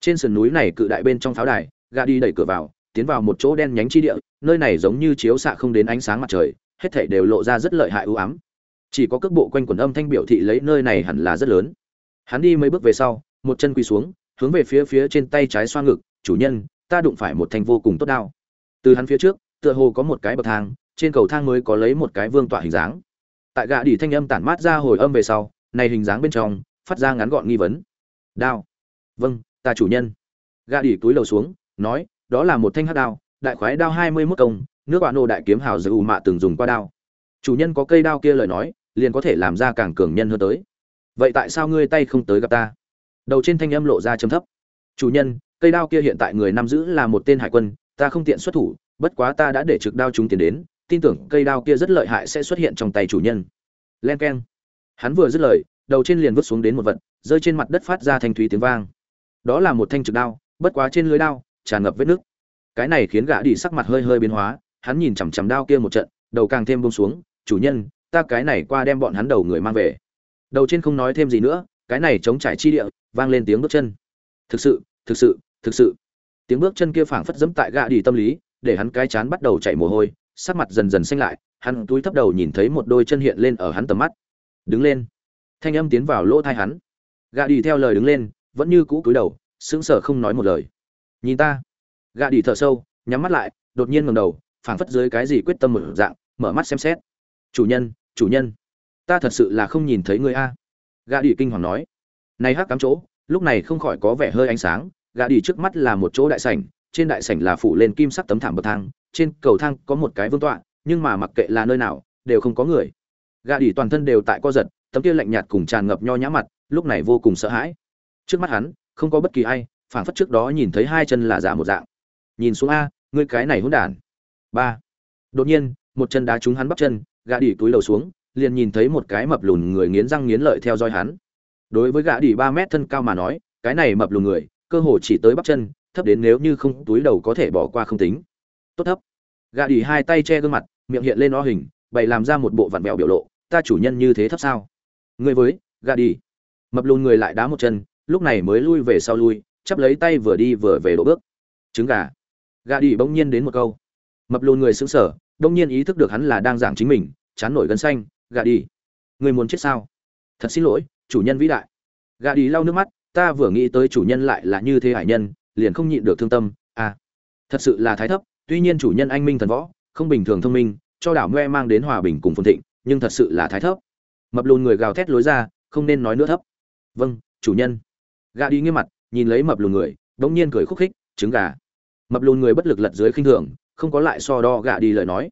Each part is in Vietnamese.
trên sườn núi này cự đại bên trong pháo đài gà đi đẩy cửa vào, tiến vào một chỗ đen nhánh chi địa, nơi này giống như chiếu xạ không đến ánh sáng mặt trời, hết thảy đều lộ ra rất lợi hại ưu ám. Chỉ có cước bộ quanh quần âm thanh biểu thị lấy nơi này hẳn là rất lớn. Hắn đi mấy bước về sau, một chân quỳ xuống, hướng về phía phía trên tay trái xoa ngực, chủ nhân, ta đụng phải một thanh vô cùng tốt đao. Từ hắn phía trước, tựa hồ có một cái bậc thang, trên cầu thang mới có lấy một cái vương tỏa hình dáng. Tại gã đỉ thanh âm tản mát ra hồi âm về sau, này hình dáng bên trong, phát ra ngắn gọn nghi vấn. Đao. Vâng ta chủ nhân. Gà đỉ túi lầu xuống, nói, đó là một thanh hắc đao, đại khoái đao hai mươi mốt công, nước bạn nô đại kiếm hào giữ mạ từng dùng qua đao. Chủ nhân có cây đao kia lời nói, liền có thể làm ra càng cường nhân hơn tới. Vậy tại sao ngươi tay không tới gặp ta? Đầu trên thanh âm lộ ra trầm thấp. Chủ nhân, cây đao kia hiện tại người nắm giữ là một tên hải quân, ta không tiện xuất thủ, bất quá ta đã để trực đao chúng tiến đến, tin tưởng cây đao kia rất lợi hại sẽ xuất hiện trong tay chủ nhân. Len k hắn vừa dứt lời, đầu trên liền vứt xuống đến một vật, rơi trên mặt đất phát ra thanh thúy tiếng vang đó là một thanh trực đao, bất quá trên lưới đao, tràn ngập vết nước. Cái này khiến gã đi sắc mặt hơi hơi biến hóa, hắn nhìn chằm chằm đao kia một trận, đầu càng thêm bông xuống, chủ nhân, ta cái này qua đem bọn hắn đầu người mang về. Đầu trên không nói thêm gì nữa, cái này chống trải chi địa, vang lên tiếng bước chân. Thực sự thực sự thực sự. Tiếng bước chân kia phảng phất dẫm tại gã đi tâm lý, để hắn cái chán bắt đầu chảy mồ hôi, sắc mặt dần dần xanh lại, hắn túi thấp đầu nhìn thấy một đôi chân hiện lên ở hắn tầm mắt. Đứng lên. Thanh âm tiến vào lỗ thai hắn. Gã đi theo lời đứng lên vẫn như cũ cúi đầu, sững sờ không nói một lời. Nhìn ta. Gã đi thở sâu, nhắm mắt lại, đột nhiên ngẩng đầu, phảng phất dưới cái gì quyết tâm mở dạng, mở mắt xem xét. Chủ nhân chủ nhân. Ta thật sự là không nhìn thấy người a. Gã đi kinh hoàng nói. Này hắc cắm chỗ, lúc này không khỏi có vẻ hơi ánh sáng. Gã đi trước mắt là một chỗ đại sảnh, trên đại sảnh là phủ lên kim sắc tấm thảm bậc thang, trên cầu thang có một cái vương tọa, nhưng mà mặc kệ là nơi nào, đều không có người. Gã đi toàn thân đều tại co giật, tấm kia lạnh nhạt cùng tràn ngập nho nhã mặt, lúc này vô cùng sợ hãi trước mắt hắn, không có bất kỳ ai, phảng phất trước đó nhìn thấy hai chân là giả một dạng. Nhìn xuống a, ngươi cái này hỗn đản. Ba. Đột nhiên, một chân đá trúng hắn bắp chân, gã đỉ túi đầu xuống, liền nhìn thấy một cái mập lùn người nghiến răng nghiến lợi theo dõi hắn. Đối với gã đỉ ba mét thân cao mà nói, cái này mập lùn người, cơ hồ chỉ tới bắp chân, thấp đến nếu như không túi đầu có thể bỏ qua không tính. Tốt thấp. Gã đỉ hai tay che gương mặt, miệng hiện lên o hình, bày làm ra một bộ vặn vẹo biểu lộ, ta chủ nhân như thế thấp sao? Ngươi với, gã đỉ. Mập lùn người lại đá một chân lúc này mới lui về sau lui, chắp lấy tay vừa đi vừa về độ bước. Trứng gà. Gà đi bỗng nhiên đến một câu. Mập lùn người sững sờ đông nhiên ý thức được hắn là đang giảng chính mình, chán nổi gân xanh, gà đi, người muốn chết sao? Thật xin lỗi, chủ nhân vĩ đại. Gà đi lau nước mắt, ta vừa nghĩ tới chủ nhân lại là như thế hải nhân, liền không nhịn được thương tâm à thật sự là thái thấp, tuy nhiên chủ nhân anh minh thần võ, không bình thường thông minh, cho đảo ngoe mang đến hòa bình cùng phồn thịnh, nhưng thật sự là thái thấp. Mập lùn người gào thét lối ra, không nên nói nữa thấp. Vâng chủ nhân. Gà đi nghiêm mặt, nhìn lấy mập lùn người đống nhiên cười khúc khích, trứng gà. Mập lùn người bất lực lật dưới khinh thường, không có lại so đo gà đi lời nói.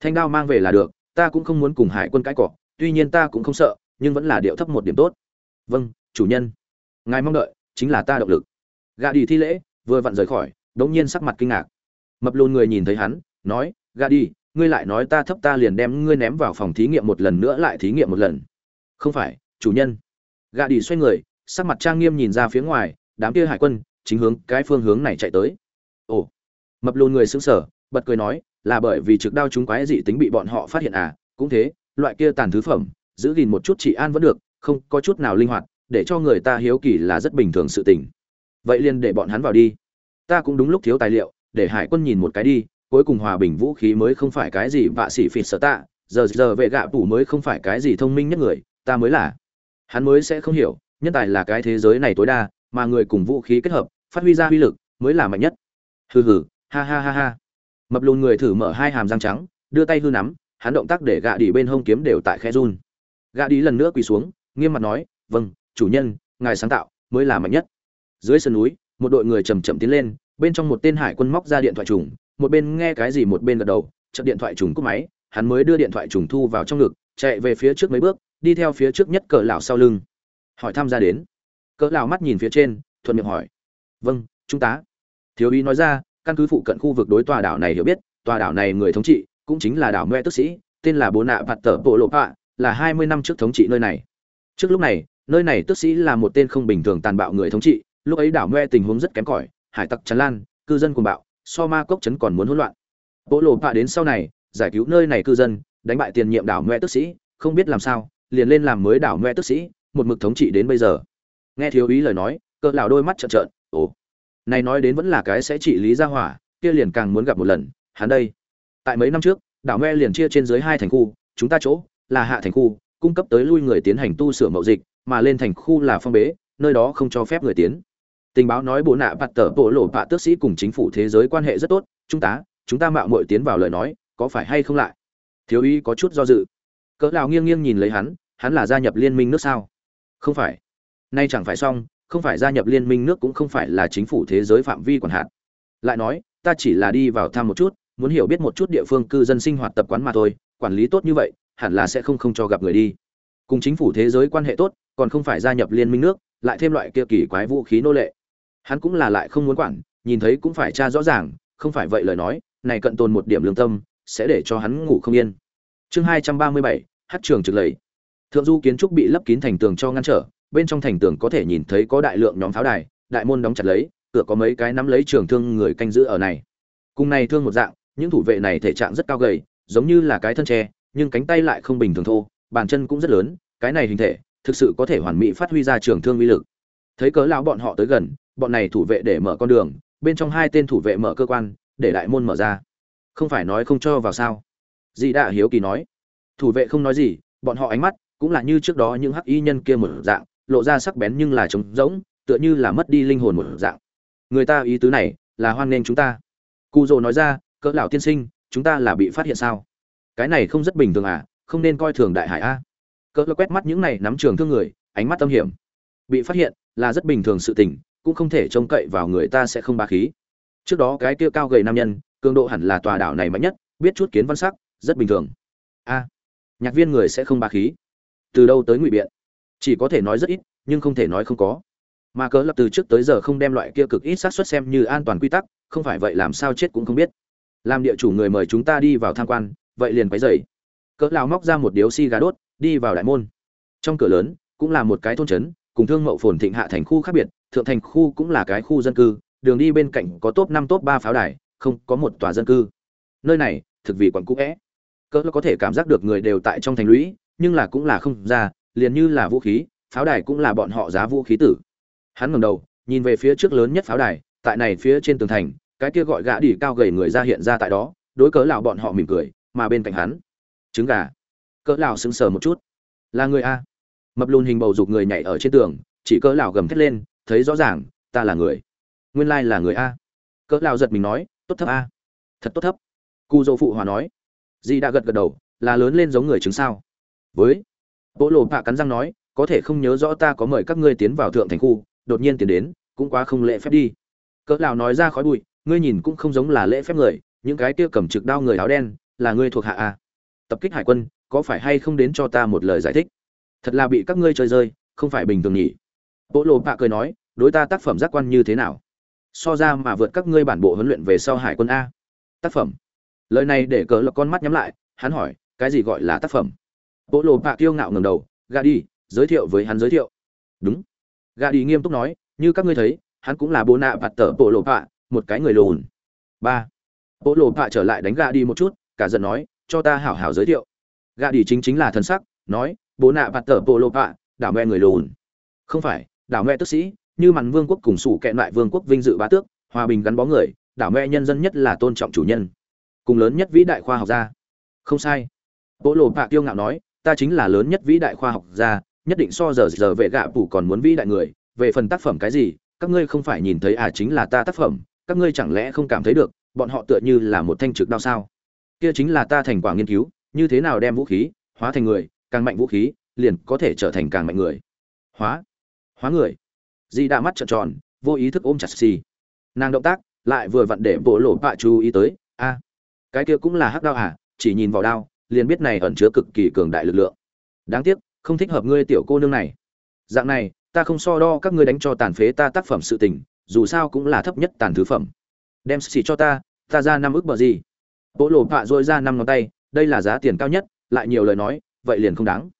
Thanh đao mang về là được, ta cũng không muốn cùng hải quân cãi cọ, tuy nhiên ta cũng không sợ, nhưng vẫn là điệu thấp một điểm tốt. Vâng chủ nhân. Ngài mong đợi, chính là ta động lực. Gà đi thi lễ, vừa vặn rời khỏi đống nhiên sắc mặt kinh ngạc. Mập lùn người nhìn thấy hắn, nói Gà đi, ngươi lại nói ta thấp ta liền đem ngươi ném vào phòng thí nghiệm một lần nữa lại thí nghiệm một lần. Không phải, chủ nhân. Gà đi xoay người sắc mặt trang nghiêm nhìn ra phía ngoài, đám kia hải quân chính hướng cái phương hướng này chạy tới. Ồ, mập lùn người sững sờ, bật cười nói, là bởi vì trực đao chúng quái dị tính bị bọn họ phát hiện à cũng thế, loại kia tàn thứ phẩm, giữ gìn một chút chỉ an vẫn được, không có chút nào linh hoạt, để cho người ta hiếu kỳ là rất bình thường sự tình. Vậy liền để bọn hắn vào đi. Ta cũng đúng lúc thiếu tài liệu, để hải quân nhìn một cái đi, cuối cùng hòa bình vũ khí mới không phải cái gì vạ sĩ phịt sở tạ, giờ giờ vệ gạ phủ mới không phải cái gì thông minh nhất người, ta mới là. Hắn mới sẽ không hiểu nhân tài là cái thế giới này tối đa, mà người cùng vũ khí kết hợp, phát huy ra uy lực mới là mạnh nhất. Hừ hừ, ha ha ha ha. Mập lùn người thử mở hai hàm răng trắng, đưa tay hư nắm, hắn động tác để gạ đi bên hông kiếm đều tại khe run. Gạ đi lần nữa quỳ xuống, nghiêm mặt nói vâng chủ nhân, ngài sáng tạo mới là mạnh nhất. Dưới sườn núi, một đội người chầm chậm tiến lên, bên trong một tên hải quân móc ra điện thoại trùng, một bên nghe cái gì một bên gật đầu, chợt điện thoại trùng cúp máy, hắn mới đưa điện thoại trùng thu vào trong ngực, chạy về phía trước mấy bước, đi theo phía trước nhất cờ lão sau lưng hỏi tham gia đến cỡ lão mắt nhìn phía trên thuận miệng hỏi vâng chúng ta thiếu úy nói ra căn cứ phụ cận khu vực đối tòa đảo này hiểu biết tòa đảo này người thống trị cũng chính là đảo ngoe Tức Sĩ, tên là Bố Nạ vặt Tở Bộ Lộ Pạ, là 20 năm trước thống trị nơi này. Trước lúc này, nơi này Tức Sĩ là một tên không bình thường tàn bạo người thống trị, lúc ấy đảo ngoe tình huống rất kém cỏi, hải tặc tràn lan, cư dân cuồng bạo, so ma cốc chấn còn muốn hỗn loạn. Bộ Lộ Pạ đến sau này, giải cứu nơi này cư dân, đánh bại tiền nhiệm đảo ngoe Tức Sĩ, không biết làm sao, liền lên làm mới đảo ngoe Tức Sĩ, một mực thống trị đến bây giờ. Nghe thiếu úy lời nói, cỡ lão đôi mắt trợn trợn, "Ồ, này nói đến vẫn là cái sẽ trị lý gia hỏa kia liền càng muốn gặp một lần hắn đây. Tại mấy năm trước đảo me liền chia trên dưới hai thành khu chúng ta chỗ là hạ thành khu cung cấp tới lui người tiến hành tu sửa mậu dịch mà lên thành khu là phong bế nơi đó không cho phép người tiến. Tình báo nói bộ nạ bạt tờ bộ lộ bạ tước sĩ cùng chính phủ thế giới quan hệ rất tốt chúng ta chúng ta mạo muội tiến vào lời nói có phải hay không lại? Thiếu ý có chút do dự. Cỡ lão nghiêng nghiêng nhìn lấy hắn hắn là gia nhập liên minh nước sao? Không phải. Nay chẳng phải xong, không phải gia nhập liên minh nước cũng không phải là chính phủ thế giới phạm vi quản hạt. Lại nói, ta chỉ là đi vào thăm một chút, muốn hiểu biết một chút địa phương cư dân sinh hoạt tập quán mà thôi, quản lý tốt như vậy, hẳn là sẽ không không cho gặp người đi. Cùng chính phủ thế giới quan hệ tốt, còn không phải gia nhập liên minh nước, lại thêm loại kia kỳ quái vũ khí nô lệ. Hắn cũng là lại không muốn quản, nhìn thấy cũng phải tra rõ ràng, không phải vậy lời nói, này cận tồn một điểm lương tâm, sẽ để cho hắn ngủ không yên. Chương hai trăm ba mươi bảy, hát trường trực lầy thượng du kiến trúc bị lấp kín thành tường cho ngăn trở, bên trong thành tường có thể nhìn thấy có đại lượng nhóm pháo đài, đại môn đóng chặt lấy cửa có mấy cái nắm lấy trường thương người canh giữ ở này. Cùng này thương một dạng, những thủ vệ này thể trạng rất cao gầy, giống như là cái thân tre, nhưng cánh tay lại không bình thường thô, bàn chân cũng rất lớn, cái này hình thể, thực sự có thể hoàn mỹ phát huy ra trường thương uy lực. Thấy cớ lão bọn họ tới gần, bọn này thủ vệ để mở con đường, bên trong hai tên thủ vệ mở cơ quan, để đại môn mở ra. Không phải nói không cho vào sao? Dì đã hiếu kỳ nói. Thủ vệ không nói gì, bọn họ ánh mắt cũng là như trước đó những hắc y nhân kia một dạng, lộ ra sắc bén nhưng là trống rỗng, tựa như là mất đi linh hồn một dạng. Người ta ý tứ này là hoan nghênh chúng ta. Cụ dồ nói ra, cỡ lão tiên sinh, chúng ta là bị phát hiện sao? Cái này không rất bình thường à không nên coi thường đại hải a. Cỡ lão quét mắt những này nắm trường thương người, ánh mắt tâm hiểm. Bị phát hiện là rất bình thường sự tình, cũng không thể trông cậy vào người ta sẽ không ba khí. Trước đó cái kia cao gầy nam nhân, cường độ hẳn là tòa đảo này mạnh nhất, biết chút kiến văn sắc, rất bình thường. A, nhạc viên người sẽ không ba khí từ đâu tới ngụy biện? Chỉ có thể nói rất ít, nhưng không thể nói không có. Mà cớ lập từ trước tới giờ không đem loại kia cực ít xác suất xem như an toàn quy tắc, không phải vậy làm sao chết cũng không biết. Làm địa chủ người mời chúng ta đi vào tham quan, vậy liền quấy dày cỡ lao móc ra một điếu xi gà đốt, đi vào đại môn. Trong cửa lớn, cũng là một cái thôn trấn, cùng thương mậu phồn thịnh hạ thành khu khác biệt, thượng thành khu cũng là cái khu dân cư, đường đi bên cạnh có top năm, top ba pháo đài, không có một tòa dân cư. Nơi này, thực vì quận cũ vẽ cỡ có thể cảm giác được người đều tại trong thành lũy nhưng là cũng là không ra, liền như là vũ khí, pháo đài cũng là bọn họ giá vũ khí tử. Hắn ngẩng đầu, nhìn về phía trước lớn nhất pháo đài, tại này phía trên tường thành, cái kia gọi gã đỉ cao gầy người ra hiện ra tại đó, đối cớ lão bọn họ mỉm cười, mà bên cạnh hắn, trứng gà. Cỡ lão sững sờ một chút. Là người a. Mập lùn hình bầu dục người nhảy ở trên tường, chỉ cỡ lão gầm thét lên, thấy rõ ràng, ta là người. Nguyên lai là người a. Cỡ lão giật mình nói, tốt thấp a. Thật tốt thấp. Cu dỗ phụ hòa nói. Di đã gật gật đầu, là lớn lên giống người chứng sao với bộ lộ bạ cắn răng nói, có thể không nhớ rõ ta có mời các ngươi tiến vào thượng thành khu, đột nhiên tiến đến, cũng quá không lễ phép đi. Cỡ lão nói ra khói bụi, ngươi nhìn cũng không giống là lễ phép người, những cái kia cầm trực đao người áo đen, là ngươi thuộc hạ à? tập kích hải quân, có phải hay không đến cho ta một lời giải thích? Thật là bị các ngươi chơi rơi, không phải bình thường nhỉ? Bộ lộ bạ cười nói, đối ta tác phẩm giác quan như thế nào? So ra mà vượt các ngươi bản bộ huấn luyện về sau hải quân a. Tác phẩm? Lời này để cỡ lộc con mắt nhắm lại, hắn hỏi, cái gì gọi là tác phẩm? Bộ lộ bạ kiêu ngạo ngầm đầu, gà đi, giới thiệu với hắn giới thiệu. Đúng. Gà đi nghiêm túc nói, như các ngươi thấy, hắn cũng là bố nạ vặt tờ bộ lộ bạ một cái người lùn. Ba. Bộ lộ bạ trở lại đánh gà đi một chút, cả giận nói, cho ta hảo hảo giới thiệu. Gà đi chính chính là thần sắc, nói, bố nạ vặt tờ bộ lộ bạ đảo mẹ người lùn. Không phải, đảo mẹ tức sĩ, như mặn vương quốc cùng sủ kẹn lại vương quốc vinh dự bá tước, hòa bình gắn bó người, đảo mẹ nhân dân nhất là tôn trọng chủ nhân. Cùng lớn nhất vĩ đại khoa học gia. Không sai. Bộ lộ bạ kiêu ngạo nói ta chính là lớn nhất vĩ đại khoa học gia, nhất định so giờ giờ vệ gạ phủ còn muốn vĩ đại người. Về phần tác phẩm cái gì, các ngươi không phải nhìn thấy à chính là ta tác phẩm, các ngươi chẳng lẽ không cảm thấy được, bọn họ tựa như là một thanh trực đao sao? Kia chính là ta thành quả nghiên cứu, như thế nào đem vũ khí hóa thành người, càng mạnh vũ khí, liền có thể trở thành càng mạnh người. Hóa hóa người. Di đã mắt trợn tròn, vô ý thức ôm chặt xì. Nàng động tác lại vừa vặn để bộ lộ bạ chú ý tới, a, cái kia cũng là hắc đao à chỉ nhìn vào đao liền biết này ẩn chứa cực kỳ cường đại lực lượng. Đáng tiếc, không thích hợp ngươi tiểu cô nương này. Dạng này, ta không so đo các ngươi đánh cho tàn phế ta tác phẩm sự tình, dù sao cũng là thấp nhất tàn thứ phẩm. Đem xỉ cho ta ta ra năm ức bờ gì? Bố lộ phạ rôi ra năm ngón tay, đây là giá tiền cao nhất, lại nhiều lời nói, vậy liền không đáng.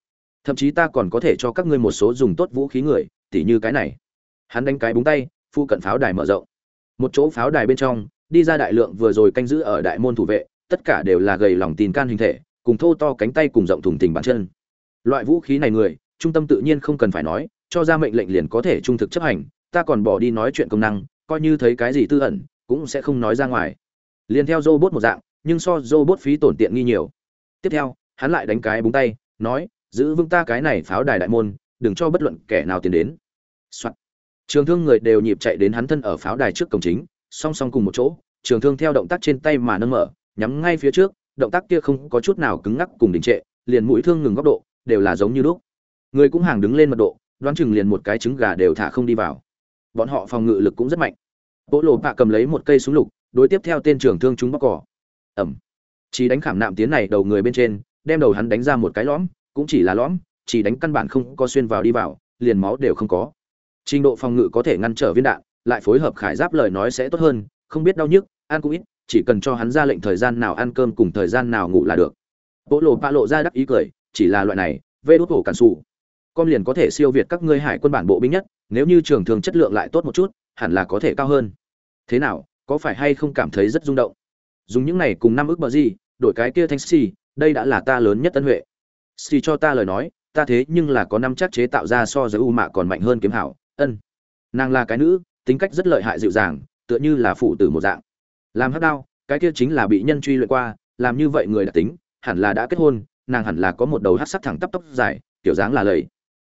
Thậm chí ta còn có thể cho các ngươi một số dùng tốt vũ khí người, tỉ như cái này. Hắn đánh cái búng tay, phu cận pháo đài mở rộng. Một chỗ pháo đài bên trong, đi ra đại lượng vừa rồi canh giữ ở đại môn thủ vệ, tất cả đều là gầy lòng tin can hình thể cùng thô to cánh tay cùng rộng thùng tình bàn chân. Loại vũ khí này người, trung tâm tự nhiên không cần phải nói, cho ra mệnh lệnh liền có thể trung thực chấp hành, ta còn bỏ đi nói chuyện công năng, coi như thấy cái gì tư ẩn, cũng sẽ không nói ra ngoài. Liền theo robot một dạng, nhưng so robot phí tổn tiện nghi nhiều. Tiếp theo, hắn lại đánh cái búng tay, nói, giữ vững ta cái này pháo đài đại môn, đừng cho bất luận kẻ nào tiến đến. Soạn. trường thương người đều nhịp chạy đến hắn thân ở pháo đài trước cổng chính, song song cùng một chỗ, trường thương theo động tác trên tay mà nâng mở, nhắm ngay phía trước động tác kia không có chút nào cứng ngắc cùng đình trệ, liền mũi thương ngừng góc độ, đều là giống như lúc người cũng hàng đứng lên mật độ, đoán chừng liền một cái trứng gà đều thả không đi vào. Bọn họ phòng ngự lực cũng rất mạnh. Bộ lộ bạ cầm lấy một cây súng lục, đối tiếp theo tên trưởng thương chúng bóc cỏ. Ẩm. Chỉ đánh khảm nạm tiến này đầu người bên trên, đem đầu hắn đánh ra một cái lõm, cũng chỉ là lõm, chỉ đánh căn bản không có xuyên vào đi vào, liền máu đều không có. Trình độ phòng ngự có thể ngăn trở viên đạn, lại phối hợp khải giáp lời nói sẽ tốt hơn, không biết đau nhức an cũng ít chỉ cần cho hắn ra lệnh thời gian nào ăn cơm cùng thời gian nào ngủ là được. Bộ lộ bạ lộ ra đắc ý cười, chỉ là loại này, vê đốt hổ cản xù con liền có thể siêu việt các ngươi hải quân bản bộ binh nhất, nếu như trường thường chất lượng lại tốt một chút, hẳn là có thể cao hơn. Thế nào, có phải hay không cảm thấy rất rung động? Dùng những này cùng năm ước bờ gì, đổi cái kia thanh xì, đây đã là ta lớn nhất tân huệ. Xì cho ta lời nói, ta thế nhưng là có năm chắc chế tạo ra so với u mạ còn mạnh hơn kiếm hảo, ân. Nàng là cái nữ, tính cách rất lợi hại dịu dàng, tựa như là phụ tử một dạng làm hắc đao, cái kia chính là bị nhân truy luyện qua, làm như vậy người đã tính, hẳn là đã kết hôn, nàng hẳn là có một đầu hát sắc thẳng tắp tóc dài, kiểu dáng là lầy.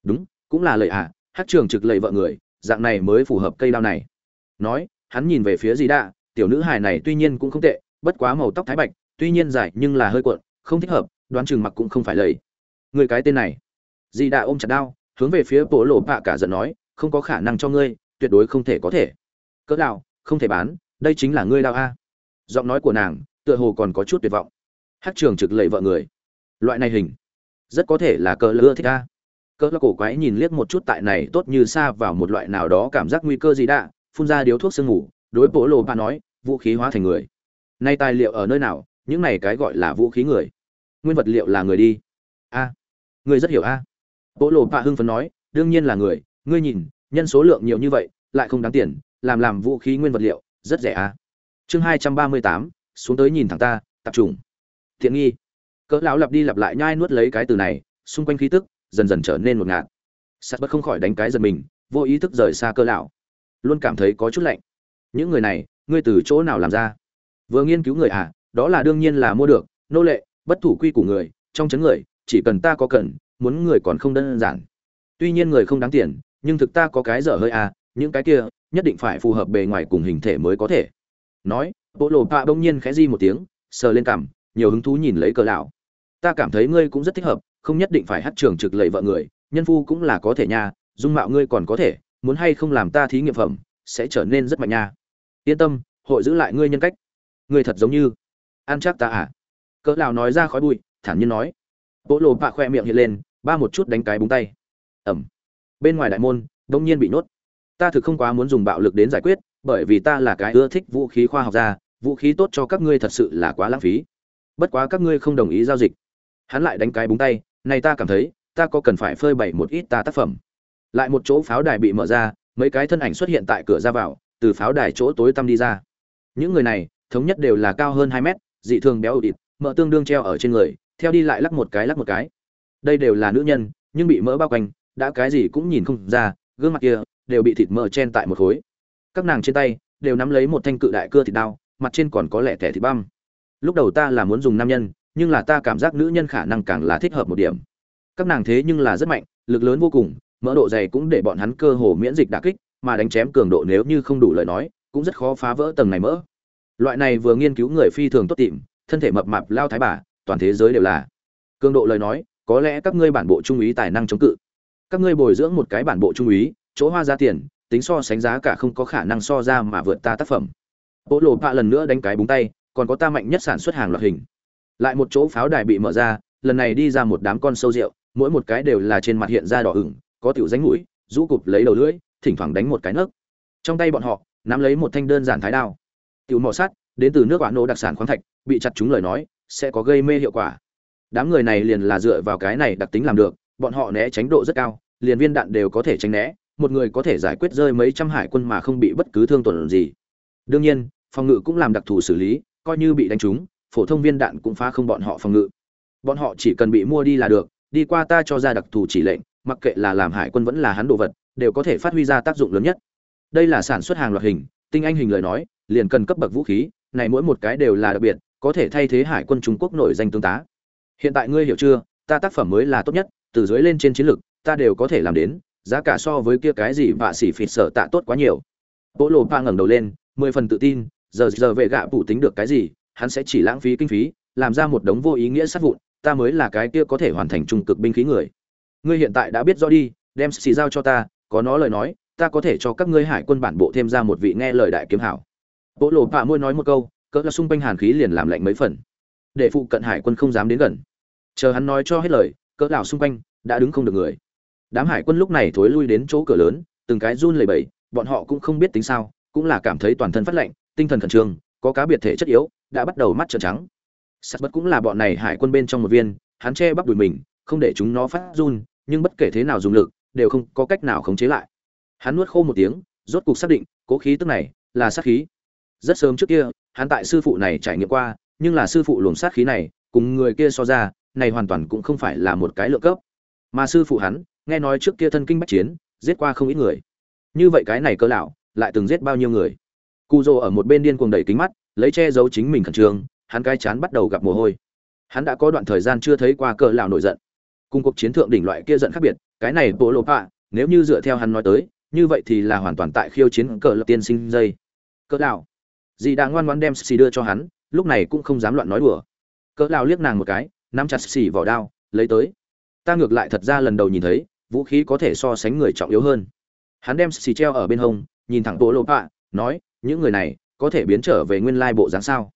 Đúng, cũng là lầy à hát trường trực lầy vợ người, dạng này mới phù hợp cây đao này. Nói, hắn nhìn về phía dì đạ, tiểu nữ hài này tuy nhiên cũng không tệ, bất quá màu tóc thái bạch, tuy nhiên dài nhưng là hơi cuộn, không thích hợp, đoán chừng mặc cũng không phải lầy. Người cái tên này. Dì đạ ôm chặt đao, hướng về phía bộ lộ bạ cả giận nói, không có khả năng cho ngươi, tuyệt đối không thể có thể. Cỡ đạo không thể bán đây chính là ngươi đau a. Giọng nói của nàng tựa hồ còn có chút tuyệt vọng. Hát trường trực lệ vợ người. Loại này hình, rất có thể là cỡ lưa thích a. Cỡ là cổ quái nhìn liếc một chút tại này tốt như xa vào một loại nào đó cảm giác nguy cơ gì đã, phun ra điếu thuốc sương ngủ, đối bộ lộ bà nói, vũ khí hóa thành người. Nay tài liệu ở nơi nào, những này cái gọi là vũ khí người. Nguyên vật liệu là người đi. A, người rất hiểu a. Bộ lộ bà hưng phấn nói, đương nhiên là người, ngươi nhìn, nhân số lượng nhiều như vậy, lại không đáng tiền, làm làm vũ khí nguyên vật liệu rất rẻ à. Chương hai trăm ba mươi tám, xuống tới nhìn thẳng ta, tập trung. Thiện nghi. Cỡ lão lặp đi lặp lại nhai nuốt lấy cái từ này, xung quanh khí tức dần dần trở nên một ngạt. Sắt bất không khỏi đánh cái giật mình, vô ý thức rời xa cơ lão. Luôn cảm thấy có chút lạnh. Những người này, ngươi từ chỗ nào làm ra? Vừa nghiên cứu người à đó là đương nhiên là mua được, nô lệ, bất thủ quy của người, trong chấn người, chỉ cần ta có cần, muốn người còn không đơn giản. Tuy nhiên người không đáng tiền, nhưng thực ta có cái dở hơi à những cái kia nhất định phải phù hợp bề ngoài cùng hình thể mới có thể. Nói bộ lộ pạ bỗng nhiên khẽ di một tiếng, sờ lên cằm, nhiều hứng thú nhìn lấy cờ lão. Ta cảm thấy ngươi cũng rất thích hợp, không nhất định phải hát trường trực lầy vợ người, nhân phu cũng là có thể nha, dung mạo ngươi còn có thể, muốn hay không làm ta thí nghiệm phẩm, sẽ trở nên rất mạnh nha. Yên tâm, hội giữ lại ngươi nhân cách. Ngươi thật giống như ăn chắc ta à? Cỡ lão nói ra khói bụi, thản nhiên nói. Bộ lộ pạ khoe miệng hiện lên, ba một chút đánh cái búng tay. Ẩm. Bên ngoài đại môn, đông nhiên bị nhốt ta thực không quá muốn dùng bạo lực đến giải quyết, bởi vì ta là cái ưa thích vũ khí khoa học gia, vũ khí tốt cho các ngươi thật sự là quá lãng phí. Bất quá các ngươi không đồng ý giao dịch. Hắn lại đánh cái búng tay, này ta cảm thấy, ta có cần phải phơi bày một ít ta tác phẩm. Lại một chỗ pháo đài bị mở ra, mấy cái thân ảnh xuất hiện tại cửa ra vào, từ pháo đài chỗ tối tăm đi ra. Những người này, thống nhất đều là cao hơn hai mét, dị thường béo ụt, mỡ tương đương treo ở trên người, theo đi lại lắc một cái lắc một cái. Đây đều là nữ nhân, nhưng bị mỡ bao quanh, đã cái gì cũng nhìn không ra, gương mặt kia đều bị thịt mỡ chen tại một khối. Các nàng trên tay đều nắm lấy một thanh cự đại cưa thịt đao, mặt trên còn có lẻ thẻ thịt băm. Lúc đầu ta là muốn dùng nam nhân, nhưng là ta cảm giác nữ nhân khả năng càng là thích hợp một điểm. Các nàng thế nhưng là rất mạnh, lực lớn vô cùng, mỡ độ dày cũng để bọn hắn cơ hồ miễn dịch đả kích, mà đánh chém cường độ nếu như không đủ lời nói, cũng rất khó phá vỡ tầng này mỡ. Loại này vừa nghiên cứu người phi thường tốt tìm, thân thể mập mạp lao thái bà, toàn thế giới đều là. Cường độ lời nói, có lẽ các ngươi bản bộ trung úy tài năng chống cự. Các ngươi bồi dưỡng một cái bản bộ trung úy chỗ hoa ra tiền, tính so sánh giá cả không có khả năng so ra mà vượt ta tác phẩm. Bộ lộ bạ lần nữa đánh cái búng tay, còn có ta mạnh nhất sản xuất hàng loạt hình. Lại một chỗ pháo đài bị mở ra, lần này đi ra một đám con sâu rượu, mỗi một cái đều là trên mặt hiện ra đỏ ửng, có tiểu ránh mũi, rũ cụp lấy đầu lưỡi, thỉnh thoảng đánh một cái nấc. Trong tay bọn họ, nắm lấy một thanh đơn giản thái đao. Tiểu mỏ sắt, đến từ nước quả nổ đặc sản khoáng thạch, bị chặt chúng lời nói, sẽ có gây mê hiệu quả. Đám người này liền là dựa vào cái này đặc tính làm được, bọn họ né tránh độ rất cao, liền viên đạn đều có thể tránh né một người có thể giải quyết rơi mấy trăm hải quân mà không bị bất cứ thương tổn gì. Đương nhiên, phòng ngự cũng làm đặc thù xử lý, coi như bị đánh trúng, phổ thông viên đạn cũng phá không bọn họ phòng ngự. Bọn họ chỉ cần bị mua đi là được, đi qua ta cho ra đặc thù chỉ lệnh, mặc kệ là làm hải quân vẫn là hắn đồ vật, đều có thể phát huy ra tác dụng lớn nhất. Đây là sản xuất hàng loạt hình, tinh anh hình lời nói, liền cần cấp bậc vũ khí, này mỗi một cái đều là đặc biệt, có thể thay thế hải quân trung quốc nổi danh tướng tá. Hiện tại ngươi hiểu chưa, ta tác phẩm mới là tốt nhất, từ dưới lên trên chiến lược, ta đều có thể làm đến giá cả so với kia cái gì vạ xỉ phịt sở tạ tốt quá nhiều. Bộ lộ pa ngẩng đầu lên, mười phần tự tin, giờ giờ vệ gạ phụ tính được cái gì, hắn sẽ chỉ lãng phí kinh phí, làm ra một đống vô ý nghĩa sát vụn, ta mới là cái kia có thể hoàn thành trung cực binh khí người. Ngươi hiện tại đã biết rõ đi, đem xì giao cho ta, có nó lời nói, ta có thể cho các ngươi hải quân bản bộ thêm ra một vị nghe lời đại kiếm hảo. Bộ lộ pạ môi nói một câu, cỡ là xung quanh hàn khí liền làm lạnh mấy phần. Để phụ cận hải quân không dám đến gần. Chờ hắn nói cho hết lời, cỡ đảo xung quanh đã đứng không được người đám hải quân lúc này thối lui đến chỗ cửa lớn, từng cái run lẩy bẩy, bọn họ cũng không biết tính sao, cũng là cảm thấy toàn thân phát lạnh, tinh thần khẩn trương, có cá biệt thể chất yếu, đã bắt đầu mắt trợn trắng. Sắt bất cũng là bọn này hải quân bên trong một viên, hắn che bắp đùi mình, không để chúng nó phát run, nhưng bất kể thế nào dùng lực, đều không có cách nào khống chế lại. Hắn nuốt khô một tiếng, rốt cục xác định, cố khí tức này là sát khí. Rất sớm trước kia, hắn tại sư phụ này trải nghiệm qua, nhưng là sư phụ luồng sát khí này, cùng người kia so ra, này hoàn toàn cũng không phải là một cái lượng cấp. Mà sư phụ hắn nghe nói trước kia thân kinh bách chiến, giết qua không ít người. Như vậy cái này cơ lão, lại từng giết bao nhiêu người? Cụ rồ ở một bên điên cuồng đẩy kính mắt, lấy che giấu chính mình khẩn trương, hắn cái chán bắt đầu gặp mồ hôi. Hắn đã có đoạn thời gian chưa thấy qua cỡ lão nổi giận. Cùng cuộc chiến thượng đỉnh loại kia giận khác biệt, cái này bộ lộ pạ nếu như dựa theo hắn nói tới, như vậy thì là hoàn toàn tại khiêu chiến cờ lập tiên sinh dây. Cỡ lão. Dì đã ngoan ngoãn đem xì đưa cho hắn, lúc này cũng không dám loạn nói đùa. Cỡ lão liếc nàng một cái, nắm chặt xì vỏ đao, lấy tới ta ngược lại thật ra lần đầu nhìn thấy, vũ khí có thể so sánh người trọng yếu hơn. Hắn đem xì treo ở bên hông, nhìn thẳng bộ lộ pạ, nói, những người này có thể biến trở về nguyên lai bộ dáng sao?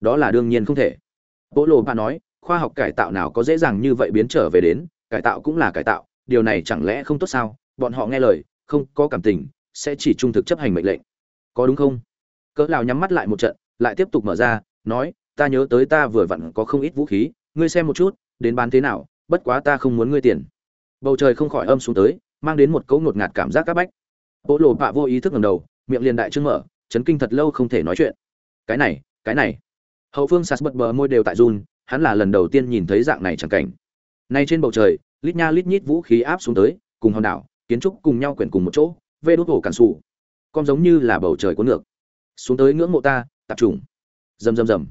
Đó là đương nhiên không thể. Bộ lộ pạ nói, khoa học cải tạo nào có dễ dàng như vậy biến trở về đến, cải tạo cũng là cải tạo, điều này chẳng lẽ không tốt sao? Bọn họ nghe lời, không có cảm tình, sẽ chỉ trung thực chấp hành mệnh lệnh. Có đúng không? Cỡ lào nhắm mắt lại một trận, lại tiếp tục mở ra, nói, ta nhớ tới ta vừa vặn có không ít vũ khí, ngươi xem một chút, đến bán thế nào bất quá ta không muốn ngươi tiền. Bầu trời không khỏi âm xuống tới, mang đến một cấu ngột ngạt cảm giác các bách. Bộ lộ bạ vô ý thức ngầm đầu, miệng liền đại trương mở, chấn kinh thật lâu không thể nói chuyện. Cái này cái này. Hậu phương sạt bật bờ môi đều tại run, hắn là lần đầu tiên nhìn thấy dạng này chẳng cảnh. Nay trên bầu trời, lít nha lít nhít vũ khí áp xuống tới, cùng hòn đảo, kiến trúc cùng nhau quyển cùng một chỗ, vê đốt hổ cản xù con giống như là bầu trời cuốn ngược. Xuống tới ngưỡng mộ ta, tập trung. Rầm rầm rầm.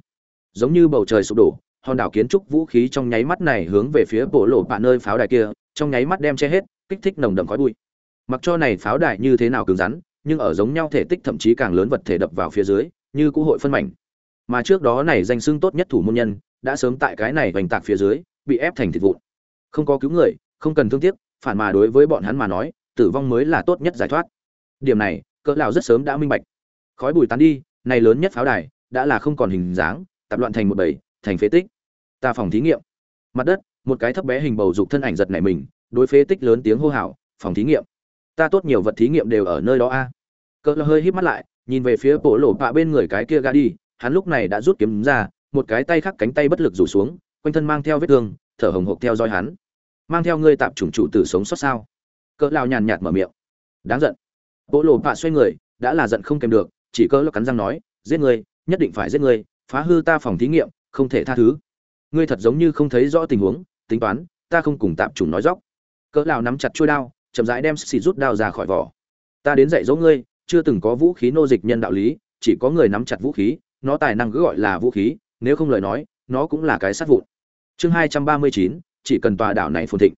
Giống như bầu trời sụp đổ hòn đảo kiến trúc vũ khí trong nháy mắt này hướng về phía bộ lộ bạ nơi pháo đài kia, trong nháy mắt đem che hết, kích thích nồng đậm khói bụi. Mặc cho này pháo đài như thế nào cứng rắn, nhưng ở giống nhau thể tích thậm chí càng lớn vật thể đập vào phía dưới, như cũ hội phân mảnh. Mà trước đó này danh xưng tốt nhất thủ môn nhân, đã sớm tại cái này vành tạc phía dưới, bị ép thành thịt vụn. Không có cứu người, không cần thương tiếc, phản mà đối với bọn hắn mà nói, tử vong mới là tốt nhất giải thoát. Điểm này, cỡ lão rất sớm đã minh bạch. Khói bụi tán đi, này lớn nhất pháo đài, đã là không còn hình dáng tạp loạn thành một bầy, thành phế tích ta phòng thí nghiệm. Mặt đất, một cái thấp bé hình bầu dục thân ảnh giật nảy mình, đối phế tích lớn tiếng hô hào, phòng thí nghiệm? Ta tốt nhiều vật thí nghiệm đều ở nơi đó a. Cỡ lão hơi híp mắt lại, nhìn về phía bộ lộ bạ bên người cái kia ga đi, hắn lúc này đã rút kiếm ra, một cái tay khắc cánh tay bất lực rủ xuống, quanh thân mang theo vết thương, thở hồng hộc theo dõi hắn. Mang theo ngươi tạm chủng chủ tử sống sót sao? Cỡ lao nhàn nhạt mở miệng. Đáng giận. Bộ lộ bạ xoay người, đã là giận không kèm được, chỉ cỡ lo cắn răng nói, giết ngươi, nhất định phải giết ngươi, phá hư ta phòng thí nghiệm, không thể tha thứ ngươi thật giống như không thấy rõ tình huống, tính toán, ta không cùng tạm chủng nói dóc cỡ lao nắm chặt chuôi đao, chậm rãi đem xì rút đao ra khỏi vỏ. Ta đến dạy dỗ ngươi, chưa từng có vũ khí nô dịch nhân đạo lý, chỉ có người nắm chặt vũ khí, nó tài năng cứ gọi là vũ khí, nếu không lời nói, nó cũng là cái sát vụn. Chương hai trăm ba mươi chín, chỉ cần tòa đảo này phồn thịnh.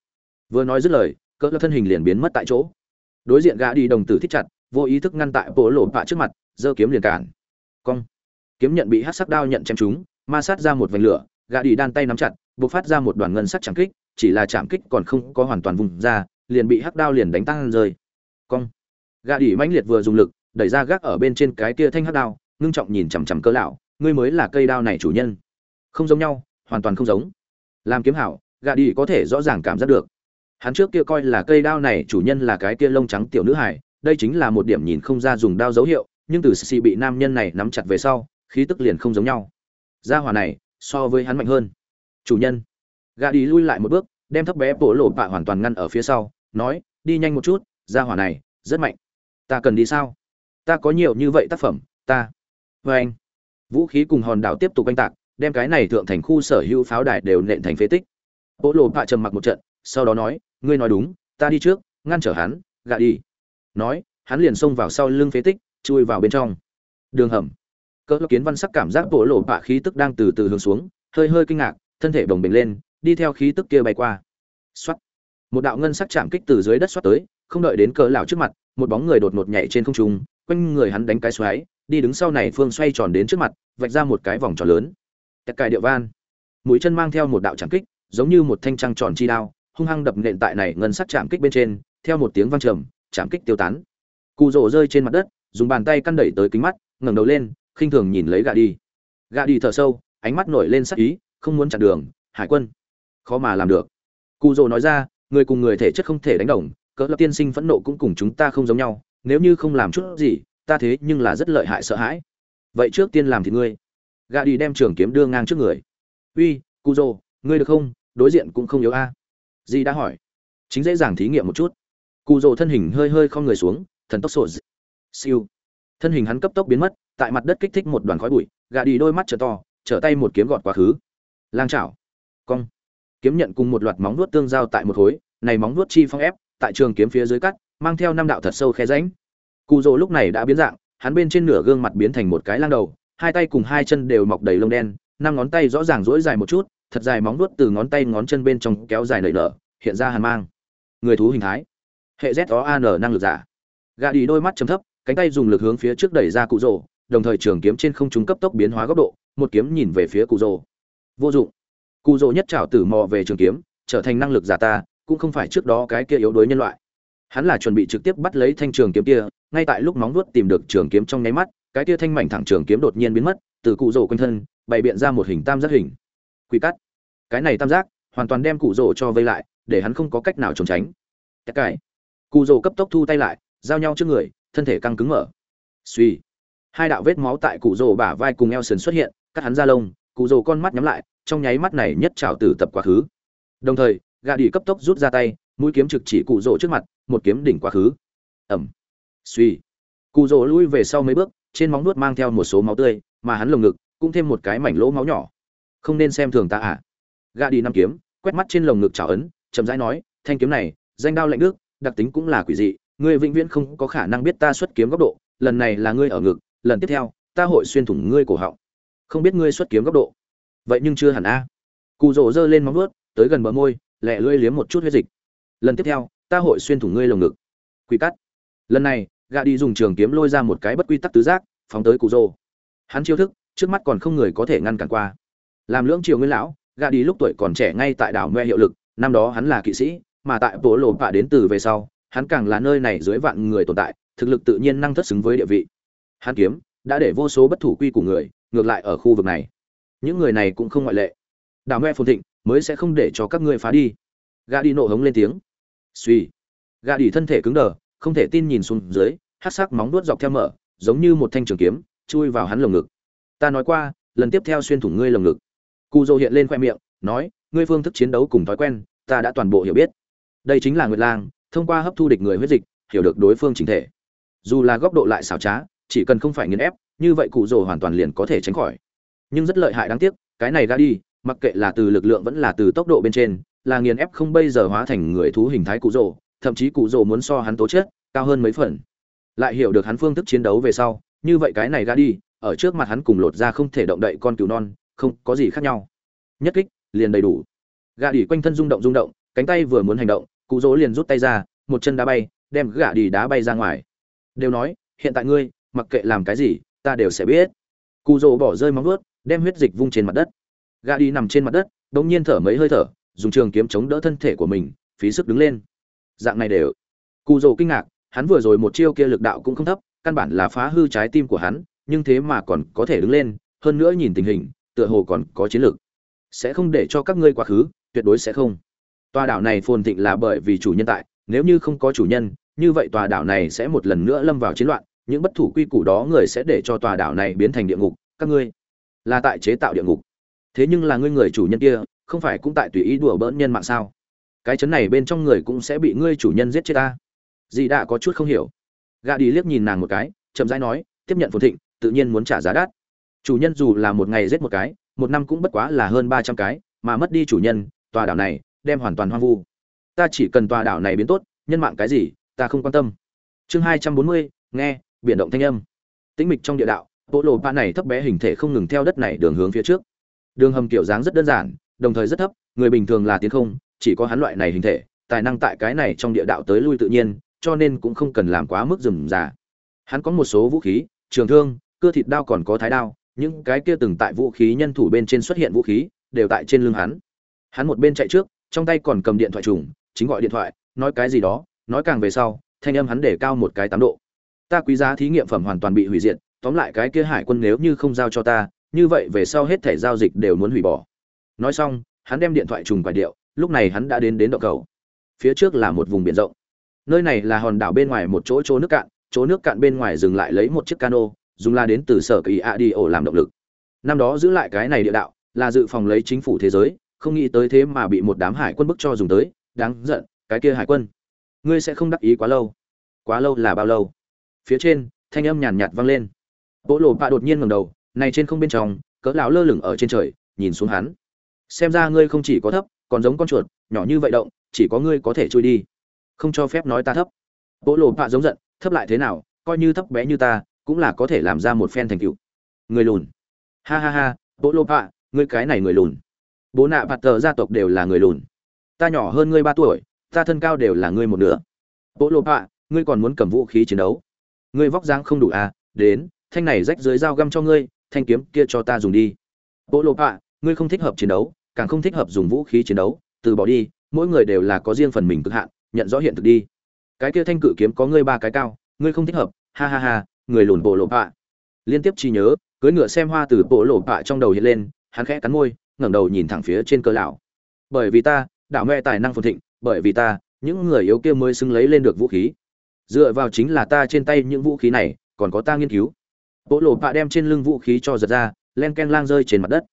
Vừa nói dứt lời, cỡ thân hình liền biến mất tại chỗ. Đối diện gã đi đồng tử thích chặt, vô ý thức ngăn tại bộ lộ bạ trước mặt, giơ kiếm liền cản. Cong. Kiếm nhận bị hát sắc đao nhận chém trúng, ma sát ra một vành lửa gã đi đan tay nắm chặt, buộc phát ra một đoàn ngân sắc chẳng kích, chỉ là chạm kích còn không có hoàn toàn vùng ra, liền bị hắc đao liền đánh tăng rơi. Cong. Gã đi mãnh liệt vừa dùng lực, đẩy ra gác ở bên trên cái kia thanh hắc đao, ngưng trọng nhìn chằm chằm cơ lão, ngươi mới là cây đao này chủ nhân. Không giống nhau, hoàn toàn không giống. Làm kiếm hảo, gã đi có thể rõ ràng cảm giác được. Hắn trước kia coi là cây đao này chủ nhân là cái kia lông trắng tiểu nữ hải đây chính là một điểm nhìn không ra dùng đao dấu hiệu, nhưng từ xì bị nam nhân này nắm chặt về sau, khí tức liền không giống nhau. Gia hỏa này so với hắn mạnh hơn. Chủ nhân. Gã đi lui lại một bước, đem thấp bé bộ lộ bạ hoàn toàn ngăn ở phía sau, nói, đi nhanh một chút ra hỏa này, rất mạnh. Ta cần đi sao? Ta có nhiều như vậy tác phẩm, ta vê anh. Vũ khí cùng hòn đảo tiếp tục oanh tạc, đem cái này thượng thành khu sở hữu pháo đài đều nện thành phế tích. Bộ lộ bạ trầm mặc một trận, sau đó nói, ngươi nói đúng, ta đi trước, ngăn trở hắn gạ đi. Nói, hắn liền xông vào sau lưng phế tích, chui vào bên trong. Đường hầm cỡ kiến văn sắc cảm giác bộ lộ bạ khí tức đang từ từ hướng xuống, hơi hơi kinh ngạc, thân thể bồng bềnh lên, đi theo khí tức kia bay qua. Xoắt một đạo ngân sắc chạm kích từ dưới đất xoắt tới, không đợi đến cỡ lão trước mặt, một bóng người đột ngột nhảy trên không trung, quanh người hắn đánh cái xoáy, đi đứng sau này phương xoay tròn đến trước mặt, vạch ra một cái vòng tròn lớn. Tất cài điệu van mũi chân mang theo một đạo chạm kích, giống như một thanh trăng tròn chi đao, hung hăng đập nện tại này ngân sắc chạm kích bên trên, theo một tiếng vang trầm, chạm kích tiêu tán. Cụ rổ rơi trên mặt đất, dùng bàn tay căn đẩy tới kính mắt, ngẩng đầu lên khinh thường nhìn lấy gạ đi. Gạ đi thở sâu, ánh mắt nổi lên sắc ý, không muốn chặn đường, hải quân. Khó mà làm được. Cụ rổ nói ra, người cùng người thể chất không thể đánh đồng, cỡ lập tiên sinh phẫn nộ cũng cùng chúng ta không giống nhau, nếu như không làm chút gì, ta thế nhưng là rất lợi hại sợ hãi. Vậy trước tiên làm thì ngươi. Gạ đi đem trường kiếm đưa ngang trước người. Uy cụ rồ ngươi được không? Đối diện cũng không yếu a. Di đã hỏi. Chính dễ dàng thí nghiệm một chút. Cụ rồ thân hình hơi hơi không người xuống, thần tốc sổ siêu. Thân hình hắn cấp tốc biến mất tại mặt đất kích thích một đoàn khói bụi gà đi đôi mắt trở to, trở tay một kiếm gọt quá khứ. Lang chảo. Cong. Kiếm nhận cùng một loạt móng vuốt tương giao tại một khối, này móng vuốt chi phong ép, tại trường kiếm phía dưới cắt, mang theo năm đạo thật sâu khe ránh. cụ rồ lúc này đã biến dạng, hắn bên trên nửa gương mặt biến thành một cái lang đầu, hai tay cùng hai chân đều mọc đầy lông đen, năm ngón tay rõ ràng rỗi dài một chút, thật dài móng vuốt từ ngón tay ngón chân bên trong kéo dài nảy nở, hiện ra hàn mang. Người thú hình thái. Hệ z o an năng lực giả. Gà đi đôi mắt chấm thấp, cánh tay dùng lực hướng phía trước đẩy ra cụ rồ đồng thời trường kiếm trên không trung cấp tốc biến hóa góc độ, một kiếm nhìn về phía cụ rồ vô dụng. Cụ rồ nhất trảo tử mò về trường kiếm, trở thành năng lực giả ta, cũng không phải trước đó cái kia yếu đuối nhân loại. Hắn là chuẩn bị trực tiếp bắt lấy thanh trường kiếm kia, ngay tại lúc móng vuốt tìm được trường kiếm trong nháy mắt, cái kia thanh mảnh thẳng trường kiếm đột nhiên biến mất, từ cụ rồ quanh thân, bày biện ra một hình tam giác hình. Quy cắt. Cái này tam giác, hoàn toàn đem cụ rồ cho vây lại, để hắn không có cách nào trốn tránh. Tất cải cụ rồ cấp tốc thu tay lại, giao nhau trước người, thân thể căng cứng mở. Suy hai đạo vết máu tại cụ rồ bả vai cùng eo sườn xuất hiện, cắt hắn ra lông, cụ rồ con mắt nhắm lại, trong nháy mắt này nhất trào tử tập quá khứ. Đồng thời gà đi cấp tốc rút ra tay, mũi kiếm trực chỉ cụ rồ trước mặt, một kiếm đỉnh quá khứ. Ẩm. Suy. Cụ rồ lui về sau mấy bước, trên móng nuốt mang theo một số máu tươi, mà hắn lồng ngực cũng thêm một cái mảnh lỗ máu nhỏ. Không nên xem thường ta à? Gà đi năm kiếm, quét mắt trên lồng ngực trào ấn, chậm rãi nói, thanh kiếm này, danh đao lạnh đức, đặc tính cũng là quỷ dị, ngươi vĩnh viễn không có khả năng biết ta xuất kiếm góc độ, lần này là ngươi ở ngực lần tiếp theo, ta hội xuyên thủng ngươi cổ họng. Không biết ngươi xuất kiếm góc độ. Vậy nhưng chưa hẳn a. Cụ rỗ giơ lên móng vuốt, tới gần bờ môi, lẹ lưỡi liếm một chút huyết dịch. Lần tiếp theo, ta hội xuyên thủng ngươi lồng ngực. Quy cắt. Lần này gạ đi dùng trường kiếm lôi ra một cái bất quy tắc tứ giác, phóng tới cụ rỗ hắn chiêu thức, trước mắt còn không người có thể ngăn cản qua. Làm lưỡng triều nguyên lão gạ đi lúc tuổi còn trẻ ngay tại đảo ngoe hiệu lực, năm đó hắn là kỵ sĩ, mà tại bộ lộ vạ đến từ về sau, hắn càng là nơi này dưới vạn người tồn tại, thực lực tự nhiên năng thất xứng với địa vị hắn kiếm đã để vô số bất thủ quy của người ngược lại ở khu vực này. Những người này cũng không ngoại lệ. Đào mẹ phồn thịnh mới sẽ không để cho các ngươi phá đi. Gà đi nộ hống lên tiếng. Suy gà đi thân thể cứng đờ, không thể tin nhìn xuống dưới hát sắc móng đuốt dọc theo mở, giống như một thanh trường kiếm, chui vào hắn lồng ngực. Ta nói qua, lần tiếp theo xuyên thủng ngươi lồng ngực. Cụ dô hiện lên khoe miệng, nói, ngươi phương thức chiến đấu cùng thói quen, ta đã toàn bộ hiểu biết. Đây chính là nguyệt lang, thông qua hấp thu địch người huyết dịch, hiểu được đối phương chính thể. Dù là góc độ lại xảo trá chỉ cần không phải nghiền ép, như vậy cụ rồ hoàn toàn liền có thể tránh khỏi. Nhưng rất lợi hại đáng tiếc, cái này ra đi, mặc kệ là từ lực lượng vẫn là từ tốc độ bên trên, là nghiền ép không bây giờ hóa thành người thú hình thái cụ rồ, thậm chí cụ rồ muốn so hắn tố chất, cao hơn mấy phần. Lại hiểu được hắn phương thức chiến đấu về sau, như vậy cái này ra đi, ở trước mặt hắn cùng lột ra không thể động đậy con cừu non, không, có gì khác nhau. Nhất kích, liền đầy đủ. Gà đỉ quanh thân rung động rung động, cánh tay vừa muốn hành động, cụ dỗ liền rút tay ra, một chân đá bay, đem gà đỉ đá bay ra ngoài. Đều nói, hiện tại ngươi mặc kệ làm cái gì, ta đều sẽ biết. Cụ dỗ bỏ rơi móng vuốt, đem huyết dịch vung trên mặt đất. Gà đi nằm trên mặt đất, bỗng nhiên thở mấy hơi thở, dùng trường kiếm chống đỡ thân thể của mình, phí sức đứng lên. Dạng này đều. Cụ dỗ kinh ngạc, hắn vừa rồi một chiêu kia lực đạo cũng không thấp, căn bản là phá hư trái tim của hắn, nhưng thế mà còn có thể đứng lên, hơn nữa nhìn tình hình, tựa hồ còn có chiến lược. Sẽ không để cho các ngươi quá khứ, tuyệt đối sẽ không. Tòa đảo này phồn thịnh là bởi vì chủ nhân tại, nếu như không có chủ nhân, như vậy tòa đảo này sẽ một lần nữa lâm vào chiến loạn những bất thủ quy củ đó người sẽ để cho tòa đảo này biến thành địa ngục, các ngươi là tại chế tạo địa ngục. Thế nhưng là ngươi người chủ nhân kia, không phải cũng tại tùy ý đùa bỡn nhân mạng sao? Cái chấn này bên trong người cũng sẽ bị ngươi chủ nhân giết chết ta. Dì đã có chút không hiểu. Gà đi liếc nhìn nàng một cái, chậm rãi nói, tiếp nhận phồn thịnh, tự nhiên muốn trả giá đắt. Chủ nhân dù là một ngày giết một cái, một năm cũng bất quá là hơn ba trăm cái, mà mất đi chủ nhân, tòa đảo này đem hoàn toàn hoang vu. Ta chỉ cần tòa đảo này biến tốt, nhân mạng cái gì, ta không quan tâm. Chương hai trăm bốn mươi, nghe biển động thanh âm. Tĩnh mịch trong địa đạo bộ lộ pa này thấp bé hình thể không ngừng theo đất này đường hướng phía trước. Đường hầm kiểu dáng rất đơn giản, đồng thời rất thấp, người bình thường là tiến không, chỉ có hắn loại này hình thể, tài năng tại cái này trong địa đạo tới lui tự nhiên, cho nên cũng không cần làm quá mức rườm rà. Hắn có một số vũ khí, trường thương, cưa thịt đao còn có thái đao, những cái kia từng tại vũ khí nhân thủ bên trên xuất hiện vũ khí, đều tại trên lưng hắn. Hắn một bên chạy trước, trong tay còn cầm điện thoại trùng, chính gọi điện thoại, nói cái gì đó, nói càng về sau, thanh âm hắn để cao một cái tám độ ta quý giá thí nghiệm phẩm hoàn toàn bị hủy diệt, tóm lại cái kia hải quân nếu như không giao cho ta, như vậy về sau hết thẻ giao dịch đều muốn hủy bỏ. Nói xong, hắn đem điện thoại trùng quải điệu, lúc này hắn đã đến đến động cầu. Phía trước là một vùng biển rộng. Nơi này là hòn đảo bên ngoài một chỗ chỗ nước cạn, chỗ nước cạn bên ngoài dừng lại lấy một chiếc cano, dùng la đến từ sở kỳ a đi ổ làm động lực. Năm đó giữ lại cái này địa đạo, là dự phòng lấy chính phủ thế giới, không nghĩ tới thế mà bị một đám hải quân bức cho dùng tới, đáng giận, cái kia hải quân, ngươi sẽ không đắc ý quá lâu. Quá lâu là bao lâu? Phía trên, thanh âm nhàn nhạt vang lên. Bộ lộ bạ đột nhiên ngẩng đầu, này trên không bên trong, cỡ lão lơ lửng ở trên trời, nhìn xuống hắn. Xem ra ngươi không chỉ có thấp, còn giống con chuột, nhỏ như vậy động, chỉ có ngươi có thể trôi đi. Không cho phép nói ta thấp. Bộ lộ bạ giống giận, thấp lại thế nào, coi như thấp bé như ta, cũng là có thể làm ra một phen thành tựu. Người lùn. Ha ha ha bộ lộ bạ ngươi cái này người lùn. Bố nạ bạt tờ gia tộc đều là người lùn. Ta nhỏ hơn ngươi ba tuổi, ta thân cao đều là ngươi một nửa. Bộ lộ bạ ngươi còn muốn cầm vũ khí chiến đấu ngươi vóc dáng không đủ à đến, thanh này rách dưới dao găm cho ngươi, thanh kiếm kia cho ta dùng đi. Bộ lộ bạ ngươi không thích hợp chiến đấu, càng không thích hợp dùng vũ khí chiến đấu, từ bỏ đi, mỗi người đều là có riêng phần mình cực hạn, nhận rõ hiện thực đi. Cái kia thanh cự kiếm có ngươi ba cái cao, ngươi không thích hợp, ha ha ha, người lùn bộ lộ bạ liên tiếp chi nhớ cưới ngựa xem hoa từ bộ lộ bạ trong đầu hiện lên, hắn khẽ cắn môi, ngẩng đầu nhìn thẳng phía trên cơ lão. Bởi vì ta đảo mẹ tài năng phồn thịnh, bởi vì ta, những người yếu kia mới xứng lấy lên được vũ khí dựa vào chính là ta trên tay những vũ khí này, còn có ta nghiên cứu. Bộ lộ bạ đem trên lưng vũ khí cho giật ra, len ken lang rơi trên mặt đất.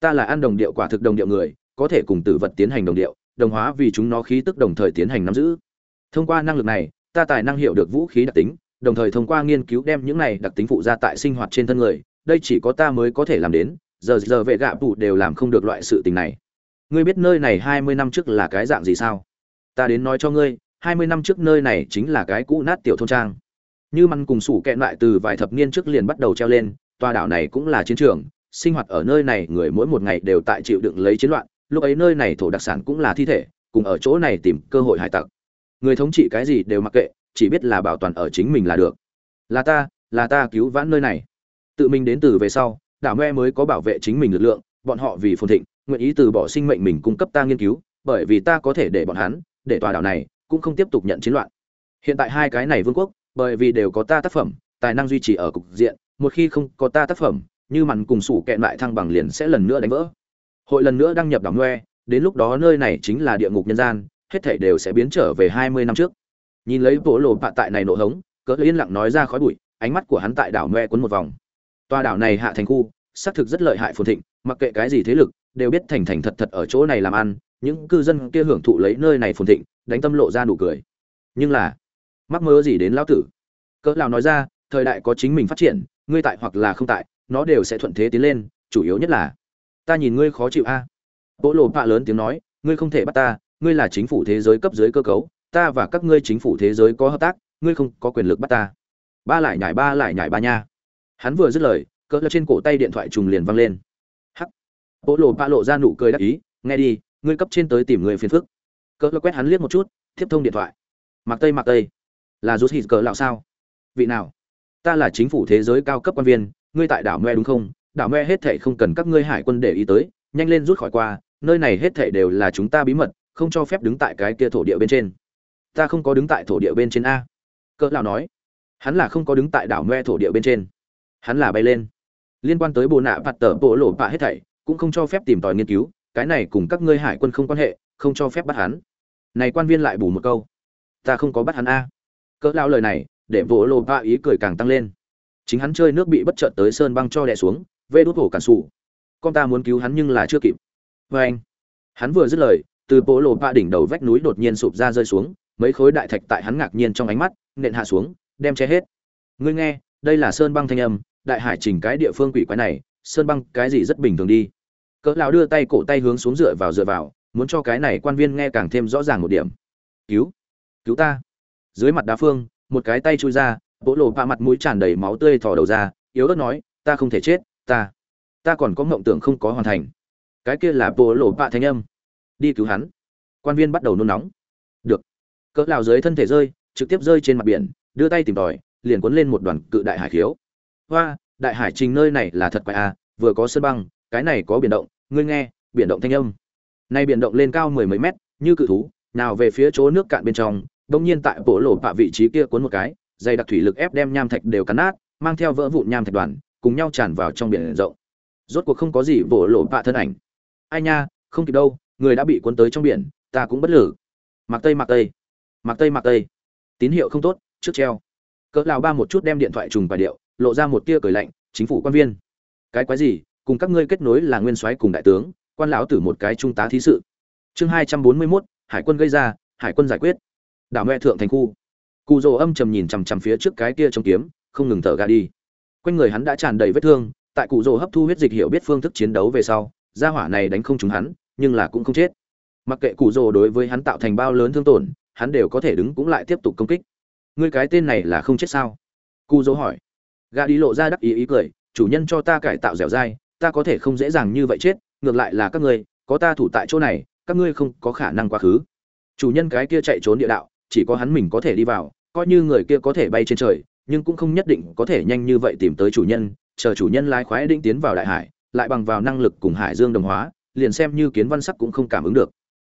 Ta là ăn đồng điệu quả thực đồng điệu người, có thể cùng tử vật tiến hành đồng điệu, đồng hóa vì chúng nó khí tức đồng thời tiến hành nắm giữ. Thông qua năng lực này, ta tài năng hiểu được vũ khí đặc tính, đồng thời thông qua nghiên cứu đem những này đặc tính phụ ra tại sinh hoạt trên thân người, đây chỉ có ta mới có thể làm đến, giờ giờ vệ gạ tụ đều làm không được loại sự tình này. Ngươi biết nơi này hai mươi năm trước là cái dạng gì sao? Ta đến nói cho ngươi hai mươi năm trước nơi này chính là cái cũ nát tiểu thôn trang. Như măn cùng sủ kẹn lại từ vài thập niên trước liền bắt đầu treo lên, tòa đảo này cũng là chiến trường, sinh hoạt ở nơi này người mỗi một ngày đều tại chịu đựng lấy chiến loạn, lúc ấy nơi này thổ đặc sản cũng là thi thể, cùng ở chỗ này tìm cơ hội hải tặc. Người thống trị cái gì đều mặc kệ, chỉ biết là bảo toàn ở chính mình là được. Là ta là ta cứu vãn nơi này. Tự mình đến từ về sau, đảo me mới có bảo vệ chính mình lực lượng, bọn họ vì phồn thịnh, nguyện ý từ bỏ sinh mệnh mình cung cấp ta nghiên cứu, bởi vì ta có thể để bọn hắn, để tòa đảo này cũng không tiếp tục nhận chiến loạn. Hiện tại hai cái này vương quốc, bởi vì đều có ta tác phẩm, tài năng duy trì ở cục diện, một khi không có ta tác phẩm, như mặn cùng sủ kẹn lại thăng bằng liền sẽ lần nữa đánh vỡ. Hội lần nữa đăng nhập đảo ngoe, đến lúc đó nơi này chính là địa ngục nhân gian, hết thảy đều sẽ biến trở về hai mươi năm trước. Nhìn lấy bộ lộ bạ tại này nổ hống, cỡ yên lặng nói ra khói bụi, ánh mắt của hắn tại đảo ngoe cuốn một vòng. Tòa đảo này hạ thành khu, xác thực rất lợi hại phồn thịnh, mặc kệ cái gì thế lực, đều biết thành thành thật thật ở chỗ này làm ăn những cư dân kia hưởng thụ lấy nơi này phồn thịnh, đánh tâm lộ ra nụ cười. Nhưng là, mắc mơ gì đến lão tử? Cỡ lão nói ra, thời đại có chính mình phát triển, ngươi tại hoặc là không tại, nó đều sẽ thuận thế tiến lên, chủ yếu nhất là, ta nhìn ngươi khó chịu a. À? bộ lộ bạ lớn tiếng nói, ngươi không thể bắt ta, ngươi là chính phủ thế giới cấp dưới cơ cấu, ta và các ngươi chính phủ thế giới có hợp tác, ngươi không có quyền lực bắt ta. Ba lại nhảy ba lại nhảy ba nha. Hắn vừa dứt lời, cỡ lão trên cổ tay điện thoại trùng liền văng lên. Hắc. Bộ lộ bạ lộ ra nụ cười đắc ý, nghe đi ngươi cấp trên tới tìm người phiền phức. Cỡ lo quét hắn liếc một chút, tiếp thông điện thoại. Mặc tây mặc tây, là rút hít cỡ lão sao? Vị nào? Ta là chính phủ thế giới cao cấp quan viên, ngươi tại đảo me đúng không? Đảo me hết thảy không cần các ngươi hải quân để ý tới, nhanh lên rút khỏi qua, nơi này hết thảy đều là chúng ta bí mật, không cho phép đứng tại cái kia thổ địa bên trên. Ta không có đứng tại thổ địa bên trên a. Cỡ lão nói. Hắn là không có đứng tại đảo me thổ địa bên trên. Hắn là bay lên. Liên quan tới bộ nạ vặt tờ bộ lộ bạ hết thảy, cũng không cho phép tìm tòi nghiên cứu cái này cùng các ngươi hải quân không quan hệ, không cho phép bắt hắn. Này quan viên lại bù một câu. Ta không có bắt hắn a. Cỡ lão lời này, để vỗ lộ ba ý cười càng tăng lên. Chính hắn chơi nước bị bất chợt tới sơn băng cho đè xuống, vê đốt hổ cản sủ. Con ta muốn cứu hắn nhưng là chưa kịp. Vê anh, hắn vừa dứt lời, từ bộ lộ ba đỉnh đầu vách núi đột nhiên sụp ra rơi xuống, mấy khối đại thạch tại hắn ngạc nhiên trong ánh mắt, nện hạ xuống, đem che hết. Ngươi nghe, đây là sơn băng thanh âm, đại hải chỉnh cái địa phương quỷ quái này, sơn băng cái gì rất bình thường đi cỡ lão đưa tay cổ tay hướng xuống dựa vào dựa vào, muốn cho cái này quan viên nghe càng thêm rõ ràng một điểm. Cứu cứu ta. Dưới mặt đá phương, một cái tay chui ra bộ lộ bạ mặt mũi tràn đầy máu tươi thò đầu ra, yếu ớt nói, ta không thể chết, ta ta còn có mộng tưởng không có hoàn thành. Cái kia là bộ lộ bạ thanh âm. Đi cứu hắn. Quan viên bắt đầu nôn nóng. Được. Cỡ lão dưới thân thể rơi, trực tiếp rơi trên mặt biển, đưa tay tìm tòi, liền cuốn lên một đoàn cự đại hải khiếu. Hoa, đại hải trình nơi này là thật quái à vừa có sân băng, cái này có biển động ngươi nghe, biển động thanh âm. Nay biển động lên cao mười mấy mét, như cự thú, nào về phía chỗ nước cạn bên trong, đông nhiên tại bộ lộ bạ vị trí kia cuốn một cái dây đặc thủy lực ép đem nham thạch đều cắn nát, mang theo vỡ vụn nham thạch đoàn, cùng nhau tràn vào trong biển rộng. Rốt cuộc không có gì bộ lộ bạ thân ảnh. Ai nha, không kịp đâu, người đã bị cuốn tới trong biển, ta cũng bất lử mặc tây mặc tây mặc tây mặc tây. Tín hiệu không tốt, trước treo. Cỡ lào ba một chút đem điện thoại trùng và điệu, lộ ra một tia cười lạnh, chính phủ quan viên. Cái quái gì? Cùng các ngươi kết nối là nguyên soái cùng đại tướng quan lão tử một cái trung tá thí sự. Chương hai trăm bốn mươi 241, hải quân gây ra hải quân giải quyết. Đảo mẹ thượng thành khu. Cụ rồ âm trầm nhìn chằm chằm phía trước cái kia trong kiếm không ngừng thở ga đi. Quanh người hắn đã tràn đầy vết thương tại cụ rồ hấp thu huyết dịch hiểu biết phương thức chiến đấu về sau gia hỏa này đánh không trúng hắn nhưng là cũng không chết. Mặc kệ cụ rồ đối với hắn tạo thành bao lớn thương tổn hắn đều có thể đứng cũng lại tiếp tục công kích. Ngươi cái tên này là không chết sao? Cụ rồ hỏi. Gà đi lộ ra đắc ý ý cười chủ nhân cho ta cải tạo dẻo dai ta có thể không dễ dàng như vậy chết, ngược lại là các ngươi, có ta thủ tại chỗ này, các ngươi không có khả năng quá khứ. Chủ nhân cái kia chạy trốn địa đạo, chỉ có hắn mình có thể đi vào, coi như người kia có thể bay trên trời, nhưng cũng không nhất định có thể nhanh như vậy tìm tới chủ nhân, chờ chủ nhân lái khoái định tiến vào đại hải, lại bằng vào năng lực cùng hải dương đồng hóa, liền xem như kiến văn sắc cũng không cảm ứng được.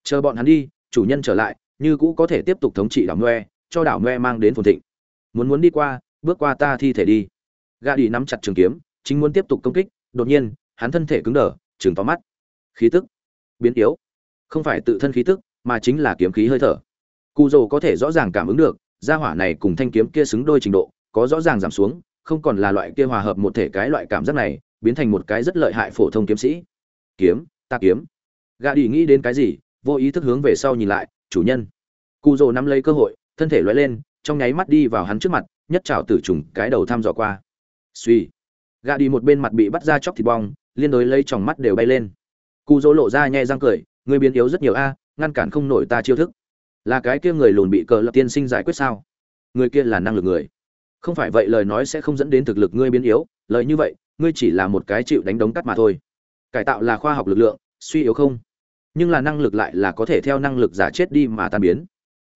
Chờ bọn hắn đi, chủ nhân trở lại, như cũ có thể tiếp tục thống trị đảo noe cho đảo noe mang đến phồn thịnh. Muốn muốn đi qua, bước qua ta thi thể đi. Gà đi nắm chặt trường kiếm, chính muốn tiếp tục công kích đột nhiên, hắn thân thể cứng đờ chừng tóm mắt. Khí tức biến yếu. Không phải tự thân khí tức, mà chính là kiếm khí hơi thở. Cụ dồ có thể rõ ràng cảm ứng được, gia hỏa này cùng thanh kiếm kia xứng đôi trình độ, có rõ ràng giảm xuống, không còn là loại kia hòa hợp một thể cái loại cảm giác này, biến thành một cái rất lợi hại phổ thông kiếm sĩ. Kiếm, ta kiếm. Gà đi nghĩ đến cái gì, vô ý thức hướng về sau nhìn lại, chủ nhân. Cụ dồ nắm lấy cơ hội, thân thể loay lên, trong nháy mắt đi vào hắn trước mặt, nhất trào tử trùng cái đầu thăm dò qua. Suy gà đi một bên mặt bị bắt ra chóc thịt bong, liên đối lấy tròng mắt đều bay lên. Cụ dỗ lộ ra nhẹ răng cười người biến yếu rất nhiều a, ngăn cản không nổi ta chiêu thức. Là cái kia người lùn bị cờ lập tiên sinh giải quyết sao? Người kia là năng lực người. Không phải vậy lời nói sẽ không dẫn đến thực lực ngươi biến yếu, lời như vậy, ngươi chỉ là một cái chịu đánh đống cắt mà thôi. Cải tạo là khoa học lực lượng, suy yếu không? Nhưng là năng lực lại là có thể theo năng lực giả chết đi mà tan biến.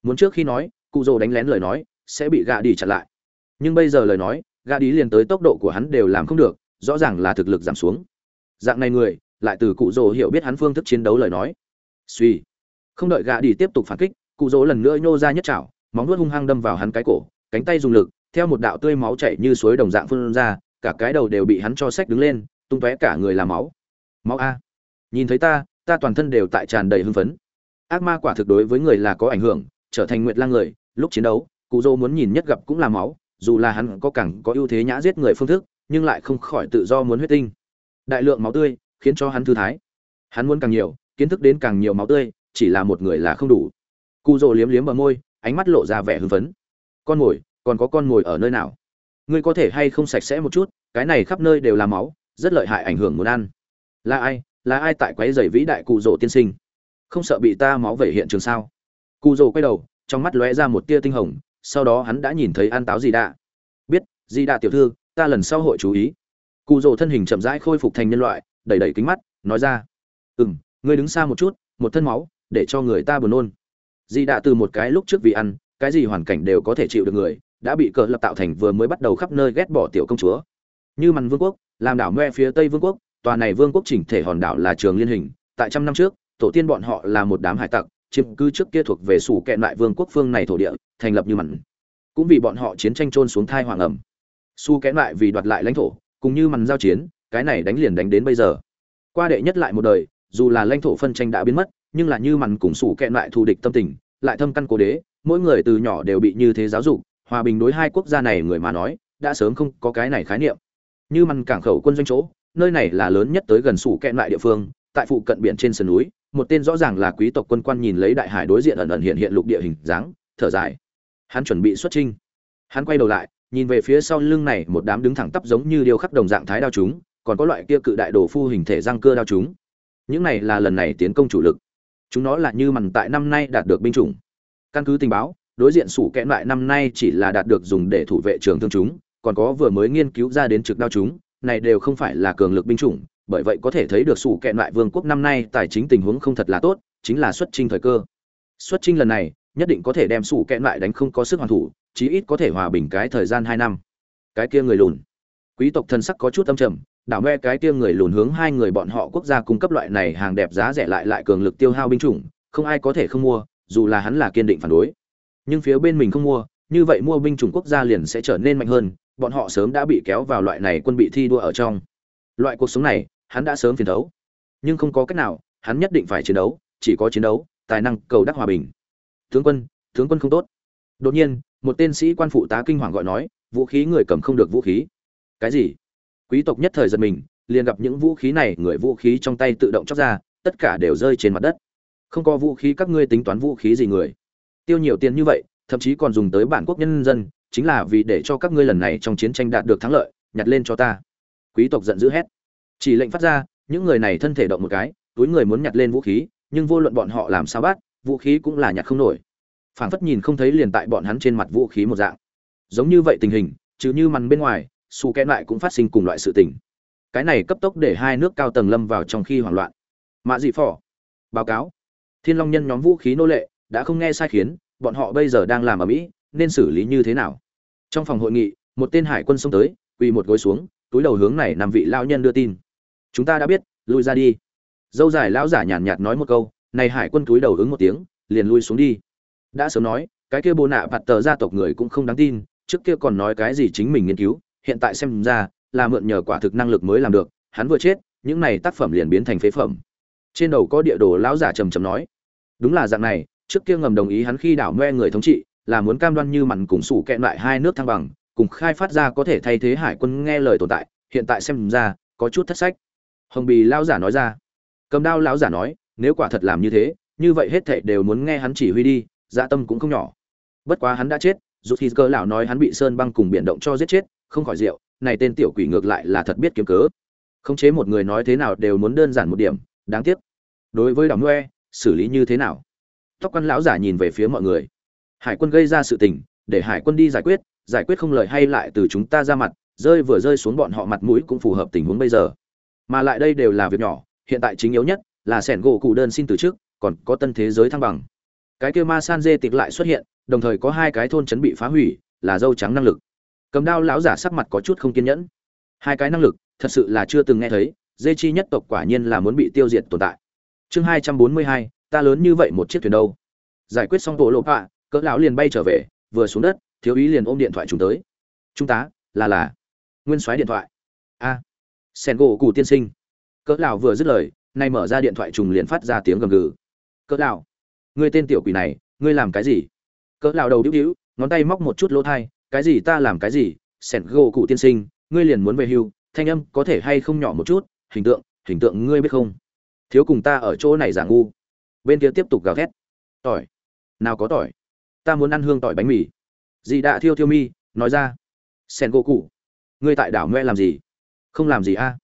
Muốn trước khi nói cụ dỗ đánh lén lời nói, sẽ bị gạ đi chặn lại. Nhưng bây giờ lời nói gạ đi liền tới tốc độ của hắn đều làm không được, rõ ràng là thực lực giảm xuống. Dạng này người, lại từ cụ rỗ hiểu biết hắn phương thức chiến đấu lời nói. Suy. Không đợi gạ đi tiếp tục phản kích, cụ rỗ lần nữa nhô ra nhất chảo, móng nuốt hung hăng đâm vào hắn cái cổ, cánh tay dùng lực, theo một đạo tươi máu chảy như suối đồng dạng phun ra, cả cái đầu đều bị hắn cho sách đứng lên, tung tóe cả người làm máu. Máu a. Nhìn thấy ta ta toàn thân đều tại tràn đầy hưng phấn. Ác ma quả thực đối với người là có ảnh hưởng, trở thành nguyệt lang người, lúc chiến đấu, cụ dô muốn nhìn nhất gặp cũng là máu dù là hắn có cẳng có ưu thế nhã giết người phương thức, nhưng lại không khỏi tự do muốn huyết tinh. Đại lượng máu tươi khiến cho hắn thư thái. Hắn muốn càng nhiều, kiến thức đến càng nhiều máu tươi, chỉ là một người là không đủ. Cụ dô liếm liếm bờ môi, ánh mắt lộ ra vẻ hưng phấn. Con mồi, còn có con mồi ở nơi nào? Ngươi có thể hay không sạch sẽ một chút, cái này khắp nơi đều là máu, rất lợi hại ảnh hưởng muốn ăn. Là ai là ai tại quấy dày vĩ đại cụ rỗ tiên sinh? Không sợ bị ta máu về hiện trường sao? Cụ rỗ quay đầu, trong mắt lóe ra một tia tinh hồng sau đó hắn đã nhìn thấy an táo gì đạ. Biết gì đạ tiểu thư, ta lần sau hội chú ý. Cụ rỗ thân hình chậm rãi khôi phục thành nhân loại, đẩy đẩy kính mắt, nói ra. Ừ m ngươi đứng xa một chút, một thân máu, để cho người ta buồn nôn. Dì đạ từ một cái lúc trước vì ăn, cái gì hoàn cảnh đều có thể chịu được người, đã bị cờ lập tạo thành vừa mới bắt đầu khắp nơi ghét bỏ tiểu công chúa. Như mằn vương quốc, làm đảo ngoe phía tây vương quốc, tòa này vương quốc chỉnh thể hòn đảo là trường liên hình, tại trăm năm trước, tổ tiên bọn họ là một đám hải tặc chiếm cứ trước kia thuộc về sủ kẹn lại vương quốc phương này thổ địa, thành lập như mặn. Cũng vì bọn họ chiến tranh trôn xuống thai hoàng ẩm. Su kẽn lại vì đoạt lại lãnh thổ, cùng như mặn giao chiến, cái này đánh liền đánh đến bây giờ. Qua đệ nhất lại một đời, dù là lãnh thổ phân tranh đã biến mất, nhưng là như mặn cùng sủ kẹn lại thù địch tâm tình, lại thâm căn cố đế, mỗi người từ nhỏ đều bị như thế giáo dục, hòa bình đối hai quốc gia này người mà nói, đã sớm không có cái này khái niệm. Như mặn cảng khẩu quân doanh chỗ, nơi này là lớn nhất tới gần sủ kẹn lại địa phương, tại phụ cận biển trên sườn núi một tên rõ ràng là quý tộc quân quan nhìn lấy đại hải đối diện ẩn ẩn hiện hiện lục địa hình dáng, thở dài. Hắn chuẩn bị xuất trinh hắn quay đầu lại, nhìn về phía sau lưng này một đám đứng thẳng tắp giống như điêu khắc đồng dạng thái đao chúng, còn có loại kia cự đại đồ phu hình thể răng cưa đao chúng. Những này là lần này tiến công chủ lực. Chúng nó là như mằn tại năm nay đạt được binh chủng. Căn cứ tình báo, đối diện sủ kẽn lại năm nay chỉ là đạt được dùng để thủ vệ trường thương chúng, còn có vừa mới nghiên cứu ra đến trực đao chúng, này đều không phải là cường lực binh chủng bởi vậy có thể thấy được sủ kẹn lại vương quốc năm nay tài chính tình huống không thật là tốt, chính là xuất trinh thời cơ. Xuất trinh lần này, nhất định có thể đem sủ kẹn lại đánh không có sức hoàn thủ, chí ít có thể hòa bình cái thời gian hai năm. Cái kia người lùn. Quý tộc thân sắc có chút âm trầm, đảo me cái kia người lùn hướng hai người bọn họ quốc gia cung cấp loại này hàng đẹp giá rẻ lại lại cường lực tiêu hao binh chủng, không ai có thể không mua, dù là hắn là kiên định phản đối. Nhưng phía bên mình không mua, như vậy mua binh chủng quốc gia liền sẽ trở nên mạnh hơn, bọn họ sớm đã bị kéo vào loại này quân bị thi đua ở trong. Loại cuộc sống này hắn đã sớm phiền đấu nhưng không có cách nào, hắn nhất định phải chiến đấu, chỉ có chiến đấu, tài năng cầu đắc hòa bình. Tướng quân tướng quân không tốt. Đột nhiên, một tên sĩ quan phụ tá kinh hoàng gọi nói, vũ khí người cầm không được vũ khí. Cái gì? Quý tộc nhất thời giật mình, liền gặp những vũ khí này, người vũ khí trong tay tự động chóc ra, tất cả đều rơi trên mặt đất. Không có vũ khí các ngươi tính toán vũ khí gì người? Tiêu nhiều tiền như vậy, thậm chí còn dùng tới bản quốc nhân dân, chính là vì để cho các ngươi lần này trong chiến tranh đạt được thắng lợi, nhặt lên cho ta. Quý tộc giận dữ hét chỉ lệnh phát ra, những người này thân thể động một cái, túi người muốn nhặt lên vũ khí, nhưng vô luận bọn họ làm sao bắt, vũ khí cũng là nhặt không nổi. Phảng phất nhìn không thấy liền tại bọn hắn trên mặt vũ khí một dạng. Giống như vậy tình hình chứ như mằn bên ngoài, xù kẽn lại cũng phát sinh cùng loại sự tình. Cái này cấp tốc để hai nước cao tầng lâm vào trong khi hoảng loạn. Mạ dị phỏ. Báo cáo. Thiên long nhân nhóm vũ khí nô lệ, đã không nghe sai khiến, bọn họ bây giờ đang làm ở mỹ, nên xử lý như thế nào? Trong phòng hội nghị, một tên hải quân xông tới, quỳ một gối xuống, túi đầu hướng này nằm vị lao nhân đưa tin chúng ta đã biết, lui ra đi. Dâu dài lão giả nhàn nhạt nói một câu, này hải quân túi đầu ứng một tiếng, liền lui xuống đi. Đã sớm nói, cái kia bồ nạ bạt tờ gia tộc người cũng không đáng tin, trước kia còn nói cái gì chính mình nghiên cứu, hiện tại xem ra, là mượn nhờ quả thực năng lực mới làm được, hắn vừa chết, những này tác phẩm liền biến thành phế phẩm. Trên đầu có địa đồ lão giả trầm trầm nói. Đúng là dạng này, trước kia ngầm đồng ý hắn khi đảo me người thống trị, là muốn cam đoan như mặn cùng sủ kẹn lại hai nước thăng bằng, cùng khai phát ra có thể thay thế hải quân nghe lời tồn tại, hiện tại xem ra, có chút thất sách hồng bì lão giả nói ra. Cầm đao lão giả nói, nếu quả thật làm như thế, như vậy hết thảy đều muốn nghe hắn chỉ huy đi dạ tâm cũng không nhỏ. Bất quá hắn đã chết dù khi cơ lão nói hắn bị sơn băng cùng biển động cho giết chết, không khỏi rượu, này tên tiểu quỷ ngược lại là thật biết kiếm cớ. Khống chế một người nói thế nào đều muốn đơn giản một điểm, đáng tiếc. Đối với đảo noe xử lý như thế nào? Tóc quan lão giả nhìn về phía mọi người. Hải quân gây ra sự tình, để hải quân đi giải quyết giải quyết không lời hay lại từ chúng ta ra mặt, rơi vừa rơi xuống bọn họ mặt mũi cũng phù hợp tình huống bây giờ mà lại đây đều là việc nhỏ, hiện tại chính yếu nhất là sẻn gỗ cụ đơn xin từ trước còn có tân thế giới thăng bằng. Cái kia ma san dê tịch lại xuất hiện, đồng thời có hai cái thôn chấn bị phá hủy, là dâu trắng năng lực. Cầm đao lão giả sắc mặt có chút không kiên nhẫn. Hai cái năng lực, thật sự là chưa từng nghe thấy, dê chi nhất tộc quả nhiên là muốn bị tiêu diệt tồn tại. Chương hai trăm bốn mươi hai, ta lớn như vậy một chiếc thuyền đâu? Giải quyết xong bộ lộ họa, cỡ lão liền bay trở về, vừa xuống đất, thiếu úy liền ôm điện thoại chúng tới. Trung tá là là, nguyên soái điện thoại. A sen gỗ cụ tiên sinh. Cỡ lão vừa dứt lời, nay mở ra điện thoại trùng liền phát ra tiếng gầm gừ. Cỡ lão ngươi tên tiểu quỷ này, ngươi làm cái gì? Cỡ lão đầu điếu điếu, ngón tay móc một chút lỗ thai, cái gì ta làm cái gì? Sen gỗ cụ tiên sinh, ngươi liền muốn về hưu, thanh âm có thể hay không nhỏ một chút, hình tượng hình tượng ngươi biết không? Thiếu cùng ta ở chỗ này giả ngu. Bên kia tiếp tục gào thét. Tỏi, nào có tỏi? Ta muốn ăn hương tỏi bánh mì. Dì đã thiêu thiêu mi, nói ra. Sen gỗ cụ ngươi tại đảo ngoe làm gì? Không làm gì a?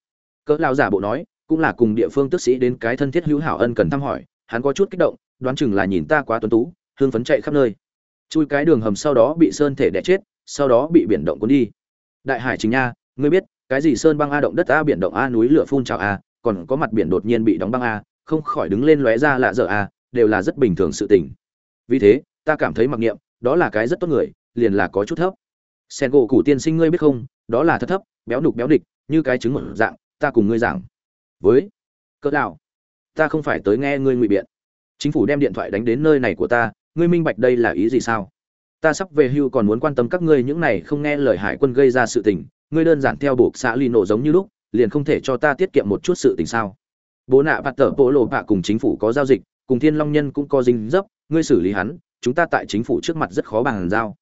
Cỡ lao giả bộ nói, cũng là cùng địa phương tức sĩ đến cái thân thiết hữu hảo ân cần thăm hỏi, hắn có chút kích động, đoán chừng là nhìn ta quá tuấn tú hương phấn chạy khắp nơi. Chui cái đường hầm sau đó bị sơn thể đẻ chết, sau đó bị biển động cuốn đi. Đại hải chính nha, ngươi biết, cái gì sơn băng a động đất a, biển động a, núi lửa phun trào a, còn có mặt biển đột nhiên bị đóng băng a, không khỏi đứng lên lóe ra lạ dở a, đều là rất bình thường sự tình. Vì thế, ta cảm thấy mặc niệm, đó là cái rất tốt người, liền là có chút thấp. Sen gỗ củ tiên sinh ngươi biết không, đó là thật thấp, béo nục béo địch như cái chứng một dạng, ta cùng ngươi giảng. Với, cỡ đạo ta không phải tới nghe ngươi ngụy biện. Chính phủ đem điện thoại đánh đến nơi này của ta, ngươi minh bạch đây là ý gì sao? Ta sắp về hưu còn muốn quan tâm các ngươi những này không nghe lời hải quân gây ra sự tình, ngươi đơn giản theo buộc xã ly nổ giống như lúc, liền không thể cho ta tiết kiệm một chút sự tình sao? Bố nạ bạt tờ bộ lộ bạ cùng chính phủ có giao dịch, cùng thiên long nhân cũng có dinh dấp, ngươi xử lý hắn, chúng ta tại chính phủ trước mặt rất khó bàn giao.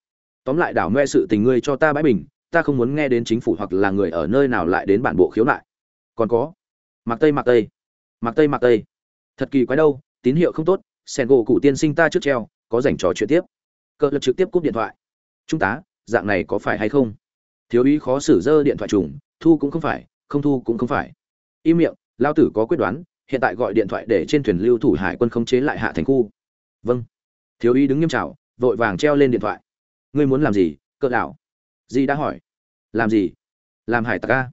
Tóm lại đảo ngoe sự tình ngươi cho ta bãi bình ta không muốn nghe đến chính phủ hoặc là người ở nơi nào lại đến bản bộ khiếu nại. Còn có mặc tây mặc tây mặc tây mặc tây. Thật kỳ quái đâu, tín hiệu không tốt, sen gỗ cụ tiên sinh ta trước treo, có dành trò chuyện tiếp. Cờ lập trực tiếp cúp điện thoại. Chúng ta dạng này có phải hay không? Thiếu úy khó xử dơ điện thoại trùng, thu cũng không phải, không thu cũng không phải. Im miệng lao tử có quyết đoán, hiện tại gọi điện thoại để trên thuyền lưu thủ hải quân khống chế lại hạ thành khu. Vâng. Thiếu úy đứng nghiêm trào vội vàng treo lên điện thoại. Ngươi muốn làm gì, cỡ đảo di đã hỏi. Làm gì? Làm hải tặc à?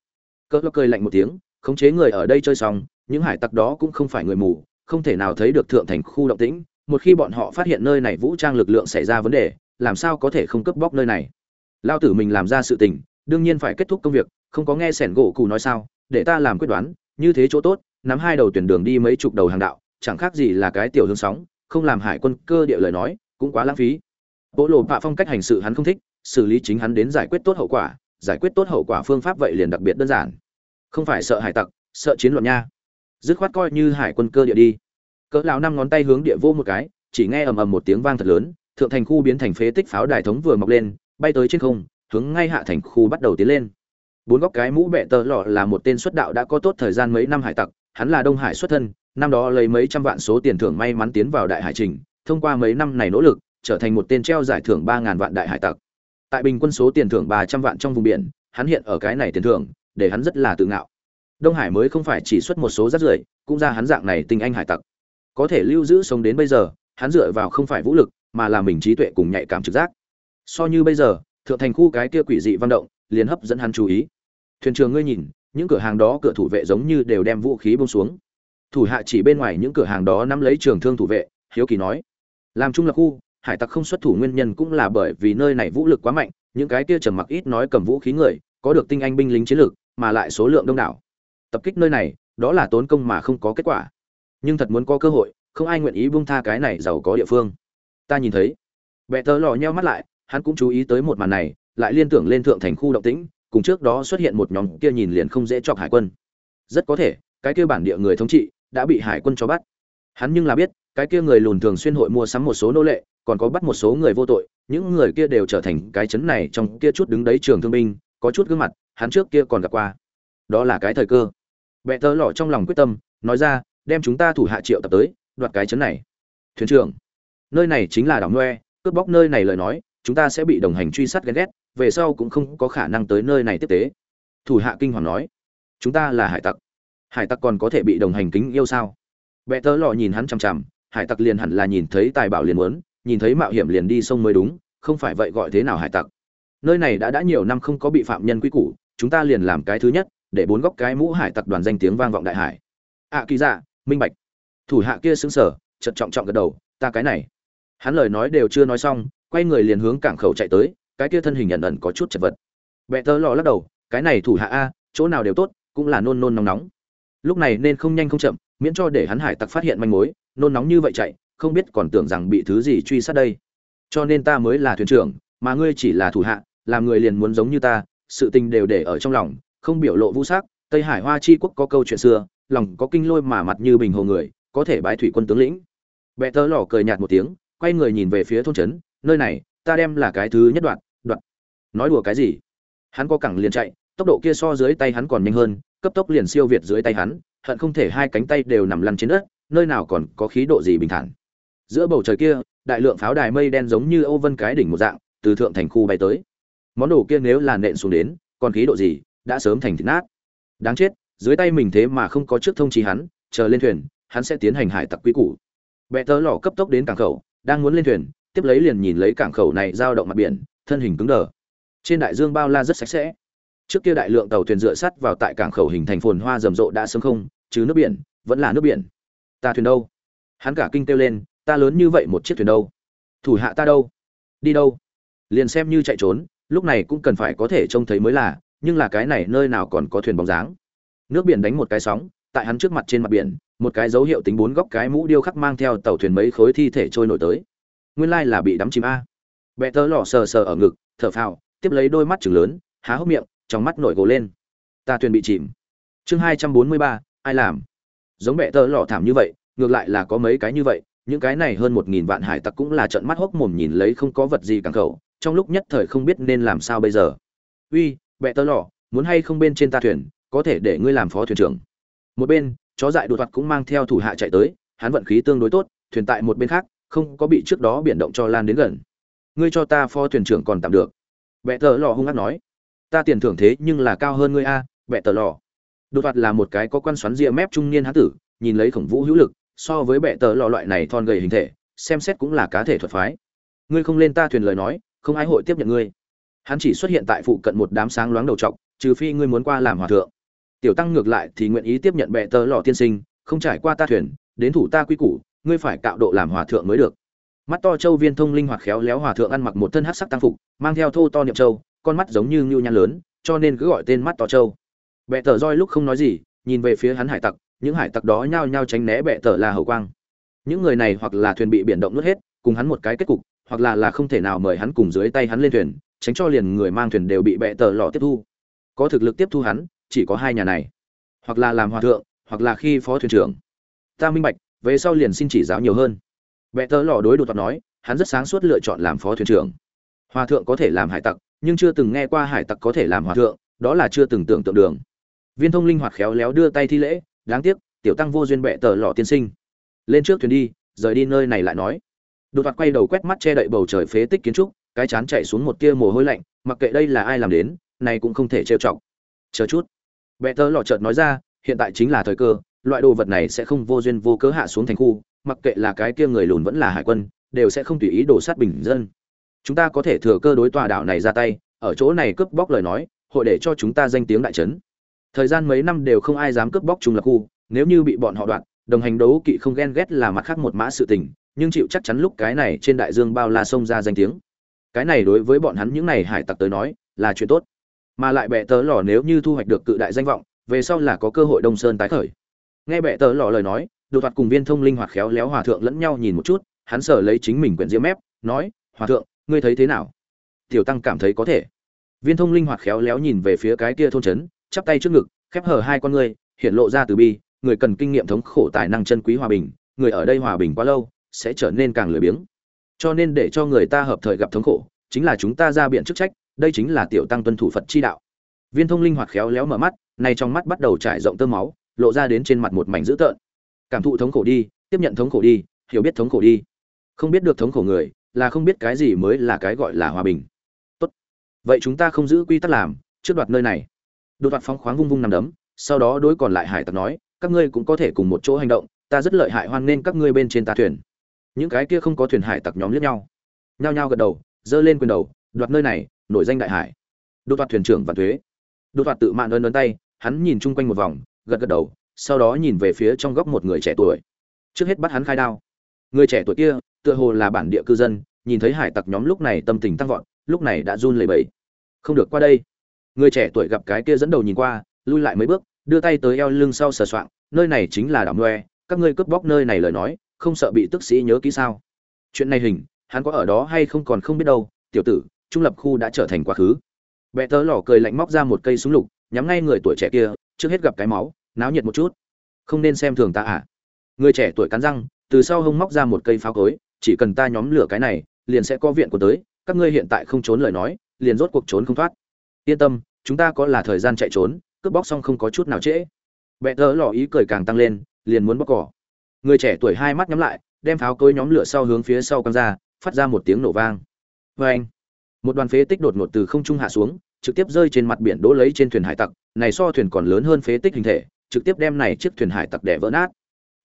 ca cỡ cười lạnh một tiếng, khống chế người ở đây chơi xong, những hải tặc đó cũng không phải người mù, không thể nào thấy được thượng thành khu động tĩnh. Một khi bọn họ phát hiện nơi này vũ trang lực lượng xảy ra vấn đề, làm sao có thể không cướp bóc nơi này? Lao tử mình làm ra sự tình, đương nhiên phải kết thúc công việc, không có nghe sẻn gỗ cụ nói sao, để ta làm quyết đoán, như thế chỗ tốt, nắm hai đầu tuyển đường đi mấy chục đầu hàng đạo, chẳng khác gì là cái tiểu hướng sóng, không làm hải quân cơ địa lời nói, cũng quá lãng phí. Bộ lộ bạ phong cách hành sự hắn không thích xử lý chính hắn đến giải quyết tốt hậu quả, giải quyết tốt hậu quả phương pháp vậy liền đặc biệt đơn giản. Không phải sợ hải tặc, sợ chiến luận nha. Dứt khoát coi như hải quân cơ địa đi. Cỡ lão năm ngón tay hướng địa vô một cái, chỉ nghe ầm ầm một tiếng vang thật lớn, thượng thành khu biến thành phế tích pháo đài thống vừa mọc lên, bay tới trên không, hướng ngay hạ thành khu bắt đầu tiến lên. Bốn góc cái mũ bệ tờ lọ là một tên xuất đạo đã có tốt thời gian mấy năm hải tặc, hắn là đông hải xuất thân, năm đó lấy mấy trăm vạn số tiền thưởng may mắn tiến vào đại hải trình, thông qua mấy năm này nỗ lực, trở thành một tên treo giải thưởng ba ngàn vạn đại hải tặc tại bình quân số tiền thưởng ba trăm vạn trong vùng biển, hắn hiện ở cái này tiền thưởng, để hắn rất là tự ngạo. Đông hải mới không phải chỉ xuất một số rất rưởi, cũng ra hắn dạng này tinh anh hải tặc. Có thể lưu giữ sống đến bây giờ, hắn dựa vào không phải vũ lực, mà là mình trí tuệ cùng nhạy cảm trực giác. So như bây giờ, thượng thành khu cái kia quỷ dị văn động, liền hấp dẫn hắn chú ý. Thuyền trường ngươi nhìn, những cửa hàng đó cửa thủ vệ giống như đều đem vũ khí bông xuống. Thủ hạ chỉ bên ngoài những cửa hàng đó nắm lấy trường thương thủ vệ, hiếu kỳ nói. Làm trung lập khu hải tặc không xuất thủ nguyên nhân cũng là bởi vì nơi này vũ lực quá mạnh, những cái kia trầm mặc ít nói cầm vũ khí người, có được tinh anh binh lính chiến lược, mà lại số lượng đông đảo. Tập kích nơi này, đó là tốn công mà không có kết quả. Nhưng thật muốn có cơ hội, không ai nguyện ý buông tha cái này giàu có địa phương. Ta nhìn thấy. Bệ tớ lò nheo mắt lại, hắn cũng chú ý tới một màn này, lại liên tưởng lên thượng thành khu động tĩnh, cùng trước đó xuất hiện một nhóm kia nhìn liền không dễ chọc hải quân. Rất có thể, cái kia bản địa người thống trị, đã bị hải quân cho bắt. Hắn nhưng là biết, cái kia người lùn thường xuyên hội mua sắm một số nô lệ còn có bắt một số người vô tội, những người kia đều trở thành cái chấn này trong kia chút đứng đấy trường thương binh, có chút gương mặt, hắn trước kia còn gặp qua. Đó là cái thời cơ. Bệ tớ lọ trong lòng quyết tâm, nói ra, đem chúng ta thủ hạ triệu tập tới, đoạt cái chấn này. Thuyền trưởng, nơi này chính là đảo noe, cướp bóc nơi này lời nói, chúng ta sẽ bị đồng hành truy sát ghen ghét, về sau cũng không có khả năng tới nơi này tiếp tế. Thủ hạ kinh hoàng nói, chúng ta là hải tặc. Hải tặc còn có thể bị đồng hành kính yêu sao? Bệ tớ lọ nhìn hắn chằm chằm, hải tặc liền hẳn là nhìn thấy tài bảo liền muốn nhìn thấy mạo hiểm liền đi sông mới đúng không phải vậy gọi thế nào hải tặc. Nơi này đã đã nhiều năm không có bị phạm nhân quy củ chúng ta liền làm cái thứ nhất để bốn góc cái mũ hải tặc đoàn danh tiếng vang vọng đại hải. Ạ à, kỳ dạ minh bạch. Thủ hạ kia xứng sở chật trọng trọng gật đầu ta cái này. Hắn lời nói đều chưa nói xong quay người liền hướng cảng khẩu chạy tới cái kia thân hình nhận ẩn có chút chật vật. Bệ tớ lò lắc đầu cái này thủ hạ a chỗ nào đều tốt cũng là nôn nôn nóng nóng. Lúc này nên không nhanh không chậm miễn cho để hắn hải tặc phát hiện manh mối nôn nóng như vậy chạy không biết còn tưởng rằng bị thứ gì truy sát đây. Cho nên ta mới là thuyền trưởng, mà ngươi chỉ là thủ hạ, làm người liền muốn giống như ta, sự tình đều để ở trong lòng, không biểu lộ vũ sắc. Tây hải hoa chi quốc có câu chuyện xưa, lòng có kinh lôi mà mặt như bình hồ người, có thể bái thủy quân tướng lĩnh. Bệ tớ lỏ cười nhạt một tiếng, quay người nhìn về phía thôn trấn, nơi này, ta đem là cái thứ nhất đoạn đoạn. Nói đùa cái gì? Hắn có cẳng liền chạy, tốc độ kia so dưới tay hắn còn nhanh hơn, cấp tốc liền siêu việt dưới tay hắn, hận không thể hai cánh tay đều nằm lăn trên đất, nơi nào còn có khí độ gì bình thản giữa bầu trời kia, đại lượng pháo đài mây đen giống như âu vân cái đỉnh một dạng, từ thượng thành khu bay tới. Món đồ kia nếu là nện xuống đến, còn khí độ gì, đã sớm thành thịt nát. Đáng chết, dưới tay mình thế mà không có trước thông trí hắn, chờ lên thuyền, hắn sẽ tiến hành hải tặc quý củ. Bẹ tớ lò cấp tốc đến cảng khẩu, đang muốn lên thuyền, tiếp lấy liền nhìn lấy cảng khẩu này giao động mặt biển, thân hình cứng đờ. Trên đại dương bao la rất sạch sẽ. Trước kia đại lượng tàu thuyền dựa sắt vào tại cảng khẩu hình thành phồn hoa rầm rộ đã sớm không, chứ nước biển, vẫn là nước biển. Ta thuyền đâu? Hắn cả kinh kêu lên ta lớn như vậy một chiếc thuyền đâu? Thủ hạ ta đâu? Đi đâu? Liền xem như chạy trốn, lúc này cũng cần phải có thể trông thấy mới là, nhưng là cái này nơi nào còn có thuyền bóng dáng? Nước biển đánh một cái sóng, tại hắn trước mặt trên mặt biển, một cái dấu hiệu tính bốn góc cái mũ điêu khắc mang theo tàu thuyền mấy khối thi thể trôi nổi tới. Nguyên lai là bị đắm chìm a. Bẹ tớ lò sờ sờ ở ngực, thở phào, tiếp lấy đôi mắt chừng lớn, há hốc miệng, trong mắt nổi gồ lên. Ta thuyền bị chìm. Chương hai trăm bốn mươi ba, ai làm? Giống bẹ tớ lọ thảm như vậy, ngược lại là có mấy cái như vậy những cái này hơn một nghìn vạn hải tặc cũng là trận mắt hốc mồm nhìn lấy không có vật gì càng khẩu, trong lúc nhất thời không biết nên làm sao bây giờ. Uy bẹ tớ lò, muốn hay không bên trên ta thuyền, có thể để ngươi làm phó thuyền trưởng. Một bên, chó dại đột thuật cũng mang theo thủ hạ chạy tới, hắn vận khí tương đối tốt, thuyền tại một bên khác, không có bị trước đó biển động cho lan đến gần. Ngươi cho ta phó thuyền trưởng còn tạm được. Bẹ tờ lò hung hát nói. Ta tiền thưởng thế nhưng là cao hơn ngươi a bẹ tờ lò. Đột thuật là một cái có quan xoắn ria mép trung niên hán tử, nhìn lấy khổng vũ hữu lực so với bệ tờ lò loại này thon gầy hình thể, xem xét cũng là cá thể thuật phái. Ngươi không lên ta thuyền lời nói, không ai hội tiếp nhận ngươi. Hắn chỉ xuất hiện tại phụ cận một đám sáng loáng đầu trọc, trừ phi ngươi muốn qua làm hòa thượng. Tiểu tăng ngược lại thì nguyện ý tiếp nhận bệ tờ lò tiên sinh, không trải qua ta thuyền, đến thủ ta quy củ, ngươi phải cạo độ làm hòa thượng mới được. Mắt to châu viên thông linh hoạt khéo léo hòa thượng ăn mặc một thân hát sắc tăng phục, mang theo thô to niệm châu, con mắt giống như ngưu nhan lớn, cho nên cứ gọi tên mắt to châu. Bệ tờ roi lúc không nói gì, nhìn về phía hắn hải tặc những hải tặc đó nhao nhao tránh né bệ tờ là hầu quang. Những người này hoặc là thuyền bị biển động nuốt hết, cùng hắn một cái kết cục, hoặc là là không thể nào mời hắn cùng dưới tay hắn lên thuyền, tránh cho liền người mang thuyền đều bị bệ tờ lò tiếp thu. Có thực lực tiếp thu hắn, chỉ có hai nhà này. Hoặc là làm hòa thượng, hoặc là khi phó thuyền trưởng. Ta minh bạch, về sau liền xin chỉ giáo nhiều hơn. Bệ tờ lò đối đột nói, hắn rất sáng suốt lựa chọn làm phó thuyền trưởng. Hòa thượng có thể làm hải tặc, nhưng chưa từng nghe qua hải tặc có thể làm hòa thượng, đó là chưa từng tưởng tượng đường. Viên thông linh hoạt khéo léo đưa tay thi lễ đáng tiếc, tiểu tăng vô duyên bệ tờ lò tiên sinh. Lên trước thuyền đi, rời đi nơi này lại nói. Đột ngột quay đầu quét mắt che đậy bầu trời phế tích kiến trúc, cái chán chạy xuống một tia mồ hôi lạnh, mặc kệ đây là ai làm đến, này cũng không thể trêu chọc. Chờ chút. Bệ tờ lò chợt nói ra, hiện tại chính là thời cơ, loại đồ vật này sẽ không vô duyên vô cớ hạ xuống thành khu, mặc kệ là cái kia người lùn vẫn là hải quân, đều sẽ không tùy ý đổ sát bình dân. Chúng ta có thể thừa cơ đối tòa đảo này ra tay, ở chỗ này cướp bóc lời nói, hội để cho chúng ta danh tiếng đại trấn thời gian mấy năm đều không ai dám cướp bóc trung lập khu, nếu như bị bọn họ đoạn đồng hành đấu kỵ không ghen ghét là mặt khác một mã sự tình, nhưng chịu chắc chắn lúc cái này trên đại dương bao la sông ra danh tiếng. Cái này đối với bọn hắn những này hải tặc tới nói, là chuyện tốt. Mà lại bệ tớ lò nếu như thu hoạch được cự đại danh vọng, về sau là có cơ hội đông sơn tái khởi. Nghe bệ tớ lò lời nói, đột hoạt cùng viên thông linh hoạt khéo léo hòa thượng lẫn nhau nhìn một chút, hắn sở lấy chính mình quyển diễm mép, nói, hòa thượng, ngươi thấy thế nào? Tiểu tăng cảm thấy có thể. Viên thông linh hoạt khéo léo nhìn về phía cái kia thôn trấn chắp tay trước ngực, khép hở hai con ngươi hiện lộ ra từ bi, người cần kinh nghiệm thống khổ tài năng chân quý hòa bình, người ở đây hòa bình quá lâu, sẽ trở nên càng lười biếng. Cho nên để cho người ta hợp thời gặp thống khổ, chính là chúng ta ra biện chức trách, đây chính là tiểu tăng tuân thủ phật chi đạo. Viên thông linh hoạt khéo léo mở mắt, nay trong mắt bắt đầu trải rộng tơ máu, lộ ra đến trên mặt một mảnh dữ tợn. Cảm thụ thống khổ đi, tiếp nhận thống khổ đi, hiểu biết thống khổ đi. Không biết được thống khổ người, là không biết cái gì mới là cái gọi là hòa bình. Tốt. Vậy chúng ta không giữ quy tắc làm, trước đoạt nơi này đột đoạt phóng khoáng vung vung nằm đấm, sau đó đối còn lại hải tặc nói, các ngươi cũng có thể cùng một chỗ hành động, ta rất lợi hại hoan nên các ngươi bên trên ta thuyền. Những cái kia không có thuyền hải tặc nhóm liếc nhau, nhao nhao gật đầu, giơ lên quyền đầu, đoạt nơi này, nổi danh đại hải. Đột đoạt thuyền trưởng và thuế. Đột đoạt tự mạn ơn ơn tay, hắn nhìn chung quanh một vòng, gật gật đầu, sau đó nhìn về phía trong góc một người trẻ tuổi. Trước hết bắt hắn khai đao. Người trẻ tuổi kia, tựa hồ là bản địa cư dân, nhìn thấy hải tặc nhóm lúc này tâm tình tăng vọt, lúc này đã run lẩy bẩy. Không được qua đây người trẻ tuổi gặp cái kia dẫn đầu nhìn qua, lui lại mấy bước, đưa tay tới eo lưng sau sờ soạng, nơi này chính là đảo ngoe, các ngươi cướp bóc nơi này lời nói, không sợ bị tức sĩ nhớ kỹ sao? Chuyện này hình, hắn có ở đó hay không còn không biết đâu, tiểu tử, trung lập khu đã trở thành quá khứ. Bệ tớ lò cười lạnh móc ra một cây súng lục, nhắm ngay người tuổi trẻ kia, trước hết gặp cái máu, náo nhiệt một chút. Không nên xem thường ta à? Người trẻ tuổi cắn răng, từ sau hông móc ra một cây pháo cối, chỉ cần ta nhóm lửa cái này, liền sẽ có viện của tới, các ngươi hiện tại không trốn lời nói, liền rốt cuộc trốn không thoát yên tâm, chúng ta có là thời gian chạy trốn, cướp bóc xong không có chút nào trễ. Bệ thơ lò ý cười càng tăng lên, liền muốn bóc cỏ. Người trẻ tuổi hai mắt nhắm lại, đem pháo cối nhóm lửa sau hướng phía sau căng ra, phát ra một tiếng nổ vang. Vê anh, một đoàn phế tích đột ngột từ không trung hạ xuống, trực tiếp rơi trên mặt biển đỗ lấy trên thuyền hải tặc. Này so thuyền còn lớn hơn phế tích hình thể, trực tiếp đem này chiếc thuyền hải tặc đẻ vỡ nát.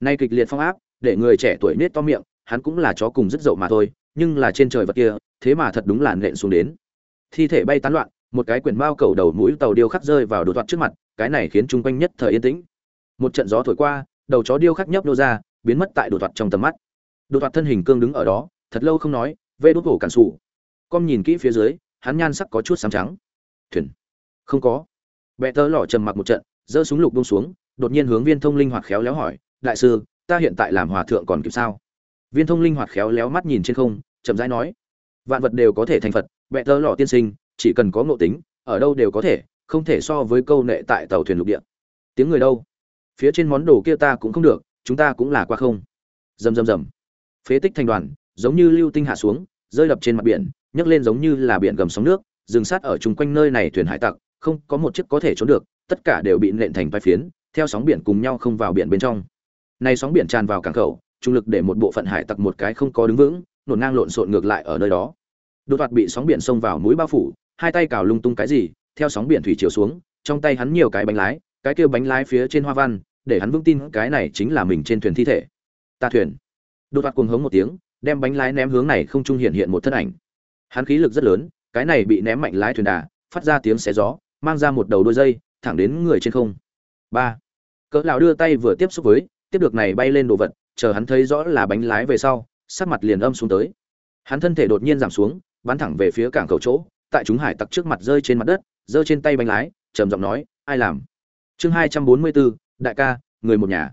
Nay kịch liệt phong áp, để người trẻ tuổi nết to miệng, hắn cũng là chó cùng rất dậu mà thôi, nhưng là trên trời vật kia, thế mà thật đúng là nện xuống đến. Thi thể bay tán loạn một cái quyển bao cầu đầu mũi tàu điêu khắc rơi vào đột toạt trước mặt, cái này khiến chung quanh nhất thời yên tĩnh. Một trận gió thổi qua, đầu chó điêu khắc nhấp nô ra, biến mất tại đột toạt trong tầm mắt. Đột toạt thân hình cương đứng ở đó, thật lâu không nói, vê đốt hổ cản sụ con nhìn kỹ phía dưới, hắn nhan sắc có chút sáng trắng. Thuyền. Không có. Bệ tớ lỏ trầm mặc một trận, giơ súng lục bông xuống, đột nhiên hướng viên thông linh hoạt khéo léo hỏi, đại sư, ta hiện tại làm hòa thượng còn kịp sao? Viên thông linh hoạt khéo léo mắt nhìn trên không, chậm rãi nói, vạn vật đều có thể thành phật bệ tớ lỏ tiên sinh chỉ cần có ngộ tính, ở đâu đều có thể, không thể so với câu nệ tại tàu thuyền lục địa. Tiếng người đâu? Phía trên món đồ kia ta cũng không được, chúng ta cũng là qua không. Rầm rầm rầm. Phế tích thành đoàn, giống như lưu tinh hạ xuống, rơi đập trên mặt biển, nhấc lên giống như là biển gầm sóng nước dừng sát ở chung quanh nơi này thuyền hải tặc, không có một chiếc có thể trốn được, tất cả đều bị nện thành vai phiến, theo sóng biển cùng nhau không vào biển bên trong. Nay sóng biển tràn vào cảng khẩu, trung lực để một bộ phận hải tặc một cái không có đứng vững, nổ ngang lộn xộn ngược lại ở nơi đó. Đột toạt bị sóng biển xông vào mũi bao phủ hai tay cào lung tung cái gì, theo sóng biển thủy chiều xuống, trong tay hắn nhiều cái bánh lái, cái kia bánh lái phía trên hoa văn, để hắn vững tin cái này chính là mình trên thuyền thi thể. Ta thuyền. Đột toạt cuồng hống một tiếng, đem bánh lái ném hướng này không trung hiện hiện một thân ảnh. Hắn khí lực rất lớn, cái này bị ném mạnh lái thuyền đà, phát ra tiếng xé gió, mang ra một đầu đôi dây, thẳng đến người trên không. Ba. Cỡ lão đưa tay vừa tiếp xúc với, tiếp được này bay lên đồ vật, chờ hắn thấy rõ là bánh lái về sau, sắc mặt liền âm xuống tới. Hắn thân thể đột nhiên giảm xuống, bắn thẳng về phía cảng cầu chỗ tại chúng hải tặc trước mặt rơi trên mặt đất, giơ trên tay bánh lái, trầm giọng nói, ai làm? Chương hai trăm bốn mươi bốn, đại ca, người một nhà.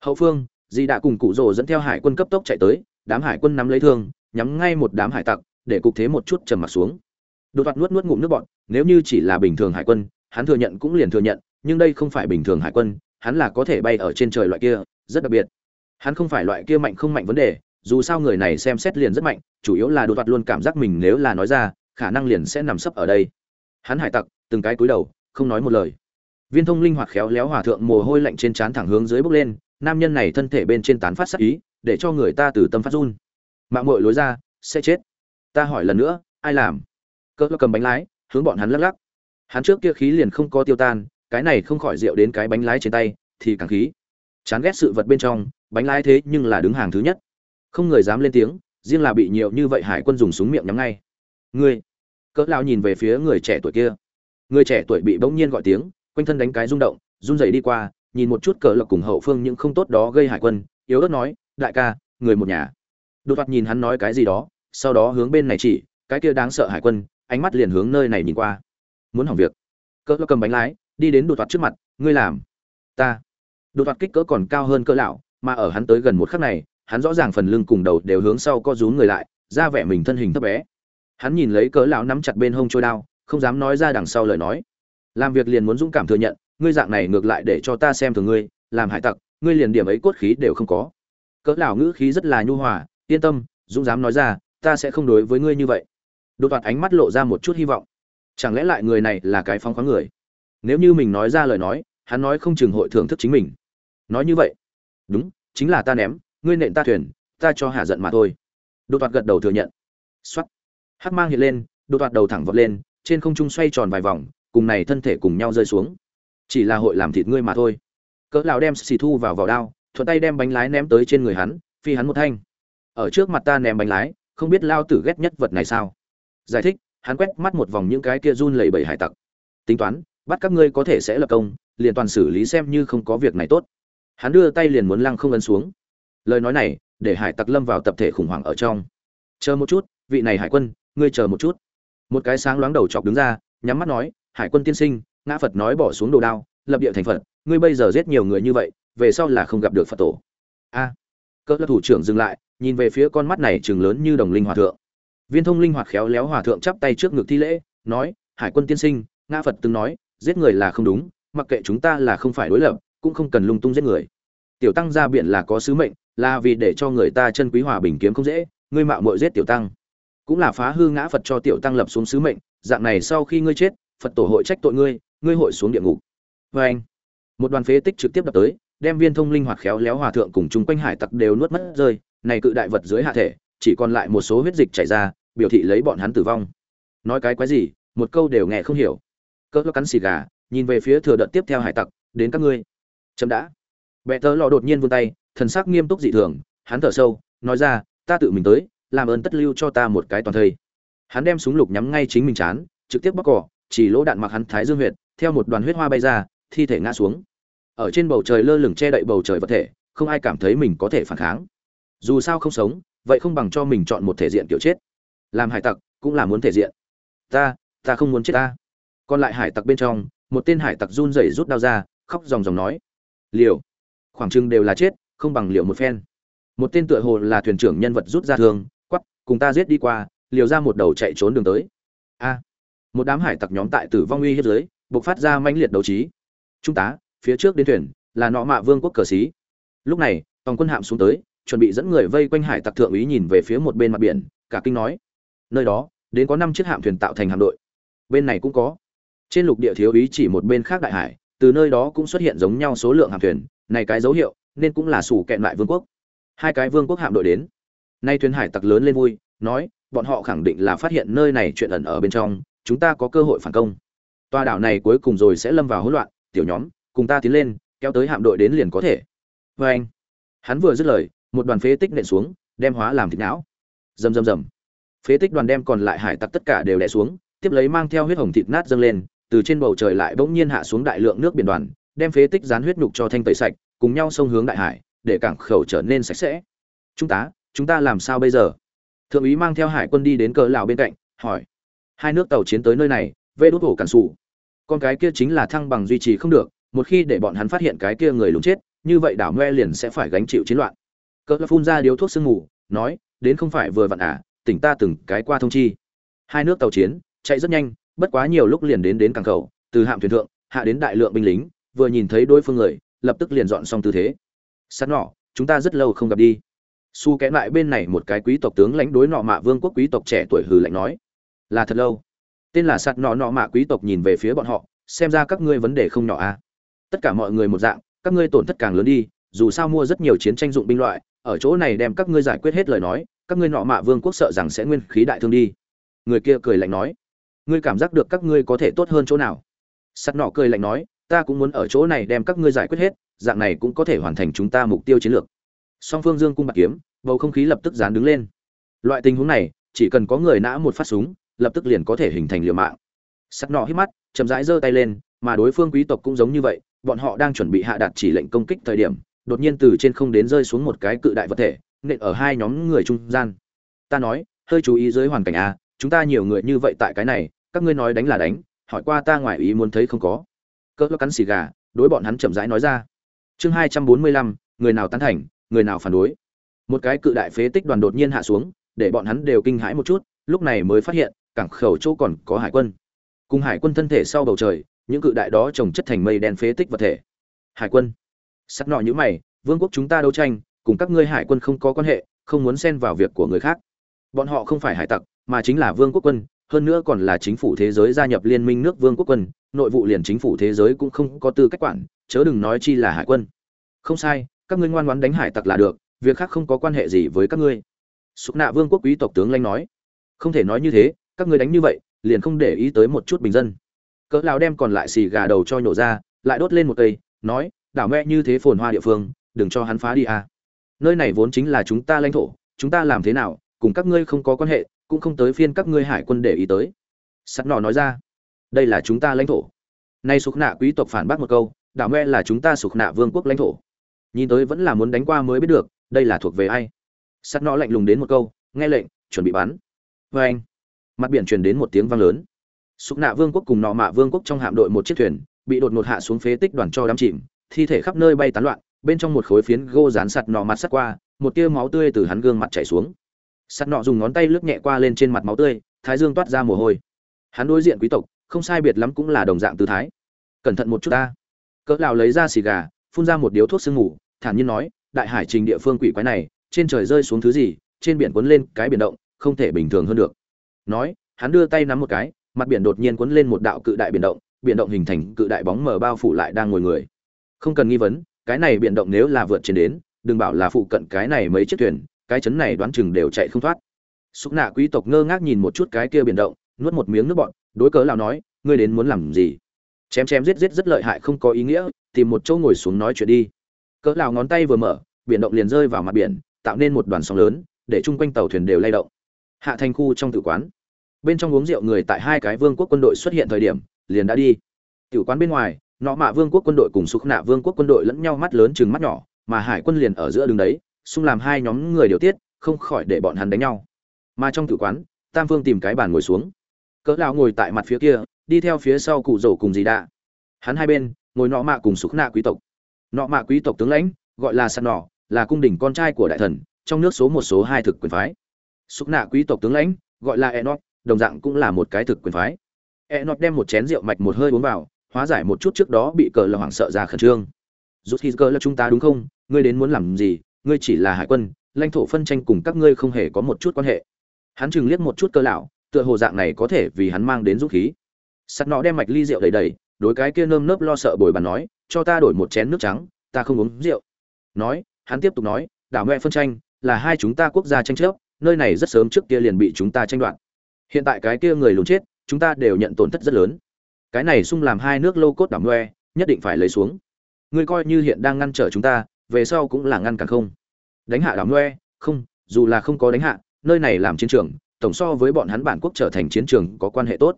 Hậu phương, di đã cùng cụ rồ dẫn theo hải quân cấp tốc chạy tới, đám hải quân nắm lấy thương, nhắm ngay một đám hải tặc, để cục thế một chút trầm mặt xuống. Đột toạt nuốt nuốt ngụm nước bọn nếu như chỉ là bình thường hải quân, hắn thừa nhận cũng liền thừa nhận, nhưng đây không phải bình thường hải quân, hắn là có thể bay ở trên trời loại kia, rất đặc biệt. Hắn không phải loại kia mạnh không mạnh vấn đề, dù sao người này xem xét liền rất mạnh, chủ yếu là đột toạt luôn cảm giác mình nếu là nói ra khả năng liền sẽ nằm sấp ở đây. Hắn hải tặc, từng cái cúi đầu, không nói một lời. Viên thông linh hoạt khéo léo hòa thượng mồ hôi lạnh trên trán thẳng hướng dưới bốc lên, nam nhân này thân thể bên trên tán phát sắc ý, để cho người ta từ tâm phát run. Mạng mội lối ra, sẽ chết. Ta hỏi lần nữa, ai làm? Cỡ cầm bánh lái, hướng bọn hắn lắc lắc. Hắn trước kia khí liền không có tiêu tan, cái này không khỏi rượu đến cái bánh lái trên tay, thì càng khí. Chán ghét sự vật bên trong, bánh lái thế nhưng là đứng hàng thứ nhất. Không người dám lên tiếng, riêng là bị nhiều như vậy hải quân dùng súng miệng nhắm ngay ngươi. Cỡ lao nhìn về phía người trẻ tuổi kia. Người trẻ tuổi bị bỗng nhiên gọi tiếng, quanh thân đánh cái rung động, run rẩy đi qua, nhìn một chút cỡ lộc cùng hậu phương những không tốt đó gây hải quân, yếu ớt nói, đại ca, người một nhà. Đột thoạt nhìn hắn nói cái gì đó, sau đó hướng bên này chỉ, cái kia đáng sợ hải quân, ánh mắt liền hướng nơi này nhìn qua. Muốn hỏng việc. Cỡ lộc cầm bánh lái, đi đến đột thoạt trước mặt, ngươi làm. Ta. Đột thoạt kích cỡ còn cao hơn cỡ lão, mà ở hắn tới gần một khắc này, hắn rõ ràng phần lưng cùng đầu đều hướng sau co rúm người lại, ra vẻ mình thân hình thấp bé hắn nhìn lấy cỡ lão nắm chặt bên hông trôi đao, không dám nói ra đằng sau lời nói. Làm việc liền muốn dũng cảm thừa nhận, ngươi dạng này ngược lại để cho ta xem thường ngươi, làm hải tặc, ngươi liền điểm ấy cốt khí đều không có. Cỡ lão ngữ khí rất là nhu hòa, yên tâm, dũng dám nói ra, ta sẽ không đối với ngươi như vậy. Đột toạt ánh mắt lộ ra một chút hy vọng. Chẳng lẽ lại người này là cái phong khoáng người? Nếu như mình nói ra lời nói, hắn nói không chừng hội thưởng thức chính mình. Nói như vậy. Đúng, chính là ta ném, ngươi nện ta thuyền, ta cho hạ giận mà thôi. Đột toạt gật đầu thừa nhận. Xoắt hắc mang hiện lên, đột toạt đầu thẳng vọt lên, trên không trung xoay tròn vài vòng, cùng này thân thể cùng nhau rơi xuống. Chỉ là hội làm thịt ngươi mà thôi. Cỡ lão đem xì thu vào vào đao, thuận tay đem bánh lái ném tới trên người hắn, phi hắn một thanh. Ở trước mặt ta ném bánh lái, không biết lao tử ghét nhất vật này sao? Giải thích, hắn quét mắt một vòng những cái kia run lẩy bẩy hải tặc. Tính toán, bắt các ngươi có thể sẽ lập công, liền toàn xử lý xem như không có việc này tốt. Hắn đưa tay liền muốn lăng không ấn xuống. Lời nói này, để hải tặc lâm vào tập thể khủng hoảng ở trong. Chờ một chút, vị này hải quân ngươi chờ một chút. Một cái sáng loáng đầu chọc đứng ra nhắm mắt nói hải quân tiên sinh ngã phật nói bỏ xuống đồ đao lập địa thành phật ngươi bây giờ giết nhiều người như vậy về sau là không gặp được phật tổ. A. À, cỡ thủ trưởng dừng lại nhìn về phía con mắt này chừng lớn như đồng linh hòa thượng. Viên thông linh hoạt khéo léo hòa thượng chắp tay trước ngực thi lễ nói hải quân tiên sinh ngã phật từng nói giết người là không đúng mặc kệ chúng ta là không phải đối lập cũng không cần lung tung giết người. Tiểu tăng ra biển là có sứ mệnh là vì để cho người ta chân quý hòa bình kiếm không dễ ngươi mạo muội giết tiểu tăng cũng là phá hư ngã phật cho tiểu tăng lập xuống sứ mệnh, dạng này sau khi ngươi chết, phật tổ hội trách tội ngươi ngươi hội xuống địa ngục. Vê anh, một đoàn phế tích trực tiếp đập tới, đem viên thông linh hoạt khéo léo hòa thượng cùng chung quanh hải tặc đều nuốt mất rơi, này cự đại vật dưới hạ thể, chỉ còn lại một số huyết dịch chảy ra, biểu thị lấy bọn hắn tử vong. Nói cái quái gì, một câu đều nghe không hiểu. Cỡ cắn xì gà, nhìn về phía thừa đợt tiếp theo hải tặc, đến các ngươi. Chậm đã. Bệ tớ lò đột nhiên vươn tay, thần sắc nghiêm túc dị thường, hắn thở sâu, nói ra, ta tự mình tới làm ơn tất lưu cho ta một cái toàn thây. Hắn đem súng lục nhắm ngay chính mình chán, trực tiếp bóc cỏ, chỉ lỗ đạn mặc hắn thái dương huyệt, theo một đoàn huyết hoa bay ra, thi thể ngã xuống. Ở trên bầu trời lơ lửng che đậy bầu trời vật thể, không ai cảm thấy mình có thể phản kháng. Dù sao không sống, vậy không bằng cho mình chọn một thể diện kiểu chết. Làm hải tặc cũng là muốn thể diện. Ta ta không muốn chết ta. Còn lại hải tặc bên trong, một tên hải tặc run rẩy rút đao ra, khóc ròng ròng nói. Liều. Khoảng chừng đều là chết, không bằng liệu một phen. Một tên tựa hồ là thuyền trưởng nhân vật rút ra thương cùng ta giết đi qua, liều ra một đầu chạy trốn đường tới. A. Một đám hải tặc nhóm tại tử vong uy hiếp dưới buộc phát ra mãnh liệt đấu trí. Trung tá, phía trước đến thuyền, là nọ mạ vương quốc cờ xí. Lúc này, tòng quân hạm xuống tới, chuẩn bị dẫn người vây quanh hải tặc thượng úy nhìn về phía một bên mặt biển, cả kinh nói. Nơi đó, đến có năm chiếc hạm thuyền tạo thành hạm đội. Bên này cũng có. Trên lục địa thiếu úy chỉ một bên khác đại hải, từ nơi đó cũng xuất hiện giống nhau số lượng hạm thuyền, này cái dấu hiệu, nên cũng là sủ kẹn lại vương quốc. Hai cái vương quốc hạm đội đến nay thuyền hải tặc lớn lên vui, nói, bọn họ khẳng định là phát hiện nơi này chuyện ẩn ở bên trong, chúng ta có cơ hội phản công. Tòa đảo này cuối cùng rồi sẽ lâm vào hỗn loạn, tiểu nhóm, cùng ta tiến lên, kéo tới hạm đội đến liền có thể. Vê anh, hắn vừa dứt lời, một đoàn phế tích nện xuống, đem hóa làm thịt não. Rầm rầm rầm. Phế tích đoàn đem còn lại hải tặc tất cả đều đè xuống, tiếp lấy mang theo huyết hồng thịt nát dâng lên, từ trên bầu trời lại bỗng nhiên hạ xuống đại lượng nước biển đoàn, đem phế tích dán huyết nhục cho thanh tẩy sạch, cùng nhau xông hướng đại hải, để cảng khẩu trở nên sạch sẽ. Chúng ta chúng ta làm sao bây giờ? Thượng úy mang theo hải quân đi đến cờ lào bên cạnh, hỏi. Hai nước tàu chiến tới nơi này vê đốt hổ cản xù con cái kia chính là thăng bằng duy trì không được, một khi để bọn hắn phát hiện cái kia người lùng chết, như vậy đảo ngoe liền sẽ phải gánh chịu chiến loạn. Cỡ phun ra điếu thuốc sương mù, nói, đến không phải vừa vặn à tỉnh ta từng cái qua thông chi. Hai nước tàu chiến, chạy rất nhanh, bất quá nhiều lúc liền đến đến cảng khẩu, từ hạm thuyền thượng, hạ đến đại lượng binh lính, vừa nhìn thấy đối phương người, lập tức liền dọn xong tư thế. Sắt nỏ, chúng ta rất lâu không gặp đi su kẽ lại bên này một cái quý tộc tướng lãnh đối nọ mạ vương quốc quý tộc trẻ tuổi hừ lạnh nói, là thật lâu. Tên là sắt nọ nọ mạ quý tộc nhìn về phía bọn họ, xem ra các ngươi vấn đề không nhỏ à. Tất cả mọi người một dạng, các ngươi tổn thất càng lớn đi, dù sao mua rất nhiều chiến tranh dụng binh loại, ở chỗ này đem các ngươi giải quyết hết lời nói, các ngươi nọ mạ vương quốc sợ rằng sẽ nguyên khí đại thương đi. Người kia cười lạnh nói, ngươi cảm giác được các ngươi có thể tốt hơn chỗ nào? Sắt nọ cười lạnh nói, ta cũng muốn ở chỗ này đem các ngươi giải quyết hết, dạng này cũng có thể hoàn thành chúng ta mục tiêu chiến lược song phương dương cung bạc kiếm, bầu không khí lập tức dán đứng lên. Loại tình huống này, chỉ cần có người nã một phát súng, lập tức liền có thể hình thành liều mạng. Sắt nọ hít mắt, chậm rãi giơ tay lên, mà đối phương quý tộc cũng giống như vậy, bọn họ đang chuẩn bị hạ đạt chỉ lệnh công kích thời điểm, đột nhiên từ trên không đến rơi xuống một cái cự đại vật thể, nện ở hai nhóm người trung gian. Ta nói, hơi chú ý dưới hoàn cảnh a, chúng ta nhiều người như vậy tại cái này, các ngươi nói đánh là đánh, hỏi qua ta ngoài ý muốn thấy không có. Cỡ cắn xì gà, đối bọn hắn chậm rãi nói ra. Chương hai trăm bốn mươi lăm, người nào tán thành? Người nào phản đối? Một cái cự đại phế tích đoàn đột nhiên hạ xuống, để bọn hắn đều kinh hãi một chút, lúc này mới phát hiện, cảng khẩu chỗ còn có hải quân. Cùng hải quân thân thể sau bầu trời, những cự đại đó trồng chất thành mây đen phế tích vật thể. Hải quân. Sắt nọ như mày, vương quốc chúng ta đấu tranh, cùng các ngươi hải quân không có quan hệ, không muốn xen vào việc của người khác. Bọn họ không phải hải tặc, mà chính là vương quốc quân, hơn nữa còn là chính phủ thế giới gia nhập liên minh nước vương quốc quân, nội vụ liền chính phủ thế giới cũng không có tư cách quản, chớ đừng nói chi là hải quân. Không sai các ngươi ngoan ngoãn đánh hải tặc là được, việc khác không có quan hệ gì với các ngươi. Sụp nạ vương quốc quý tộc tướng lanh nói, không thể nói như thế, các ngươi đánh như vậy, liền không để ý tới một chút bình dân. Cỡ lão đem còn lại xì gà đầu cho nhổ ra, lại đốt lên một cây, nói, đảo mẹ như thế phồn hoa địa phương, đừng cho hắn phá đi à nơi này vốn chính là chúng ta lãnh thổ, chúng ta làm thế nào, cùng các ngươi không có quan hệ, cũng không tới phiên các ngươi hải quân để ý tới. Sắt nọ nói ra, đây là chúng ta lãnh thổ. Nay sục nạ quý tộc phản bác một câu, đảo mẹ là chúng ta sục nạ vương quốc lãnh thổ nhìn tới vẫn là muốn đánh qua mới biết được, đây là thuộc về ai. Sắt nọ lạnh lùng đến một câu, nghe lệnh, chuẩn bị bắn. Vê anh, mặt biển truyền đến một tiếng vang lớn. Sục nạ vương quốc cùng nọ mạ vương quốc trong hạm đội một chiếc thuyền, bị đột ngột hạ xuống phế tích đoàn cho đám chìm, thi thể khắp nơi bay tán loạn, bên trong một khối phiến gô dán sạt nọ mặt sắt qua, một tia máu tươi từ hắn gương mặt chảy xuống. Sắt nọ dùng ngón tay lướt nhẹ qua lên trên mặt máu tươi, thái dương toát ra mồ hôi. Hắn đối diện quý tộc, không sai biệt lắm cũng là đồng dạng tư thái. Cẩn thận một chút ta. Cỡ lão lấy ra xì gà, phun ra một điếu thuốc sương ngủ thản nhiên nói, đại hải trình địa phương quỷ quái này, trên trời rơi xuống thứ gì, trên biển cuốn lên cái biển động, không thể bình thường hơn được. Nói, hắn đưa tay nắm một cái, mặt biển đột nhiên cuốn lên một đạo cự đại biển động biển động hình thành cự đại bóng mờ bao phủ lại đang ngồi người. Không cần nghi vấn, cái này biển động nếu là vượt trên đến, đừng bảo là phụ cận cái này mấy chiếc thuyền, cái chấn này đoán chừng đều chạy không thoát. Xúc nạ quý tộc ngơ ngác nhìn một chút cái kia biển động, nuốt một miếng nước bọn đối cớ lão nói, ngươi đến muốn làm gì? Chém chém giết giết rất lợi hại không có ý nghĩa, tìm một chỗ ngồi xuống nói chuyện đi cỡ lão ngón tay vừa mở, biển động liền rơi vào mặt biển, tạo nên một đoàn sóng lớn, để chung quanh tàu thuyền đều lay động. Hạ thành khu trong tử quán. Bên trong uống rượu người tại hai cái vương quốc quân đội xuất hiện thời điểm, liền đã đi. Tử quán bên ngoài, nọ mạ vương quốc quân đội cùng xúc nạ vương quốc quân đội lẫn nhau mắt lớn chừng mắt nhỏ, mà hải quân liền ở giữa đường đấy, xung làm hai nhóm người điều tiết, không khỏi để bọn hắn đánh nhau. Mà trong tử quán, tam vương tìm cái bàn ngồi xuống. Cỡ lão ngồi tại mặt phía kia, đi theo phía sau cụ rổ cùng dì đạ. Hắn hai bên, ngồi nọ mạ cùng xúc nạ quý tộc nọ mạ quý tộc tướng lãnh gọi là sạt nọ là cung đình con trai của đại thần trong nước số một số hai thực quyền phái. Xúc nạ quý tộc tướng lãnh gọi là Enot, đồng dạng cũng là một cái thực quyền phái. Enot đem một chén rượu mạch một hơi uống vào hóa giải một chút trước đó bị cờ là hoảng sợ ra khẩn trương. Rút khi cờ là chúng ta đúng không? Ngươi đến muốn làm gì? Ngươi chỉ là hải quân lãnh thổ phân tranh cùng các ngươi không hề có một chút quan hệ. Hắn chừng liếc một chút cơ lão tựa hồ dạng này có thể vì hắn mang đến dũng khí. Sắt nọ đem mạch ly rượu đầy đầy đối cái kia nơm nớp lo sợ bồi bàn nói cho ta đổi một chén nước trắng, ta không uống rượu. Nói, hắn tiếp tục nói, đảo mẹ phân tranh, là hai chúng ta quốc gia tranh chấp, nơi này rất sớm trước kia liền bị chúng ta tranh đoạt. Hiện tại cái kia người lùn chết, chúng ta đều nhận tổn thất rất lớn. Cái này xung làm hai nước lô cốt đảo mẹ, nhất định phải lấy xuống. Ngươi coi như hiện đang ngăn trở chúng ta, về sau cũng là ngăn cản không. Đánh hạ đảo mẹ, không, dù là không có đánh hạ, nơi này làm chiến trường, tổng so với bọn hắn bản quốc trở thành chiến trường có quan hệ tốt.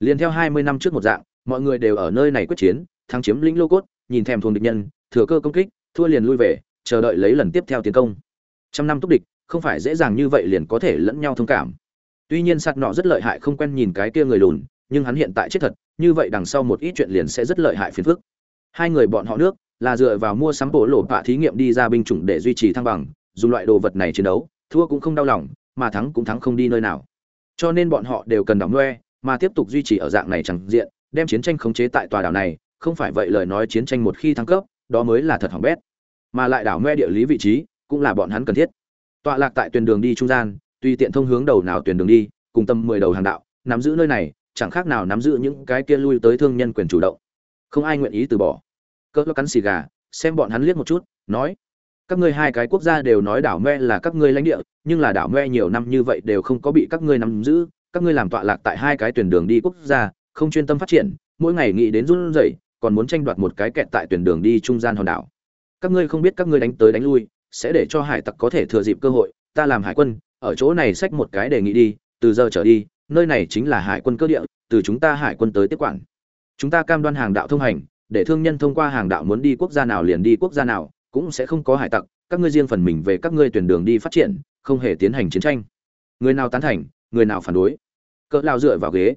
Liền theo hai mươi năm trước một dạng mọi người đều ở nơi này quyết chiến, thắng chiếm lĩnh lô cốt, nhìn thèm thuồng địch nhân, thừa cơ công kích, thua liền lui về, chờ đợi lấy lần tiếp theo tiến công. Trăm năm túc địch, không phải dễ dàng như vậy liền có thể lẫn nhau thông cảm. Tuy nhiên sạt nọ rất lợi hại không quen nhìn cái kia người lùn, nhưng hắn hiện tại chết thật, như vậy đằng sau một ít chuyện liền sẽ rất lợi hại phiền phức. Hai người bọn họ nước, là dựa vào mua sắm bộ lộ bạ thí nghiệm đi ra binh chủng để duy trì thăng bằng, dùng loại đồ vật này chiến đấu, thua cũng không đau lòng, mà thắng cũng thắng không đi nơi nào. Cho nên bọn họ đều cần đóng loe, mà tiếp tục duy trì ở dạng này chẳng diện đem chiến tranh khống chế tại tòa đảo này, không phải vậy lời nói chiến tranh một khi thăng cấp, đó mới là thật hỏng bét. Mà lại đảo ngoe địa lý vị trí, cũng là bọn hắn cần thiết. Tọa lạc tại tuyến đường đi trung gian, tùy tiện thông hướng đầu nào tuyến đường đi, cùng tâm mười đầu hàng đạo, nắm giữ nơi này, chẳng khác nào nắm giữ những cái kia lui tới thương nhân quyền chủ động. Không ai nguyện ý từ bỏ. Cỡ cắn xì gà, xem bọn hắn liếc một chút, nói, các ngươi hai cái quốc gia đều nói đảo me là các ngươi lãnh địa, nhưng là đảo me nhiều năm như vậy đều không có bị các ngươi nắm giữ, các ngươi làm tọa lạc tại hai cái tuyển đường đi quốc gia không chuyên tâm phát triển, mỗi ngày nghĩ đến run rẩy, còn muốn tranh đoạt một cái kẹt tại tuyển đường đi trung gian hòn đảo. Các ngươi không biết các ngươi đánh tới đánh lui, sẽ để cho hải tặc có thể thừa dịp cơ hội, ta làm hải quân, ở chỗ này xách một cái đề nghị đi, từ giờ trở đi, nơi này chính là hải quân cơ địa, từ chúng ta hải quân tới tiếp quản. Chúng ta cam đoan hàng đạo thông hành, để thương nhân thông qua hàng đạo muốn đi quốc gia nào liền đi quốc gia nào, cũng sẽ không có hải tặc, các ngươi riêng phần mình về các ngươi tuyển đường đi phát triển, không hề tiến hành chiến tranh. Người nào tán thành, người nào phản đối. Cỡ lao dựa vào ghế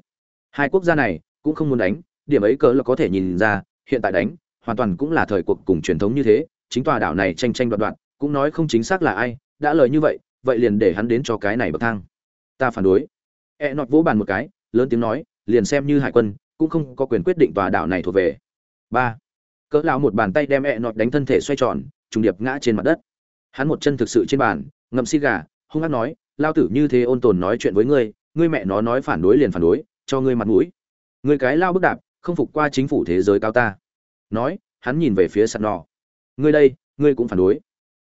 hai quốc gia này cũng không muốn đánh, điểm ấy cỡ là có thể nhìn ra, hiện tại đánh, hoàn toàn cũng là thời cuộc cùng truyền thống như thế, chính tòa đảo này tranh tranh đoạt đoạt, cũng nói không chính xác là ai, đã lời như vậy vậy liền để hắn đến cho cái này bậc thang. Ta phản đối. E nọt vỗ bàn một cái, lớn tiếng nói, liền xem như hải quân, cũng không có quyền quyết định tòa đảo này thuộc về. Ba. Cỡ lão một bàn tay đem e nọt đánh thân thể xoay tròn, trùng điệp ngã trên mặt đất. Hắn một chân thực sự trên bàn, ngậm xi gà, hung hăng nói lao tử như thế ôn tồn nói chuyện với ngươi ngươi mẹ nó nói phản đối liền phản đối cho ngươi mặt mũi. Ngươi cái lao bước đạp, không phục qua chính phủ thế giới cao ta. Nói, hắn nhìn về phía sắt nọ. Ngươi đây, ngươi cũng phản đối.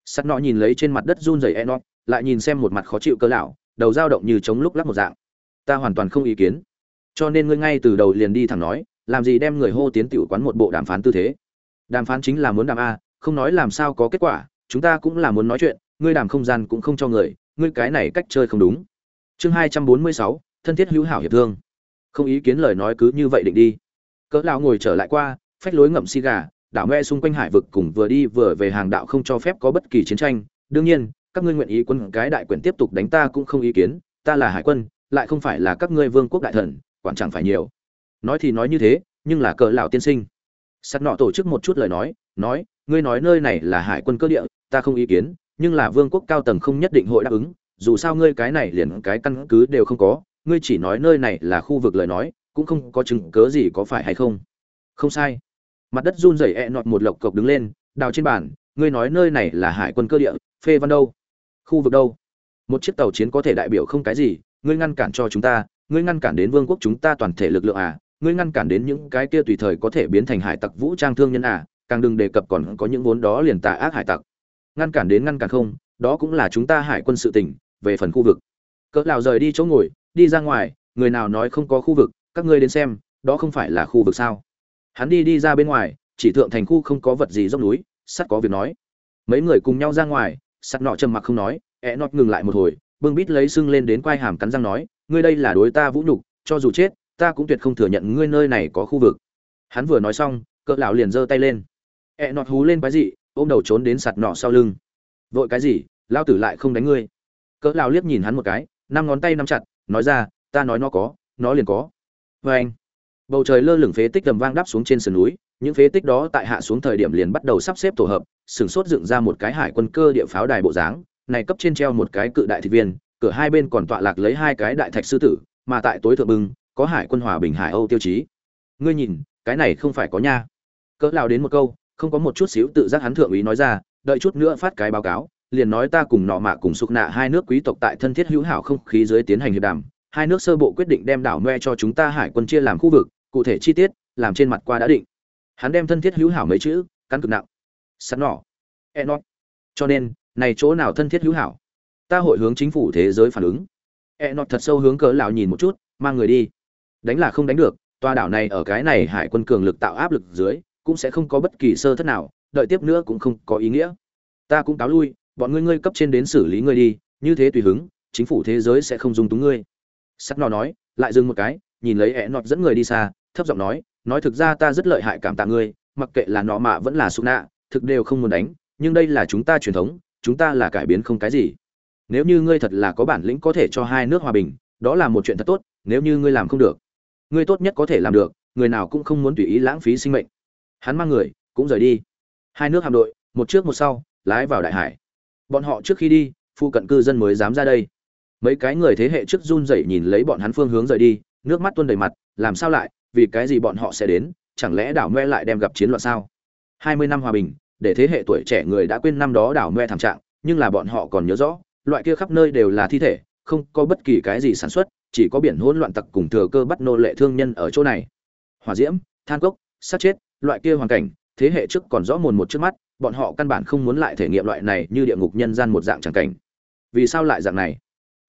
Sắt nọ nhìn lấy trên mặt đất run rẩy e nọ lại nhìn xem một mặt khó chịu cơ lão, đầu dao động như chống lúc lắc một dạng. Ta hoàn toàn không ý kiến. Cho nên ngươi ngay từ đầu liền đi thẳng nói, làm gì đem người hô tiến tiểu quán một bộ đàm phán tư thế. Đàm phán chính là muốn đàm a, không nói làm sao có kết quả, chúng ta cũng là muốn nói chuyện, ngươi đàm không gian cũng không cho người, ngươi cái này cách chơi không đúng. Chương hai trăm bốn mươi sáu, thân thiết hữu hảo hiệp thương không ý kiến lời nói cứ như vậy định đi. Cỡ lão ngồi trở lại qua, phách lối ngậm xì gà, đảo nghe xung quanh hải vực cùng vừa đi vừa về hàng đạo không cho phép có bất kỳ chiến tranh. Đương nhiên, các ngươi nguyện ý quân cái đại quyền tiếp tục đánh ta cũng không ý kiến, ta là hải quân, lại không phải là các ngươi vương quốc đại thần, quản chẳng phải nhiều. Nói thì nói như thế, nhưng là cỡ lão tiên sinh. Sắt nọ tổ chức một chút lời nói nói, ngươi nói nơi này là hải quân cơ địa, ta không ý kiến, nhưng là vương quốc cao tầng không nhất định hội đáp ứng, dù sao ngươi cái này liền cái căn cứ đều không có ngươi chỉ nói nơi này là khu vực lời nói, cũng không có chứng cớ gì có phải hay không? Không sai. Mặt đất run rẩy e nọt một lộc cộc đứng lên, đào trên bàn, ngươi nói nơi này là hải quân cơ địa, phê văn đâu? Khu vực đâu? Một chiếc tàu chiến có thể đại biểu không cái gì, ngươi ngăn cản cho chúng ta, ngươi ngăn cản đến vương quốc chúng ta toàn thể lực lượng à ngươi ngăn cản đến những cái kia tùy thời có thể biến thành hải tặc vũ trang thương nhân à càng đừng đề cập còn có những vốn đó liền tà ác hải tặc. Ngăn cản đến ngăn cản không, đó cũng là chúng ta hải quân sự tỉnh về phần khu vực. Cỡ lào rời đi chỗ ngồi đi ra ngoài, người nào nói không có khu vực, các ngươi đến xem, đó không phải là khu vực sao? Hắn đi đi ra bên ngoài, chỉ thượng thành khu không có vật gì dốc núi, sắt có việc nói. Mấy người cùng nhau ra ngoài, sắt nọ trầm mặc không nói, ẹ nọt ngừng lại một hồi, bưng bít lấy sưng lên đến quai hàm cắn răng nói, ngươi đây là đối ta vũ nhục, cho dù chết, ta cũng tuyệt không thừa nhận ngươi nơi này có khu vực. Hắn vừa nói xong, cỡ lão liền giơ tay lên. Ẹ nọt hú lên quái dị, ôm đầu trốn đến sạt nọ sau lưng. Vội cái gì? Lao tử lại không đánh ngươi. Cỡ lão liếc nhìn hắn một cái, năm ngón tay nắm chặt nói ra, ta nói nó có, nó liền có. Vê anh, bầu trời lơ lửng phế tích tầm vang đáp xuống trên sườn núi, những phế tích đó tại hạ xuống thời điểm liền bắt đầu sắp xếp tổ hợp, sừng sốt dựng ra một cái hải quân cơ địa pháo đài bộ dáng, này cấp trên treo một cái cự đại thị viên, cửa hai bên còn tọa lạc lấy hai cái đại thạch sư tử, mà tại tối thượng bưng, có hải quân hòa bình hải âu tiêu chí. Ngươi nhìn, cái này không phải có nha. Cỡ lao đến một câu, không có một chút xíu tự giác hắn thượng úy nói ra, đợi chút nữa phát cái báo cáo liền nói ta cùng nọ mạ cùng sục nạ hai nước quý tộc tại thân thiết hữu hảo không khí dưới tiến hành hiệp đàm, hai nước sơ bộ quyết định đem đảo noe cho chúng ta hải quân chia làm khu vực, cụ thể chi tiết, làm trên mặt qua đã định. Hắn đem thân thiết hữu hảo mấy chữ căn cực nặng. Sẵn e nọ e nót cho nên, này chỗ nào thân thiết hữu hảo? Ta hội hướng chính phủ thế giới phản ứng. E nót thật sâu hướng cỡ lão nhìn một chút, mang người đi. Đánh là không đánh được, tòa đảo này ở cái này hải quân cường lực tạo áp lực dưới, cũng sẽ không có bất kỳ sơ thất nào, đợi tiếp nữa cũng không có ý nghĩa. Ta cũng cáo lui bọn ngươi ngươi cấp trên đến xử lý ngươi đi, như thế tùy hứng, chính phủ thế giới sẽ không dùng túng ngươi. Sắt nọ nói, lại dừng một cái, nhìn lấy ẹ nọt dẫn người đi xa, thấp giọng nói nói thực ra ta rất lợi hại cảm tạ ngươi, mặc kệ là nọ mạ vẫn là sụn nạ, thực đều không muốn đánh, nhưng đây là chúng ta truyền thống, chúng ta là cải biến không cái gì. Nếu như ngươi thật là có bản lĩnh có thể cho hai nước hòa bình, đó là một chuyện thật tốt, nếu như ngươi làm không được, ngươi tốt nhất có thể làm được, người nào cũng không muốn tùy ý lãng phí sinh mệnh. Hắn mang người, cũng rời đi. Hai nước hạm đội, một trước một sau, lái vào đại hải bọn họ trước khi đi, phụ cận cư dân mới dám ra đây. Mấy cái người thế hệ trước run rẩy nhìn lấy bọn hắn phương hướng rời đi, nước mắt tuôn đầy mặt, làm sao lại, vì cái gì bọn họ sẽ đến, chẳng lẽ đảo me lại đem gặp chiến loạn sao? Hai mươi năm hòa bình, để thế hệ tuổi trẻ người đã quên năm đó đảo me thảm trạng, nhưng là bọn họ còn nhớ rõ, loại kia khắp nơi đều là thi thể, không có bất kỳ cái gì sản xuất, chỉ có biển hỗn loạn tặc cùng thừa cơ bắt nô lệ thương nhân ở chỗ này. Hỏa diễm, than cốc, sát chết, loại kia hoàn cảnh, thế hệ trước còn rõ mồn một trước mắt bọn họ căn bản không muốn lại thể nghiệm loại này như địa ngục nhân gian một dạng tràng cảnh. Vì sao lại dạng này?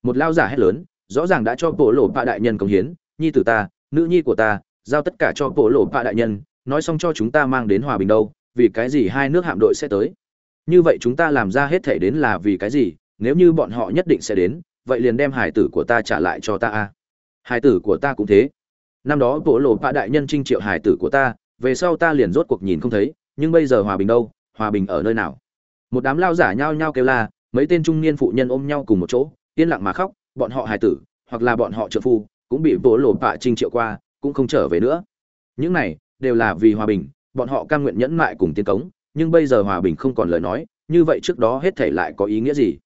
Một lao giả hét lớn, rõ ràng đã cho bộ lộ bạ đại nhân công hiến, nhi tử ta, nữ nhi của ta, giao tất cả cho bộ lộ bạ đại nhân, nói xong cho chúng ta mang đến hòa bình đâu, vì cái gì hai nước hạm đội sẽ tới? Như vậy chúng ta làm ra hết thể đến là vì cái gì? Nếu như bọn họ nhất định sẽ đến, vậy liền đem hải tử của ta trả lại cho ta a. Hải tử của ta cũng thế. Năm đó bộ lộ bạ đại nhân trinh triệu hải tử của ta, về sau ta liền rốt cuộc nhìn không thấy, nhưng bây giờ hòa bình đâu hòa bình ở nơi nào. Một đám lao giả nhao nhao kêu la, mấy tên trung niên phụ nhân ôm nhau cùng một chỗ, yên lặng mà khóc, bọn họ hài tử, hoặc là bọn họ trợ phu, cũng bị vỗ lộ bạ trinh triệu qua, cũng không trở về nữa. Những này đều là vì hòa bình, bọn họ cam nguyện nhẫn mại cùng tiến cống, nhưng bây giờ hòa bình không còn lời nói, như vậy trước đó hết thể lại có ý nghĩa gì?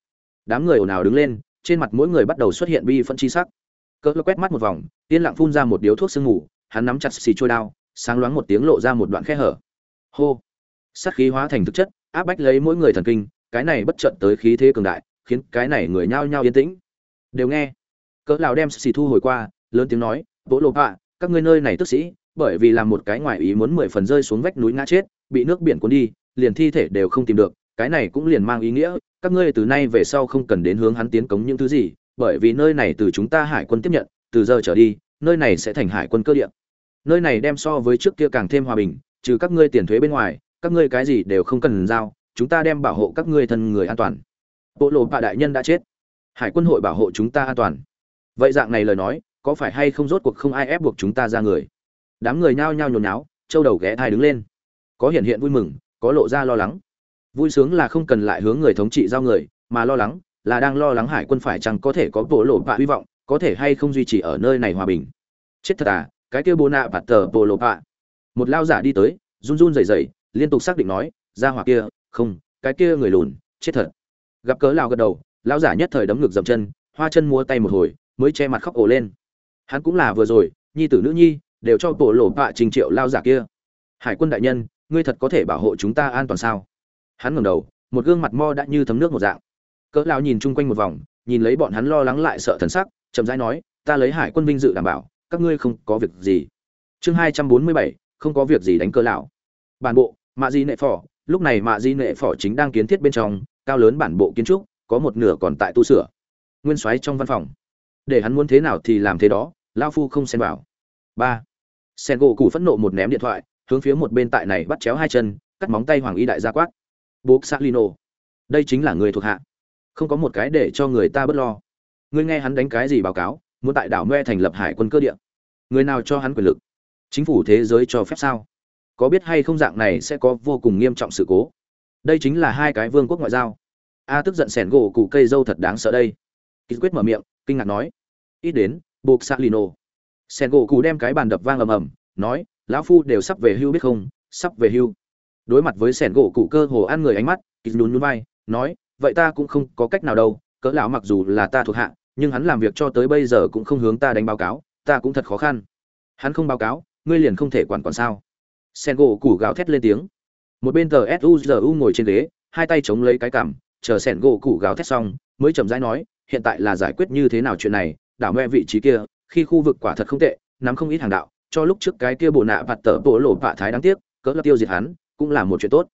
Đám người ồn ào đứng lên, trên mặt mỗi người bắt đầu xuất hiện bi phân chi sắc. Cỡ quét mắt một vòng, yên lặng phun ra một điếu thuốc sương ngủ hắn nắm chặt xì trôi đao, sáng loáng một tiếng lộ ra một đoạn khe hở. Hô! Sát khí hóa thành thực chất, áp bách lấy mỗi người thần kinh, cái này bất chợt tới khí thế cường đại, khiến cái này người nhao nhao yên tĩnh. Đều nghe. Cỡ lão đem xì thu hồi qua, lớn tiếng nói, vỗ lộp ạ, các ngươi nơi này tức sĩ, bởi vì làm một cái ngoại ý muốn mười phần rơi xuống vách núi ngã chết, bị nước biển cuốn đi, liền thi thể đều không tìm được, cái này cũng liền mang ý nghĩa, các ngươi từ nay về sau không cần đến hướng hắn tiến cống những thứ gì, bởi vì nơi này từ chúng ta hải quân tiếp nhận, từ giờ trở đi, nơi này sẽ thành hải quân cơ địa. Nơi này đem so với trước kia càng thêm hòa bình, trừ các ngươi tiền thuế bên ngoài các ngươi cái gì đều không cần giao, chúng ta đem bảo hộ các ngươi thân người an toàn. Bộ lộ bạ đại nhân đã chết. Hải quân hội bảo hộ chúng ta an toàn. Vậy dạng này lời nói, có phải hay không rốt cuộc không ai ép buộc chúng ta ra người? Đám người nhao nhao nhồi nháo, châu đầu ghé thai đứng lên. Có hiện hiện vui mừng, có lộ ra lo lắng. Vui sướng là không cần lại hướng người thống trị giao người, mà lo lắng là đang lo lắng hải quân phải chăng có thể có bộ lộ bạ hy vọng, có thể hay không duy trì ở nơi này hòa bình. Chết thật à cái kia bồ nạ bạt tờ bộ lộ bạ. Một lao giả đi tới, run run rẩy rẩy liên tục xác định nói ra hỏa kia, không, cái kia người lùn, chết thật. Gặp cớ lao gật đầu lao giả nhất thời đấm ngực dậm chân, hoa chân mua tay một hồi, mới che mặt khóc ổ lên. Hắn cũng là vừa rồi, nhi tử nữ nhi, đều cho bộ lộ bạ trình triệu lao giả kia. Hải quân đại nhân, ngươi thật có thể bảo hộ chúng ta an toàn sao? Hắn ngẩng đầu, một gương mặt mo đã như thấm nước một dạng. Cỡ lao nhìn chung quanh một vòng, nhìn lấy bọn hắn lo lắng lại sợ thần sắc, chậm rãi nói, ta lấy hải quân vinh dự đảm bảo, các ngươi không có việc gì. Chương hai trăm bốn mươi bảy, không có việc gì đánh cỡ lão. Bản bộ mạ di nệ phỏ, lúc này mạ di nệ phỏ chính đang kiến thiết bên trong, cao lớn bản bộ kiến trúc, có một nửa còn tại tu sửa. Nguyên soái trong văn phòng. Để hắn muốn thế nào thì làm thế đó lao phu không xen vào. Ba. Sen gỗ cụ phẫn nộ một ném điện thoại, hướng phía một bên tại này bắt chéo hai chân, cắt móng tay hoàng y đại gia quát. Bố salino đây chính là người thuộc hạ. Không có một cái để cho người ta bớt lo. Ngươi nghe hắn đánh cái gì báo cáo, muốn tại đảo me thành lập hải quân cơ địa. Người nào cho hắn quyền lực? Chính phủ thế giới cho phép sao? Có biết hay không dạng này sẽ có vô cùng nghiêm trọng sự cố. Đây chính là hai cái vương quốc ngoại giao. A tức giận sẻn gỗ cụ cây dâu thật đáng sợ đây. Ký quyết mở miệng, kinh ngạc nói. Ít đến, buộc xạ lino sẻn gỗ cụ đem cái bàn đập vang ầm ầm, nói, lão phu đều sắp về hưu biết không? Sắp về hưu. Đối mặt với sẻn gỗ cụ cơ hồ ăn người ánh mắt ký nhún nhún vai, nói, vậy ta cũng không có cách nào đâu, cỡ lão mặc dù là ta thuộc hạ, nhưng hắn làm việc cho tới bây giờ cũng không hướng ta đánh báo cáo, ta cũng thật khó khăn. Hắn không báo cáo, ngươi liền không thể quản còn sao? Sen gỗ củ gào thét lên tiếng. Một bên tờ suzu ngồi trên ghế, hai tay chống lấy cái cằm, chờ sen gỗ củ gào thét xong, mới chậm rãi nói, hiện tại là giải quyết như thế nào chuyện này, đảo mẹ vị trí kia, khi khu vực quả thật không tệ, nắm không ít hàng đạo, cho lúc trước cái kia bộ nạ vặt tờ bộ lộ vạ thái đáng tiếc, cỡ lập tiêu diệt hắn, cũng là một chuyện tốt.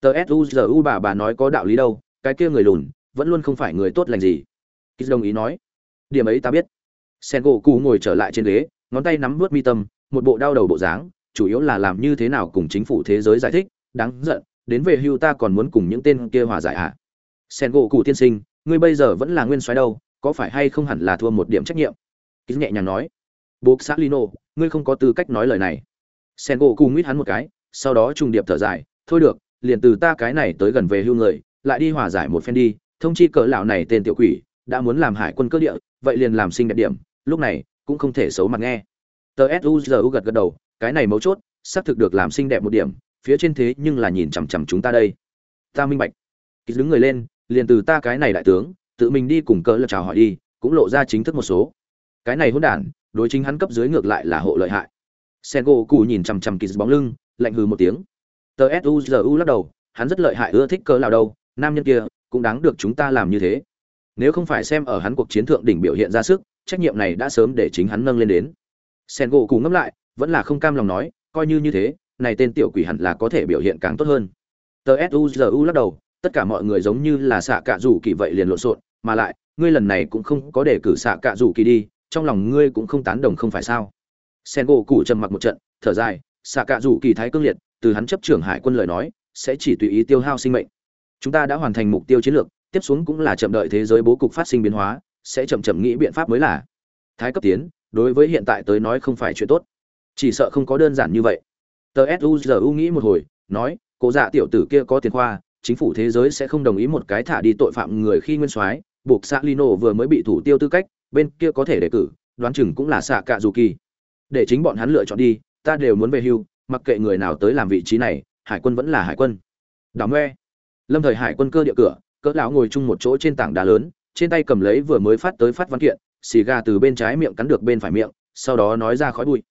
Tờ suzu bà bà nói có đạo lý đâu, cái kia người lùn, vẫn luôn không phải người tốt lành gì. Kýt đồng ý nói, điểm ấy ta biết. Sen gỗ củ ngồi trở lại trên ghế, ngón tay nắm vớt mi tâm, một bộ đau đầu bộ dáng chủ yếu là làm như thế nào cùng chính phủ thế giới giải thích, đáng giận, đến về hưu ta còn muốn cùng những tên kia hòa giải ạ à. sen gỗ cụ tiên sinh, ngươi bây giờ vẫn là nguyên soái đâu, có phải hay không hẳn là thua một điểm trách nhiệm? Ký nhẹ nhàng nói. Bố xã lino, ngươi không có tư cách nói lời này. Sen gỗ cụ nguyết hắn một cái, sau đó trùng điệp thở dài. Thôi được, liền từ ta cái này tới gần về hưu người, lại đi hòa giải một phen đi. Thông chi cỡ lão này tên tiểu quỷ, đã muốn làm hải quân cơ địa, vậy liền làm sinh đẹp điểm, lúc này cũng không thể xấu mặt nghe. Tờ suzu gật gật đầu cái này mấu chốt, xác thực được làm xinh đẹp một điểm, phía trên thế nhưng là nhìn chằm chằm chúng ta đây. Ta minh bạch. Ký đứng người lên, liền từ ta cái này đại tướng, tự mình đi cùng cỡ lập chào hỏi đi, cũng lộ ra chính thức một số. Cái này hỗn đản, đối chính hắn cấp dưới ngược lại là hộ lợi hại. Sen gỗ cụ nhìn chằm chằm ký bóng lưng, lạnh hừ một tiếng. Tờ suzu lắc đầu, hắn rất lợi hại ưa thích cỡ lao đâu, nam nhân kia, cũng đáng được chúng ta làm như thế. Nếu không phải xem ở hắn cuộc chiến thượng đỉnh biểu hiện ra sức, trách nhiệm này đã sớm để chính hắn nâng lên đến. Sen gỗ cụ ngẫm lại vẫn là không cam lòng nói, coi như như thế, này tên tiểu quỷ hẳn là có thể biểu hiện càng tốt hơn. Tờ suzu lắc đầu, tất cả mọi người giống như là xạ cạ rủ kỳ vậy liền lộn xộn, mà lại, ngươi lần này cũng không có để cử xạ cạ rủ kỳ đi, trong lòng ngươi cũng không tán đồng không phải sao? Sen gỗ cụ trầm mặc một trận, thở dài, xạ cạ rủ kỳ thái cương liệt, từ hắn chấp trưởng hải quân lời nói, sẽ chỉ tùy ý tiêu hao sinh mệnh. Chúng ta đã hoàn thành mục tiêu chiến lược, tiếp xuống cũng là chậm đợi thế giới bố cục phát sinh biến hóa, sẽ chậm chậm nghĩ biện pháp mới là. Thái cấp tiến, đối với hiện tại tới nói không phải chuyện tốt chỉ sợ không có đơn giản như vậy. Tờ suzu nghĩ một hồi, nói, cố dạ tiểu tử kia có tiền khoa, chính phủ thế giới sẽ không đồng ý một cái thả đi tội phạm người khi nguyên soái, buộc xạ lino vừa mới bị thủ tiêu tư cách, bên kia có thể đề cử, đoán chừng cũng là xạ cạ dù kỳ. Để chính bọn hắn lựa chọn đi, ta đều muốn về hưu, mặc kệ người nào tới làm vị trí này, hải quân vẫn là hải quân. Đào ngoe. Lâm thời hải quân cơ địa cửa, cỡ lão ngồi chung một chỗ trên tảng đá lớn, trên tay cầm lấy vừa mới phát tới phát văn kiện, xì gà từ bên trái miệng cắn được bên phải miệng, sau đó nói ra khói bụi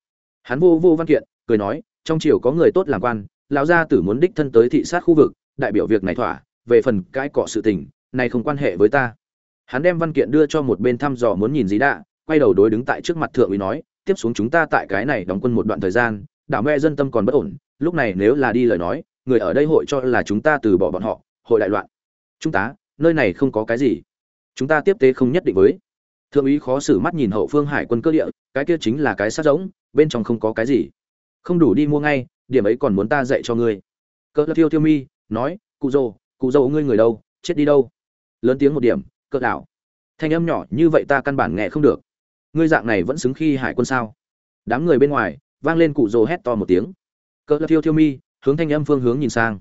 hắn vô vô văn kiện, cười nói, trong triều có người tốt làm quan, lão gia tử muốn đích thân tới thị sát khu vực, đại biểu việc này thỏa, về phần cãi cọ sự tình, này không quan hệ với ta. Hắn đem văn kiện đưa cho một bên thăm dò muốn nhìn gì đã quay đầu đối đứng tại trước mặt thượng úy nói, tiếp xuống chúng ta tại cái này đóng quân một đoạn thời gian, đảo mẹ dân tâm còn bất ổn, lúc này nếu là đi lời nói, người ở đây hội cho là chúng ta từ bỏ bọn họ, hội đại loạn. Chúng ta, nơi này không có cái gì. Chúng ta tiếp tế không nhất định với thượng úy khó xử mắt nhìn hậu phương hải quân cơ địa, cái kia chính là cái sát giống, bên trong không có cái gì. Không đủ đi mua ngay, điểm ấy còn muốn ta dạy cho ngươi. Cỡ thiêu thiêu mi, nói, cụ dô cụ dô ngươi người đâu, chết đi đâu? Lớn tiếng một điểm cỡ đảo. Thanh âm nhỏ như vậy ta căn bản nghe không được. Ngươi dạng này vẫn xứng khi hải quân sao? Đám người bên ngoài, vang lên cụ dô hét to một tiếng. Cỡ thiêu thiêu mi, hướng thanh âm phương hướng nhìn sang.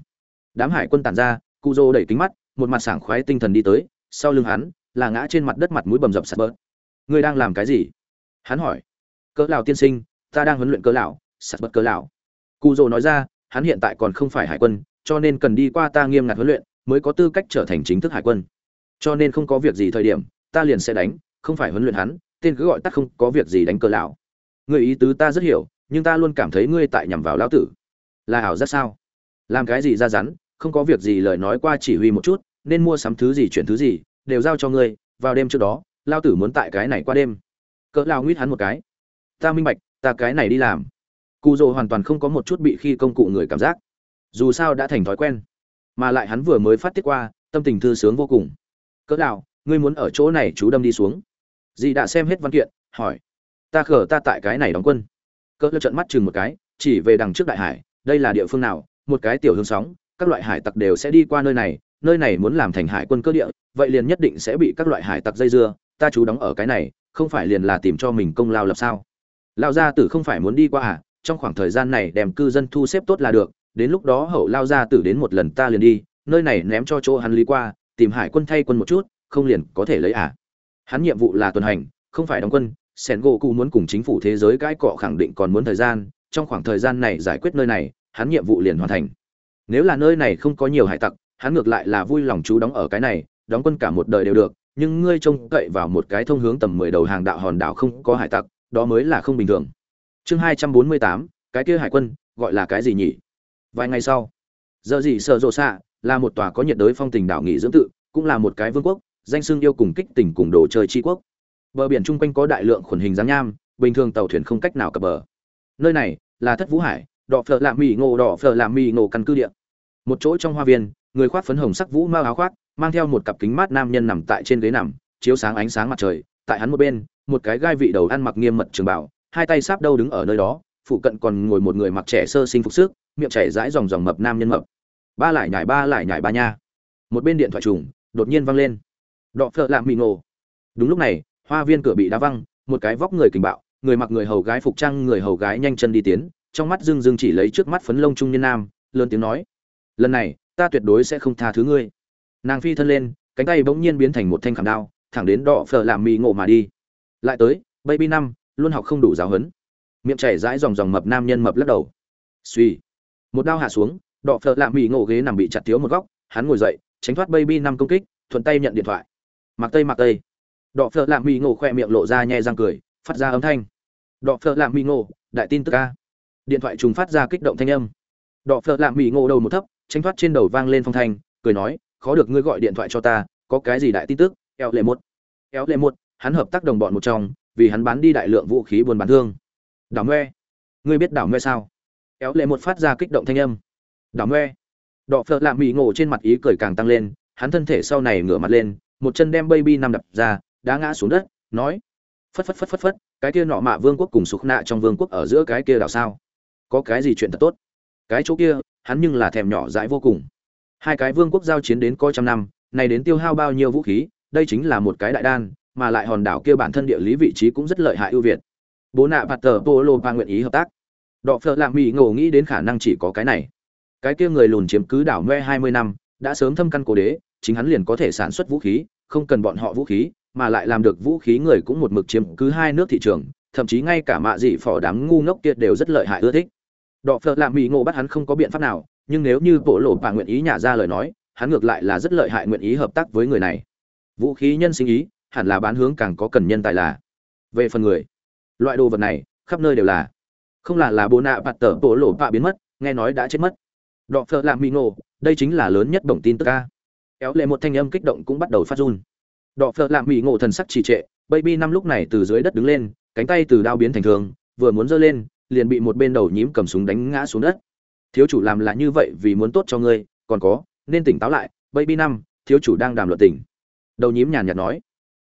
Đám hải quân tản ra, cụ dô đẩy kính mắt, một mặt sảng khoái tinh thần đi tới, sau lưng hắn là ngã trên mặt đất mặt mũi bầm dập sạt bớt. Ngươi đang làm cái gì? Hắn hỏi. Cỡ lão tiên sinh, ta đang huấn luyện cỡ lão, sạt bớt cỡ lão. Cụ dô nói ra, hắn hiện tại còn không phải hải quân, cho nên cần đi qua ta nghiêm ngặt huấn luyện, mới có tư cách trở thành chính thức hải quân. Cho nên không có việc gì thời điểm, ta liền sẽ đánh, không phải huấn luyện hắn, tên cứ gọi tắt không có việc gì đánh cỡ lão. Người ý tứ ta rất hiểu, nhưng ta luôn cảm thấy ngươi tại nhằm vào lão tử. Là ảo rất sao? Làm cái gì ra rắn, không có việc gì lời nói qua chỉ huy một chút, nên mua sắm thứ gì chuyển thứ gì đều giao cho ngươi, vào đêm trước đó, lao tử muốn tại cái này qua đêm. Cỡ lao nguyết hắn một cái. Ta minh bạch, ta cái này đi làm. Cụ dỗ hoàn toàn không có một chút bị khi công cụ người cảm giác. Dù sao đã thành thói quen. Mà lại hắn vừa mới phát tiết qua, tâm tình thư sướng vô cùng. Cỡ lao, ngươi muốn ở chỗ này chú đâm đi xuống. Dì đã xem hết văn kiện, hỏi. Ta khở ta tại cái này đóng quân. Cỡ lao trận mắt chừng một cái, chỉ về đằng trước đại hải, đây là địa phương nào, một cái tiểu hương sóng, các loại hải tặc đều sẽ đi qua nơi này nơi này muốn làm thành hải quân cơ địa, vậy liền nhất định sẽ bị các loại hải tặc dây dưa, ta chú đóng ở cái này, không phải liền là tìm cho mình công lao lập sao? Lao gia tử không phải muốn đi qua à trong khoảng thời gian này đem cư dân thu xếp tốt là được, đến lúc đó hậu lao gia tử đến một lần ta liền đi, nơi này ném cho chỗ hắn lý qua, tìm hải quân thay quân một chút, không liền có thể lấy à? Hắn nhiệm vụ là tuần hành, không phải đóng quân, sen gỗ cụ muốn cùng chính phủ thế giới cãi cọ khẳng định còn muốn thời gian, trong khoảng thời gian này giải quyết nơi này, hắn nhiệm vụ liền hoàn thành. Nếu là nơi này không có nhiều hải tặc hắn ngược lại là vui lòng chú đóng ở cái này, đóng quân cả một đời đều được, nhưng ngươi trông cậy vào một cái thông hướng tầm mười đầu hàng đạo hòn đảo không có hải tặc, đó mới là không bình thường. Chương hai trăm bốn mươi tám, cái kia hải quân, gọi là cái gì nhỉ? Vài ngày sau giờ gì sợ rộ xạ là một tòa có nhiệt đới phong tình đảo nghỉ dưỡng tự, cũng là một cái vương quốc, danh xưng yêu cùng kích tình cùng đồ chơi tri quốc. Bờ biển chung quanh có đại lượng khuẩn hình giáng nham, bình thường tàu thuyền không cách nào cập bờ. Nơi này là thất vũ hải, đỏ phở làm mì ngộ đỏ phở làm mì ngộ căn cư địa. Một chỗ trong hoa viên người khoác phấn hồng sắc vũ mao áo khoác, mang theo một cặp kính mát nam nhân nằm tại trên ghế nằm, chiếu sáng ánh sáng mặt trời, tại hắn một bên, một cái gai vị đầu ăn mặc nghiêm mật trường bảo hai tay sáp đâu đứng ở nơi đó, phụ cận còn ngồi một người mặc trẻ sơ sinh phục sức, miệng chảy rãi dòng dòng mập nam nhân mập. Ba lại nhảy ba lại nhảy ba nha. Một bên điện thoại trùng, đột nhiên vang lên. Đọ phở làm mì ngộ. Đúng lúc này, hoa viên cửa bị đá văng, một cái vóc người kình bạo, người mặc người hầu gái phục trang, người hầu gái nhanh chân đi tiến, trong mắt dương dương chỉ lấy trước mắt phấn lông trung niên nam, lớn tiếng nói. Lần này ta tuyệt đối sẽ không tha thứ ngươi. Nàng phi thân lên, cánh tay bỗng nhiên biến thành một thanh khảm đao, thẳng đến đỏ phở làm mì ngộ mà đi. Lại tới, baby năm, luôn học không đủ giáo huấn. Miệng chảy rãi dòng dòng mập nam nhân mập lắc đầu. Suy một đao hạ xuống, đỏ phở làm mì ngộ ghế nằm bị chặt thiếu một góc, hắn ngồi dậy, tránh thoát baby năm công kích, thuận tay nhận điện thoại. Mặc tây mặc tây. Đỏ phở làm mì ngộ khoe miệng lộ ra nhẹ răng cười, phát ra âm thanh. Đỏ phở làm mì ngộ, đại tin tức ca điện thoại trùng phát ra kích động thanh âm. Đỏ phở làm mì ngộ đầu một thấp tranh thoát trên đầu vang lên phong thanh, cười nói, khó được ngươi gọi điện thoại cho ta, có cái gì đại tin tức, eo lệ một. Eo lệ một, hắn hợp tác đồng bọn một trong, vì hắn bán đi đại lượng vũ khí buôn bán thương. Đảo ngoe, ngươi biết đảo ngoe sao? Eo lệ một phát ra kích động thanh âm. Đảo ngoe. Đọ phợ lạ mỹ ngộ trên mặt ý cười càng tăng lên, hắn thân thể sau này ngửa mặt lên, một chân đem baby nằm đập ra đã ngã xuống đất, nói, phất phất phất phất phất, cái kia nọ mạ vương quốc cùng sục nạ trong vương quốc ở giữa cái kia đảo sao? Có cái gì chuyện thật tốt? Cái chỗ kia hắn nhưng là thèm nhỏ dãi vô cùng. Hai cái vương quốc giao chiến đến coi trăm năm này đến tiêu hao bao nhiêu vũ khí, đây chính là một cái đại đan, mà lại hòn đảo kia bản thân địa lý vị trí cũng rất lợi hại ưu việt. Bố nạ bạt tờ polo và nguyện ý hợp tác. Đọ phợ lạ mỹ ngộ nghĩ đến khả năng chỉ có cái này. Cái kia người lùn chiếm cứ đảo me hai mươi năm, đã sớm thâm căn cố đế, chính hắn liền có thể sản xuất vũ khí, không cần bọn họ vũ khí, mà lại làm được vũ khí người cũng một mực chiếm cứ hai nước thị trường, thậm chí ngay cả mạ dị phỏ đám ngu ngốc kia đều rất lợi hại ưa thích đọ phợ lạ mỹ ngộ bắt hắn không có biện pháp nào, nhưng nếu như bộ lộ bà nguyện ý nhả ra lời nói, hắn ngược lại là rất lợi hại nguyện ý hợp tác với người này. Vũ khí nhân sinh ý, hẳn là bán hướng càng có cần nhân tài là. Về phần người, loại đồ vật này, khắp nơi đều là. Không là là bố nạ bạt tở bộ lộ bạ biến mất, nghe nói đã chết mất. Đọ phợ lạ mỹ ngộ, đây chính là lớn nhất bổng tin tức ca éo lệ một thanh âm kích động cũng bắt đầu phát run. Đọ phợ lạ mỹ ngộ thần sắc trì trệ, baby năm lúc này từ dưới đất đứng lên, cánh tay từ đao biến thành thường, vừa muốn giơ lên liền bị một bên đầu nhím cầm súng đánh ngã xuống đất. Thiếu chủ làm là như vậy vì muốn tốt cho ngươi, còn có, nên tỉnh táo lại, baby năm, thiếu chủ đang đàm luận tỉnh. Đầu nhím nhàn nhạt nói,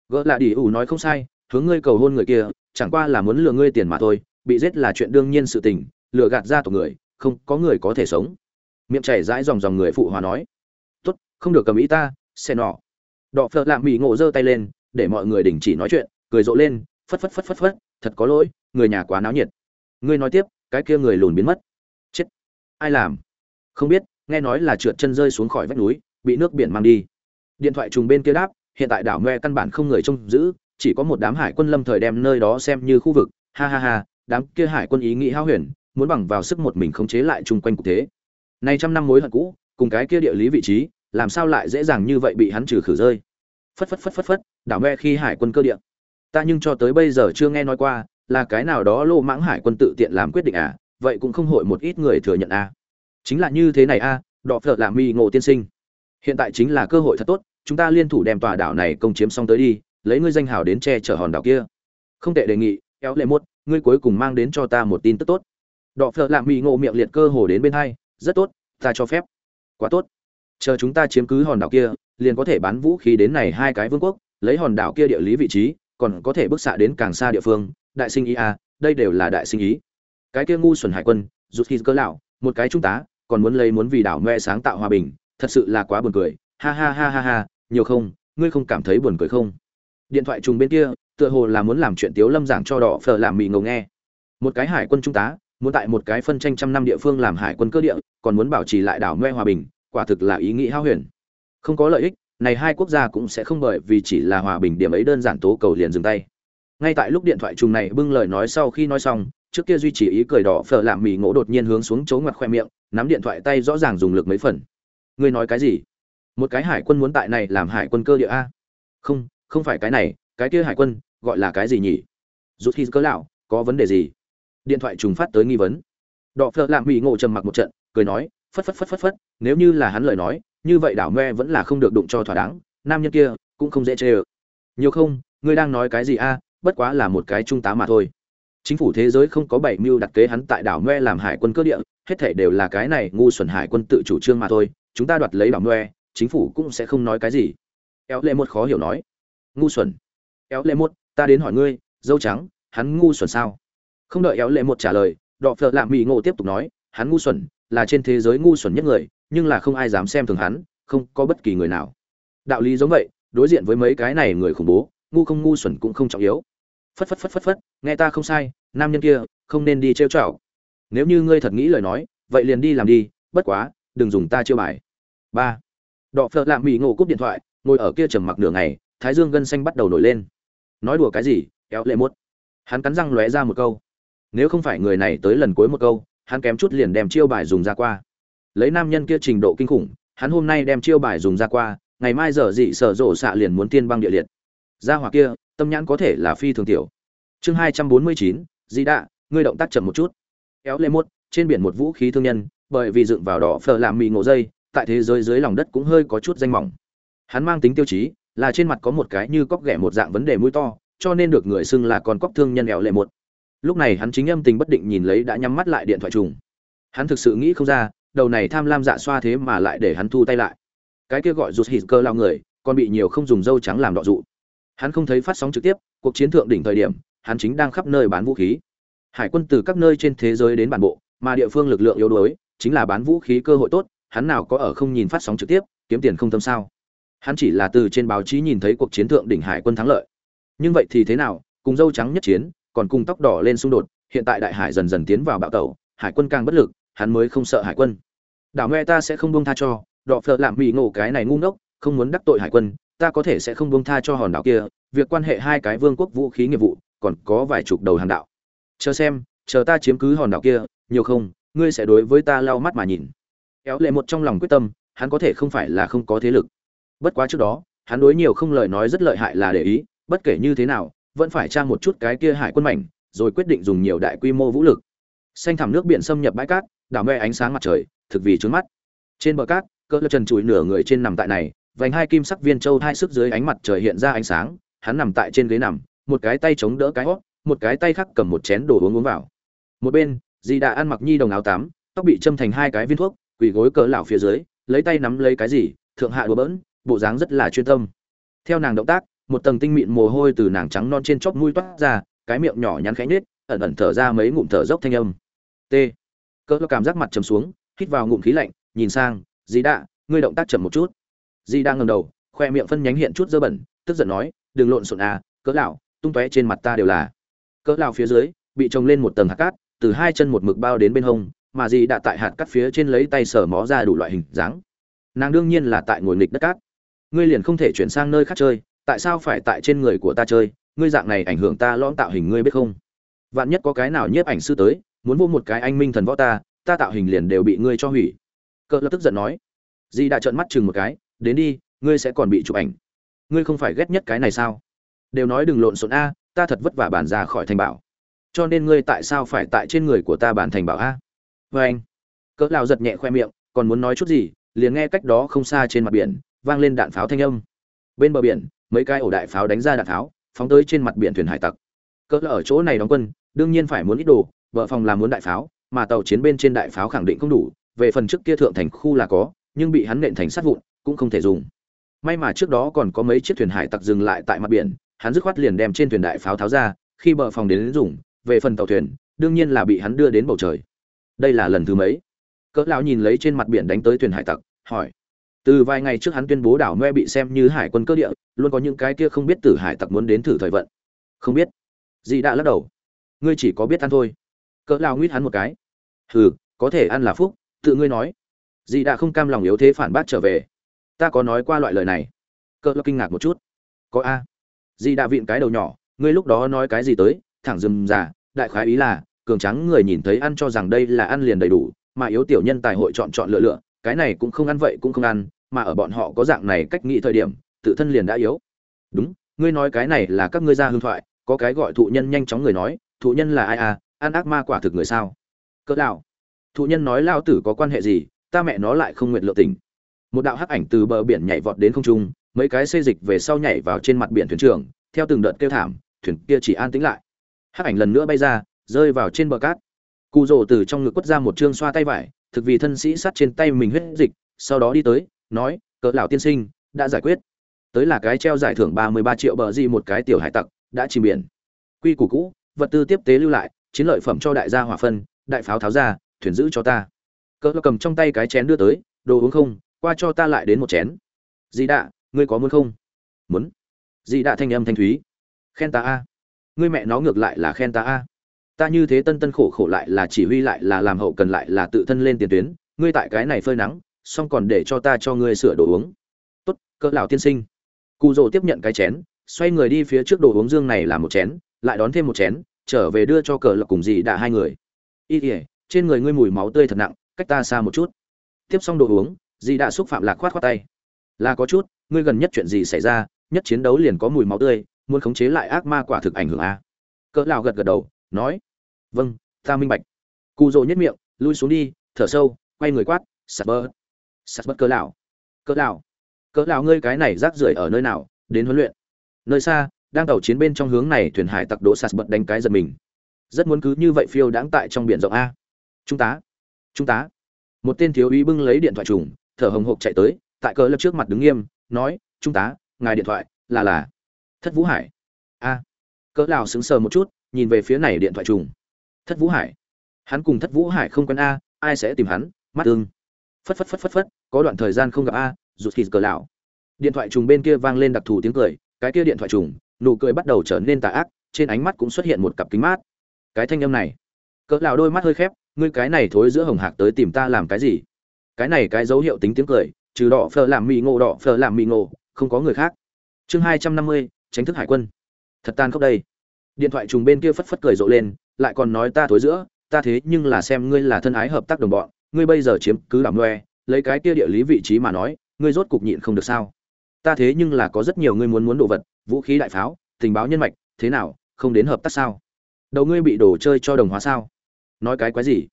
gỡ là đi, ủ nói không sai, hướng ngươi cầu hôn người kia, chẳng qua là muốn lừa ngươi tiền mà thôi, bị giết là chuyện đương nhiên sự tình, lừa gạt ra tộc người, không có người có thể sống. Miệng chảy rãi dòng dòng người phụ hòa nói, tốt, không được cầm ý ta xe nọ. Đọ phật lạm mỹ ngộ giơ tay lên, để mọi người đình chỉ nói chuyện, cười rộ lên, phất phất phất phất phất, thật có lỗi, người nhà quá náo nhiệt ngươi nói tiếp, cái kia người lùn biến mất. Chết. Ai làm? Không biết, nghe nói là trượt chân rơi xuống khỏi vách núi, bị nước biển mang đi. Điện thoại trùng bên kia đáp, hiện tại đảo Ngoe căn bản không người trông giữ, chỉ có một đám hải quân lâm thời đem nơi đó xem như khu vực. Ha ha ha, đám kia hải quân ý nghĩ hao huyền, muốn bằng vào sức một mình khống chế lại chung quanh cục thế. Nay trăm năm mối hận cũ, cùng cái kia địa lý vị trí, làm sao lại dễ dàng như vậy bị hắn trừ khử rơi? Phất phất phất phất phất, đảo Ngoe khi hải quân cơ địa. Ta nhưng cho tới bây giờ chưa nghe nói qua là cái nào đó lô mãng hải quân tự tiện làm quyết định à? Vậy cũng không hội một ít người thừa nhận à? Chính là như thế này à đọ phở là mi ngộ tiên sinh. Hiện tại chính là cơ hội thật tốt, chúng ta liên thủ đem tòa đảo này công chiếm xong tới đi, lấy ngươi danh hào đến che chở hòn đảo kia. Không tệ đề nghị, kéo lệ mốt ngươi cuối cùng mang đến cho ta một tin tức tốt. Đọ phở làm mi ngộ miệng liệt cơ hồ đến bên hai, rất tốt, ta cho phép. Quá tốt. Chờ chúng ta chiếm cứ hòn đảo kia, liền có thể bán vũ khí đến này hai cái vương quốc, lấy hòn đảo kia địa lý vị trí, còn có thể bước xạ đến càng xa địa phương đại sinh ý à đây đều là đại sinh ý. Cái kia ngu xuẩn hải quân rút khi cơ lão, một cái trung tá, còn muốn lấy muốn vì đảo mẹ sáng tạo hòa bình, thật sự là quá buồn cười. Ha ha ha ha ha, nhiều không, ngươi không cảm thấy buồn cười không? Điện thoại trùng bên kia, tựa hồ là muốn làm chuyện tiếu lâm giảng cho đỏ phở làm mì ngầu nghe. Một cái hải quân trung tá, muốn tại một cái phân tranh trăm năm địa phương làm hải quân cơ địa, còn muốn bảo trì lại đảo mẹ hòa bình, quả thực là ý nghĩ hao huyền. Không có lợi ích, này hai quốc gia cũng sẽ không bởi vì chỉ là hòa bình điểm ấy đơn giản tố cầu liền dừng tay ngay tại lúc điện thoại trùng này bưng lời nói sau khi nói xong, trước kia duy trì ý cười đỏ phở làm mì ngộ đột nhiên hướng xuống chỗ ngoặt khoe miệng, nắm điện thoại tay rõ ràng dùng lực mấy phần. Ngươi nói cái gì? Một cái hải quân muốn tại này làm hải quân cơ địa a. Không không phải cái này, cái kia hải quân, gọi là cái gì nhỉ? Rút khi cớ lão, có vấn đề gì? Điện thoại trùng phát tới nghi vấn. Đỏ phở làm mì ngộ trầm mặc một trận, cười nói, phất phất phất phất phất, nếu như là hắn lời nói, như vậy đảo me vẫn là không được đụng cho thỏa đáng, nam nhân kia cũng không dễ chê ờ nhiều không, ngươi đang nói cái gì a? Bất quá là một cái trung tá mà thôi. Chính phủ thế giới không có bảy mưu đặt kế hắn tại đảo Ngoe làm hải quân cơ địa hết thể đều là cái này ngu xuẩn hải quân tự chủ trương mà thôi chúng ta đoạt lấy đảo Ngoe, chính phủ cũng sẽ không nói cái gì. Éo lệ một khó hiểu nói. Ngu xuẩn. Éo lệ một ta đến hỏi ngươi dâu trắng hắn ngu xuẩn sao? Không đợi éo lệ một trả lời đọ phợ lạ mỹ ngộ tiếp tục nói hắn ngu xuẩn là trên thế giới ngu xuẩn nhất người nhưng là không ai dám xem thường hắn không có bất kỳ người nào. Đạo lý giống vậy đối diện với mấy cái này người khủng bố ngu không ngu xuẩn cũng không trọng yếu phất phất phất phất phất, nghe ta không sai, nam nhân kia, không nên đi trêu chọc. Nếu như ngươi thật nghĩ lời nói, vậy liền đi làm đi, bất quá, đừng dùng ta chiêu bài. Ba. Đọ phợ lạ mỹ ngộ cúp điện thoại, ngồi ở kia trầm mặc nửa ngày, thái dương gân xanh bắt đầu nổi lên. Nói đùa cái gì éo lệ mốt. Hắn cắn răng lóe ra một câu. Nếu không phải người này tới lần cuối một câu, hắn kém chút liền đem chiêu bài dùng ra qua. Lấy nam nhân kia trình độ kinh khủng, hắn hôm nay đem chiêu bài dùng ra qua, ngày mai giờ dị sở rộ xạ liền muốn tiên băng địa liệt. Ra hỏa kia tâm nhãn có thể là phi thường tiểu. Chương hai trăm bốn mươi chín, di đạ, ngươi động tác chậm một chút. Kéo lê mốt, trên biển một vũ khí thương nhân, bởi vì dựng vào đỏ phở làm mì ngộ dây, tại thế giới dưới lòng đất cũng hơi có chút danh mỏng. Hắn mang tính tiêu chí, là trên mặt có một cái như cóc ghẻ một dạng vấn đề mũi to, cho nên được người xưng là con cóc thương nhân éo lệ một lúc này hắn chính âm tình bất định nhìn lấy đã nhắm mắt lại điện thoại trùng. Hắn thực sự nghĩ không ra, đầu này tham lam dạ xoa thế mà lại để hắn thu tay lại. Cái kia gọi rụt hít cơ lao người, còn bị nhiều không dùng dâu trắng làm đọ dụ hắn không thấy phát sóng trực tiếp, cuộc chiến thượng đỉnh thời điểm, hắn chính đang khắp nơi bán vũ khí. Hải quân từ các nơi trên thế giới đến bản bộ, mà địa phương lực lượng yếu đuối, chính là bán vũ khí cơ hội tốt, hắn nào có ở không nhìn phát sóng trực tiếp, kiếm tiền không tâm sao. Hắn chỉ là từ trên báo chí nhìn thấy cuộc chiến thượng đỉnh hải quân thắng lợi. Nhưng vậy thì thế nào, cùng dâu trắng nhất chiến, còn cùng tóc đỏ lên xung đột, hiện tại đại hải dần dần tiến vào bạo tẩu, hải quân càng bất lực, hắn mới không sợ hải quân. Đảo nghe ta sẽ không buông tha cho, đọ phợ làm bị ngộ cái này ngu ngốc, không muốn đắc tội hải quân ta có thể sẽ không buông tha cho hòn đảo kia, việc quan hệ hai cái vương quốc vũ khí nghiệp vụ, còn có vài chục đầu hàng đạo. Chờ xem, chờ ta chiếm cứ hòn đảo kia, nhiều không, ngươi sẽ đối với ta lau mắt mà nhìn. Kéo lệ một trong lòng quyết tâm, hắn có thể không phải là không có thế lực. Bất quá trước đó, hắn đối nhiều không lời nói rất lợi hại là để ý, bất kể như thế nào, vẫn phải tra một chút cái kia hải quân mảnh, rồi quyết định dùng nhiều đại quy mô vũ lực. Xanh thẳm nước biển xâm nhập bãi cát, đảo mê ánh sáng mặt trời, thực vì trướng mắt. Trên bờ cát, cỡ trần chùi nửa người trên nằm tại này vành hai kim sắc viên châu hai sức dưới ánh mặt trời hiện ra ánh sáng, hắn nằm tại trên ghế nằm, một cái tay chống đỡ cái hót, một cái tay khác cầm một chén đồ uống uống vào. Một bên, dì đã ăn mặc nhi đồng áo tắm, tóc bị châm thành hai cái viên thuốc, quỳ gối cỡ lão phía dưới, lấy tay nắm lấy cái gì, thượng hạ đùa bỡn, bộ dáng rất là chuyên tâm. Theo nàng động tác, một tầng tinh mịn mồ hôi từ nàng trắng non trên chóp mũi toát ra, cái miệng nhỏ nhắn khẽ nhếch, ẩn ẩn thở ra mấy ngụm thở dốc thanh âm. T. Cỡ cảm giác mặt trầm xuống, hít vào ngụm khí lạnh, nhìn sang, dì đã, ngươi động tác chậm một chút. Di đang ngầm đầu, khoe miệng phân nhánh hiện chút dơ bẩn, tức giận nói, đừng lộn xộn à cỡ lão, tung tóe trên mặt ta đều là. Cỡ lão phía dưới, bị trồng lên một tầng hạt cát, từ hai chân một mực bao đến bên hông, mà dì đã tại hạt cát phía trên lấy tay sờ mó ra đủ loại hình dáng. Nàng đương nhiên là tại ngồi nghịch đất cát. Ngươi liền không thể chuyển sang nơi khác chơi, tại sao phải tại trên người của ta chơi? Ngươi dạng này ảnh hưởng ta lõm tạo hình ngươi biết không? Vạn nhất có cái nào nhiếp ảnh sư tới, muốn vô một cái anh minh thần võ ta ta tạo hình liền đều bị ngươi cho hủy. Cỡ lập tức giận nói. Di đã trợn mắt chừng một cái đến đi, ngươi sẽ còn bị chụp ảnh. Ngươi không phải ghét nhất cái này sao? Đều nói đừng lộn xộn a, ta thật vất vả bàn ra khỏi thành bảo. Cho nên ngươi tại sao phải tại trên người của ta bàn thành bảo a? Vê anh. Cỡ lao giật nhẹ khoe miệng, còn muốn nói chút gì, liền nghe cách đó không xa trên mặt biển, vang lên đạn pháo thanh âm. Bên bờ biển, mấy cái ổ đại pháo đánh ra đạn pháo, phóng tới trên mặt biển thuyền hải tặc. Cỡ ở chỗ này đóng quân, đương nhiên phải muốn ít đồ, vợ phòng làm muốn đại pháo, mà tàu chiến bên trên đại pháo khẳng định không đủ, về phần trước kia thượng thành khu là có, nhưng bị hắn nện thành sát vụn cũng không thể dùng. May mà trước đó còn có mấy chiếc thuyền hải tặc dừng lại tại mặt biển, hắn dứt khoát liền đem trên thuyền đại pháo tháo ra, khi bờ phòng đến dùng, về phần tàu thuyền, đương nhiên là bị hắn đưa đến bầu trời. Đây là lần thứ mấy? Cỡ lão nhìn lấy trên mặt biển đánh tới thuyền hải tặc, hỏi. Từ vài ngày trước hắn tuyên bố đảo Noe bị xem như hải quân cơ địa, luôn có những cái kia không biết tử hải tặc muốn đến thử thời vận. Không biết. Dì đã lắc đầu. Ngươi chỉ có biết ăn thôi. Cỡ lão nguyết hắn một cái. Hừ, có thể ăn là phúc, tự ngươi nói. Dì đã không cam lòng yếu thế phản bác trở về ta có nói qua loại lời này. Cỡ lao kinh ngạc một chút. Có a. Dì đã vịn cái đầu nhỏ ngươi lúc đó nói cái gì tới? Thẳng dừng giả, đại khái ý là cường trắng người nhìn thấy ăn cho rằng đây là ăn liền đầy đủ mà yếu tiểu nhân tài hội chọn chọn lựa lựa cái này cũng không ăn vậy cũng không ăn mà ở bọn họ có dạng này cách nghĩ thời điểm tự thân liền đã yếu. Đúng ngươi nói cái này là các ngươi ra hương thoại có cái gọi thụ nhân nhanh chóng người nói thụ nhân là ai à? Ăn ác ma quả thực người sao? Cỡ đạo thụ nhân nói lao tử có quan hệ gì? Ta mẹ nó lại không nguyện lựa tình một đạo hắc ảnh từ bờ biển nhảy vọt đến không trung, mấy cái xê dịch về sau nhảy vào trên mặt biển thuyền trưởng, theo từng đợt kêu thảm, thuyền kia chỉ an tĩnh lại. Hắc ảnh lần nữa bay ra, rơi vào trên bờ cát. Cụ rồ từ trong ngực quất ra một chương xoa tay vải, thực vì thân sĩ sát trên tay mình huyết dịch, sau đó đi tới, nói, cỡ lão tiên sinh, đã giải quyết. Tới là cái treo giải thưởng ba mươi ba triệu bờ gì một cái tiểu hải tặc, đã chìm biển. Quy củ cũ, vật tư tiếp tế lưu lại, chiến lợi phẩm cho đại gia hỏa phân, đại pháo tháo ra, thuyền giữ cho ta. Cỡ cầm trong tay cái chén đưa tới, đồ uống không qua cho ta lại đến một chén. Dì đạ, ngươi có muốn không? Muốn. Dì đạ thanh âm thanh thúy. Khen ta a. Ngươi mẹ nó ngược lại là khen ta a. Ta như thế tân tân khổ khổ lại là chỉ huy lại là làm hậu cần lại là tự thân lên tiền tuyến. Ngươi tại cái này phơi nắng, xong còn để cho ta cho ngươi sửa đồ uống. Tốt, cỡ lão tiên sinh. Cụ rồ tiếp nhận cái chén, xoay người đi phía trước đồ uống dương này là một chén, lại đón thêm một chén, trở về đưa cho cờ lộc cùng dì đạ hai người. Y ỉa trên người ngươi mùi máu tươi thật nặng, cách ta xa một chút. Tiếp xong đồ uống dì đã xúc phạm lạc khoát khoát tay. Là có chút, ngươi gần nhất chuyện gì xảy ra, nhất chiến đấu liền có mùi máu tươi, muốn khống chế lại ác ma quả thực ảnh hưởng a. Cỡ lão gật gật đầu, nói vâng ta minh bạch. Cụ rồ nhất miệng, lui xuống đi, thở sâu, quay người quát, sạt bơ sạt bớt cỡ lão cỡ lão cỡ lão ngươi cái này rác rưởi ở nơi nào, đến huấn luyện. Nơi xa, đang tàu chiến bên trong hướng này thuyền hải tặc đỗ sạt bật đánh cái giật mình. Rất muốn cứ như vậy phiêu đãng tại trong biển rộng a. Trung tá trung tá. Một tên thiếu úy bưng lấy điện thoại trùng thở hồng hộc chạy tới, tại cỡ lập trước mặt đứng nghiêm, nói, trung tá, ngài điện thoại, là là. Thất vũ hải. A. Cỡ lão sững sờ một chút, nhìn về phía này điện thoại trùng. Thất vũ hải. Hắn cùng thất vũ hải không quen a, ai sẽ tìm hắn? Mắt tương phất phất phất phất phất, có đoạn thời gian không gặp a, rụt thịt cỡ lão. Điện thoại trùng bên kia vang lên đặc thù tiếng cười, cái kia điện thoại trùng, nụ cười bắt đầu trở nên tà ác, trên ánh mắt cũng xuất hiện một cặp kính mát. Cái thanh âm này. Cỡ lão đôi mắt hơi khép, ngươi cái này thối giữa hồng hạc tới tìm ta làm cái gì? Cái này cái dấu hiệu tính tiếng cười, trừ đỏ phở làm mì ngộ, đỏ phở làm mì ngộ, không có người khác. Chương hai trăm năm mươi, tránh thức hải quân. Thật tan khóc đây. Điện thoại trùng bên kia phất phất cười rộ lên, lại còn nói ta thối giữa, ta thế nhưng là xem ngươi là thân ái hợp tác đồng bọn, ngươi bây giờ chiếm cứ đảm loe lấy cái kia địa lý vị trí mà nói, ngươi rốt cục nhịn không được sao? Ta thế nhưng là có rất nhiều ngươi muốn muốn đồ vật, vũ khí đại pháo, tình báo nhân mạch, thế nào, không đến hợp tác sao? Đầu ngươi bị đồ chơi cho đồng hóa sao? Nói cái quái gì?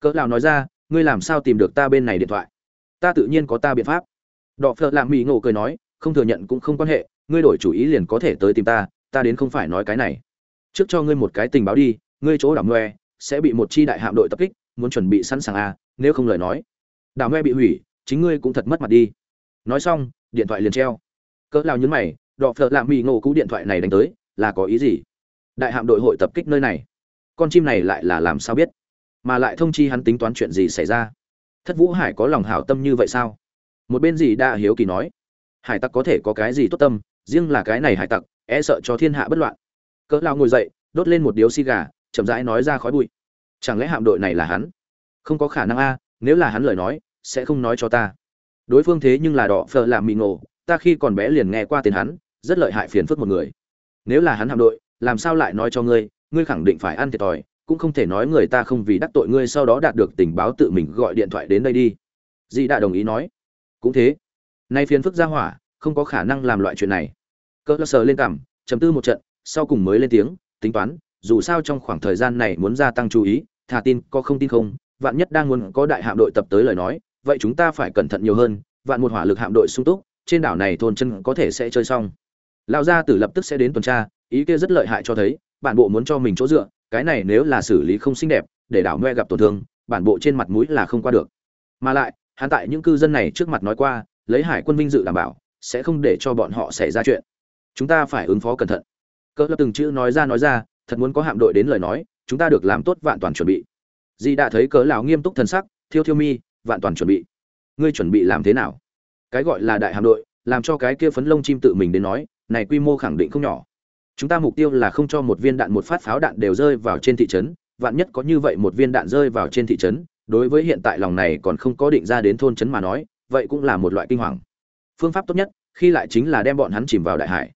Cỡ nào nói ra ngươi làm sao tìm được ta bên này điện thoại? Ta tự nhiên có ta biện pháp. Đọ phợ lạm mỹ ngộ cười nói, không thừa nhận cũng không quan hệ, ngươi đổi chủ ý liền có thể tới tìm ta ta đến không phải nói cái này. Trước cho ngươi một cái tình báo đi, ngươi chỗ đảo ngoe sẽ bị một chi đại hạm đội tập kích, muốn chuẩn bị sẵn sàng à nếu không lời nói. Đảo ngoe bị hủy, chính ngươi cũng thật mất mặt đi. Nói xong, điện thoại liền treo. Cỡ lao nhấn mày, đọ phợ lạm mỹ ngộ cú điện thoại này đánh tới, là có ý gì? Đại hạm đội hội tập kích nơi này. Con chim này lại là làm sao biết? Mà lại thông chi hắn tính toán chuyện gì xảy ra. Thất vũ hải có lòng hảo tâm như vậy sao? Một bên gì đã hiếu kỳ nói. Hải tặc có thể có cái gì tốt tâm, riêng là cái này hải tặc e sợ cho thiên hạ bất loạn. Cỡ lao ngồi dậy, đốt lên một điếu xi gà, chậm rãi nói ra khói bụi. Chẳng lẽ hạm đội này là hắn? Không có khả năng a, nếu là hắn lời nói, sẽ không nói cho ta. Đối phương thế nhưng là đỏ phờ làm mì ngộ, ta khi còn bé liền nghe qua tên hắn, rất lợi hại phiền phức một người. Nếu là hắn hạm đội, làm sao lại nói cho ngươi ngươi khẳng định phải ăn thiệt thòi cũng không thể nói người ta không vì đắc tội ngươi sau đó đạt được tình báo tự mình gọi điện thoại đến đây đi. Di đã đồng ý nói. Cũng thế. Nay phiền phức ra hỏa, không có khả năng làm loại chuyện này. Cỡ sờ lên cảm chấm tư một trận, sau cùng mới lên tiếng, tính toán, dù sao trong khoảng thời gian này muốn gia tăng chú ý, thà tin có không tin không, vạn nhất đang muốn có đại hạm đội tập tới lời nói, vậy chúng ta phải cẩn thận nhiều hơn, vạn một hỏa lực hạm đội sung túc, trên đảo này thôn chân có thể sẽ chơi xong. Lão gia tử lập tức sẽ đến tuần tra, ý kia rất lợi hại cho thấy bản bộ muốn cho mình chỗ dựa, cái này nếu là xử lý không xinh đẹp, để đảo ngoe gặp tổn thương, bản bộ trên mặt mũi là không qua được. Mà lại, hắn tại những cư dân này trước mặt nói qua, lấy hải quân vinh dự đảm bảo, sẽ không để cho bọn họ xảy ra chuyện. Chúng ta phải ứng phó cẩn thận. Cỡ lập từng chữ nói ra nói ra, thật muốn có hạm đội đến lời nói, chúng ta được làm tốt vạn toàn chuẩn bị. Di đã thấy cỡ lão nghiêm túc thần sắc, thiêu thiêu mi, vạn toàn chuẩn bị. Ngươi chuẩn bị làm thế nào? Cái gọi là đại hạm đội, làm cho cái kia phấn lông chim tự mình đến nói, này quy mô khẳng định không nhỏ chúng ta mục tiêu là không cho một viên đạn một phát pháo đạn đều rơi vào trên thị trấn, vạn nhất có như vậy một viên đạn rơi vào trên thị trấn, đối với hiện tại lòng này còn không có định ra đến thôn trấn mà nói, vậy cũng là một loại kinh hoàng. Phương pháp tốt nhất, khi lại chính là đem bọn hắn chìm vào đại hải.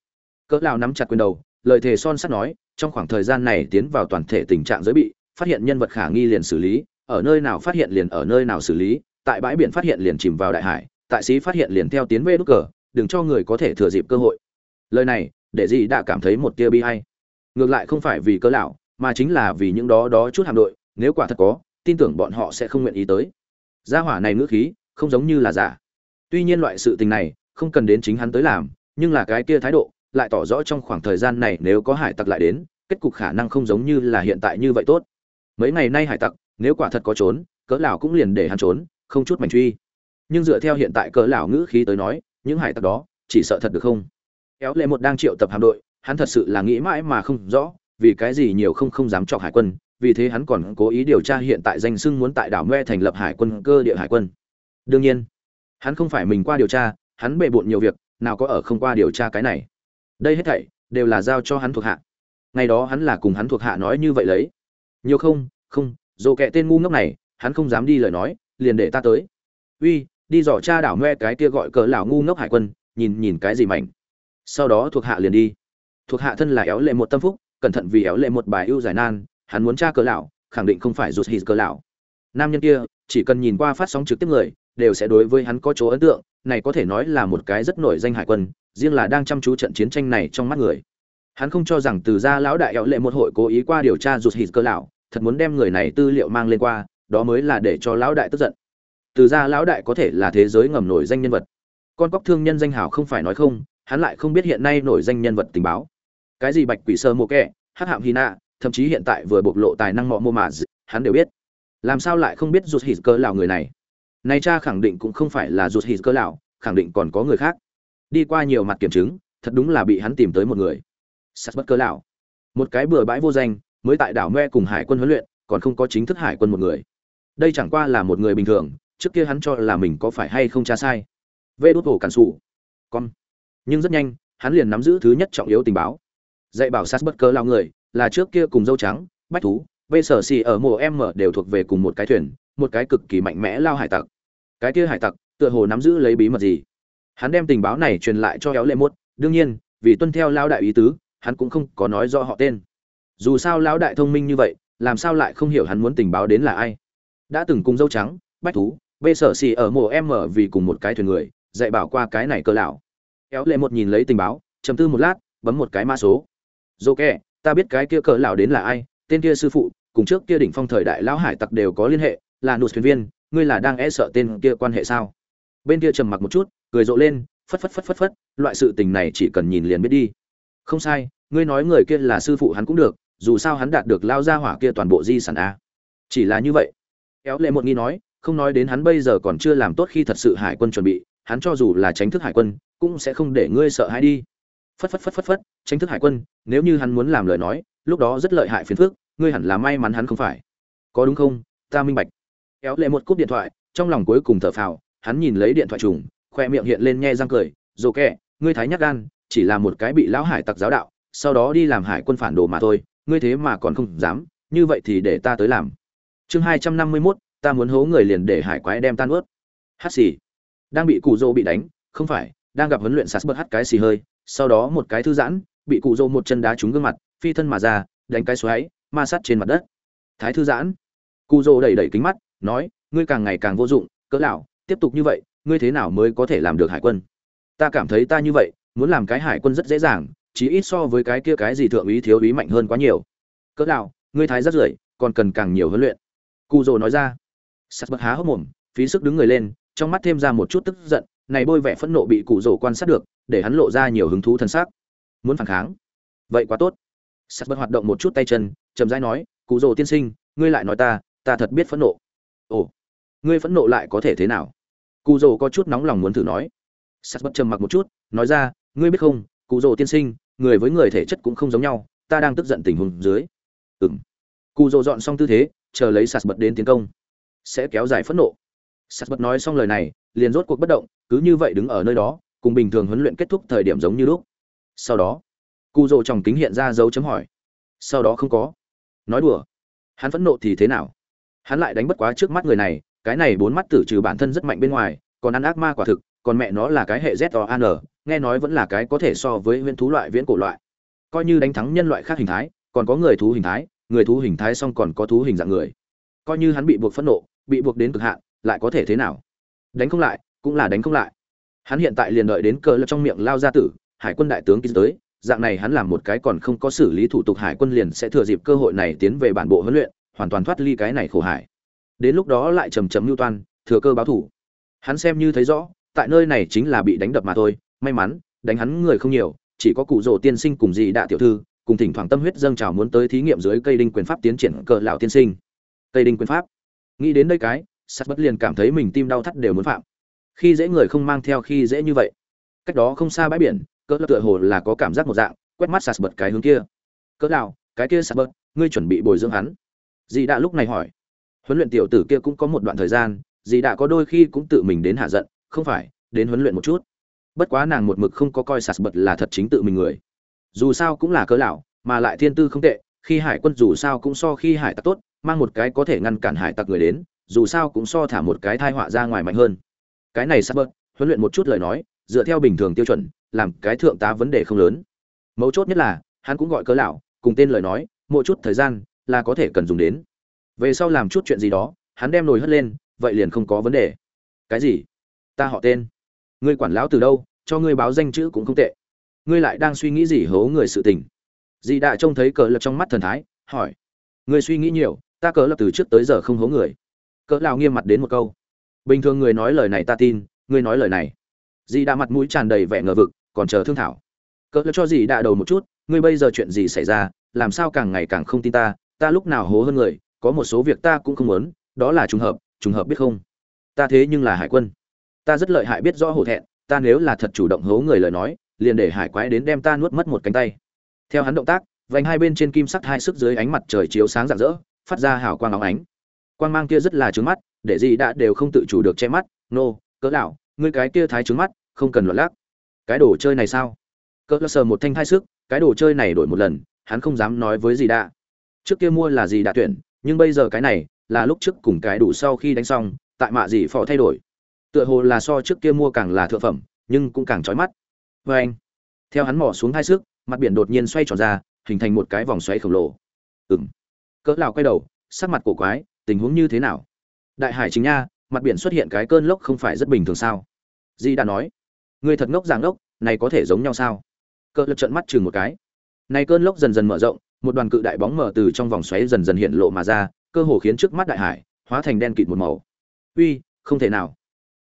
Cỡ lao nắm chặt quyền đầu, lời thề son sắt nói, trong khoảng thời gian này tiến vào toàn thể tình trạng giới bị, phát hiện nhân vật khả nghi liền xử lý, ở nơi nào phát hiện liền ở nơi nào xử lý, tại bãi biển phát hiện liền chìm vào đại hải, tại sĩ phát hiện liền theo tiến về đúc cờ, đừng cho người có thể thừa dịp cơ hội. Lời này để gì đã cảm thấy một tia bi hay ngược lại không phải vì cơ lão, mà chính là vì những đó đó chút hạm đội, nếu quả thật có, tin tưởng bọn họ sẽ không nguyện ý tới. Gia hỏa này ngữ khí, không giống như là giả. Tuy nhiên loại sự tình này, không cần đến chính hắn tới làm, nhưng là cái kia thái độ, lại tỏ rõ trong khoảng thời gian này nếu có hải tặc lại đến, kết cục khả năng không giống như là hiện tại như vậy tốt. Mấy ngày nay hải tặc, nếu quả thật có trốn, cỡ lão cũng liền để hắn trốn, không chút mảnh truy. Nhưng dựa theo hiện tại cỡ lão ngữ khí tới nói, những hải tặc đó, chỉ sợ thật được không? Éo lệ một đang triệu tập hạm đội, hắn thật sự là nghĩ mãi mà không rõ, vì cái gì nhiều không không dám chọc hải quân, vì thế hắn còn cố ý điều tra hiện tại danh sưng muốn tại đảo me thành lập hải quân cơ địa hải quân. Đương nhiên, hắn không phải mình qua điều tra, hắn bề bộn nhiều việc, nào có ở không qua điều tra cái này. Đây hết thảy đều là giao cho hắn thuộc hạ. Ngày đó hắn là cùng hắn thuộc hạ nói như vậy lấy. Nhiều không không dồ kẹ tên ngu ngốc này, hắn không dám đi lời nói, liền để ta tới. Uy, đi dò cha đảo me cái kia gọi cỡ lão ngu ngốc hải quân, nhìn nhìn cái gì mảnh sau đó thuộc hạ liền đi. Thuộc hạ thân là éo lệ một tâm phúc, cẩn thận vì éo lệ một bài ưu giải nan, hắn muốn tra cờ lão, khẳng định không phải rụt hít cờ lão. Nam nhân kia, chỉ cần nhìn qua phát sóng trực tiếp người, đều sẽ đối với hắn có chỗ ấn tượng, này có thể nói là một cái rất nổi danh hải quân, riêng là đang chăm chú trận chiến tranh này trong mắt người. Hắn không cho rằng từ gia lão đại éo lệ một hội cố ý qua điều tra rụt hít cờ lão, thật muốn đem người này tư liệu mang lên qua, đó mới là để cho lão đại tức giận. Từ gia lão đại có thể là thế giới ngầm nổi danh nhân vật. Con cóc thương nhân danh hào không phải nói không hắn lại không biết hiện nay nổi danh nhân vật tình báo. Cái gì bạch quỷ sơ mô kẹ hắc hạm hy nạ, thậm chí hiện tại vừa bộc lộ tài năng mọ mô mà hắn đều biết. Làm sao lại không biết rụt hít cơ lào người này? Này cha khẳng định cũng không phải là rụt hít cơ lào khẳng định còn có người khác. Đi qua nhiều mặt kiểm chứng, thật đúng là bị hắn tìm tới một người. Sắt bất cơ lào một cái bừa bãi vô danh, mới tại đảo me cùng hải quân huấn luyện, còn không có chính thức hải quân một người. Đây chẳng qua là một người bình thường, trước kia hắn cho là mình có phải hay không cha sai. Vê đốt hồ cản sụ con nhưng rất nhanh, hắn liền nắm giữ thứ nhất trọng yếu tình báo. Dạy bảo sát bất cơ lao người, là trước kia cùng dâu trắng, bách thú bây sở xì ở mùa em mở đều thuộc về cùng một cái thuyền, một cái cực kỳ mạnh mẽ lao hải tặc. Cái kia hải tặc, tựa hồ nắm giữ lấy bí mật gì? Hắn đem tình báo này truyền lại cho éo lệ mốt, đương nhiên, vì tuân theo lao đại ý tứ, hắn cũng không có nói rõ họ tên. Dù sao lão đại thông minh như vậy, làm sao lại không hiểu hắn muốn tình báo đến là ai? Đã từng cùng dâu trắng, bách thú, bê sở xì ở mùa em mở vì cùng một cái thuyền người, dạy bảo qua cái này cơ lão éo lệ một nhìn lấy tình báo chầm tư một lát, bấm một cái mã số. Dô kẹ ta biết cái kia cỡ lão đến là ai, tên kia sư phụ, cùng trước kia đỉnh phong thời đại lão hải tặc đều có liên hệ, là nụt thuyền viên, ngươi là đang e sợ tên kia quan hệ sao? Bên kia trầm mặc một chút, cười rộ lên, phất phất phất phất phất, loại sự tình này chỉ cần nhìn liền biết đi. Không sai, ngươi nói người kia là sư phụ hắn cũng được, dù sao hắn đạt được lao ra hỏa kia toàn bộ di sản a. Chỉ là như vậy. Éo lệ một nghi nói, không nói đến hắn bây giờ còn chưa làm tốt khi thật sự hải quân chuẩn bị hắn cho dù là tránh thức hải quân, cũng sẽ không để ngươi sợ hãi đi. Phất phất phất phất phất, tránh thức hải quân, nếu như hắn muốn làm lời nói, lúc đó rất lợi hại phiền phức, ngươi hẳn là may mắn hắn không phải. Có đúng không? Ta minh bạch. Éo lệ một cúp điện thoại, trong lòng cuối cùng thở phào, hắn nhìn lấy điện thoại trùng, khoe miệng hiện lên nhe răng cười, dồ kẹ, ngươi thái nhắc gan, chỉ là một cái bị lão hải tặc giáo đạo, sau đó đi làm hải quân phản đồ mà thôi, ngươi thế mà còn không dám, như vậy thì để ta tới làm. Chương hai trăm năm mươi mốt, ta muốn hố người liền để hải quái đem tan ướt. Hát xì đang bị cụ dô bị đánh, không phải, đang gặp huấn luyện sạt bớt hắt cái xì hơi, sau đó một cái thư giãn, bị cụ dô một chân đá trúng gương mặt, phi thân mà ra, đánh cái xoáy, ma sát trên mặt đất. Thái thư giãn. Cụ dô đẩy đẩy kính mắt, nói, ngươi càng ngày càng vô dụng, cỡ lão, tiếp tục như vậy, ngươi thế nào mới có thể làm được hải quân? Ta cảm thấy ta như vậy, muốn làm cái hải quân rất dễ dàng chỉ ít so với cái kia cái gì thượng úy thiếu úy mạnh hơn quá nhiều. Cỡ lão, ngươi thái rất rưởi còn cần càng nhiều huấn luyện. Cụ dô nói ra. Sắt bật há hốc mồm, phí sức đứng người lên trong mắt thêm ra một chút tức giận, này bôi vẻ phẫn nộ bị cụ rổ quan sát được, để hắn lộ ra nhiều hứng thú thân xác muốn phản kháng? Vậy quá tốt. Sắt bật hoạt động một chút tay chân, chậm rãi nói, cụ rổ tiên sinh, ngươi lại nói ta ta thật biết phẫn nộ. Ồ, ngươi phẫn nộ lại có thể thế nào? Cụ rổ có chút nóng lòng muốn thử nói. Sắt bật trầm mặc một chút, nói ra, ngươi biết không, cụ rổ tiên sinh, người với người thể chất cũng không giống nhau, ta đang tức giận tình huống dưới. Ừm. Cụ rổ dọn xong tư thế, chờ lấy sạt bật đến tiến công. Sẽ kéo dài phẫn nộ sắt bật nói xong lời này, liền rốt cuộc bất động, cứ như vậy đứng ở nơi đó, cùng bình thường huấn luyện kết thúc thời điểm giống như lúc. Sau đó cụ rồ trong kính hiện ra dấu chấm hỏi. Sau đó không có. Nói đùa. Hắn phẫn nộ thì thế nào? Hắn lại đánh bất quá trước mắt người này, cái này bốn mắt tử trừ bản thân rất mạnh bên ngoài, còn ăn ác ma quả thực, còn mẹ nó là cái hệ z o an nghe nói vẫn là cái có thể so với huyễn thú loại viễn cổ loại. Coi như đánh thắng nhân loại khác hình thái, còn có người thú hình thái, người thú hình thái xong còn có thú hình dạng người. Coi như hắn bị buộc phẫn nộ, bị buộc đến cực hạn lại có thể thế nào? Đánh không lại, cũng là đánh không lại. Hắn hiện tại liền đợi đến cờ lập trong miệng lao ra tử, hải quân đại tướng ký tới, dạng này hắn làm một cái còn không có xử lý thủ tục hải quân liền sẽ thừa dịp cơ hội này tiến về bản bộ huấn luyện, hoàn toàn thoát ly cái này khổ hải. Đến lúc đó lại trầm trầm mưu toan, thừa cơ báo thủ. Hắn xem như thấy rõ, tại nơi này chính là bị đánh đập mà thôi, may mắn, đánh hắn người không nhiều, chỉ có cụ rồ tiên sinh cùng dì đạ tiểu thư, cùng thỉnh thoảng tâm huyết dâng trào muốn tới thí nghiệm dưới cây đinh quyền pháp tiến triển cờ lão tiên sinh. Cây đinh quyền pháp. Nghĩ đến đây cái sắt bất liền cảm thấy mình tim đau thắt đều muốn phạm. Khi dễ người không mang theo khi dễ như vậy. Cách đó không xa bãi biển, cỡ tựa hồ là có cảm giác một dạng, quét mắt sạt bật cái hướng kia. Cỡ nào, cái kia sạt bật ngươi chuẩn bị bồi dưỡng hắn. Dì đã lúc này hỏi. Huấn luyện tiểu tử kia cũng có một đoạn thời gian, dì đã có đôi khi cũng tự mình đến hạ giận, không phải, đến huấn luyện một chút. Bất quá nàng một mực không có coi sạt bật là thật chính tự mình người. Dù sao cũng là cỡ lão mà lại thiên tư không tệ, khi hải quân dù sao cũng so khi hải tặc tốt, mang một cái có thể ngăn cản hải tặc người đến dù sao cũng so thả một cái thai họa ra ngoài mạnh hơn. Cái này sắp bớt huấn luyện một chút lời nói, dựa theo bình thường tiêu chuẩn, làm cái thượng tá vấn đề không lớn. Mấu chốt nhất là, hắn cũng gọi cớ lão, cùng tên lời nói một chút thời gian là có thể cần dùng đến. Về sau làm chút chuyện gì đó, hắn đem nồi hất lên, vậy liền không có vấn đề. Cái gì? Ta họ tên. Ngươi quản lão từ đâu, cho ngươi báo danh chữ cũng không tệ. Ngươi lại đang suy nghĩ gì hố người sự tình? Dì đã trông thấy cờ lập trong mắt thần thái, hỏi. Ngươi suy nghĩ nhiều, ta cờ lập từ trước tới giờ không hố người cỡ lão nghiêm mặt đến một câu. Bình thường người nói lời này ta tin ngươi nói lời này. Dì đã mặt mũi tràn đầy vẻ ngờ vực, còn chờ thương thảo. Cỡ lập cho dì đã đầu một chút, ngươi bây giờ chuyện gì xảy ra, làm sao càng ngày càng không tin ta ta lúc nào hố hơn người, có một số việc ta cũng không muốn, đó là trùng hợp trùng hợp biết không? Ta thế nhưng là hải quân. Ta rất lợi hại biết rõ hổ thẹn, ta nếu là thật chủ động hố người lời nói, liền để hải quái đến đem ta nuốt mất một cánh tay. Theo hắn động tác, vành hai bên trên kim sắc hai sức dưới ánh mặt trời chiếu sáng rạng rỡ, phát ra hào quang óng ánh quang mang kia rất là trướng mắt, để gì đã đều không tự chủ được che mắt. Nô, cỡ lão, ngươi cái kia thái trướng mắt, không cần loạn lắc. Cái đồ chơi này sao? Cỡ sờ một thanh thai sức, cái đồ chơi này đổi một lần, hắn không dám nói với gì đã. Trước kia mua là gì đã tuyển, nhưng bây giờ cái này là lúc trước cùng cái đủ sau khi đánh xong, tại mạ gì phò thay đổi. Tựa hồ là so trước kia mua càng là thượng phẩm, nhưng cũng càng trói mắt. Vê anh, theo hắn mỏ xuống hai sức, mặt biển đột nhiên xoay tròn ra, hình thành một cái vòng xoáy khổng lồ. Ừng cỡ lão quay đầu, sắc mặt cổ quái tình huống như thế nào? Đại hải chính nha, mặt biển xuất hiện cái cơn lốc không phải rất bình thường sao? Di đã nói. Ngươi thật ngốc giảng ngốc, này có thể giống nhau sao? Cỡ lực trận mắt chừng một cái. Này cơn lốc dần dần mở rộng, một đoàn cự đại bóng mở từ trong vòng xoáy dần dần hiện lộ mà ra, cơ hồ khiến trước mắt đại hải hóa thành đen kịt một màu. Uy, không thể nào.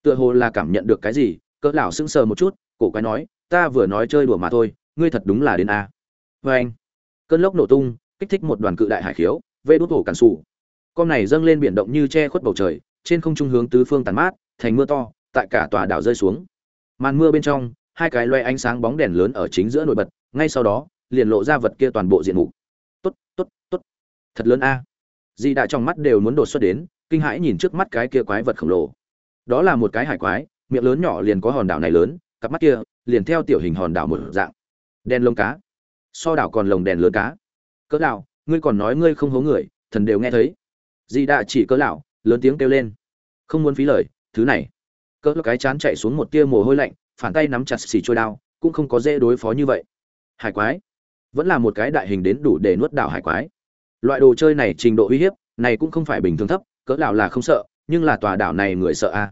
Tựa hồ là cảm nhận được cái gì, cỡ lão sững sờ một chút, cổ quái nói, ta vừa nói chơi đùa mà thôi, ngươi thật đúng là đến a. Với anh cơn lốc nổ tung, kích thích một đoàn cự đại hải khiếu, vê đốt hổ cản sủ con này dâng lên biển động như che khuất bầu trời, trên không trung hướng tứ phương tàn mát, thành mưa to, tại cả tòa đảo rơi xuống. Màn mưa bên trong, hai cái loe ánh sáng bóng đèn lớn ở chính giữa nổi bật, ngay sau đó, liền lộ ra vật kia toàn bộ diện mục. Tốt tốt tốt. Thật lớn a. Di đại trong mắt đều muốn đột xuất đến, kinh hãi nhìn trước mắt cái kia quái vật khổng lồ. Đó là một cái hải quái, miệng lớn nhỏ liền có hòn đảo này lớn, cặp mắt kia liền theo tiểu hình hòn đảo một dạng. Đen lông cá. So đảo còn lồng đèn lớn cá. Cỡ đảo, ngươi còn nói ngươi không hố người, thần đều nghe thấy di đại chỉ cỡ lão, lớn tiếng kêu lên. Không muốn phí lời, thứ này. Cỡ cái chán chạy xuống một tia mồ hôi lạnh, phản tay nắm chặt xì trôi đao, cũng không có dễ đối phó như vậy. Hải quái. Vẫn là một cái đại hình đến đủ để nuốt đảo hải quái. Loại đồ chơi này trình độ uy hiếp, này cũng không phải bình thường thấp, cỡ lão là không sợ, nhưng là tòa đảo này người sợ a.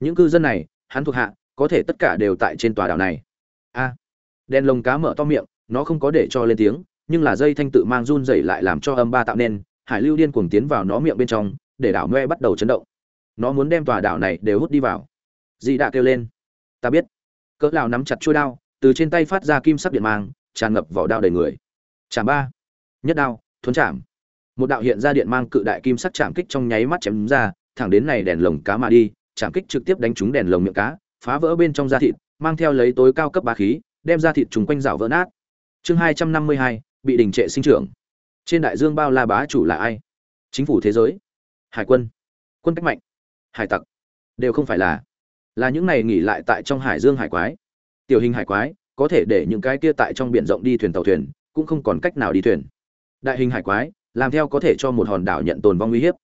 Những cư dân này, hắn thuộc hạ, có thể tất cả đều tại trên tòa đảo này. A. Đen lồng cá mở to miệng, nó không có để cho lên tiếng, nhưng là dây thanh tự mang run rẩy lại làm cho âm ba tạo nên hải lưu điên cuồng tiến vào nó miệng bên trong, để đảo noe bắt đầu chấn động. Nó muốn đem tòa đảo này đều hút đi vào. Dị đã kêu lên. Ta biết. Cỡ lão nắm chặt chuôi đao, từ trên tay phát ra kim sắc điện mang, tràn ngập vỏ đao đầy người. Chạm ba. Nhất đao, thuấn chạm. Một đạo hiện ra điện mang cự đại kim sắc chạm kích trong nháy mắt chém ra, thẳng đến này đèn lồng cá mà đi, chạm kích trực tiếp đánh trúng đèn lồng miệng cá, phá vỡ bên trong da thịt, mang theo lấy tối cao cấp bá khí, đem da thịt trùng quanh rào vỡ nát. Chương hai trăm năm mươi hai, bị đình trệ sinh trưởng trên đại dương bao la bá chủ là ai? Chính phủ thế giới? Hải quân? Quân cách mạnh? Hải tặc? Đều không phải là. Là những này nghỉ lại tại trong hải dương hải quái. Tiểu hình hải quái, có thể để những cái kia tại trong biển rộng đi thuyền tàu thuyền, cũng không còn cách nào đi thuyền. Đại hình hải quái, làm theo có thể cho một hòn đảo nhận tồn vong uy hiếp.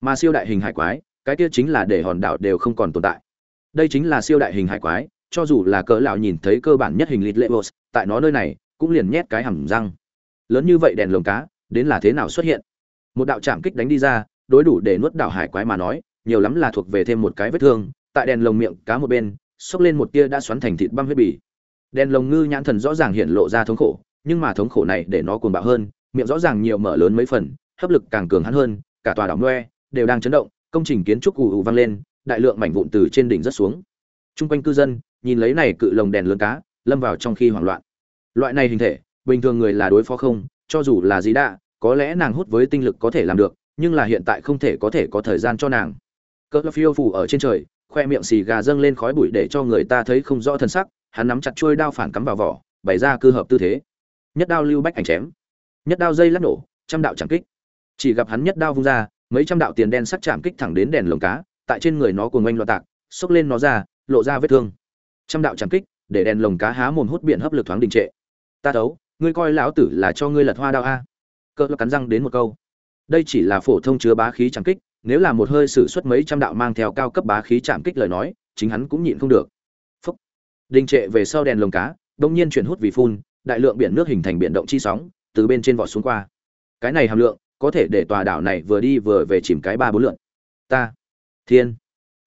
Mà siêu đại hình hải quái, cái kia chính là để hòn đảo đều không còn tồn tại. Đây chính là siêu đại hình hải quái, cho dù là cỡ lão nhìn thấy cơ bản nhất hình lịt lệ tại nó nơi này, cũng liền nhét cái hầm răng. Lớn như vậy đèn lồng cá đến là thế nào xuất hiện. Một đạo chạm kích đánh đi ra, đối đủ để nuốt đảo hải quái mà nói, nhiều lắm là thuộc về thêm một cái vết thương, tại đèn lồng miệng cá một bên, xốc lên một tia đã xoắn thành thịt băm huyết bì. Đèn lồng ngư nhãn thần rõ ràng hiện lộ ra thống khổ, nhưng mà thống khổ này để nó cuồng bạo hơn, miệng rõ ràng nhiều mở lớn mấy phần, hấp lực càng cường hắn hơn, cả tòa đảo noe đều đang chấn động, công trình kiến trúc ù ù vang lên, đại lượng mảnh vụn từ trên đỉnh rất xuống. Chung quanh cư dân, nhìn lấy này cự lồng đèn lớn cá, lâm vào trong khi hoảng loạn. Loại này hình thể, bình thường người là đối phó không cho dù là gì đã, có lẽ nàng hút với tinh lực có thể làm được, nhưng là hiện tại không thể có thể có thời gian cho nàng. Cỡ phiêu phủ ở trên trời, khoe miệng xì gà dâng lên khói bụi để cho người ta thấy không rõ thân sắc, hắn nắm chặt chuôi đao phản cắm vào vỏ, bày ra cơ hợp tư thế. Nhất đao lưu bách ảnh chém. Nhất đao dây lắc nổ, trăm đạo chẳng kích. Chỉ gặp hắn nhất đao vung ra, mấy trăm đạo tiền đen sắc chạm kích thẳng đến đèn lồng cá, tại trên người nó cuồng oanh loạn tạc, xốc lên nó ra, lộ ra vết thương. Trăm đạo chạm kích, để đèn lồng cá há mồm hút biển hấp lực thoáng đình trệ. Ta thấu ngươi coi lão tử là cho ngươi lật hoa đao a? Cỡ cắn răng đến một câu. Đây chỉ là phổ thông chứa bá khí chạm kích, nếu là một hơi sử xuất mấy trăm đạo mang theo cao cấp bá khí chạm kích lời nói, chính hắn cũng nhịn không được. Phúc. Đình trệ về sau đèn lồng cá, đông nhiên chuyển hút vì phun, đại lượng biển nước hình thành biển động chi sóng, từ bên trên vọt xuống qua. Cái này hàm lượng, có thể để tòa đảo này vừa đi vừa về chìm cái ba bốn lượn. Ta. Thiên.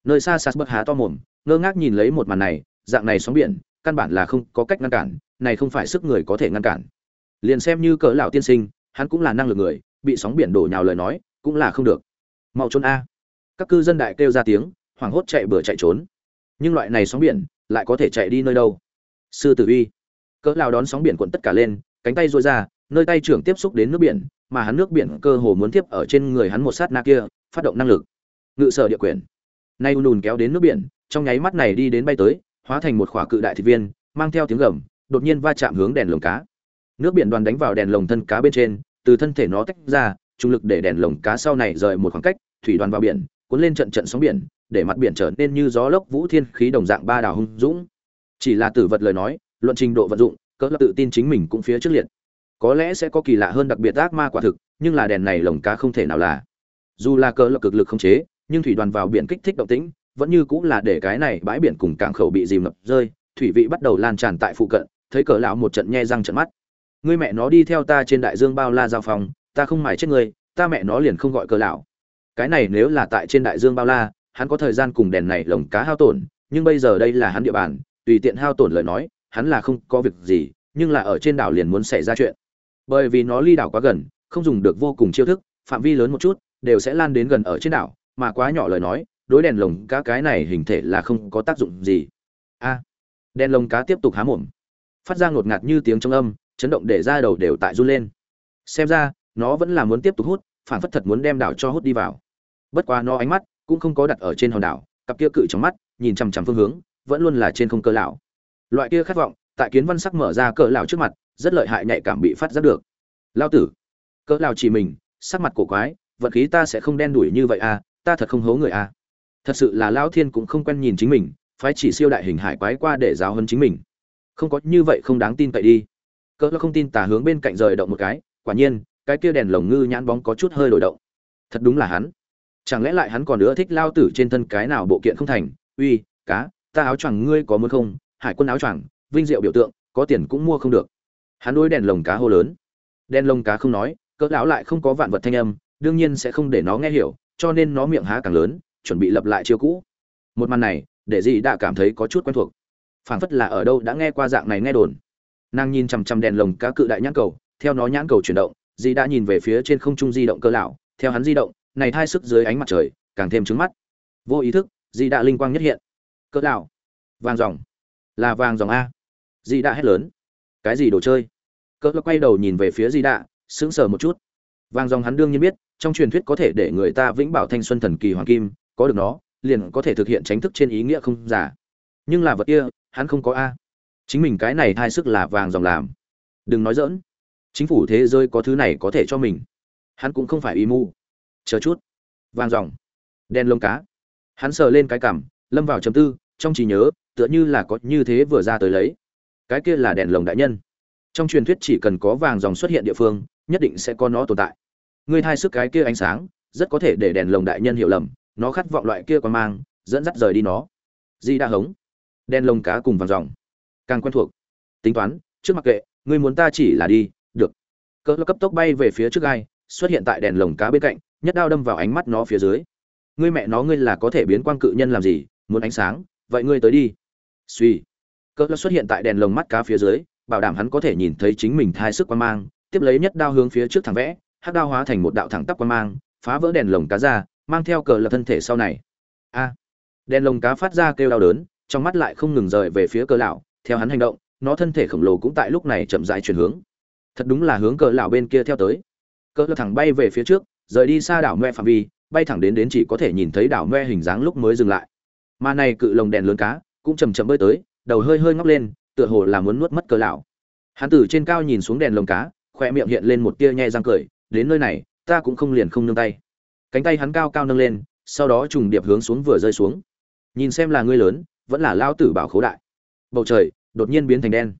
Nơi xa xa bất há to mồm, ngơ ngác nhìn lấy một màn này, dạng này sóng biển căn bản là không có cách ngăn cản, này không phải sức người có thể ngăn cản. Liền xem như cỡ lão tiên sinh, hắn cũng là năng lực người, bị sóng biển đổ nhào lời nói, cũng là không được. Mau trốn a. Các cư dân đại kêu ra tiếng, hoảng hốt chạy bừa chạy trốn. Nhưng loại này sóng biển, lại có thể chạy đi nơi đâu? Sư tử uy. Cỡ lão đón sóng biển cuộn tất cả lên, cánh tay duỗi ra, nơi tay trưởng tiếp xúc đến nước biển, mà hắn nước biển cơ hồ muốn tiếp ở trên người hắn một sát na kia, phát động năng lực. Ngự sở địa quyền. Nay ùn kéo đến nước biển, trong nháy mắt này đi đến bay tới hóa thành một khỏa cự đại thịt viên, mang theo tiếng gầm, đột nhiên va chạm hướng đèn lồng cá. Nước biển đoàn đánh vào đèn lồng thân cá bên trên, từ thân thể nó tách ra, trung lực để đèn lồng cá sau này rời một khoảng cách, thủy đoàn vào biển, cuốn lên trận trận sóng biển, để mặt biển trở nên như gió lốc vũ thiên khí đồng dạng ba đảo hung dũng. Chỉ là tử vật lời nói, luận trình độ vận dụng cỡ tự tin chính mình cũng phía trước liệt. Có lẽ sẽ có kỳ lạ hơn đặc biệt ác ma quả thực, nhưng là đèn này lồng cá không thể nào là. Dù là cỡ lực cực lực không chế, nhưng thủy đoàn vào biển kích thích động tĩnh vẫn như cũng là để cái này bãi biển cùng cảng khẩu bị dìm ngập rơi, thủy vị bắt đầu lan tràn tại phụ cận, thấy cỡ lão một trận nhe răng trận mắt. Ngươi mẹ nó đi theo ta trên đại dương bao la giao phòng, ta không mải chết ngươi, ta mẹ nó liền không gọi cỡ lão. Cái này nếu là tại trên đại dương bao la, hắn có thời gian cùng đèn này lồng cá hao tổn, nhưng bây giờ đây là hắn địa bàn, tùy tiện hao tổn lời nói, hắn là không có việc gì, nhưng là ở trên đảo liền muốn xảy ra chuyện. Bởi vì nó ly đảo quá gần, không dùng được vô cùng chiêu thức, phạm vi lớn một chút, đều sẽ lan đến gần ở trên đảo, mà quá nhỏ lời nói đối đèn lồng cá cái này hình thể là không có tác dụng gì. A, đèn lồng cá tiếp tục há mồm. Phát ra ngột ngạt như tiếng trong âm, chấn động để ra đầu đều tại run lên. Xem ra, nó vẫn là muốn tiếp tục hút, phản phất thật muốn đem đảo cho hút đi vào. Bất quá nó ánh mắt cũng không có đặt ở trên hòn đảo, cặp kia cự trong mắt, nhìn chằm chằm phương hướng, vẫn luôn là trên không cơ lão. Loại kia khát vọng, tại kiến văn sắc mở ra cỡ lão trước mặt, rất lợi hại nhạy cảm bị phát giác được. Lao tử, cỡ lão chỉ mình, sắc mặt cổ quái, vận khí ta sẽ không đen đủi như vậy à ta thật không hố người à thật sự là lão thiên cũng không quen nhìn chính mình phải chỉ siêu đại hình hải quái qua để giáo hơn chính mình. Không có như vậy không đáng tin cậy đi. Cỡ lão không tin tà hướng bên cạnh rời động một cái, quả nhiên, cái kia đèn lồng ngư nhãn bóng có chút hơi đổi động. Thật đúng là hắn. Chẳng lẽ lại hắn còn nữa thích lao tử trên thân cái nào bộ kiện không thành? Uy, cá, ta áo choàng ngươi có muốn không? Hải quân áo choàng, vinh diệu biểu tượng, có tiền cũng mua không được. Hắn đối đèn lồng cá hô lớn. Đèn lồng cá không nói, cỡ lão lại không có vạn vật thanh âm, đương nhiên sẽ không để nó nghe hiểu, cho nên nó miệng há càng lớn chuẩn bị lập lại chiêu cũ. Một màn này, để dì đã cảm thấy có chút quen thuộc. Phảng phất là ở đâu đã nghe qua dạng này nghe đồn. Nàng nhìn chằm chằm đèn lồng cá cự đại nhãn cầu, theo nó nhãn cầu chuyển động, dì đã nhìn về phía trên không trung di động cơ lão, theo hắn di động, này thai sức dưới ánh mặt trời, càng thêm trứng mắt. Vô ý thức, dì đã linh quang nhất hiện. Cơ lão vàng dòng. Là vàng dòng a. Dì đã hét lớn. Cái gì đồ chơi? Cỡ quay đầu nhìn về phía dì đã, sững sờ một chút. Vàng dòng hắn đương nhiên biết, trong truyền thuyết có thể để người ta vĩnh bảo thanh xuân thần kỳ hoàng kim có được nó, liền có thể thực hiện tránh thức trên ý nghĩa không giả nhưng là vật kia, hắn không có a. Chính mình cái này thai sức là vàng dòng làm. Đừng nói dỡn chính phủ thế giới có thứ này có thể cho mình. Hắn cũng không phải y mu. Chờ chút. Vàng dòng. Đen lông cá. Hắn sờ lên cái cảm lâm vào chấm tư, trong trí nhớ, tựa như là có như thế vừa ra tới lấy. Cái kia là đèn lồng đại nhân. Trong truyền thuyết chỉ cần có vàng dòng xuất hiện địa phương, nhất định sẽ có nó tồn tại. Ngươi thai sức cái kia ánh sáng, rất có thể để đèn lồng đại nhân hiểu lầm nó khát vọng loại kia còn mang, dẫn dắt rời đi nó. Di đa hống đèn lồng cá cùng vàng dòng. Càng quen thuộc. Tính toán, trước mặc kệ, ngươi muốn ta chỉ là đi, được. Cỡ cấp tốc bay về phía trước gai xuất hiện tại đèn lồng cá bên cạnh, nhất đao đâm vào ánh mắt nó phía dưới. Ngươi mẹ nó, ngươi là có thể biến quang cự nhân làm gì, muốn ánh sáng, vậy ngươi tới đi. Suy. Cỡ xuất hiện tại đèn lồng mắt cá phía dưới, bảo đảm hắn có thể nhìn thấy chính mình thai sức quan mang, tiếp lấy nhất đao hướng phía trước thẳng vẽ, hắc đao hóa thành một đạo thẳng tắp quan mang, phá vỡ đèn lồng cá ra mang theo cờ lập thân thể sau này. A. Đèn lồng cá phát ra kêu đau đớn, trong mắt lại không ngừng rời về phía cờ lão, theo hắn hành động, nó thân thể khổng lồ cũng tại lúc này chậm rãi chuyển hướng. Thật đúng là hướng cờ lão bên kia theo tới. Cờ lập thẳng bay về phía trước, rời đi xa đảo mẹ phạm vi, bay thẳng đến đến chỉ có thể nhìn thấy đảo me hình dáng lúc mới dừng lại. Mà này cự lồng đèn lớn cá cũng chầm chậm bơi tới, đầu hơi hơi ngóc lên, tựa hồ là muốn nuốt mất cờ lão. Hắn từ trên cao nhìn xuống đèn lồng cá khoe miệng hiện lên một tia nhe răng cười, đến nơi này, ta cũng không liền không nương tay cánh tay hắn cao cao nâng lên, sau đó trùng điệp hướng xuống vừa rơi xuống. Nhìn xem là ngươi lớn, vẫn là lao tử bảo khấu đại. Bầu trời đột nhiên biến thành đen.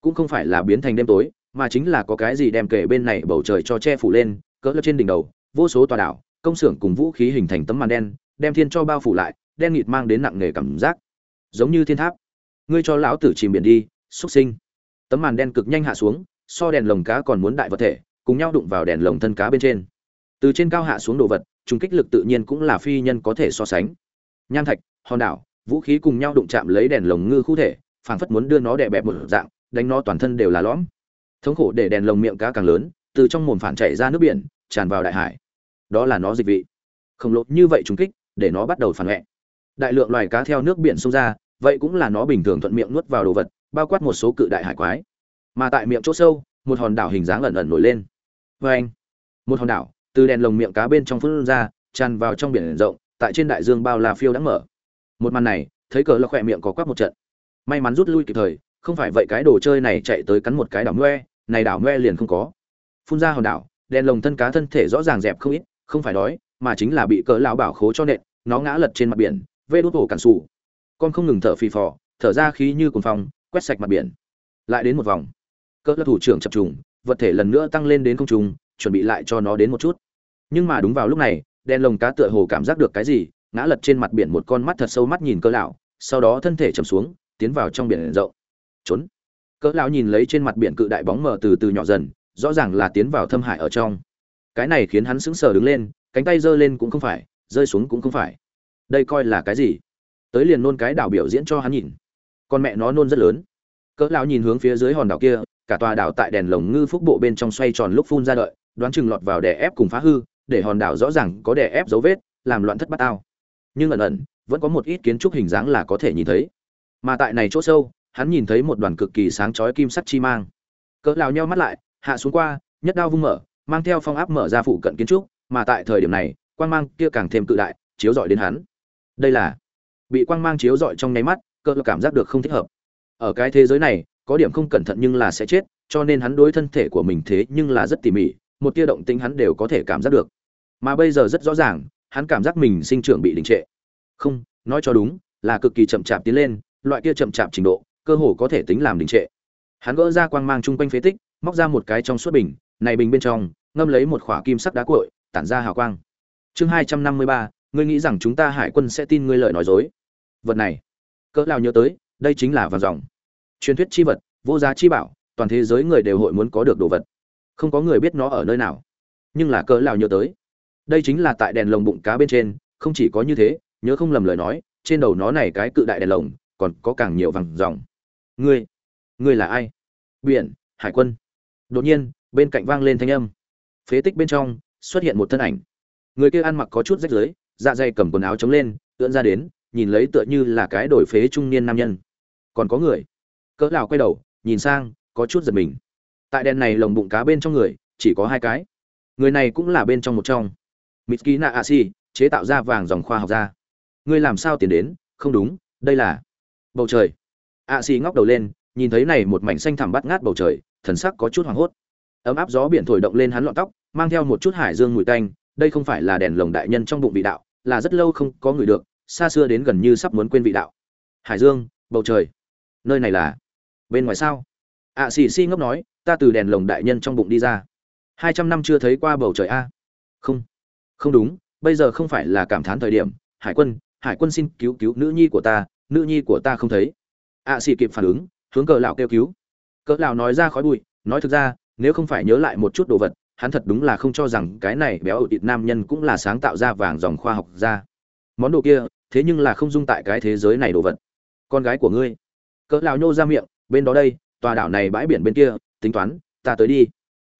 Cũng không phải là biến thành đêm tối, mà chính là có cái gì đem kể bên này bầu trời cho che phủ lên, cỡ lớp trên đỉnh đầu, vô số tòa đảo, công xưởng cùng vũ khí hình thành tấm màn đen, đem thiên cho bao phủ lại, đen nghịt mang đến nặng nề cảm giác. Giống như thiên tháp. Ngươi cho lão tử chìm biển đi xuất sinh. Tấm màn đen cực nhanh hạ xuống, so đèn lồng cá còn muốn đại vật thể, cùng nhau đụng vào đèn lồng thân cá bên trên. Từ trên cao hạ xuống đồ vật trùng kích lực tự nhiên cũng là phi nhân có thể so sánh. Nham thạch, hòn đảo, vũ khí cùng nhau đụng chạm lấy đèn lồng ngư khu thể, phảng phất muốn đưa nó đè bẹp một dạng, đánh nó toàn thân đều là lõm. Thống khổ để đèn lồng miệng cá càng lớn, từ trong mồm phản chảy ra nước biển, tràn vào đại hải. Đó là nó dịch vị. Không lột như vậy trùng kích, để nó bắt đầu phản vệ đại lượng loài cá theo nước biển xông ra, vậy cũng là nó bình thường thuận miệng nuốt vào đồ vật, bao quát một số cự đại hải quái. Mà tại miệng chỗ sâu, một hòn đảo hình dáng ẩn ẩn nổi lên. Vô anh một hòn đảo từ đèn lồng miệng cá bên trong phun ra tràn vào trong biển rộng tại trên đại dương bao la phiêu đã mở. Một màn này thấy cờ là khỏe miệng có quắc một trận. May mắn rút lui kịp thời không phải vậy cái đồ chơi này chạy tới cắn một cái đảo ngoe, này đảo ngoe liền không có. Phun ra hòn đảo đèn lồng thân cá thân thể rõ ràng dẹp không ít không phải đói mà chính là bị cỡ lão bảo khố cho nện nó ngã lật trên mặt biển vê đốt hổ cản xù con không ngừng thở phì phò thở ra khí như cồn phong quét sạch mặt biển. Lại đến một vòng cỡ thủ trưởng chập trùng vật thể lần nữa tăng lên đến không trung chuẩn bị lại cho nó đến một chút nhưng mà đúng vào lúc này đen lồng cá tựa hồ cảm giác được cái gì, ngã lật trên mặt biển một con mắt thật sâu mắt nhìn cỡ lão, sau đó thân thể chầm xuống, tiến vào trong biển rộng. Trốn. Cỡ lão nhìn lấy trên mặt biển cự đại bóng mờ từ từ nhỏ dần, rõ ràng là tiến vào thâm hải ở trong. Cái này khiến hắn sững sờ đứng lên, cánh tay giơ lên cũng không phải, rơi xuống cũng không phải. Đây coi là cái gì? Tới liền nôn cái đảo biểu diễn cho hắn nhìn. Con mẹ nó nôn rất lớn. Cỡ lão nhìn hướng phía dưới hòn đảo kia, cả tòa đảo tại đèn lồng ngư phúc bộ bên trong xoay tròn lúc phun ra đợi, đoán chừng lọt vào đè ép cùng phá hư để hòn đảo rõ ràng có đè ép dấu vết, làm loạn thất bát ao. Nhưng ẩn ẩn, vẫn có một ít kiến trúc hình dáng là có thể nhìn thấy. Mà tại này chỗ sâu, hắn nhìn thấy một đoàn cực kỳ sáng chói kim sắt chi mang. Cỡ lão nheo mắt lại, hạ xuống qua, nhất đao vung mở, mang theo phong áp mở ra phụ cận kiến trúc, mà tại thời điểm này, quang mang kia càng thêm cự đại, chiếu rọi đến hắn. Đây là, bị quang mang chiếu rọi trong nháy mắt, cỡ cảm giác được không thích hợp. Ở cái thế giới này, có điểm không cẩn thận nhưng là sẽ chết, cho nên hắn đối thân thể của mình thế nhưng là rất tỉ mỉ một tia động tính hắn đều có thể cảm giác được. Mà bây giờ rất rõ ràng, hắn cảm giác mình sinh trưởng bị đình trệ. Không, nói cho đúng, là cực kỳ chậm chạp tiến lên, loại kia chậm chạp trình độ, cơ hồ có thể tính làm đình trệ. Hắn gỡ ra quang mang chung quanh phế tích, móc ra một cái trong suốt bình, này bình bên trong, ngâm lấy một khỏa kim sắc đá cuội, tản ra hào quang. Chương hai trăm năm mươi ba, ngươi nghĩ rằng chúng ta hải quân sẽ tin ngươi lời nói dối. Vật này, cỡ nào nhớ tới, đây chính là vàng dòng. Truyền thuyết chi vật, vô giá chi bảo, toàn thế giới người đều hội muốn có được đồ vật không có người biết nó ở nơi nào. Nhưng là cỡ nào nhớ tới. Đây chính là tại đèn lồng bụng cá bên trên, không chỉ có như thế, nhớ không lầm lời nói, trên đầu nó này cái cự đại đèn lồng, còn có càng nhiều vàng dòng. Ngươi ngươi là ai? Biển, hải quân. Đột nhiên, bên cạnh vang lên thanh âm. Phế tích bên trong, xuất hiện một thân ảnh. Người kia ăn mặc có chút rách rưới dạ dày cầm quần áo chống lên, ưỡn ra đến, nhìn lấy tựa như là cái đổi phế trung niên nam nhân. Còn có người. Cỡ lào quay đầu, nhìn sang, có chút giật mình tại đèn này lồng bụng cá bên trong người, chỉ có hai cái. Người này cũng là bên trong một trong. Mitkina asi chế tạo ra vàng dòng khoa học ra. Ngươi làm sao tiến đến? Không đúng, đây là bầu trời. Asi ngóc đầu lên, nhìn thấy này một mảnh xanh thẳm bắt ngát bầu trời, thần sắc có chút hoảng hốt. Ấm áp gió biển thổi động lên hắn lọn tóc, mang theo một chút hải dương mùi tanh, đây không phải là đèn lồng đại nhân trong bụng vị đạo, là rất lâu không có người được, xa xưa đến gần như sắp muốn quên vị đạo. Hải dương, bầu trời. Nơi này là bên ngoài sao? Ạ à, xì xì ngốc nói ta từ đèn lồng đại nhân trong bụng đi ra. Hai trăm năm chưa thấy qua bầu trời a. Không. Không đúng bây giờ không phải là cảm thán thời điểm. Hải quân hải quân xin cứu cứu nữ nhi của ta nữ nhi của ta không thấy. Ạ à, xì kịp phản ứng hướng cờ lão kêu cứu. Cờ lão nói ra khói bụi nói thực ra nếu không phải nhớ lại một chút đồ vật hắn thật đúng là không cho rằng cái này béo ở thịt nam nhân cũng là sáng tạo ra vàng dòng khoa học ra. Món đồ kia thế nhưng là không dung tại cái thế giới này đồ vật. Con gái của ngươi. Cỡ lão nhô ra miệng bên đó đây tòa đảo này bãi biển bên kia tính toán ta tới đi.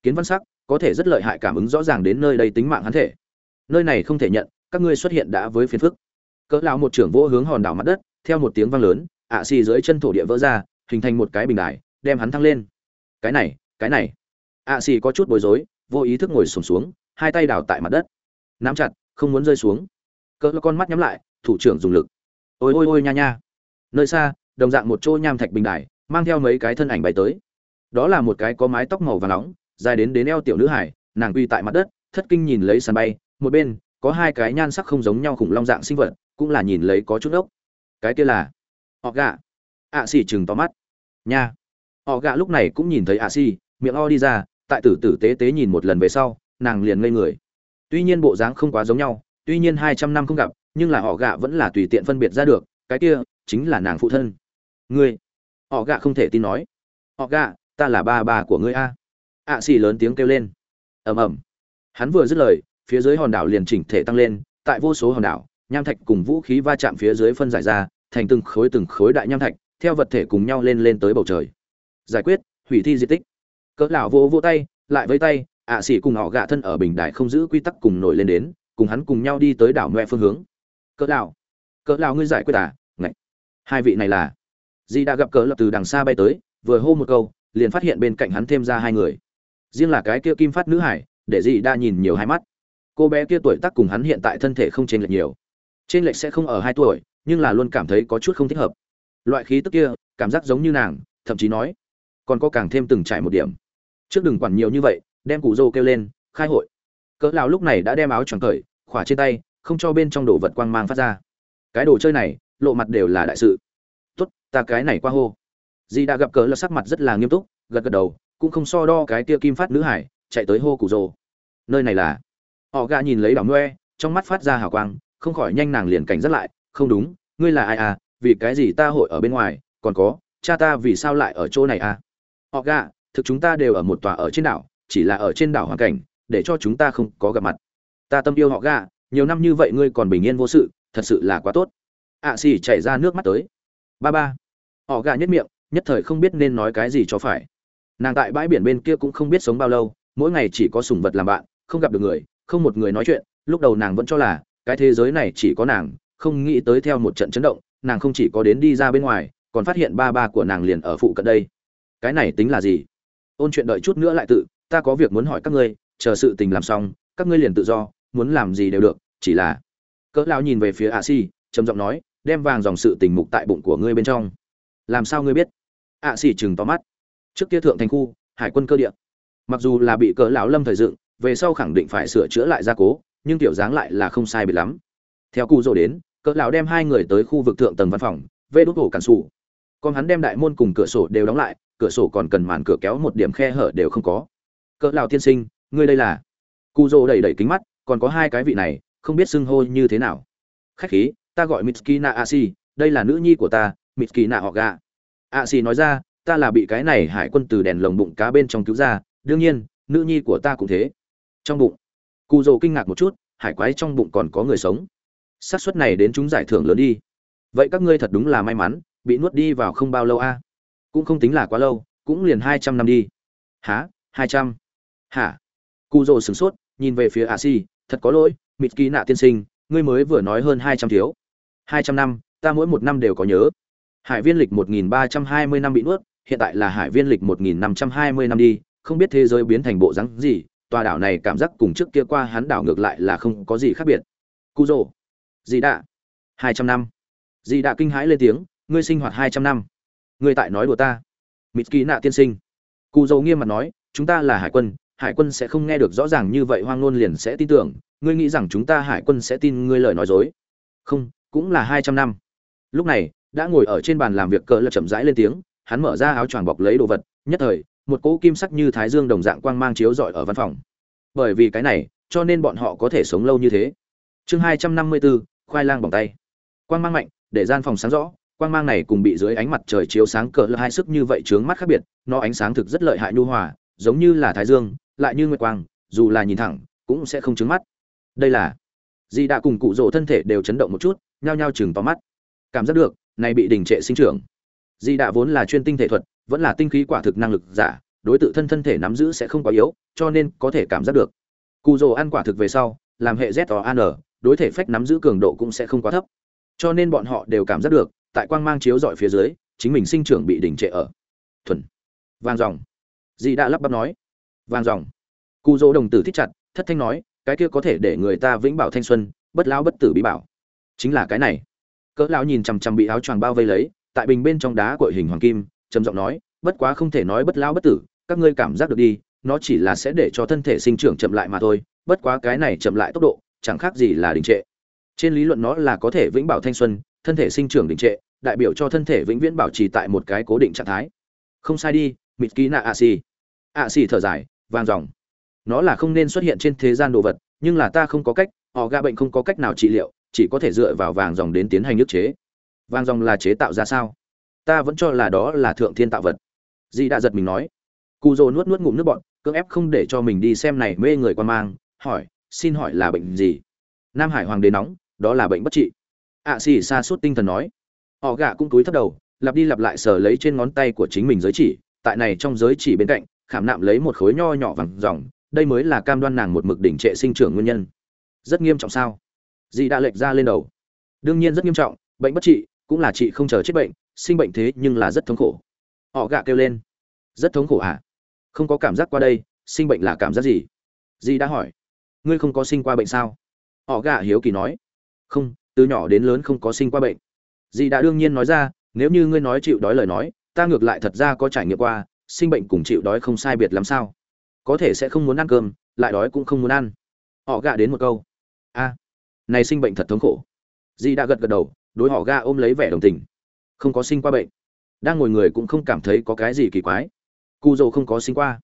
Kiến văn sắc có thể rất lợi hại cảm ứng rõ ràng đến nơi đây tính mạng hắn thể. Nơi này không thể nhận các ngươi xuất hiện đã với phiền phức. Cỡ lão một trưởng vô hướng hòn đảo mặt đất theo một tiếng vang lớn ạ xì dưới chân thổ địa vỡ ra hình thành một cái bình đài đem hắn thăng lên. Cái này cái này. ạ xì có chút bối rối vô ý thức ngồi sụp xuống, xuống hai tay đào tại mặt đất. Nắm chặt không muốn rơi xuống. Cỡ con mắt nhắm lại thủ trưởng dùng lực. Ôi ôi ôi nha nha. Nơi xa đồng dạng một chỗ nham thạch bình đài mang theo mấy cái thân ảnh bay tới. Đó là một cái có mái tóc màu và nóng, dài đến đến eo tiểu nữ hải, nàng quy tại mặt đất, thất kinh nhìn lấy sàn bay, một bên, có hai cái nhan sắc không giống nhau khủng long dạng sinh vật, cũng là nhìn lấy có chút ốc cái kia là, họ gạ ạ xỉ chừng to mắt. Nha. Họ gạ lúc này cũng nhìn thấy ạ xỉ miệng o đi ra, tại tử tử tế tế nhìn một lần về sau, nàng liền ngây người. Tuy nhiên bộ dáng không quá giống nhau, tuy nhiên hai trăm năm không gặp, nhưng là họ gạ vẫn là tùy tiện phân biệt ra được, cái kia chính là nàng phụ thân. Ngươi họ gạ không thể tin nói. Họ gạ, ta là ba bà của ngươi a. Ạ xì lớn tiếng kêu lên. Ầm ầm. Hắn vừa dứt lời, phía dưới hòn đảo liền chỉnh thể tăng lên, tại vô số hòn đảo, nham thạch cùng vũ khí va chạm phía dưới phân giải ra, thành từng khối từng khối đại nham thạch, theo vật thể cùng nhau lên lên tới bầu trời. Giải quyết, hủy thi di tích. Cỡ lão vỗ vỗ tay, lại với tay ạ xỉ cùng họ gạ thân ở bình đại không giữ quy tắc cùng nổi lên đến, cùng hắn cùng nhau đi tới đảo ngoe phương hướng. Cỡ lão cỡ lão ngươi giải quyết à? Ngạch. Hai vị này là? Di đã gặp cỡ lập từ đằng xa bay tới, vừa hô một câu, liền phát hiện bên cạnh hắn thêm ra hai người. Riêng là cái kia kim phát nữ hải, để di đã nhìn nhiều hai mắt. Cô bé kia tuổi tác cùng hắn hiện tại thân thể không chênh lệch nhiều. Trên lệch sẽ không ở hai tuổi, nhưng là luôn cảm thấy có chút không thích hợp. Loại khí tức kia, cảm giác giống như nàng, thậm chí nói, còn có càng thêm từng trải một điểm. Trước đừng quản nhiều như vậy, đem cụ dô kêu lên, khai hội. Cỡ lão lúc này đã đem áo choàng cởi, khỏa trên tay, không cho bên trong đồ vật quang mang phát ra. Cái đồ chơi này, lộ mặt đều là đại sự tốt ta cái này qua hô. Dì đã gặp cỡ là sắc mặt rất là nghiêm túc gật gật đầu cũng không so đo cái kia kim phát nữ hải chạy tới hô cụ rồ. Nơi này là? Họ gà nhìn lấy đảo mue trong mắt phát ra hào quang không khỏi nhanh nàng liền cảnh giác lại không đúng ngươi là ai à? Vì cái gì ta hội ở bên ngoài còn có cha ta vì sao lại ở chỗ này à? Họ gà thực chúng ta đều ở một tòa ở trên đảo chỉ là ở trên đảo hoàn cảnh để cho chúng ta không có gặp mặt. Ta tâm yêu họ gà nhiều năm như vậy ngươi còn bình yên vô sự thật sự là quá tốt. Ạ à, xì chảy ra nước mắt tới ba ba. Họ gà nhất miệng, nhất thời không biết nên nói cái gì cho phải. Nàng tại bãi biển bên kia cũng không biết sống bao lâu, mỗi ngày chỉ có sùng vật làm bạn, không gặp được người, không một người nói chuyện, lúc đầu nàng vẫn cho là, cái thế giới này chỉ có nàng, không nghĩ tới theo một trận chấn động, nàng không chỉ có đến đi ra bên ngoài, còn phát hiện ba ba của nàng liền ở phụ cận đây. Cái này tính là gì? Ôn chuyện đợi chút nữa lại tự, ta có việc muốn hỏi các ngươi, chờ sự tình làm xong, các ngươi liền tự do, muốn làm gì đều được, chỉ là. Cỡ lão nhìn về phía a si, trầm giọng nói đem vàng dòng sự tình mục tại bụng của ngươi bên trong. Làm sao ngươi biết? A xỉ chừng to mắt. Trước kia thượng thành khu, hải quân cơ địa. Mặc dù là bị cỡ lão lâm thời dựng, về sau khẳng định phải sửa chữa lại gia cố, nhưng tiểu dáng lại là không sai biệt lắm. Theo cụ rồ đến, cỡ lão đem hai người tới khu vực thượng tầng văn phòng, vê đốt hổ cản sụ. còn hắn đem đại môn cùng cửa sổ đều đóng lại, cửa sổ còn cần màn cửa kéo một điểm khe hở đều không có. Cỡ lão tiên sinh, ngươi đây là? Cụ rồ đẩy đẩy kính mắt, còn có hai cái vị này, không biết xưng hô như thế nào. Khách khí ta gọi mitskina asi đây là nữ nhi của ta mitskina họ asi nói ra ta là bị cái này hải quân từ đèn lồng bụng cá bên trong cứu ra đương nhiên nữ nhi của ta cũng thế. Trong bụng. Cụ kinh ngạc một chút hải quái trong bụng còn có người sống. Xác suất này đến chúng giải thưởng lớn đi. Vậy các ngươi thật đúng là may mắn bị nuốt đi vào không bao lâu a? Cũng không tính là quá lâu cũng liền hai trăm năm đi. Hả, hai trăm? Hả? Cụ sửng sốt nhìn về phía Asi, thật có lỗi Mitskina tiên sinh ngươi mới vừa nói hơn hai trăm thiếu hai trăm năm, ta mỗi một năm đều có nhớ. Hải viên lịch một nghìn ba trăm hai mươi năm bị nuốt, hiện tại là hải viên lịch một nghìn năm trăm hai mươi năm đi, không biết thế giới biến thành bộ rắn gì, tòa đảo này cảm giác cùng trước kia qua hắn đảo ngược lại là không có gì khác biệt. Cu rồ dì đạ. Hai trăm năm. Dì đạ kinh hãi lên tiếng, ngươi sinh hoạt hai trăm năm. Ngươi tại nói đùa ta. Mịt kỳ nạ tiên sinh. Cụ dầu nghiêm mặt nói, chúng ta là hải quân hải quân sẽ không nghe được rõ ràng như vậy hoang ngôn liền sẽ tin tưởng, ngươi nghĩ rằng chúng ta hải quân sẽ tin ngươi lời nói dối. Không cũng là hai trăm năm. Lúc này, đã ngồi ở trên bàn làm việc cỡ là chậm rãi lên tiếng, hắn mở ra áo choàng bọc lấy đồ vật, nhất thời, một cỗ kim sắc như thái dương đồng dạng quang mang chiếu rọi ở văn phòng. Bởi vì cái này, cho nên bọn họ có thể sống lâu như thế. Chương hai trăm năm mươi bốn khoai lang bỏng tay. Quang mang mạnh, để gian phòng sáng rõ, quang mang này cùng bị dưới ánh mặt trời chiếu sáng cỡ lơ hai sức như vậy trướng mắt khác biệt, nó ánh sáng thực rất lợi hại nhu hòa, giống như là thái dương, lại như nguyệt quang, dù là nhìn thẳng, cũng sẽ không trướng mắt. Đây là, di đã cùng cụ rỗ thân thể đều chấn động một chút nhao nhao chừng to mắt. Cảm giác được, này bị đình trệ sinh trưởng. Di đã vốn là chuyên tinh thể thuật, vẫn là tinh khí quả thực năng lực giả, đối tượng thân thân thể nắm giữ sẽ không quá yếu, cho nên có thể cảm giác được. Cụ rồ ăn quả thực về sau, làm hệ z an đối thể phách nắm giữ cường độ cũng sẽ không quá thấp. Cho nên bọn họ đều cảm giác được, tại quang mang chiếu dọi phía dưới, chính mình sinh trưởng bị đình trệ ở. Thuần. Vàng dòng. Dì đã lắp bắp nói. Vàng dòng. Cụ dỗ đồng tử thích chặt, thất thanh nói, cái kia có thể để người ta vĩnh bảo thanh xuân, bất lão bất tử bí bảo chính là cái này. Cỡ lão nhìn chằm chằm bị áo choàng bao vây lấy, tại bình bên trong đá cội hình hoàng kim, trầm giọng nói, bất quá không thể nói bất lão bất tử, các ngươi cảm giác được đi, nó chỉ là sẽ để cho thân thể sinh trưởng chậm lại mà thôi, bất quá cái này chậm lại tốc độ, chẳng khác gì là đình trệ. Trên lý luận nó là có thể vĩnh bảo thanh xuân, thân thể sinh trưởng đình trệ, đại biểu cho thân thể vĩnh viễn bảo trì tại một cái cố định trạng thái. Không sai đi mịt ký nạ ạ xì ạ xì thở dài vàng dòng. Nó là không nên xuất hiện trên thế gian đồ vật, nhưng là ta không có cách, họ ga bệnh không có cách nào trị liệu chỉ có thể dựa vào vàng dòng đến tiến hành ức chế. Vàng dòng là chế tạo ra sao? Ta vẫn cho là đó là thượng thiên tạo vật. Di đã giật mình nói. Cụ dô nuốt nuốt ngụm nước bọn cưỡng ép không để cho mình đi xem này mê người quan mang, hỏi, xin hỏi là bệnh gì? Nam hải hoàng đế nóng, đó là bệnh bất trị. Ạ xì xa suốt tinh thần nói. Họ gạ cũng túi thấp đầu, lặp đi lặp lại sờ lấy trên ngón tay của chính mình giới chỉ, tại này trong giới chỉ bên cạnh, khảm nạm lấy một khối nho nhỏ vàng dòng, đây mới là cam đoan nàng một mực đỉnh trệ sinh trưởng nguyên nhân. Rất nghiêm trọng sao? Dì đã lệch ra lên đầu. Đương nhiên rất nghiêm trọng, bệnh bất trị, cũng là chị không chờ chết bệnh, sinh bệnh thế nhưng là rất thống khổ. Họ gạ kêu lên. Rất thống khổ à không có cảm giác qua đây, sinh bệnh là cảm giác gì? Dì đã hỏi. Ngươi không có sinh qua bệnh sao? Họ gạ hiếu kỳ nói. Không, từ nhỏ đến lớn không có sinh qua bệnh. Dì đã đương nhiên nói ra, nếu như ngươi nói chịu đói lời nói, ta ngược lại thật ra có trải nghiệm qua, sinh bệnh cùng chịu đói không sai biệt lắm sao? Có thể sẽ không muốn ăn cơm, lại đói cũng không muốn ăn. Họ gạ đến một câu. A này sinh bệnh thật thống khổ. Di đã gật gật đầu, đối họ ga ôm lấy vẻ đồng tình. Không có sinh qua bệnh. Đang ngồi người cũng không cảm thấy có cái gì kỳ quái. Cu dô không có sinh qua.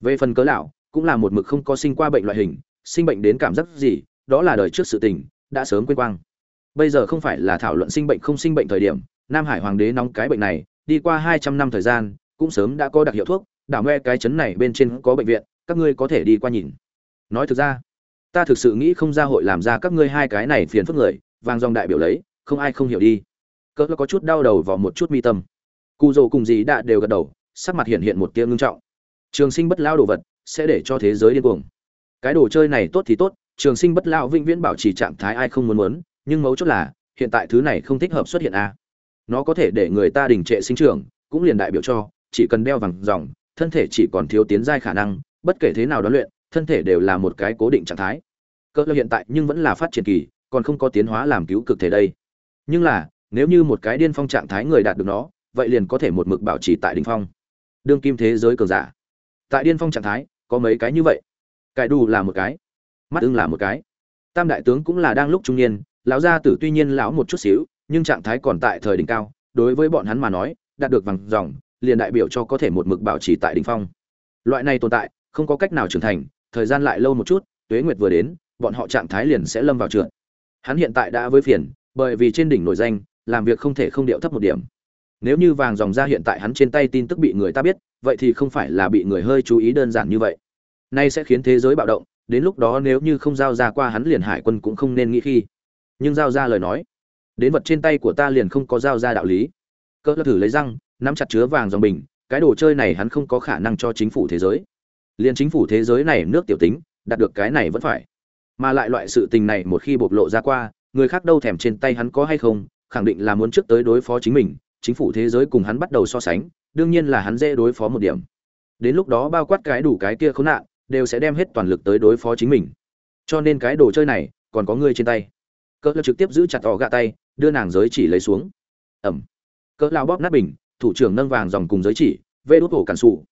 Về phần cớ lão, cũng là một mực không có sinh qua bệnh loại hình, sinh bệnh đến cảm giác gì, đó là đời trước sự tình, đã sớm quên quang. Bây giờ không phải là thảo luận sinh bệnh không sinh bệnh thời điểm, nam hải hoàng đế nóng cái bệnh này, đi qua hai trăm năm thời gian, cũng sớm đã có đặc hiệu thuốc, đảo nghe cái chấn này bên trên có bệnh viện, các ngươi có thể đi qua nhìn. Nói thực ra ta thực sự nghĩ không ra hội làm ra các ngươi hai cái này phiền phức người, vàng dòng đại biểu lấy, không ai không hiểu đi. Cỡ có chút đau đầu vào một chút mi tâm. Cụ dồ cùng gì đã đều gật đầu, sắc mặt hiện hiện một tia ngưng trọng. Trường sinh bất lao đồ vật, sẽ để cho thế giới điên cuồng. Cái đồ chơi này tốt thì tốt, trường sinh bất lao vĩnh viễn bảo trì trạng thái ai không muốn muốn, nhưng mấu chốt là, hiện tại thứ này không thích hợp xuất hiện a. À. nó có thể để người ta đình trệ sinh trưởng, cũng liền đại biểu cho, chỉ cần đeo vàng dòng, thân thể chỉ còn thiếu tiến giai khả năng, bất kể thế nào đó luyện thân thể đều là một cái cố định trạng thái. Cơ hiện tại nhưng vẫn là phát triển kỳ, còn không có tiến hóa làm cứu cực thể đây. Nhưng là, nếu như một cái điên phong trạng thái người đạt được nó, vậy liền có thể một mực bảo trì tại đỉnh phong. Đương kim thế giới cường giả. Tại điên phong trạng thái, có mấy cái như vậy? Cải đu là một cái. Mắt ưng là một cái. Tam đại tướng cũng là đang lúc trung niên, lão gia tử tuy nhiên lão một chút xíu, nhưng trạng thái còn tại thời đỉnh cao, đối với bọn hắn mà nói, đạt được vàng dòng, liền đại biểu cho có thể một mực bảo trì tại đỉnh phong. Loại này tồn tại, không có cách nào trưởng thành thời gian lại lâu một chút, tuế nguyệt vừa đến, bọn họ trạng thái liền sẽ lâm vào trượt. Hắn hiện tại đã với phiền, bởi vì trên đỉnh nổi danh, làm việc không thể không điệu thấp một điểm. Nếu như vàng dòng ra hiện tại hắn trên tay tin tức bị người ta biết, vậy thì không phải là bị người hơi chú ý đơn giản như vậy. Nay sẽ khiến thế giới bạo động, đến lúc đó nếu như không giao ra qua hắn liền hải quân cũng không nên nghĩ khi. Nhưng giao ra lời nói, đến vật trên tay của ta liền không có giao ra đạo lý. Cỡ thử lấy răng, nắm chặt chứa vàng dòng bình, cái đồ chơi này hắn không có khả năng cho chính phủ thế giới liền chính phủ thế giới này nước tiểu tính, đạt được cái này vẫn phải. Mà lại loại sự tình này một khi bộc lộ ra qua, người khác đâu thèm trên tay hắn có hay không, khẳng định là muốn trước tới đối phó chính mình, chính phủ thế giới cùng hắn bắt đầu so sánh, đương nhiên là hắn dễ đối phó một điểm. Đến lúc đó bao quát cái đủ cái kia khốn nạn, đều sẽ đem hết toàn lực tới đối phó chính mình. Cho nên cái đồ chơi này, còn có ngươi trên tay. Cỡ trực tiếp giữ chặt tỏ gạ tay, đưa nàng giới chỉ lấy xuống. Ẩm. Cỡ lao bóp nát bình, thủ trưởng nâng vàng dòng cùng giới chỉ, vê đốt hổ cản sụ.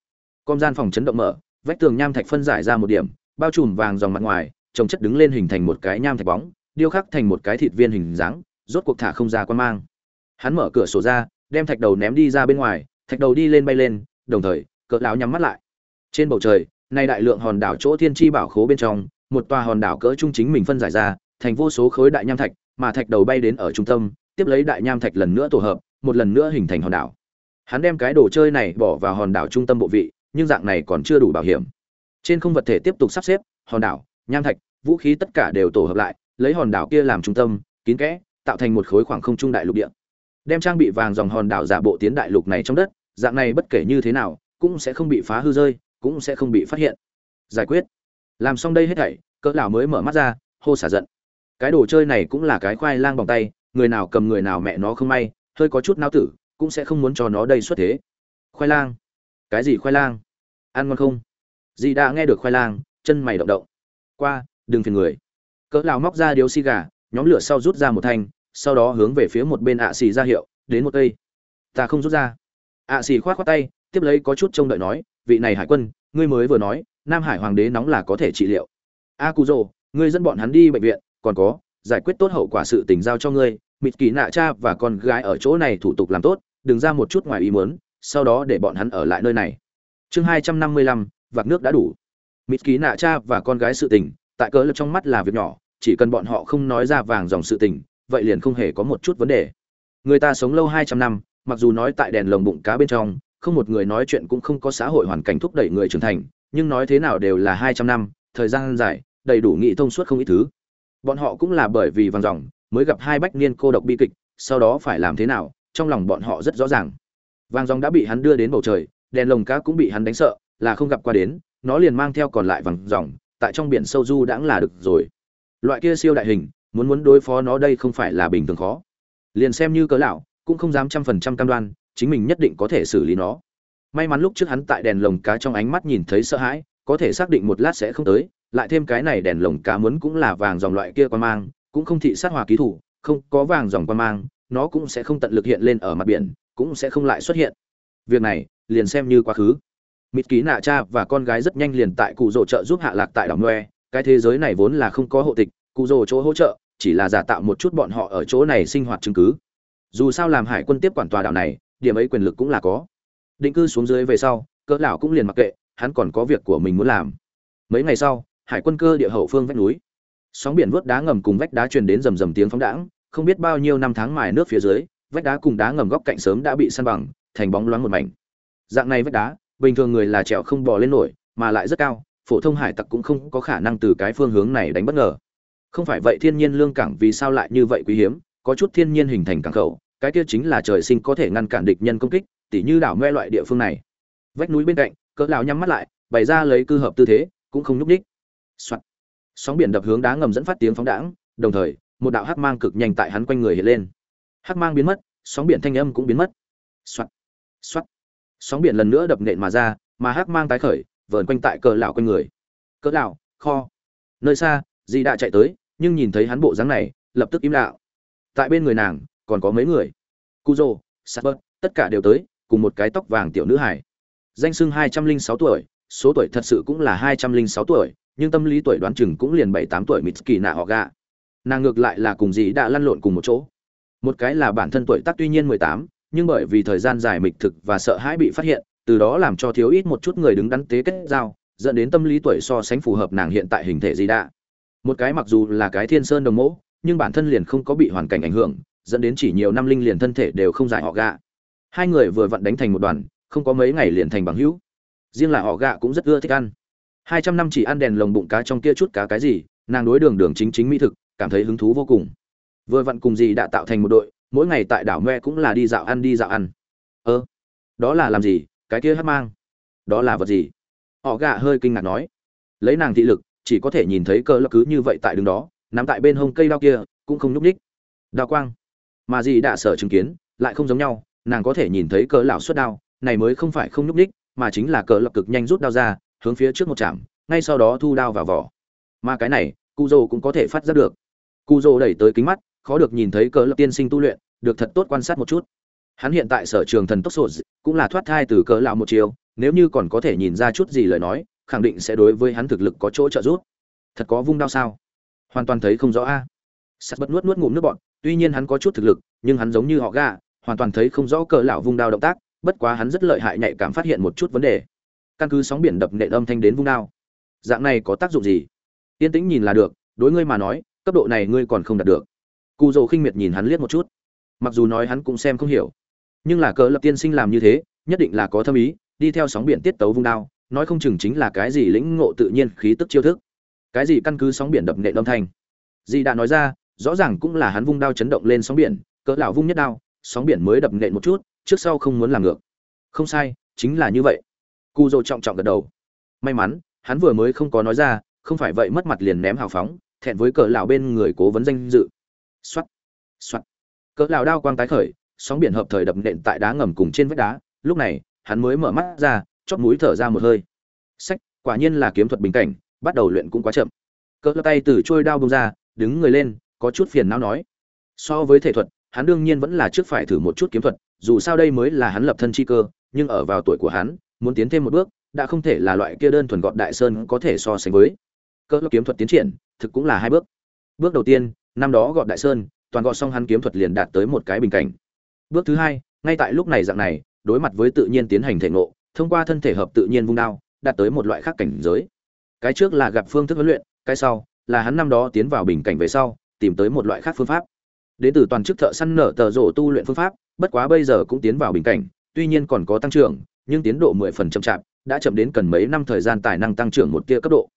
Com gian phòng chấn động mở vách tường nham thạch phân giải ra một điểm, bao trùm vàng dòng mặt ngoài, trồng chất đứng lên hình thành một cái nham thạch bóng, điêu khắc thành một cái thịt viên hình dáng, rốt cuộc thả không ra quan mang. Hắn mở cửa sổ ra, đem thạch đầu ném đi ra bên ngoài, thạch đầu đi lên bay lên, đồng thời, cỡ lão nhắm mắt lại. Trên bầu trời, nay đại lượng hòn đảo chỗ thiên chi bảo khố bên trong, một tòa hòn đảo cỡ trung chính mình phân giải ra, thành vô số khối đại nham thạch, mà thạch đầu bay đến ở trung tâm, tiếp lấy đại nham thạch lần nữa tổ hợp, một lần nữa hình thành hòn đảo. Hắn đem cái đồ chơi này bỏ vào hòn đảo trung tâm bộ vị nhưng dạng này còn chưa đủ bảo hiểm. Trên không vật thể tiếp tục sắp xếp, hòn đảo, nham thạch, vũ khí tất cả đều tổ hợp lại, lấy hòn đảo kia làm trung tâm, kín kẽ, tạo thành một khối khoảng không trung đại lục địa. Đem trang bị vàng dòng hòn đảo giả bộ tiến đại lục này trong đất, dạng này bất kể như thế nào, cũng sẽ không bị phá hư rơi, cũng sẽ không bị phát hiện. Giải quyết. Làm xong đây hết thảy, cỡ lão mới mở mắt ra, hô xả giận. Cái đồ chơi này cũng là cái khoai lang bằng tay, người nào cầm người nào mẹ nó không may, hơi có chút nao tử, cũng sẽ không muốn cho nó đây xuất thế. Khoai lang cái gì khoai lang? Ăn ngon không? Dì đã nghe được khoai lang, chân mày động động. Qua, đừng phiền người. Cỡ lão móc ra điếu xì gà, nhóm lửa sau rút ra một thanh, sau đó hướng về phía một bên ạ xì ra hiệu, đến một cây. Ta không rút ra. Ạ xì khoát khoát tay, tiếp lấy có chút trông đợi nói, vị này hải quân, ngươi mới vừa nói, nam hải hoàng đế nóng là có thể trị liệu. A cụ rồ ngươi dẫn bọn hắn đi bệnh viện, còn có, giải quyết tốt hậu quả sự tình giao cho ngươi, mịt kỳ nạ cha và con gái ở chỗ này thủ tục làm tốt, đừng ra một chút ngoài ý muốn sau đó để bọn hắn ở lại nơi này. Chương hai trăm năm mươi lăm, vạc nước đã đủ. Mịt ký nạ cha và con gái sự tình, tại cỡ lập trong mắt là việc nhỏ, chỉ cần bọn họ không nói ra vàng dòng sự tình, vậy liền không hề có một chút vấn đề. Người ta sống lâu hai trăm năm, mặc dù nói tại đèn lồng bụng cá bên trong, không một người nói chuyện cũng không có xã hội hoàn cảnh thúc đẩy người trưởng thành, nhưng nói thế nào đều là hai trăm năm, thời gian dài, đầy đủ nghị thông suốt không ít thứ. Bọn họ cũng là bởi vì vàng dòng, mới gặp hai bách niên cô độc bi kịch, sau đó phải làm thế nào, trong lòng bọn họ rất rõ ràng vàng dòng đã bị hắn đưa đến bầu trời, đèn lồng cá cũng bị hắn đánh sợ, là không gặp qua đến, nó liền mang theo còn lại vàng dòng, tại trong biển sâu du đãng là được rồi. Loại kia siêu đại hình, muốn muốn đối phó nó đây không phải là bình thường khó. Liền xem như cớ lão, cũng không dám trăm phần trăm cam đoan, chính mình nhất định có thể xử lý nó. May mắn lúc trước hắn tại đèn lồng cá trong ánh mắt nhìn thấy sợ hãi, có thể xác định một lát sẽ không tới, lại thêm cái này đèn lồng cá muốn cũng là vàng dòng loại kia quan mang, cũng không thị sát hòa ký thủ, không có vàng dòng quan mang, nó cũng sẽ không tận lực hiện lên ở mặt biển cũng sẽ không lại xuất hiện. Việc này, liền xem như quá khứ. Mịt ký nạ cha và con gái rất nhanh liền tại cụ rỗ trợ giúp hạ lạc tại đảo noe. Cái thế giới này vốn là không có hộ tịch cụ rỗ chỗ hỗ trợ, chỉ là giả tạo một chút bọn họ ở chỗ này sinh hoạt chứng cứ. Dù sao làm hải quân tiếp quản tòa đảo này, điểm ấy quyền lực cũng là có. Định cư xuống dưới về sau, cỡ lão cũng liền mặc kệ, hắn còn có việc của mình muốn làm. Mấy ngày sau, hải quân cơ địa hậu phương vách núi. Sóng biển vớt đá ngầm cùng vách đá truyền đến rầm rầm tiếng phóng đãng, không biết bao nhiêu năm tháng mài nước phía dưới vách đá cùng đá ngầm góc cạnh sớm đã bị săn bằng, thành bóng loáng một mảnh. Dạng này vách đá, bình thường người là trèo không bò lên nổi, mà lại rất cao, phổ thông hải tặc cũng không có khả năng từ cái phương hướng này đánh bất ngờ. Không phải vậy thiên nhiên lương cảng vì sao lại như vậy quý hiếm, có chút thiên nhiên hình thành cảng khẩu, cái kia chính là trời sinh có thể ngăn cản địch nhân công kích, tỉ như đảo ngoe loại địa phương này. Vách núi bên cạnh, cỡ lão nhắm mắt lại, bày ra lấy cư hợp tư thế, cũng không nhúc nhích. Soạn. sóng biển đập hướng đá ngầm dẫn phát tiếng phóng đãng, đồng thời, một đạo hắc mang cực nhanh tại hắn quanh người hiện lên hắc mang biến mất, sóng biển thanh âm cũng biến mất. Xoắt xoắt sóng biển lần nữa đập nện mà ra, mà hắc mang tái khởi, vờn quanh tại cỡ lão quanh người. Cỡ lão, kho. Nơi xa, dì đã chạy tới, nhưng nhìn thấy hắn bộ dáng này, lập tức im lặng. Tại bên người nàng, còn có mấy người. Cuzo sapper tất cả đều tới, cùng một cái tóc vàng tiểu nữ hải danh sưng hai trăm linh sáu tuổi, số tuổi thật sự cũng là hai trăm linh sáu tuổi, nhưng tâm lý tuổi đoán chừng cũng liền bảy tám tuổi kỳ nạ họ gạ nàng ngược lại là cùng dì đã lăn lộn cùng một chỗ một cái là bản thân tuổi tác tuy nhiên mười tám, nhưng bởi vì thời gian dài mịch thực và sợ hãi bị phát hiện, từ đó làm cho thiếu ít một chút người đứng đắn tế kết giao, dẫn đến tâm lý tuổi so sánh phù hợp nàng hiện tại hình thể gì đã. Một cái mặc dù là cái thiên sơn đồng mẫu nhưng bản thân liền không có bị hoàn cảnh ảnh hưởng, dẫn đến chỉ nhiều năm linh liền thân thể đều không giải họ gạ. Hai người vừa vặn đánh thành một đoàn, không có mấy ngày liền thành bằng hữu. Riêng là họ gạ cũng rất ưa thích ăn. Hai trăm năm chỉ ăn đèn lồng bụng cá trong kia chút cá cái gì, nàng đối đường đường chính chính mỹ thực, cảm thấy hứng thú vô cùng vừa vặn cùng gì đã tạo thành một đội, mỗi ngày tại đảo me cũng là đi dạo ăn, đi dạo ăn. Ơ, đó là làm gì? Cái kia hát mang. Đó là vật gì? Họ gạ hơi kinh ngạc nói. Lấy nàng thị lực, chỉ có thể nhìn thấy cơ lắc cứ như vậy tại đứng đó, nằm tại bên hông cây đao kia, cũng không nhúc ních đao quang. Mà gì đã sở chứng kiến, lại không giống nhau, nàng có thể nhìn thấy cỡ lão xuất đao, này mới không phải không nhúc ních mà chính là cỡ lập cực nhanh rút đao ra, hướng phía trước một chạm, ngay sau đó thu đao vào vỏ. Mà cái này cụ dô cũng có thể phát ra được. Cụ dô đẩy tới kính mắt khó được nhìn thấy cỡ lập tiên sinh tu luyện, được thật tốt quan sát một chút. Hắn hiện tại sở trường thần tốc sổ cũng là thoát thai từ cỡ lão một chiều, nếu như còn có thể nhìn ra chút gì lời nói, khẳng định sẽ đối với hắn thực lực có chỗ trợ giúp. Thật có vung đao sao? Hoàn toàn thấy không rõ a. Sắt bất nuốt nuốt ngụm nước bọn tuy nhiên hắn có chút thực lực, nhưng hắn giống như họ gà, hoàn toàn thấy không rõ cỡ lão vung đao động tác, bất quá hắn rất lợi hại nhạy cảm phát hiện một chút vấn đề. Căn cứ sóng biển đập nện âm thanh đến vung đao dạng này có tác dụng gì? Yên tĩnh nhìn là được, đối ngươi mà nói, cấp độ này ngươi còn không đạt được cụ dầu khinh miệt nhìn hắn liếc một chút. Mặc dù nói hắn cũng xem không hiểu, nhưng là cỡ lập tiên sinh làm như thế, nhất định là có thâm ý, đi theo sóng biển tiết tấu vung đao, nói không chừng chính là cái gì lĩnh ngộ tự nhiên khí tức chiêu thức. Cái gì căn cứ sóng biển đập nện âm thanh? Dì đã nói ra, rõ ràng cũng là hắn vung đao chấn động lên sóng biển, cỡ lão vung nhất đao, sóng biển mới đập nện một chút, trước sau không muốn làm ngược. Không sai, chính là như vậy. Cu dầu trọng trọng gật đầu. May mắn, hắn vừa mới không có nói ra, không phải vậy mất mặt liền ném hào phóng, thẹn với cỡ lão bên người cố vấn danh dự xoát. Xoát. Cỡ lão đao quang tái khởi, sóng biển hợp thời đập nện tại đá ngầm cùng trên vách đá. Lúc này, hắn mới mở mắt ra chót mũi thở ra một hơi. Sách, quả nhiên là kiếm thuật bình cảnh, bắt đầu luyện cũng quá chậm. Cỡ tay từ trôi đao bung ra, đứng người lên, có chút phiền não nói. So với thể thuật, hắn đương nhiên vẫn là trước phải thử một chút kiếm thuật, dù sao đây mới là hắn lập thân chi cơ, nhưng ở vào tuổi của hắn, muốn tiến thêm một bước, đã không thể là loại kia đơn thuần gọn đại sơn có thể so sánh với. Cỡ kiếm thuật tiến triển, thực cũng là hai bước. Bước đầu tiên năm đó gọt đại sơn, toàn gọt xong hắn kiếm thuật liền đạt tới một cái bình cảnh. Bước thứ hai, ngay tại lúc này dạng này, đối mặt với tự nhiên tiến hành thể ngộ, thông qua thân thể hợp tự nhiên vung đao, đạt tới một loại khác cảnh giới. Cái trước là gặp phương thức huấn luyện, cái sau là hắn năm đó tiến vào bình cảnh về sau, tìm tới một loại khác phương pháp. Đến từ toàn chức thợ săn nở tờ rổ tu luyện phương pháp, bất quá bây giờ cũng tiến vào bình cảnh, tuy nhiên còn có tăng trưởng, nhưng tiến độ mười phần chậm chạp, đã chậm đến cần mấy năm thời gian tài năng tăng trưởng một tia cấp độ.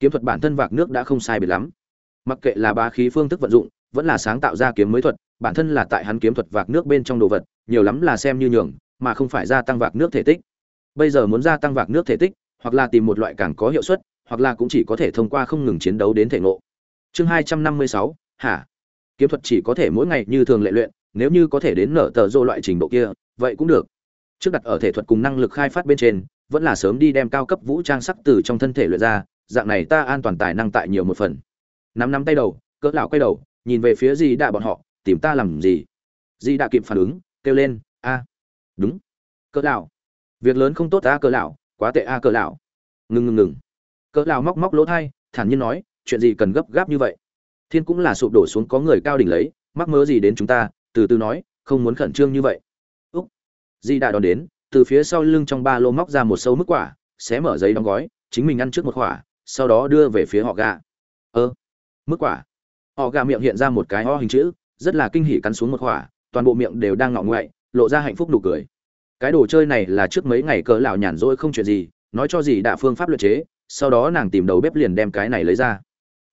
Kiếm thuật bản thân vạc nước đã không sai biệt lắm mặc kệ là bá khí phương thức vận dụng, vẫn là sáng tạo ra kiếm mới thuật, bản thân là tại hắn kiếm thuật vạc nước bên trong đồ vật, nhiều lắm là xem như nhường, mà không phải gia tăng vạc nước thể tích. Bây giờ muốn gia tăng vạc nước thể tích, hoặc là tìm một loại càng có hiệu suất, hoặc là cũng chỉ có thể thông qua không ngừng chiến đấu đến thể ngộ. Chương hai trăm năm mươi sáu, hả? Kiếm thuật chỉ có thể mỗi ngày như thường lệ luyện, nếu như có thể đến nở tờ rô loại trình độ kia, vậy cũng được. Trước đặt ở thể thuật cùng năng lực khai phát bên trên, vẫn là sớm đi đem cao cấp vũ trang sắc từ trong thân thể luyện ra, dạng này ta an toàn tài năng tại nhiều một phần nắm nắm tay đầu, cỡ lão quay đầu, nhìn về phía dì đạ bọn họ, tìm ta làm gì? Di đạ kịp phản ứng, kêu lên, a, đúng, cỡ lão. Việc lớn không tốt a cỡ lão, quá tệ a cỡ lão. Ngừng ngừng ngừng. Cỡ lão móc móc lỗ thay thản nhiên nói, chuyện gì cần gấp gáp như vậy? Thiên cũng là sụp đổ xuống có người cao đỉnh lấy, mắc mớ gì đến chúng ta, từ từ nói, không muốn khẩn trương như vậy. Úc. Di đạ đón đến, từ phía sau lưng trong ba lô móc ra một sâu mức quả, xé mở giấy đóng gói, chính mình ăn trước một quả, sau đó đưa về phía họ gà. Ơ mức quả. Họ gà miệng hiện ra một cái ho hình chữ rất là kinh hỉ cắn xuống một quả toàn bộ miệng đều đang ngọ ngoại lộ ra hạnh phúc nụ cười. Cái đồ chơi này là trước mấy ngày cỡ lão nhàn rỗi không chuyện gì nói cho gì đạ phương pháp luyện chế sau đó nàng tìm đầu bếp liền đem cái này lấy ra.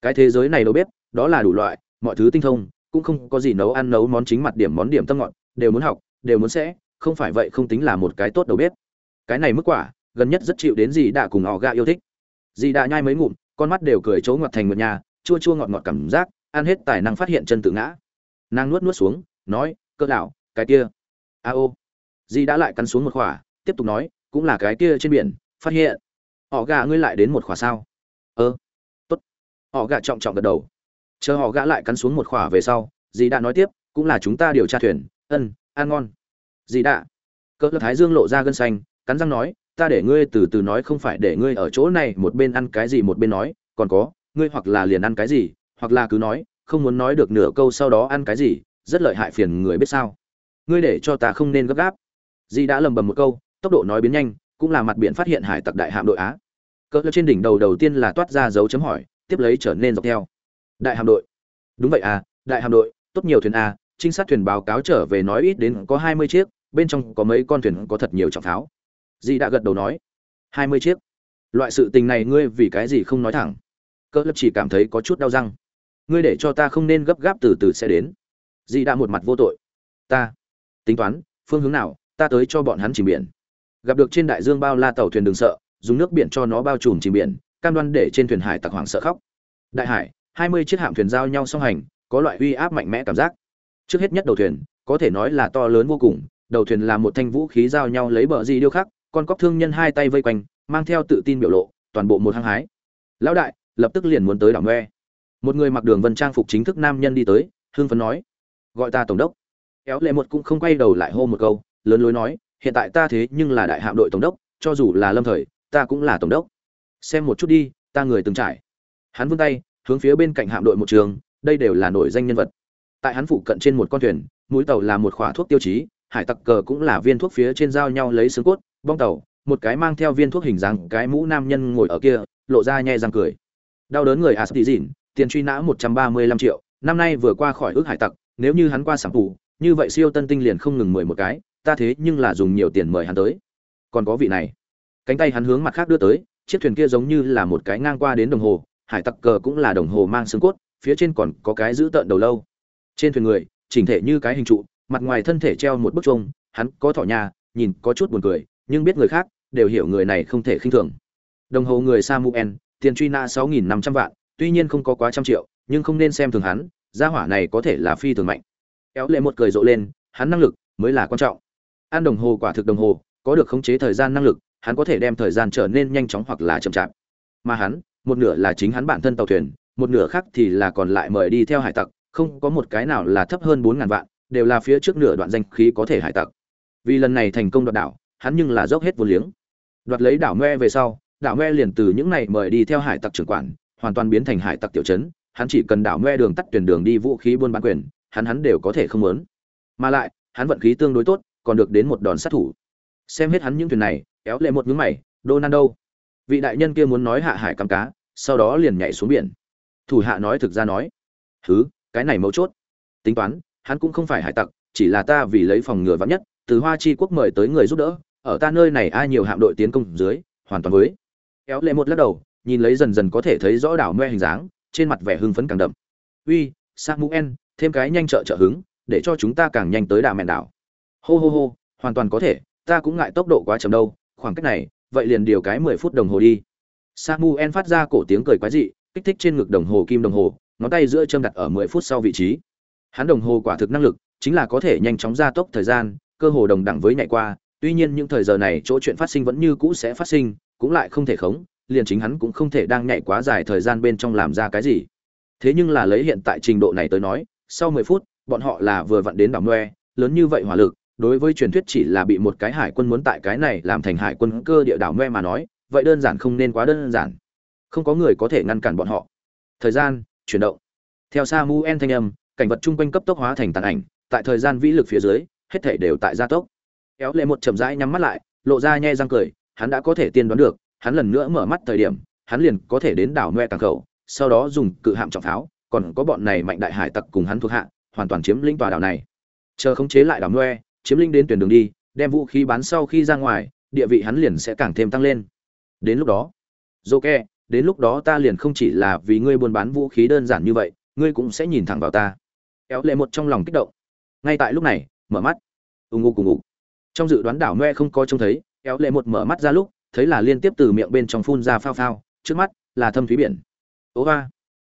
Cái thế giới này đầu bếp đó là đủ loại mọi thứ tinh thông cũng không có gì nấu ăn nấu món chính mặt điểm món điểm tâm ngọn, đều muốn học đều muốn sẽ không phải vậy không tính là một cái tốt đầu bếp. Cái này mức quả gần nhất rất chịu đến gì đạ cùng họ gà yêu thích. Dì đã nhai mấy ngụm con mắt đều cười trố ngọt thành một nhà chua chua ngọt ngọt cảm giác, ăn hết tài năng phát hiện chân tự ngã. Nàng nuốt nuốt xuống, nói cỡ đảo cái kia. A ô. Dì đã lại cắn xuống một khỏa, tiếp tục nói, cũng là cái kia trên biển, phát hiện. Họ gà ngươi lại đến một khỏa sao? Ơ, tốt. Họ gà trọng trọng gật đầu. Chờ họ gã lại cắn xuống một khỏa về sau dì đã nói tiếp, cũng là chúng ta điều tra thuyền, ân, ăn ngon. Dì đã. Cỡ thái dương lộ ra gân xanh, cắn răng nói, ta để ngươi từ từ nói không phải để ngươi ở chỗ này một bên ăn cái gì một bên nói, còn có ngươi hoặc là liền ăn cái gì hoặc là cứ nói không muốn nói được nửa câu sau đó ăn cái gì rất lợi hại phiền người biết sao. Ngươi để cho ta không nên gấp gáp. Di đã lầm bầm một câu tốc độ nói biến nhanh cũng là mặt biển phát hiện hải tặc đại hạm đội á. Cỡ trên đỉnh đầu đầu tiên là toát ra dấu chấm hỏi tiếp lấy trở nên dọc theo. Đại hạm đội. Đúng vậy à đại hạm đội tốt nhiều thuyền à, trinh sát thuyền báo cáo trở về nói ít đến có hai mươi chiếc bên trong có mấy con thuyền có thật nhiều trọng pháo. Di đã gật đầu nói. Hai mươi chiếc? Loại sự tình này ngươi vì cái gì không nói thẳng? Cỡ lập chỉ cảm thấy có chút đau răng. Ngươi để cho ta không nên gấp gáp từ từ sẽ đến. Di đã một mặt vô tội. Ta, tính toán, phương hướng nào, ta tới cho bọn hắn chìm biển. Gặp được trên đại dương bao la tàu thuyền đừng sợ, dùng nước biển cho nó bao trùm chìm biển, cam đoan để trên thuyền hải tặc hoàng sợ khóc. Đại hải, hai mươi chiếc hạm thuyền giao nhau song hành, có loại uy áp mạnh mẽ cảm giác. Trước hết nhất đầu thuyền, có thể nói là to lớn vô cùng, đầu thuyền là một thanh vũ khí giao nhau lấy bờ di điêu khắc, con cóc thương nhân hai tay vây quanh, mang theo tự tin biểu lộ, toàn bộ một hăng hái. Lão đại lập tức liền muốn tới đảo ngoe. Một người mặc đường vân trang phục chính thức nam nhân đi tới hương phấn nói, gọi ta tổng đốc. Kéo lệ một cũng không quay đầu lại hô một câu, lớn lối nói, hiện tại ta thế nhưng là đại hạm đội tổng đốc, cho dù là lâm thời, ta cũng là tổng đốc. Xem một chút đi, ta người từng trải. Hắn vươn tay, hướng phía bên cạnh hạm đội một trường, đây đều là nổi danh nhân vật. Tại hắn phụ cận trên một con thuyền, mũi tàu là một khỏa thuốc tiêu chí, hải tặc cờ cũng là viên thuốc phía trên dao nhau lấy xương cốt, bong tàu, một cái mang theo viên thuốc hình dáng cái mũ nam nhân ngồi ở kia, lộ ra nhẹ răng cười đau đớn người asdi tiền truy nã một trăm ba mươi lăm triệu, năm nay vừa qua khỏi ước hải tặc, nếu như hắn qua sản phụ như vậy siêu tân tinh liền không ngừng mười một cái, ta thế nhưng là dùng nhiều tiền mời hắn tới. Còn có vị này. Cánh tay hắn hướng mặt khác đưa tới, chiếc thuyền kia giống như là một cái ngang qua đến đồng hồ, hải tặc cờ cũng là đồng hồ mang xương cốt, phía trên còn có cái giữ tợn đầu lâu. Trên thuyền người, chỉnh thể như cái hình trụ, mặt ngoài thân thể treo một bức trông hắn có thỏ nhà, nhìn có chút buồn cười, nhưng biết người khác đều hiểu người này không thể khinh thường. Đồng hồ người samuel tiền truy nã sáu nghìn năm trăm vạn, tuy nhiên không có quá trăm triệu, nhưng không nên xem thường hắn, gia hỏa này có thể là phi thường mạnh. Kéo lệ một cười rộ lên, hắn năng lực mới là quan trọng. An đồng hồ quả thực đồng hồ, có được khống chế thời gian năng lực, hắn có thể đem thời gian trở nên nhanh chóng hoặc là chậm chạp. Mà hắn, một nửa là chính hắn bản thân tàu thuyền, một nửa khác thì là còn lại mời đi theo hải tặc, không có một cái nào là thấp hơn bốn ngàn vạn, đều là phía trước nửa đoạn danh khí có thể hải tặc. Vì lần này thành công đoạt đảo, hắn nhưng là dốc hết vô liếng. Đoạt lấy đảo me về sau đảo me liền từ những này mời đi theo hải tặc trưởng quản, hoàn toàn biến thành hải tặc tiểu trấn, hắn chỉ cần đảo me đường tắt tuyển đường đi vũ khí buôn bán quyền, hắn hắn đều có thể không muốn. Mà lại, hắn vận khí tương đối tốt, còn được đến một đòn sát thủ. Xem hết hắn những thuyền này kéo lệ một nhướng mày donald đâu vị đại nhân kia muốn nói hạ hải cắm cá, sau đó liền nhảy xuống biển. Thủ hạ nói thực ra nói. Thứ cái này mấu chốt. Tính toán, hắn cũng không phải hải tặc, chỉ là ta vì lấy phòng ngừa vắng nhất, từ hoa chi quốc mời tới người giúp đỡ, ở ta nơi này ai nhiều hạm đội tiến công dưới, hoàn toàn với kéo lệ một lắc đầu, nhìn lấy dần dần có thể thấy rõ đảo me hình dáng, trên mặt vẻ hưng phấn càng đậm. Uy, samuel, thêm cái nhanh trợ trợ hứng, để cho chúng ta càng nhanh tới đà mẹn đảo. Hô hô hô, hoàn toàn có thể, ta cũng ngại tốc độ quá chậm đâu, khoảng cách này, vậy liền điều cái mười phút đồng hồ đi. Samuel phát ra cổ tiếng cười quái dị, kích thích trên ngực đồng hồ kim đồng hồ, ngón tay giữa châm đặt ở mười phút sau vị trí. Hắn đồng hồ quả thực năng lực, chính là có thể nhanh chóng gia tốc thời gian, cơ hồ đồng đẳng với nhảy qua, tuy nhiên những thời giờ này chỗ chuyện phát sinh vẫn như cũ sẽ phát sinh cũng lại không thể khống, liền chính hắn cũng không thể đang nhảy quá dài thời gian bên trong làm ra cái gì. Thế nhưng là lấy hiện tại trình độ này tới nói, sau mười phút, bọn họ là vừa vặn đến đảo noe, lớn như vậy hỏa lực, đối với truyền thuyết chỉ là bị một cái hải quân muốn tại cái này làm thành hải quân cơ địa đảo noe mà nói, vậy đơn giản không nên quá đơn giản. Không có người có thể ngăn cản bọn họ. Thời gian, chuyển động. Theo Sa Mu En thanh âm, cảnh vật chung quanh cấp tốc hóa thành tàn ảnh, tại thời gian vĩ lực phía dưới, hết thể đều tại gia tốc. Kéo lệ một chậm rãi nhắm mắt lại, lộ ra nhe răng cười hắn đã có thể tiên đoán được hắn lần nữa mở mắt thời điểm hắn liền có thể đến đảo noe càng khẩu sau đó dùng cự hạm trọng pháo còn có bọn này mạnh đại hải tặc cùng hắn thuộc hạ hoàn toàn chiếm lĩnh tòa đảo này. Chờ khống chế lại đảo noe chiếm lĩnh đến tuyển đường đi đem vũ khí bán sau khi ra ngoài địa vị hắn liền sẽ càng thêm tăng lên. Đến lúc đó Joke, đến lúc đó ta liền không chỉ là vì ngươi buôn bán vũ khí đơn giản như vậy ngươi cũng sẽ nhìn thẳng vào ta. Kéo lệ một trong lòng kích động. Ngay tại lúc này mở mắt. Ung ung cùng ngủ, trong dự đoán đảo noe không có trông thấy kéo lệ một mở mắt ra lúc, thấy là liên tiếp từ miệng bên trong phun ra phao phao, trước mắt là thâm thúy biển. Ố va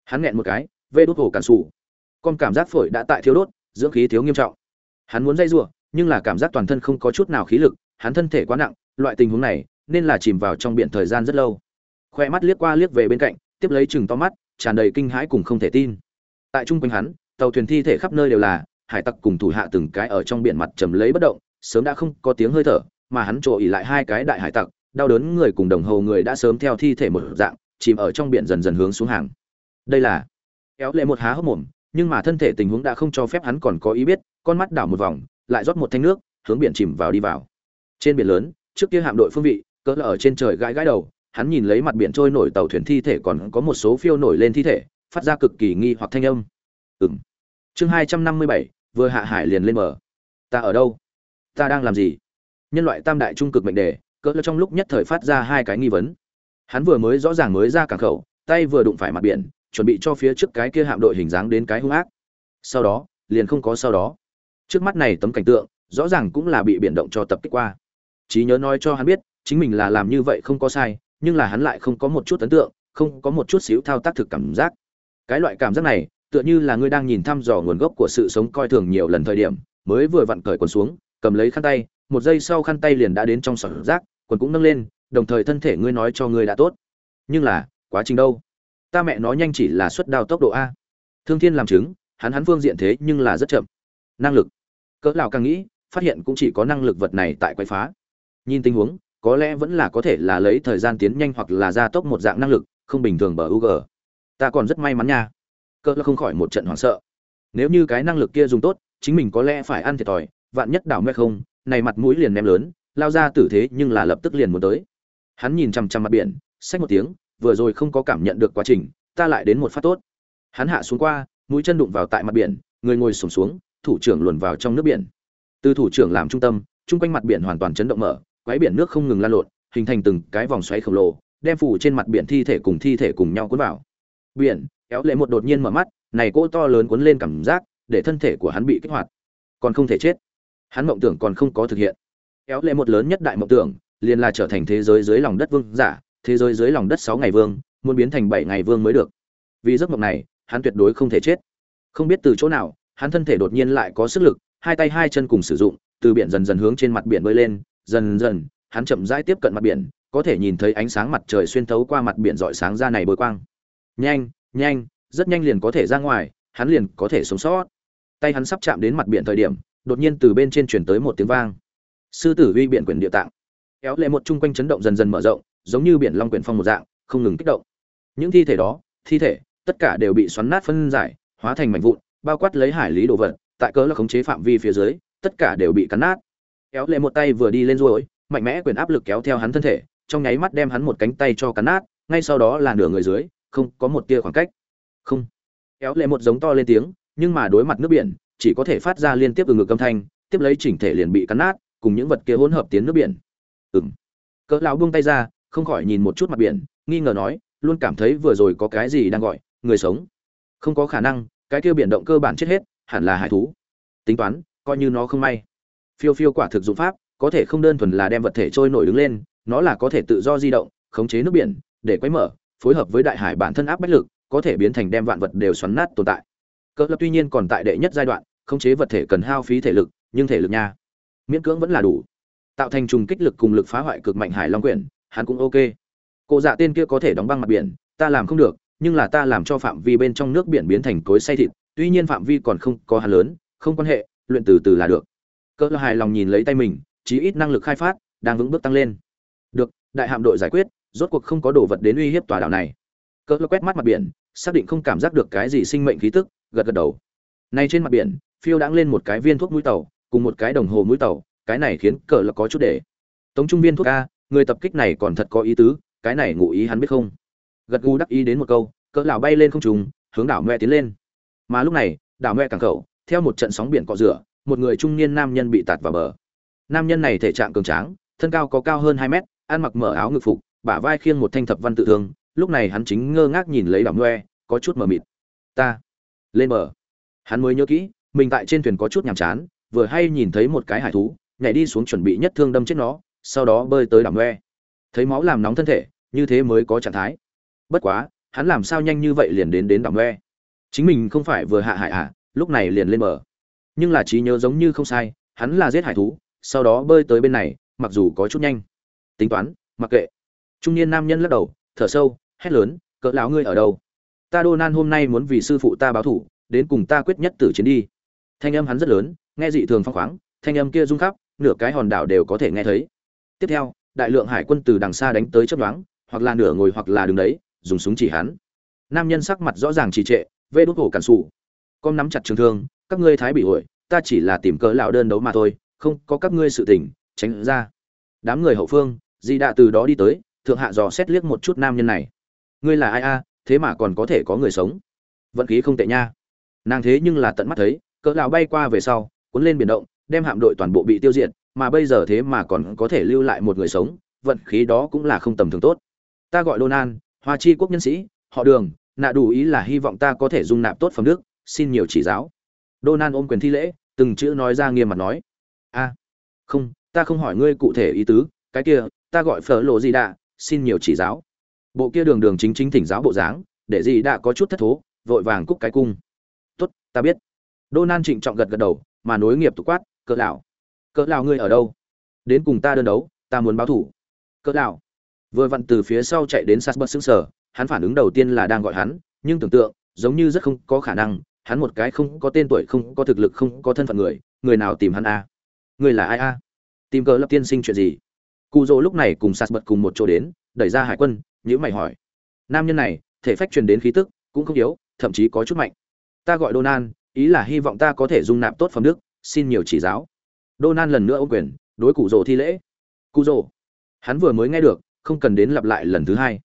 hắn nghẹn một cái, vê đốt hổ cản sủ. Con cảm giác phổi đã tại thiếu đốt, dưỡng khí thiếu nghiêm trọng. Hắn muốn dây giụa nhưng là cảm giác toàn thân không có chút nào khí lực, hắn thân thể quá nặng, loại tình huống này nên là chìm vào trong biển thời gian rất lâu. Khoe mắt liếc qua liếc về bên cạnh, tiếp lấy chừng to mắt, tràn đầy kinh hãi cùng không thể tin. Tại trung quanh hắn, tàu thuyền thi thể khắp nơi đều là, hải tặc cùng thủ hạ từng cái ở trong biển mặt trầm lấy bất động, sớm đã không có tiếng hơi thở mà hắn trộ ỉ lại hai cái đại hải tặc, đau đớn người cùng đồng hồ người đã sớm theo thi thể một dạng, chìm ở trong biển dần dần hướng xuống hàng. Đây là, kéo lệ một há hốc mồm, nhưng mà thân thể tình huống đã không cho phép hắn còn có ý biết, con mắt đảo một vòng, lại rót một thanh nước, hướng biển chìm vào đi vào. Trên biển lớn, trước kia hạm đội phương vị, cỡ ở trên trời gãi gãi đầu, hắn nhìn lấy mặt biển trôi nổi tàu thuyền thi thể còn có một số phiêu nổi lên thi thể, phát ra cực kỳ nghi hoặc thanh âm. Ừng chương hai trăm năm mươi bảy, vừa hạ hải liền lên mở ta ở đâu? Ta đang làm gì? Nhân loại tam đại trung cực mệnh đề, cỡ trong lúc nhất thời phát ra hai cái nghi vấn. Hắn vừa mới rõ ràng mới ra cảng khẩu, tay vừa đụng phải mặt biển, chuẩn bị cho phía trước cái kia hạm đội hình dáng đến cái hung ác. Sau đó, liền không có sau đó. Trước mắt này tấm cảnh tượng, rõ ràng cũng là bị biển động cho tập kích qua. Trí nhớ nói cho hắn biết, chính mình là làm như vậy không có sai, nhưng là hắn lại không có một chút ấn tượng, không có một chút xíu thao tác thực cảm giác. Cái loại cảm giác này, tựa như là ngươi đang nhìn thăm dò nguồn gốc của sự sống coi thường nhiều lần thời điểm, mới vừa vặn cởi quần xuống, cầm lấy khăn tay một giây sau khăn tay liền đã đến trong sọt rác quần cũng nâng lên đồng thời thân thể ngươi nói cho ngươi đã tốt nhưng là quá trình đâu ta mẹ nó nhanh chỉ là suất đao tốc độ a thương thiên làm chứng hắn hắn phương diện thế nhưng là rất chậm năng lực cỡ nào càng nghĩ phát hiện cũng chỉ có năng lực vật này tại quậy phá nhìn tình huống có lẽ vẫn là có thể là lấy thời gian tiến nhanh hoặc là gia tốc một dạng năng lực không bình thường bờ UG. Ta còn rất may mắn nha. cỡ là không khỏi một trận hoảng sợ. Nếu như cái năng lực kia dùng tốt, chính mình có lẽ phải ăn thiệt thòi, vạn nhất đảo mẹ không, này mặt mũi liền ném lớn, lao ra tử thế nhưng là lập tức liền muốn tới. Hắn nhìn chằm chằm mặt biển, xách một tiếng, vừa rồi không có cảm nhận được quá trình, ta lại đến một phát tốt. Hắn hạ xuống qua, mũi chân đụng vào tại mặt biển, người ngồi sụp xuống, thủ trưởng luồn vào trong nước biển. Từ thủ trưởng làm trung tâm, trung quanh mặt biển hoàn toàn chấn động mở, quái biển nước không ngừng lan lộn, hình thành từng cái vòng xoáy khổng lồ, đem phủ trên mặt biển thi thể cùng thi thể cùng nhau cuốn vào. Biển, kéo lệ một đột nhiên mở mắt, này cỗ to lớn cuốn lên cảm giác, để thân thể của hắn bị kích hoạt, còn không thể chết. Hắn mộng tưởng còn không có thực hiện. Kéo lệ một lớn nhất đại mộng tưởng, liền là trở thành thế giới dưới lòng đất vương giả, thế giới dưới lòng đất 6 ngày vương, muốn biến thành 7 ngày vương mới được. Vì giấc mộng này, hắn tuyệt đối không thể chết. Không biết từ chỗ nào, hắn thân thể đột nhiên lại có sức lực, hai tay hai chân cùng sử dụng, từ biển dần dần hướng trên mặt biển bơi lên, dần dần, hắn chậm rãi tiếp cận mặt biển, có thể nhìn thấy ánh sáng mặt trời xuyên thấu qua mặt biển rọi sáng ra này bôi quang. Nhanh, nhanh, rất nhanh liền có thể ra ngoài, hắn liền có thể sống sót. Tay hắn sắp chạm đến mặt biển thời điểm, đột nhiên từ bên trên truyền tới một tiếng vang. Sư tử uy biển quyển địa tạng. Kéo lệ một trung quanh chấn động dần dần mở rộng, giống như biển long quyển phong một dạng, không ngừng kích động. Những thi thể đó, thi thể, tất cả đều bị xoắn nát phân giải, hóa thành mảnh vụn, bao quát lấy hải lý đồ vật, tại cớ là khống chế phạm vi phía dưới, tất cả đều bị cắn nát kéo lệ một tay vừa đi lên rồi mạnh mẽ quyền áp lực kéo theo hắn thân thể trong nháy mắt đem hắn một cánh tay cho cắn nát ngay sau đó là nửa người dưới không có một tia khoảng cách không kéo lệ một giống to lên tiếng nhưng mà đối mặt nước biển chỉ có thể phát ra liên tiếp từ ngực âm thanh, tiếp lấy chỉnh thể liền bị cắn nát, cùng những vật kia hỗn hợp tiến nước biển. Ừng cỡ lão buông tay ra, không khỏi nhìn một chút mặt biển, nghi ngờ nói, luôn cảm thấy vừa rồi có cái gì đang gọi, người sống. Không có khả năng, cái kia biển động cơ bản chết hết, hẳn là hải thú. Tính toán, coi như nó không may. Phiêu phiêu quả thực dụng pháp, có thể không đơn thuần là đem vật thể trôi nổi đứng lên, nó là có thể tự do di động, khống chế nước biển, để quấy mở, phối hợp với đại hải bản thân áp bách lực, có thể biến thành đem vạn vật đều xoắn nát tồn tại cỡ lập tuy nhiên còn tại đệ nhất giai đoạn, khống chế vật thể cần hao phí thể lực, nhưng thể lực nha. Miễn cưỡng vẫn là đủ. Tạo thành trùng kích lực cùng lực phá hoại cực mạnh hải long quyển, hắn cũng ok. Cụ dạ tên kia có thể đóng băng mặt biển, ta làm không được, nhưng là ta làm cho phạm vi bên trong nước biển biến thành cối say thịt, tuy nhiên phạm vi còn không có hắn lớn, không quan hệ, luyện từ từ là được. Cỡ hài lòng nhìn lấy tay mình, chí ít năng lực khai phát, đang vững bước tăng lên. Được, đại hạm đội giải quyết, rốt cuộc không có đồ vật đến uy hiếp tòa đảo này. Cỡ quét mắt mặt biển xác định không cảm giác được cái gì sinh mệnh khí tức gật gật đầu. Nay trên mặt biển phiêu đãng lên một cái viên thuốc mũi tàu cùng một cái đồng hồ mũi tàu cái này khiến cỡ là có chút để. Tống trung viên thuốc a người tập kích này còn thật có ý tứ cái này ngụ ý hắn biết không? Gật gù đắc ý đến một câu cỡ lão bay lên không trung, hướng đảo mẹ tiến lên. Mà lúc này đảo mẹ càng khẩu theo một trận sóng biển cọ rửa một người trung niên nam nhân bị tạt vào bờ. Nam nhân này thể trạng cường tráng thân cao có cao hơn hai mét ăn mặc mở áo ngực phục bả vai khiêng một thanh thập văn tự thương lúc này hắn chính ngơ ngác nhìn lấy đảo ngoe có chút mờ mịt. Ta, lên bờ. Hắn mới nhớ kỹ, mình tại trên thuyền có chút nhàm chán, vừa hay nhìn thấy một cái hải thú, nhảy đi xuống chuẩn bị nhất thương đâm chết nó, sau đó bơi tới đảo ngoe thấy máu làm nóng thân thể, như thế mới có trạng thái. Bất quá, hắn làm sao nhanh như vậy liền đến đến đảo ngoe chính mình không phải vừa hạ hải à lúc này liền lên bờ. Nhưng là trí nhớ giống như không sai, hắn là giết hải thú, sau đó bơi tới bên này, mặc dù có chút nhanh. Tính toán, mặc kệ. Trung niên nam nhân lắc đầu, thở sâu hét lớn, cỡ lão ngươi ở đâu? Ta đô nan hôm nay muốn vì sư phụ ta báo thủ, đến cùng ta quyết nhất tử chiến đi. Thanh âm hắn rất lớn, nghe dị thường phong khoáng, thanh âm kia rung khắp, nửa cái hòn đảo đều có thể nghe thấy. Tiếp theo, đại lượng hải quân từ đằng xa đánh tới chấp đoán hoặc là nửa ngồi hoặc là đứng đấy, dùng súng chỉ hắn. Nam nhân sắc mặt rõ ràng trì trệ, vê đốt hổ cản sụ con nắm chặt trường thương, các ngươi thái bị hội, ta chỉ là tìm cớ lão đơn đấu mà thôi, không có các ngươi sự tình, tránh ra. Đám người hậu phương, di đạ từ đó đi tới, thượng hạ dò xét liếc một chút nam nhân này ngươi là ai a thế mà còn có thể có người sống vận khí không tệ nha nàng thế nhưng là tận mắt thấy cỡ lão bay qua về sau cuốn lên biển động đem hạm đội toàn bộ bị tiêu diệt mà bây giờ thế mà còn có thể lưu lại một người sống vận khí đó cũng là không tầm thường tốt ta gọi Donan, Hoa Chi quốc nhân sĩ, họ Đường, nạ đủ ý là hy vọng ta có thể dung nạp tốt phẩm đức, xin nhiều chỉ giáo. Donan ôm quyền thi lễ, từng chữ nói ra nghiêm mặt nói: "A, không, ta không hỏi ngươi cụ thể ý tứ, cái kia, ta gọi Phở Lộ gì đã, xin nhiều chỉ giáo." Bộ kia đường đường chính chính thỉnh giáo bộ dáng, để gì đã có chút thất thố, vội vàng cúc cái cung. "Tốt, ta biết." đô nan trịnh trọng gật gật đầu, mà nối nghiệp tục quát: "Cỡ lão, cỡ lão ngươi ở đâu? Đến cùng ta đơn đấu, ta muốn báo thủ." "Cỡ lão." vừa vặn từ phía sau chạy đến sas bật xứng sở hắn phản ứng đầu tiên là đang gọi hắn nhưng tưởng tượng giống như rất không có khả năng hắn một cái không có tên tuổi không có thực lực không có thân phận người người nào tìm hắn a người là ai a tìm cỡ lập tiên sinh chuyện gì cụ dỗ lúc này cùng sas bật cùng một chỗ đến đẩy ra hải quân nhữ mày hỏi. Nam nhân này, thể phách truyền đến khí tức, cũng không yếu, thậm chí có chút mạnh. Ta gọi donan ý là hy vọng ta có thể dung nạp tốt phẩm đức, xin nhiều chỉ giáo. Donan lần nữa ô quyền, đối cụ rồ thi lễ. Cụ rồ. Hắn vừa mới nghe được, không cần đến lặp lại lần thứ hai.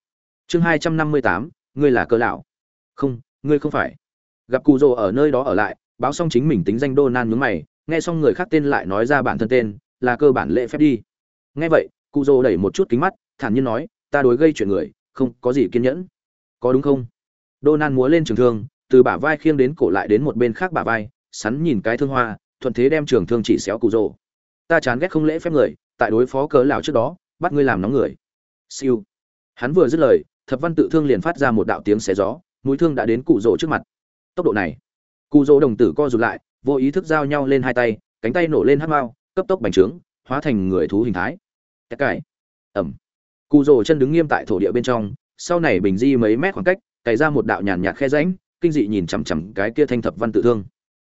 Chương hai trăm năm mươi tám, ngươi là cơ lão. Không, ngươi không phải. Gặp cụ rồ ở nơi đó ở lại, báo xong chính mình tính danh Donan nan nhướng mày, nghe xong người khác tên lại nói ra bản thân tên, là cơ bản lễ phép đi. Nghe vậy, cụ rồ đẩy một chút kính mắt, thản nhiên nói ta đối gây chuyện người không có gì kiên nhẫn có đúng không đô nan múa lên trường thương từ bả vai khiêng đến cổ lại đến một bên khác bả vai sắn nhìn cái thương hoa thuận thế đem trường thương chỉ xéo cụ rồ ta chán ghét không lễ phép người tại đối phó cớ lão trước đó bắt ngươi làm nóng người Siêu. Hắn vừa dứt lời, Thập Văn tự thương liền phát ra một đạo tiếng xé gió, mũi thương đã đến cụ rồ trước mặt. Tốc độ này, cụ rồ đồng tử co rụt lại, vô ý thức giao nhau lên hai tay, cánh tay nổ lên hắc mao, cấp tốc bành trướng, hóa thành người thú hình thái. tất cải. Ầm. Cụ rồ chân đứng nghiêm tại thổ địa bên trong, sau này bình di mấy mét khoảng cách, cày ra một đạo nhàn nhạt khe rãnh, kinh dị nhìn chằm chằm cái kia thanh thập văn tự thương.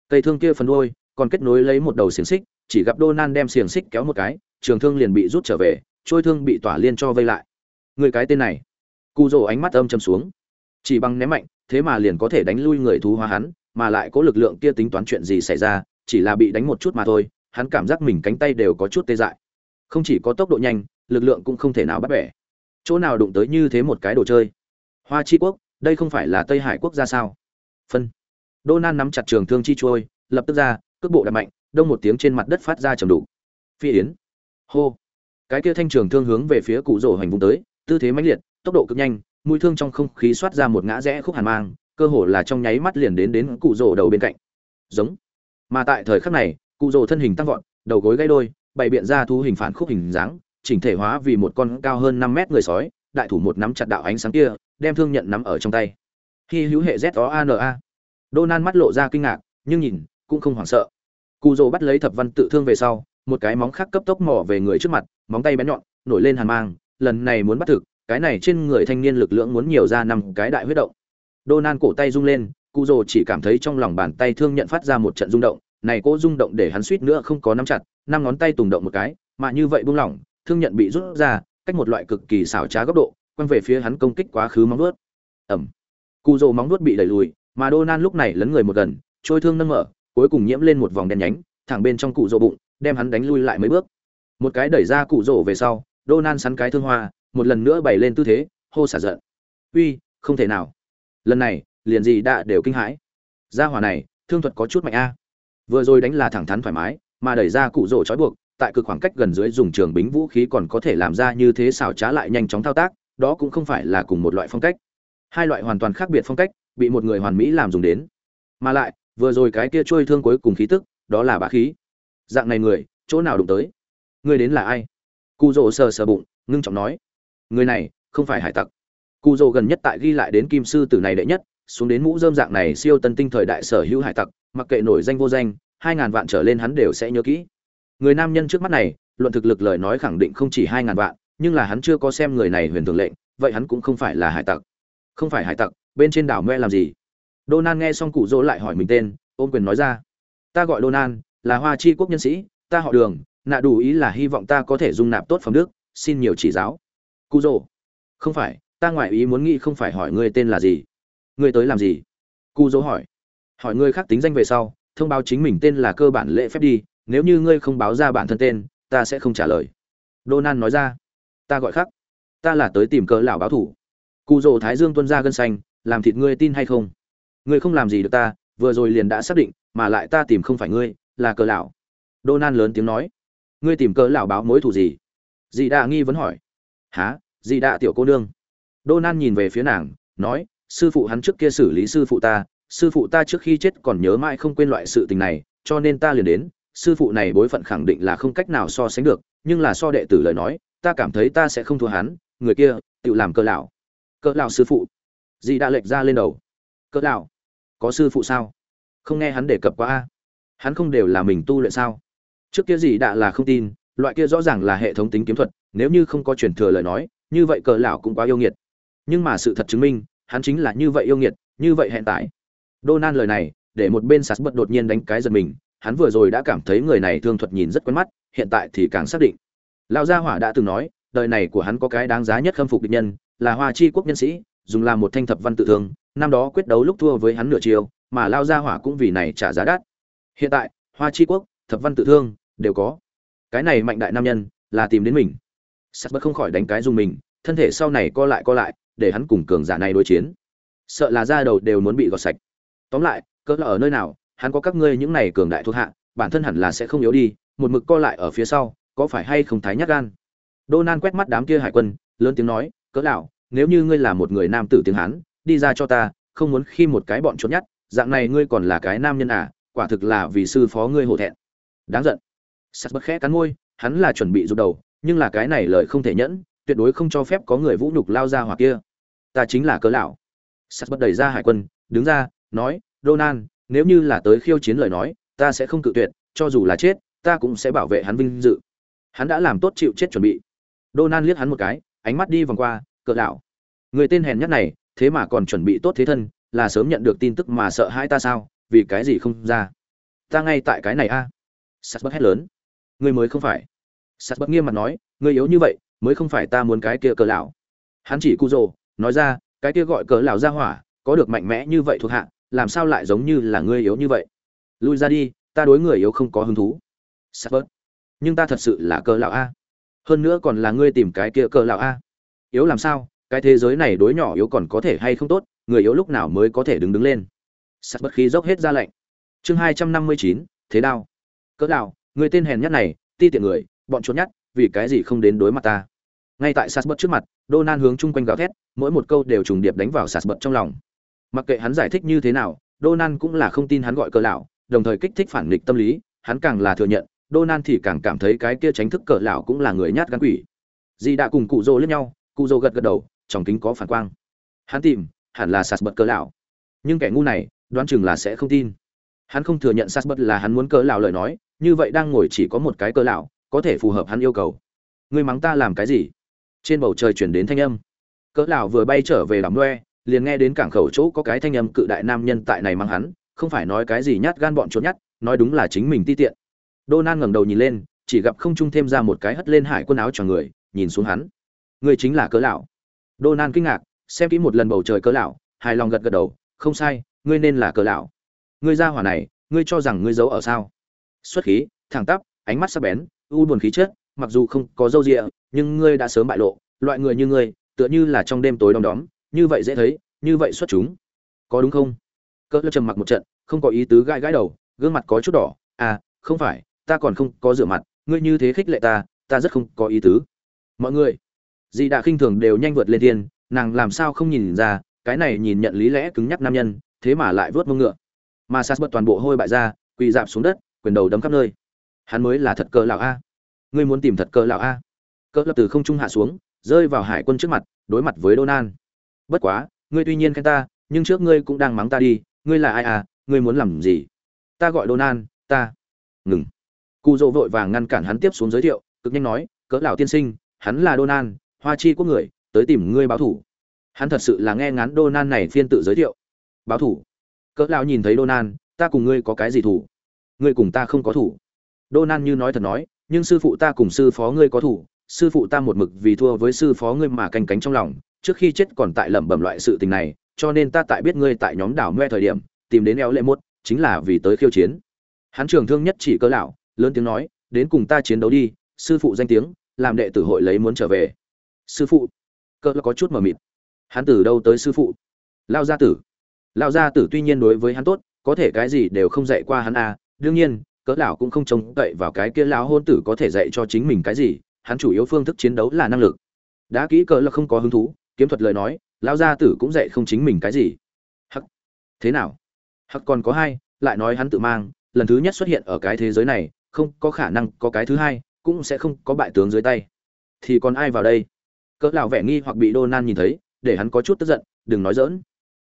Cây thương kia phần đuôi, còn kết nối lấy một đầu xiềng xích, chỉ gặp đô nan đem xiềng xích kéo một cái, trường thương liền bị rút trở về, trôi thương bị tỏa liên cho vây lại. Người cái tên này. Cụ rồ ánh mắt âm châm xuống. Chỉ bằng ném mạnh thế mà liền có thể đánh lui người thú hóa hắn mà lại có lực lượng kia tính toán chuyện gì xảy ra chỉ là bị đánh một chút mà thôi hắn cảm giác mình cánh tay đều có chút tê dại. Không chỉ có tốc độ nhanh lực lượng cũng không thể nào bắt bẻ. Chỗ nào đụng tới như thế một cái đồ chơi? Hoa chi quốc, đây không phải là tây hải quốc gia sao? Phân. Đô nan nắm chặt trường thương chi trôi lập tức ra, cước bộ đạp mạnh, đông một tiếng trên mặt đất phát ra trầm đủ phi yến. Hô. Cái kia thanh trường thương hướng về phía cụ rổ hành vùng tới, tư thế mãnh liệt, tốc độ cực nhanh, mũi thương trong không khí xoát ra một ngã rẽ khúc hàn mang, cơ hồ là trong nháy mắt liền đến đến cụ rổ đầu bên cạnh. Giống. Mà tại thời khắc này, cụ rổ thân hình tăng vọt, đầu gối gãy đôi, bày biện ra thu hình phản khúc hình dáng chỉnh thể hóa vì một con cao hơn năm mét người sói đại thủ một nắm chặt đạo ánh sáng kia đem thương nhận nắm ở trong tay khi hữu hệ z o a n a Donan mắt lộ ra kinh ngạc, nhưng nhìn cũng không hoảng sợ. Cù Dụ bắt lấy thập văn tự thương về sau, một cái móng khác cấp tốc mò về người trước mặt, móng tay bén nhọn, nổi lên hàn mang, lần này muốn bắt thực, cái này trên người thanh niên lực lượng muốn nhiều ra năm cái đại huyết động. Donan cổ tay rung lên, Cù Dụ chỉ cảm thấy trong lòng bàn tay thương nhận phát ra một trận rung động, này cố rung động để hắn suýt nữa không có nắm chặt, năm ngón tay tùng động một cái, mà như vậy buông lỏng, thương nhận bị rút ra, cách một loại cực kỳ xảo trá góc độ, quăng về phía hắn công kích quá khứ móng vuốt. Ẩm, cụ rồ móng vuốt bị đẩy lùi, mà Donan lúc này lấn người một gần, trôi thương nâng mở, cuối cùng nhiễm lên một vòng đen nhánh, thẳng bên trong cụ rồ bụng, đem hắn đánh lui lại mấy bước. Một cái đẩy ra cụ rồ về sau, Donan sắn cái thương hoa, một lần nữa bày lên tư thế, hô xả giận. "Uy, không thể nào." Lần này, liền gì đã đều kinh hãi. Gia hỏa này, thương thuật có chút mạnh a. Vừa rồi đánh là thẳng thắn thoải mái, mà đẩy ra cụ rồ trói buộc, tại cực khoảng cách gần dưới dùng trường bính vũ khí còn có thể làm ra như thế xảo trá lại nhanh chóng thao tác, đó cũng không phải là cùng một loại phong cách. Hai loại hoàn toàn khác biệt phong cách, bị một người hoàn mỹ làm dùng đến. Mà lại vừa rồi cái kia trôi thương cuối cùng khí tức đó là bá khí. Dạng này người chỗ nào đụng tới? Người đến là ai? Cụ Dụ sờ sờ bụng ngưng trọng nói. Người này không phải hải tặc. Cụ Dụ gần nhất tại ghi lại đến kim sư tử này đệ nhất xuống đến mũ rơm dạng này siêu tân tinh thời đại sở hữu hải tặc mặc kệ nổi danh vô danh hai ngàn vạn trở lên hắn đều sẽ nhớ kỹ người nam nhân trước mắt này luận thực lực lời nói khẳng định không chỉ hai ngàn vạn nhưng là hắn chưa có xem người này huyền thường lệnh vậy hắn cũng không phải là hải tặc không phải hải tặc bên trên đảo me làm gì Donan nghe xong cụ dỗ lại hỏi mình tên, ôm quyền nói ra. Ta gọi Donan, là Hoa Chi quốc nhân sĩ, ta họ Đường, nạ đủ ý là hy vọng ta có thể dung nạp tốt phẩm đức, xin nhiều chỉ giáo. Cụ dỗ. Không phải, ta ngoại ý muốn nghĩ không phải hỏi ngươi tên là gì. Ngươi tới làm gì? Cụ dỗ hỏi. Hỏi ngươi khác tính danh về sau, thông báo chính mình tên là cơ bản lễ phép đi, nếu như ngươi không báo ra bản thân tên, ta sẽ không trả lời. Donan nói ra. Ta gọi khác. Ta là tới tìm cỡ lão báo thủ. Cụ dỗ Thái Dương tuân ra gân xanh, làm thịt ngươi tin hay không? ngươi không làm gì được ta vừa rồi liền đã xác định mà lại ta tìm không phải ngươi là cờ lão donan lớn tiếng nói ngươi tìm cờ lão báo mối thù gì dì đạ nghi vấn hỏi há dì đạ tiểu cô nương donan nhìn về phía nàng nói sư phụ hắn trước kia xử lý sư phụ ta sư phụ ta trước khi chết còn nhớ mãi không quên loại sự tình này cho nên ta liền đến sư phụ này bối phận khẳng định là không cách nào so sánh được, nhưng là so đệ tử lời nói, ta cảm thấy ta sẽ không thua hắn, người kia, tự làm cờ lão. Cờ lão sư phụ. Dì đã lệch ra lên đầu. Cờ lão, có sư phụ sao? Không nghe hắn đề cập qua a. Hắn không đều là mình tu luyện sao? Trước kia gì đã là không tin, loại kia rõ ràng là hệ thống tính kiếm thuật, nếu như không có truyền thừa lời nói, như vậy cờ lão cũng quá yêu nghiệt. Nhưng mà sự thật chứng minh, hắn chính là như vậy yêu nghiệt, như vậy hiện tại Donan lời này, để một bên sạt bật đột nhiên đánh cái giật mình hắn vừa rồi đã cảm thấy người này thương thuật nhìn rất quen mắt, hiện tại thì càng xác định. Lão gia hỏa đã từng nói, đời này của hắn có cái đáng giá nhất khâm phục địch nhân, là hoa chi quốc nhân sĩ, dùng làm một thanh thập văn tự thương, năm đó quyết đấu lúc thua với hắn nửa chiều, mà lao gia hỏa cũng vì này trả giá đắt. Hiện tại, hoa chi quốc, thập văn tự thương, đều có. Cái này mạnh đại nam nhân, là tìm đến mình. Sắt bất không khỏi đánh cái dùng mình, thân thể sau này co lại co lại, để hắn cùng cường giả này đối chiến. Sợ là da đầu đều muốn bị gọt sạch. Tóm lại, cỡ là ở nơi nào hắn có các ngươi những này cường đại thuộc hạ, bản thân hẳn là sẽ không yếu đi, một mực co lại ở phía sau, có phải hay không thái nhát gan? Đô nan quét mắt đám kia hải quân, lớn tiếng nói, cỡ lão nếu như ngươi là một người nam tử tiếng hán, đi ra cho ta, không muốn khi một cái bọn trốn nhát, dạng này ngươi còn là cái nam nhân à quả thực là vì sư phó ngươi hổ thẹn. Đáng giận. Sắt bất khẽ cắn môi, hắn là chuẩn bị rụt đầu, nhưng là cái này lời không thể nhẫn, tuyệt đối không cho phép có người vũ nhục lao ra hoặc kia. Ta chính là cớ lão sắt bất đẩy ra hải quân, đứng ra, nói donan nếu như là tới khiêu chiến lời nói, ta sẽ không cự tuyệt, cho dù là chết, ta cũng sẽ bảo vệ hắn vinh dự. Hắn đã làm tốt chịu chết chuẩn bị. Donan liếc hắn một cái, ánh mắt đi vòng qua cỡ lão. Người tên hèn nhất này, thế mà còn chuẩn bị tốt thế thân, là sớm nhận được tin tức mà sợ hãi ta sao, vì cái gì không ra? Ta ngay tại cái này a. À? sắt bất hét lớn. Ngươi mới không phải. Sắt bất nghiêm mặt nói ngươi yếu như vậy, mới không phải ta muốn cái kia cờ lão. Hắn chỉ cu rồ, nói ra, cái kia gọi cờ lão ra hỏa, có được mạnh mẽ như vậy thuộc hạ làm sao lại giống như là ngươi yếu như vậy? Lui ra đi, ta đối người yếu không có hứng thú. Sắp bớt. Nhưng ta thật sự là cờ lão a. Hơn nữa còn là ngươi tìm cái kia cờ lão a. Yếu làm sao? Cái thế giới này đối nhỏ yếu còn có thể hay không tốt? Người yếu lúc nào mới có thể đứng đứng lên? Sắt bất khí dốc hết ra lệnh. Chương hai trăm năm mươi chín, thế đao. Cỡ nào người tên hèn nhất này, ti tiện người, bọn trốn nhát, vì cái gì không đến đối mặt ta? Ngay tại sạt trước mặt Donan hướng chung quanh gào thét, mỗi một câu đều trùng điệp đánh vào sạt trong lòng mặc kệ hắn giải thích như thế nào Donan cũng là không tin hắn gọi cờ lão, đồng thời kích thích phản nghịch tâm lý, hắn càng là thừa nhận Donan thì càng cảm thấy cái kia tránh thức cờ lão cũng là người nhát gan quỷ. Dì đã cùng cụ dô lên nhau, cụ dô gật gật đầu, trong kính có phản quang. Hắn tìm, hẳn là sạt bật cờ lão. Nhưng kẻ ngu này, đoán chừng là sẽ không tin. Hắn không thừa nhận sạt bật là hắn muốn cờ lão lời nói, như vậy đang ngồi chỉ có một cái cờ lão, có thể phù hợp hắn yêu cầu. Ngươi mắng ta làm cái gì? Trên bầu trời chuyển đến thanh âm. Cỡ lão vừa bay trở về đám loe liền nghe đến cảng khẩu chỗ có cái thanh âm cự đại nam nhân tại này mang hắn không phải nói cái gì nhát gan bọn trốn nhát nói đúng là chính mình ti tiện. Đô nan ngẩng đầu nhìn lên chỉ gặp không trung thêm ra một cái hất lên hải quân áo cho người nhìn xuống hắn. Người chính là cỡ lão. Đô nan kinh ngạc xem kỹ một lần bầu trời cỡ lão hài lòng gật gật đầu không sai ngươi nên là cỡ lão. Ngươi ra hỏa này ngươi cho rằng ngươi giấu ở sao? Xuất khí thẳng tắp ánh mắt sắc bén u buồn khí chất mặc dù không có dâu dịa, nhưng ngươi đã sớm bại lộ loại người như ngươi tựa như là trong đêm tối đom đóm như vậy dễ thấy, như vậy xuất chúng. Có đúng không? Cỡ lơ trầm mặc một trận, không có ý tứ gãi gãi đầu, gương mặt có chút đỏ. À không phải, ta còn không có rửa mặt, ngươi như thế khích lệ ta ta rất không có ý tứ. Mọi người dì đã khinh thường đều nhanh vượt lên thiên, nàng làm sao không nhìn ra, cái này nhìn nhận lý lẽ cứng nhắc nam nhân, thế mà lại vớt mông ngựa. Mà sas bật toàn bộ hôi bại ra, quỳ dạp xuống đất, quyền đầu đấm khắp nơi. Hắn mới là thật cơ lão a. Ngươi muốn tìm thật cơ lão a. Cỡ lập từ không trung hạ xuống, rơi vào hải quân trước mặt, đối mặt với Donan. Bất quá, ngươi tuy nhiên khen ta, nhưng trước ngươi cũng đang mắng ta đi, ngươi là ai à, ngươi muốn làm gì? Ta gọi Donan, ta. Ngừng. cụ dỗ vội vàng ngăn cản hắn tiếp xuống giới thiệu, cực nhanh nói, cỡ lão tiên sinh, hắn là Donan, Hoa Chi quốc người, tới tìm ngươi báo thủ. Hắn thật sự là nghe ngán Donan này phiên tự giới thiệu. Báo thủ? Cỡ lão nhìn thấy Donan, ta cùng ngươi có cái gì thủ? Ngươi cùng ta không có thủ. Donan như nói thật nói, nhưng sư phụ ta cùng sư phó ngươi có thủ, sư phụ ta một mực vì thua với sư phó ngươi mà canh cánh trong lòng trước khi chết còn tại lẩm bẩm loại sự tình này, cho nên ta tại biết ngươi tại nhóm đảo ngoe thời điểm, tìm đến eo lệ mốt, chính là vì tới khiêu chiến. Hắn trường thương nhất chỉ cơ lão, lớn tiếng nói, đến cùng ta chiến đấu đi, sư phụ danh tiếng, làm đệ tử hội lấy muốn trở về. Sư phụ, cơ có chút mờ mịt. Hắn từ đâu tới sư phụ? Lao gia tử. Lao gia tử tuy nhiên đối với hắn tốt, có thể cái gì đều không dạy qua hắn à đương nhiên cỡ lão cũng không trông cậy vào cái kia lão hôn tử có thể dạy cho chính mình cái gì, hắn chủ yếu phương thức chiến đấu là năng lực. Đã kỹ cỡ là không có hứng thú kiếm thuật lời nói, lão gia tử cũng dạy không chính mình cái gì. Hắc. Thế nào? Hắc còn có hai, lại nói hắn tự mang, lần thứ nhất xuất hiện ở cái thế giới này, không có khả năng có cái thứ hai, cũng sẽ không có bại tướng dưới tay. Thì còn ai vào đây? Cỡ lão vẻ nghi hoặc bị đô nan nhìn thấy, để hắn có chút tức giận, đừng nói dỡn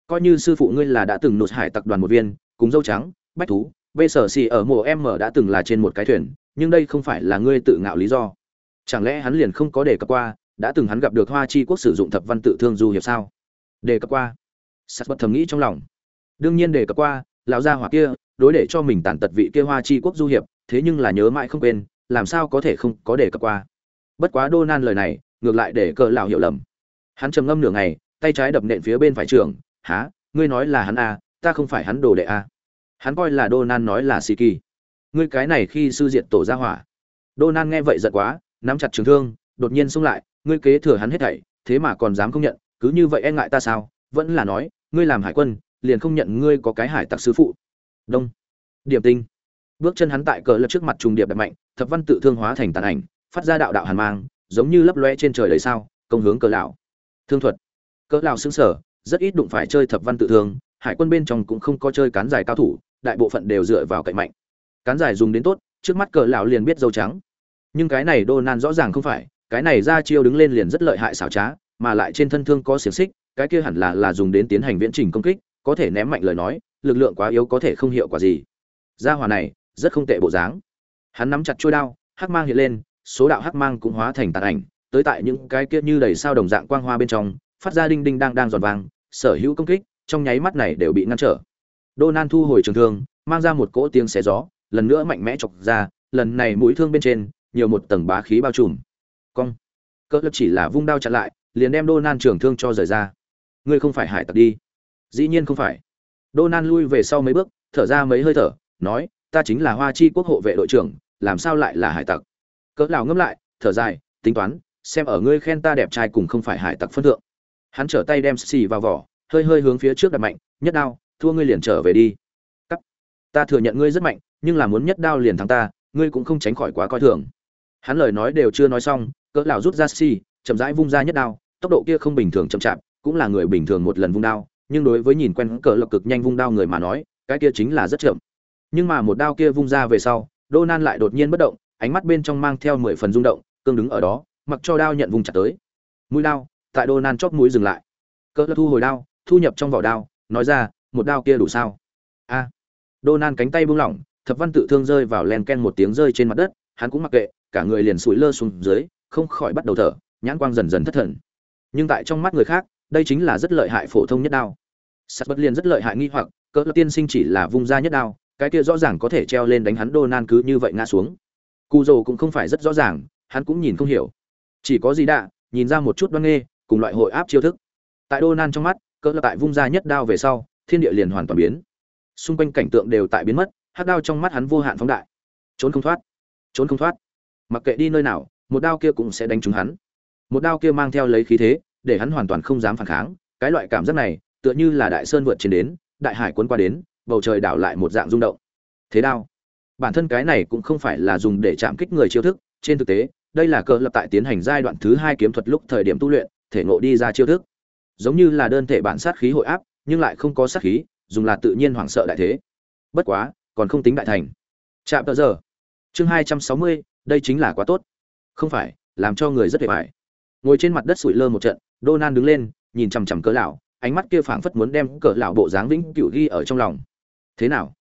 coi như sư phụ ngươi là đã từng nụt hải tặc đoàn một viên, cùng dâu trắng, bách thú, bê sở xì ở mùa em mở đã từng là trên một cái thuyền, nhưng đây không phải là ngươi tự ngạo lý do. Chẳng lẽ hắn liền không có đề cập qua đã từng hắn gặp được hoa chi quốc sử dụng thập văn tự thương du hiệp sao? Đề cập qua. Sắt bất thầm nghĩ trong lòng. Đương nhiên đề cập qua lão gia hỏa kia đối để cho mình tàn tật vị kia hoa chi quốc du hiệp thế nhưng là nhớ mãi không quên làm sao có thể không có đề cập qua. Bất quá đô nan lời này ngược lại để cờ lão hiểu lầm. Hắn trầm ngâm nửa ngày tay trái đập nện phía bên phải trường há ngươi nói là hắn a à, ta không phải hắn đồ đệ a à. hắn coi là đô nan nói là si kỳ. Ngươi cái này khi sư diện tổ gia hỏa. Đô nan nghe vậy giận quá nắm chặt trường thương đột nhiên xông lại ngươi kế thừa hắn hết thảy, thế mà còn dám không nhận, cứ như vậy e ngại ta sao? Vẫn là nói, ngươi làm hải quân, liền không nhận ngươi có cái hải tặc sư phụ. Đông. Điểm tinh. Bước chân hắn tại cờ lật trước mặt trùng điệp đập mạnh, thập văn tự thương hóa thành tàn ảnh, phát ra đạo đạo hàn mang, giống như lấp lóe trên trời đầy sao, công hướng cờ lão. Thương thuật. Cờ lão sững sở rất ít đụng phải chơi thập văn tự thương, hải quân bên trong cũng không có chơi cán dài cao thủ, đại bộ phận đều dựa vào cậy mạnh. Cán dài dùng đến tốt, trước mắt cờ lão liền biết dâu trắng. Nhưng cái này đô nan rõ ràng không phải cái này ra chiêu đứng lên liền rất lợi hại xảo trá, mà lại trên thân thương có xiềng xích, cái kia hẳn là là dùng đến tiến hành viễn trình công kích, có thể ném mạnh lời nói, lực lượng quá yếu có thể không hiệu quả gì. Gia hòa này, rất không tệ bộ dáng. Hắn nắm chặt trôi đao, hắc mang hiện lên, số đạo hắc mang cũng hóa thành tàn ảnh, tới tại những cái kia như đầy sao đồng dạng quang hoa bên trong, phát ra đinh đinh đang đang giòn vàng sở hữu công kích, trong nháy mắt này đều bị ngăn trở. Đô nan thu hồi trường thương, mang ra một cỗ tiếng xé gió, lần nữa mạnh mẽ chọc ra, lần này mũi thương bên trên, nhiều một tầng bá khí bao trùm cong. Cỡ lập chỉ là vung đao chặn lại, liền đem đô nan trường thương cho rời ra. Ngươi không phải hải tặc đi. Dĩ nhiên không phải. Đô nan lui về sau mấy bước, thở ra mấy hơi thở, nói, ta chính là hoa chi quốc hộ vệ đội trưởng, làm sao lại là hải tặc? Cỡ lão ngâm lại, thở dài, tính toán, xem ở ngươi khen ta đẹp trai cùng không phải hải tặc phân thượng. Hắn trở tay đem xì vào vỏ, hơi hơi hướng phía trước đặt mạnh, nhất đao, thua ngươi liền trở về đi. Cắt. Ta thừa nhận ngươi rất mạnh, nhưng là muốn nhất đao liền thắng ta, ngươi cũng không tránh khỏi quá coi thường. Hắn lời nói đều chưa nói xong cỡ lão rút ra xì, chậm rãi vung ra nhất đao, tốc độ kia không bình thường chậm chạp, cũng là người bình thường một lần vung đao, nhưng đối với nhìn quen cỡ lực cực nhanh vung đao người mà nói, cái kia chính là rất chậm. Nhưng mà một đao kia vung ra về sau Donan lại đột nhiên bất động, ánh mắt bên trong mang theo mười phần rung động, cương đứng ở đó, mặc cho đao nhận vùng chặt tới. Mũi đao, tại Donan chóp mũi dừng lại. Cỡ thu hồi đao, thu nhập trong vỏ đao, nói ra, một đao kia đủ sao? A. À. Donan cánh tay buông lỏng, thập văn tự thương rơi vào len ken một tiếng rơi trên mặt đất, hắn cũng mặc kệ, cả người liền sủi lơ xuống dưới không khỏi bắt đầu thở, nhãn quang dần dần thất thần. Nhưng tại trong mắt người khác, đây chính là rất lợi hại phổ thông nhất đao. Sắt bất liên rất lợi hại nghi hoặc, cỡ tiên sinh chỉ là vung ra nhất đao, cái kia rõ ràng có thể treo lên đánh hắn đô nan cứ như vậy ngã xuống. Cụ dầu cũng không phải rất rõ ràng, hắn cũng nhìn không hiểu. Chỉ có gì đạ, nhìn ra một chút đoan nghê, cùng loại hội áp chiêu thức. Tại đô nan trong mắt, cỡ tại vung ra nhất đao về sau, thiên địa liền hoàn toàn biến. Xung quanh cảnh tượng đều tại biến mất, hắc đao trong mắt hắn vô hạn phóng đại. Trốn không thoát. Trốn không thoát. Mặc kệ đi nơi nào một đao kia cũng sẽ đánh trúng hắn. Một đao kia mang theo lấy khí thế, để hắn hoàn toàn không dám phản kháng. Cái loại cảm giác này, tựa như là đại sơn vượt trên đến, đại hải cuốn qua đến, bầu trời đảo lại một dạng rung động. Thế đao. Bản thân cái này cũng không phải là dùng để chạm kích người chiêu thức, trên thực tế, đây là cơ lập tại tiến hành giai đoạn thứ hai kiếm thuật lúc thời điểm tu luyện, thể ngộ đi ra chiêu thức. Giống như là đơn thể bản sát khí hội áp, nhưng lại không có sát khí, dùng là tự nhiên hoảng sợ đại thế. Bất quá, còn không tính đại thành. Chạm tờ giờ. Chương hai trăm sáu mươi, đây chính là quá tốt không phải, làm cho người rất vẻ vải ngồi trên mặt đất sủi lơ một trận Donan đứng lên, nhìn chằm chằm cỡ lão, ánh mắt kia phảng phất muốn đem cỡ lão bộ dáng vĩnh cửu ghi ở trong lòng. Thế nào?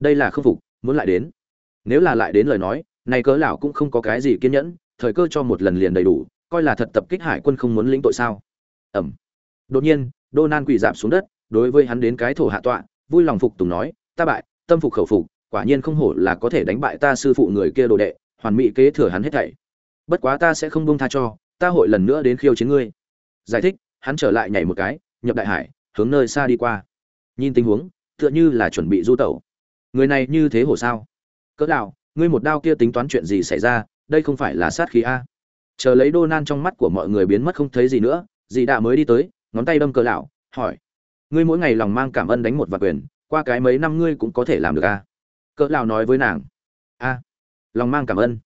Đây là không phục, muốn lại đến. Nếu là lại đến lời nói, này cỡ lão cũng không có cái gì kiên nhẫn, thời cơ cho một lần liền đầy đủ, coi là thật tập kích hải quân không muốn lĩnh tội sao? Ẩm. Đột nhiên Donan quỳ dạp xuống đất, đối với hắn đến cái thổ hạ tọa, vui lòng phục tùng nói, ta bại, tâm phục khẩu phục, quả nhiên không hổ là có thể đánh bại ta sư phụ người kia đồ đệ, hoàn mỹ kế thừa hắn hết thảy bất quá ta sẽ không buông tha cho, ta hội lần nữa đến khiêu chiến ngươi. Giải thích, hắn trở lại nhảy một cái, nhập đại hải, hướng nơi xa đi qua. Nhìn tình huống, tựa như là chuẩn bị du tẩu. Người này như thế hổ sao? Cỡ đạo ngươi một đao kia tính toán chuyện gì xảy ra, đây không phải là sát khí a? Chờ lấy đô nan trong mắt của mọi người biến mất không thấy gì nữa, dì đã mới đi tới, ngón tay đâm cỡ lão, hỏi. Ngươi mỗi ngày lòng mang cảm ơn đánh một vạt quyền, qua cái mấy năm ngươi cũng có thể làm được a? Cỡ lão nói với nàng. A, lòng mang cảm ơn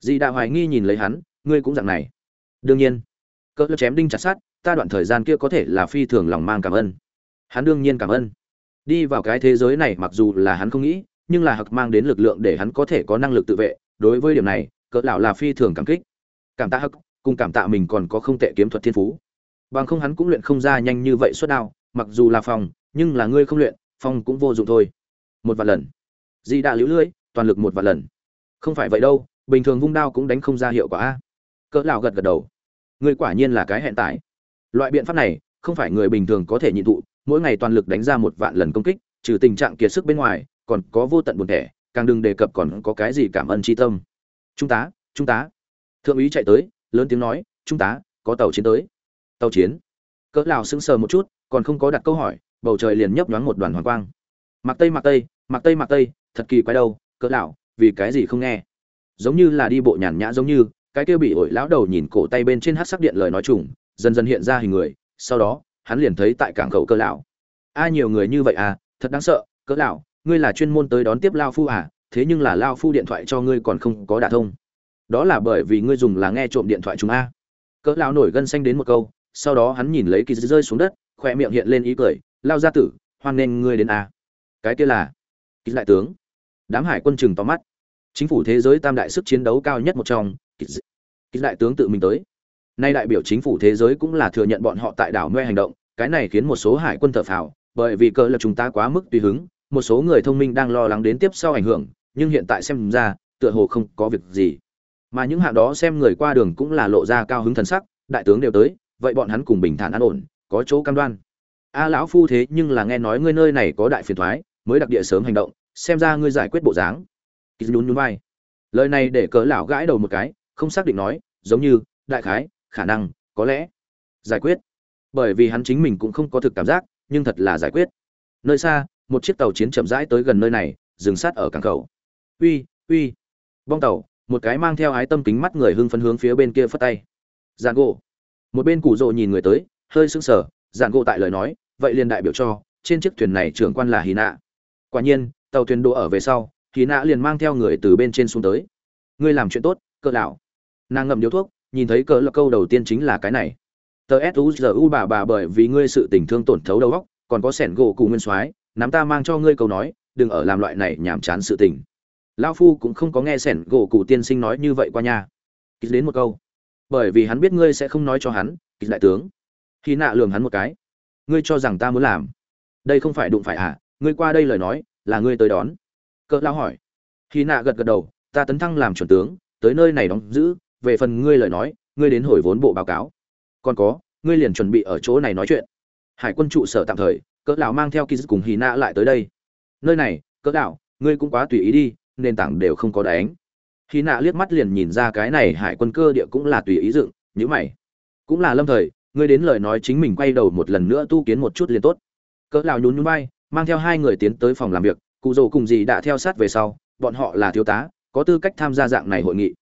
dì đã hoài nghi nhìn lấy hắn, ngươi cũng dạng này. Đương nhiên. Cỡ lão chém đinh chặt sát ta đoạn thời gian kia có thể là phi thường lòng mang cảm ơn. Hắn đương nhiên cảm ơn. Đi vào cái thế giới này mặc dù là hắn không nghĩ, nhưng là hặc mang đến lực lượng để hắn có thể có năng lực tự vệ. Đối với điểm này, cỡ lão là phi thường cảm kích. Cảm tạ hặc cùng cảm tạ mình còn có không tệ kiếm thuật thiên phú. Bằng không hắn cũng luyện không ra nhanh như vậy suốt đao, mặc dù là phòng, nhưng là ngươi không luyện phong cũng vô dụng thôi. Một vài lần. Di đã liễu lưỡi, toàn lực một vài lần. Không phải vậy đâu bình thường vung đao cũng đánh không ra hiệu quả a. Cỡ lão gật gật đầu. Người quả nhiên là cái hẹn tải. Loại biện pháp này, không phải người bình thường có thể nhịn thụ mỗi ngày toàn lực đánh ra một vạn lần công kích, trừ tình trạng kiệt sức bên ngoài, còn có vô tận buồn thẻ, càng đừng đề cập còn có cái gì cảm ơn tri tâm. Trung tá trung tá. Thượng úy chạy tới, lớn tiếng nói, trung tá, có tàu chiến tới. Tàu chiến? Cỡ lão sững sờ một chút, còn không có đặt câu hỏi, bầu trời liền nhấp nhoáng một đoàn hoàng quang. Mặc tây mặc tây mặc tây mặc tây, thật kỳ quái đâu, cỡ lão, vì cái gì không nghe? Giống như là đi bộ nhàn nhã giống như, cái kia bị ổi lão đầu nhìn cổ tay bên trên hát sắc điện lời nói trùng, dần dần hiện ra hình người, sau đó, hắn liền thấy tại cảng khẩu cơ lão. A, nhiều người như vậy à thật đáng sợ cỡ lão, ngươi là chuyên môn tới đón tiếp lao phu à thế nhưng là lao phu điện thoại cho ngươi còn không có đả thông. Đó là bởi vì ngươi dùng là nghe trộm điện thoại chúng a. Cỡ lão nổi gân xanh đến một câu, sau đó hắn nhìn lấy kỳ rơi xuống đất, khoe miệng hiện lên ý cười, lao ra tử, hoan nên ngươi đến a. Cái kia là kỳ đại tướng. Đám hải quân chừng to mắt chính phủ thế giới tam đại sức chiến đấu cao nhất một trong kỳ đại tướng tự mình tới Nay đại biểu chính phủ thế giới cũng là thừa nhận bọn họ tại đảo Noe hành động, cái này khiến một số hải quân thở phào, bởi vì cỡ là chúng ta quá mức tùy hứng, một số người thông minh đang lo lắng đến tiếp sau ảnh hưởng, nhưng hiện tại xem ra, tựa hồ không có việc gì. Mà những hạng đó xem người qua đường cũng là lộ ra cao hứng thần sắc, đại tướng đều tới, vậy bọn hắn cùng bình thản an ổn, có chỗ cam đoan. A lão phu thế nhưng là nghe nói ngươi nơi này có đại phiền toái, mới đặc địa sớm hành động, xem ra ngươi giải quyết bộ dáng. Ký nhún nhún vai. Lời này để cỡ lão gãi đầu một cái, không xác định nói, giống như, đại khái, khả năng có lẽ giải quyết bởi vì hắn chính mình cũng không có thực cảm giác nhưng thật là giải quyết nơi xa một chiếc tàu chiến chậm rãi tới gần nơi này dừng sát ở cảng cầu uy uy bong tàu một cái mang theo ái tâm kính mắt người hưng phấn hướng phía bên kia phất tay Giản gỗ. Một bên Củ rộ nhìn người tới, hơi sững sờ, Giản gỗ tại lời nói, vậy liền đại biểu cho trên chiếc thuyền này trưởng quan là Hí Nạ. Quả nhiên, tàu thuyền đỗ ở về sau, thì Nạ liền mang theo người từ bên trên xuống tới. Ngươi làm chuyện tốt, cỡ lão. Nàng ngậm điếu thuốc, nhìn thấy cỡ là câu đầu tiên chính là cái này. Tờ SUZU bà bà bởi vì ngươi sự tình thương tổn thấu đầu óc, còn có sẻn gỗ cụ nguyên soái, nắm ta mang cho ngươi câu nói, đừng ở làm loại này nhảm chán sự tình. Lão phu cũng không có nghe sẻn gỗ cụ tiên sinh nói như vậy qua nhà. Kịch đến một câu. Bởi vì hắn biết ngươi sẽ không nói cho hắn, kịch đại tướng. Khi nạ lường hắn một cái. Ngươi cho rằng ta muốn làm? Đây không phải đụng phải à? Ngươi qua đây lời nói, là ngươi tới đón. Cỡ lão hỏi. Khi nạ gật gật đầu, ta tấn thăng làm chuẩn tướng, tới nơi này đóng giữ, về phần ngươi lời nói, ngươi đến hồi vốn bộ báo cáo. Còn có, ngươi liền chuẩn bị ở chỗ này nói chuyện. Hải quân trụ sở tạm thời, cỡ lão mang theo Kiz cùng Hina lại tới đây. Nơi này, cỡ lão, ngươi cũng quá tùy ý đi, nền tảng đều không có đánh. Hina liếc mắt liền nhìn ra cái này hải quân cơ địa cũng là tùy ý dựng, nhữ mày. Cũng là lâm thời, ngươi đến lời nói chính mình quay đầu một lần nữa tu kiến một chút liền tốt. Cỡ lão nhún nhún vai, mang theo hai người tiến tới phòng làm việc, cụ rồ cùng gì đã theo sát về sau, bọn họ là thiếu tá, có tư cách tham gia dạng này hội nghị.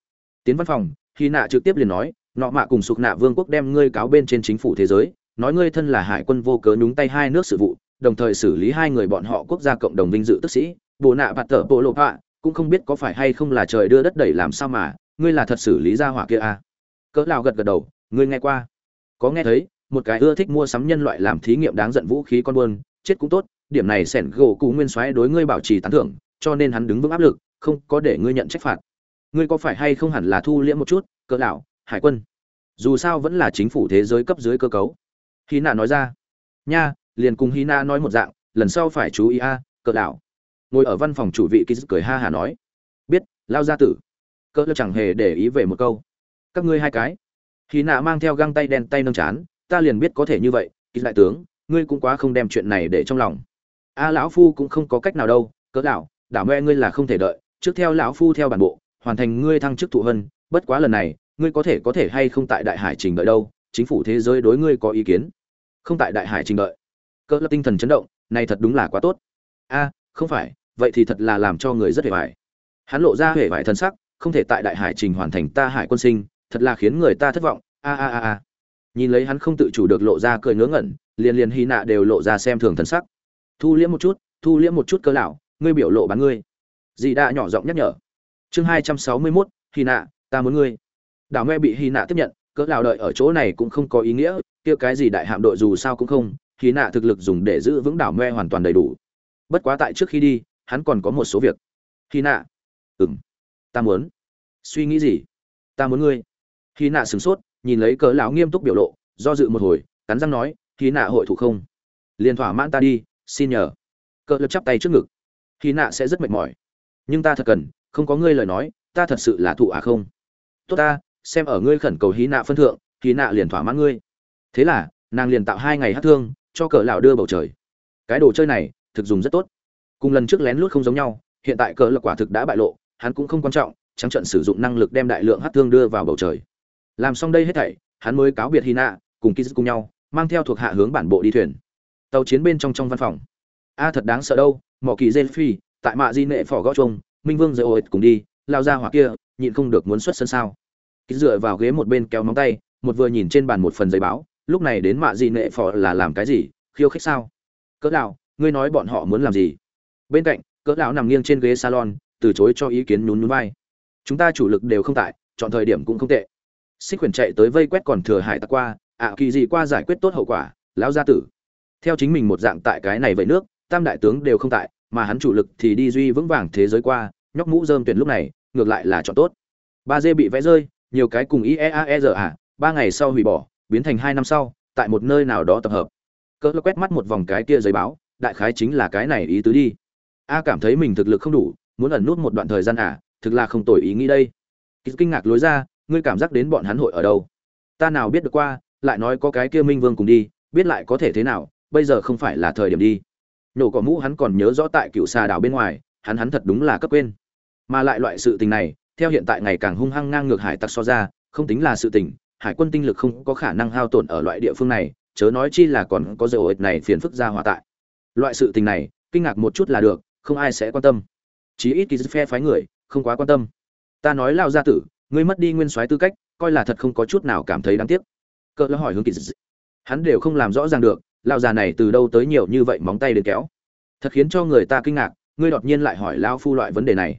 Tiến văn phòng, Hina trực tiếp liền nói, nọ mạ cùng sục nạ vương quốc đem ngươi cáo bên trên chính phủ thế giới nói ngươi thân là hải quân vô cớ nhúng tay hai nước sự vụ đồng thời xử lý hai người bọn họ quốc gia cộng đồng vinh dự tức sĩ bồ nạ bạt tở bộ lộ hạ cũng không biết có phải hay không là trời đưa đất đẩy làm sao mà ngươi là thật xử lý ra hỏa kia à. cỡ nào gật gật đầu ngươi nghe qua có nghe thấy một cái ưa thích mua sắm nhân loại làm thí nghiệm đáng giận vũ khí con buôn chết cũng tốt điểm này sẻn gỗ cụ nguyên soái đối ngươi bảo trì tán thưởng, cho nên hắn đứng vững áp lực, không có để ngươi nhận trách phạt. Ngươi có phải hay không hẳn là thu liễm một chút, cỡ lão, hải quân? Dù sao vẫn là chính phủ thế giới cấp dưới cơ cấu. Hy nạ nói ra. Nha, liền cùng hy nạ nói một dạng, lần sau phải chú ý a, cỡ đảo ngồi ở văn phòng chủ vị ký cười ha hà nói. Biết lao gia tử. Cỡ chẳng hề để ý về một câu. Các ngươi hai cái. Hy nạ mang theo găng tay đen tay nâng chán, ta liền biết có thể như vậy ký lại tướng, ngươi cũng quá không đem chuyện này để trong lòng a lão phu cũng không có cách nào đâu cỡ đạo đảo mẹ ngươi là không thể đợi, trước theo lão phu theo bản bộ, hoàn thành ngươi thăng chức thụ hân, bất quá lần này, ngươi có thể có thể hay không tại đại hải trình đợi đâu, chính phủ thế giới đối ngươi có ý kiến. Không tại đại hải trình đợi. Cỡ là tinh thần chấn động, này thật đúng là quá tốt. A, không phải, vậy thì thật là làm cho người rất hề vải hắn lộ ra hề vải thân sắc, không thể tại đại hải trình hoàn thành ta hải quân sinh, thật là khiến người ta thất vọng. A a a a. Nhìn lấy hắn không tự chủ được lộ ra cười ngớ ngẩn, liền liền hy nạ đều lộ ra xem thường thân sắc thu liễm một chút, thu liễm một chút cơ lão, ngươi biểu lộ bán ngươi. Dì đã nhỏ giọng nhắc nhở. Chương hai trăm sáu mươi mốt, hy nạ, ta muốn ngươi. Đảo nghe bị hy nạ tiếp nhận, cỡ lão đợi ở chỗ này cũng không có ý nghĩa, kia cái gì đại hạm đội dù sao cũng không, hy nạ thực lực dùng để giữ vững đảo nghe hoàn toàn đầy đủ. Bất quá tại trước khi đi, hắn còn có một số việc. Hy nạ. Ừng ta muốn. Suy nghĩ gì? Ta muốn ngươi. Hy nạ sửng sốt, nhìn lấy cỡ lão nghiêm túc biểu lộ, do dự một hồi, cắn răng nói, hy nạ hội thủ không? Liền thỏa mãn ta đi xin nhờ. Cỡ lập chắp tay trước ngực. Hy nạ sẽ rất mệt mỏi. Nhưng ta thật cần, không có ngươi lời nói, ta thật sự là thụ à không? Tốt ta, xem ở ngươi khẩn cầu hí nạ phân thượng, hí nạ liền thỏa mãn ngươi. Thế là, nàng liền tạo hai ngày hát thương, cho cỡ lão đưa bầu trời. Cái đồ chơi này, thực dùng rất tốt. Cùng lần trước lén lút không giống nhau, hiện tại cỡ lập quả thực đã bại lộ, hắn cũng không quan trọng, trắng trận sử dụng năng lực đem đại lượng hát thương đưa vào bầu trời. Làm xong đây hết thảy, hắn mới cáo biệt hy nạ, cùng ký cùng nhau, mang theo thuộc hạ hướng bản bộ đi thuyền tàu chiến bên trong trong văn phòng. A thật đáng sợ đâu mỏ kỳ dê phi tại mạ di nệ phỏ gõ chung minh vương dễ ổi cùng đi lao ra hoặc kia nhịn không được muốn xuất sân sao. Ký dựa vào ghế một bên kéo móng tay một vừa nhìn trên bàn một phần giấy báo lúc này đến mạ Di nệ phò là làm cái gì khiêu khích sao? Cỡ lão, ngươi nói bọn họ muốn làm gì? Bên cạnh cỡ lão nằm nghiêng trên ghế salon từ chối cho ý kiến nhún nhún vai. Chúng ta chủ lực đều không tại chọn thời điểm cũng không tệ. Xích quyền chạy tới vây quét còn thừa hải tặc qua ạ kỳ gì qua giải quyết tốt hậu quả lão gia tử theo chính mình một dạng tại cái này vậy nước tam đại tướng đều không tại mà hắn chủ lực thì đi duy vững vàng thế giới qua nhóc mũ dơm tuyển lúc này ngược lại là chọn tốt ba dê bị vẽ rơi nhiều cái cùng ieaer giờ à, ba ngày sau hủy bỏ, biến thành hai năm sau, tại một nơi nào đó tập hợp. Cỡ quét mắt một vòng cái kia giấy báo, đại khái chính là cái này ý tứ đi. A cảm thấy mình thực lực không đủ, muốn ẩn nút một đoạn thời gian à, thực là không tồi ý nghĩ đây. Kinh ngạc lối ra, ngươi cảm giác đến bọn hắn hội ở đâu? Ta nào biết được qua, lại nói có cái kia Minh Vương cùng đi, biết lại có thể thế nào, bây giờ không phải là thời điểm đi. Nổ cỏ mũ hắn còn nhớ rõ tại cựu xà đảo bên ngoài, hắn hắn thật đúng là cấp quên. Mà lại loại sự tình này, theo hiện tại ngày càng hung hăng ngang ngược hải tặc so ra không tính là sự tình hải quân tinh lực không có khả năng hao tổn ở loại địa phương này chớ nói chi là còn có dầu ổi này phiền phức ra hỏa tại. Loại sự tình này kinh ngạc một chút là được không ai sẽ quan tâm. Chí ít kỳ phe phái người không quá quan tâm. Ta nói lao gia tử ngươi mất đi nguyên soái tư cách coi là thật không có chút nào cảm thấy đáng tiếc. Cỡ lão hỏi hướng kỳ hắn đều không làm rõ ràng được lão già này từ đâu tới nhiều như vậy móng tay đến kéo? Thật khiến cho người ta kinh ngạc, ngươi đột nhiên lại hỏi lão phu loại vấn đề này.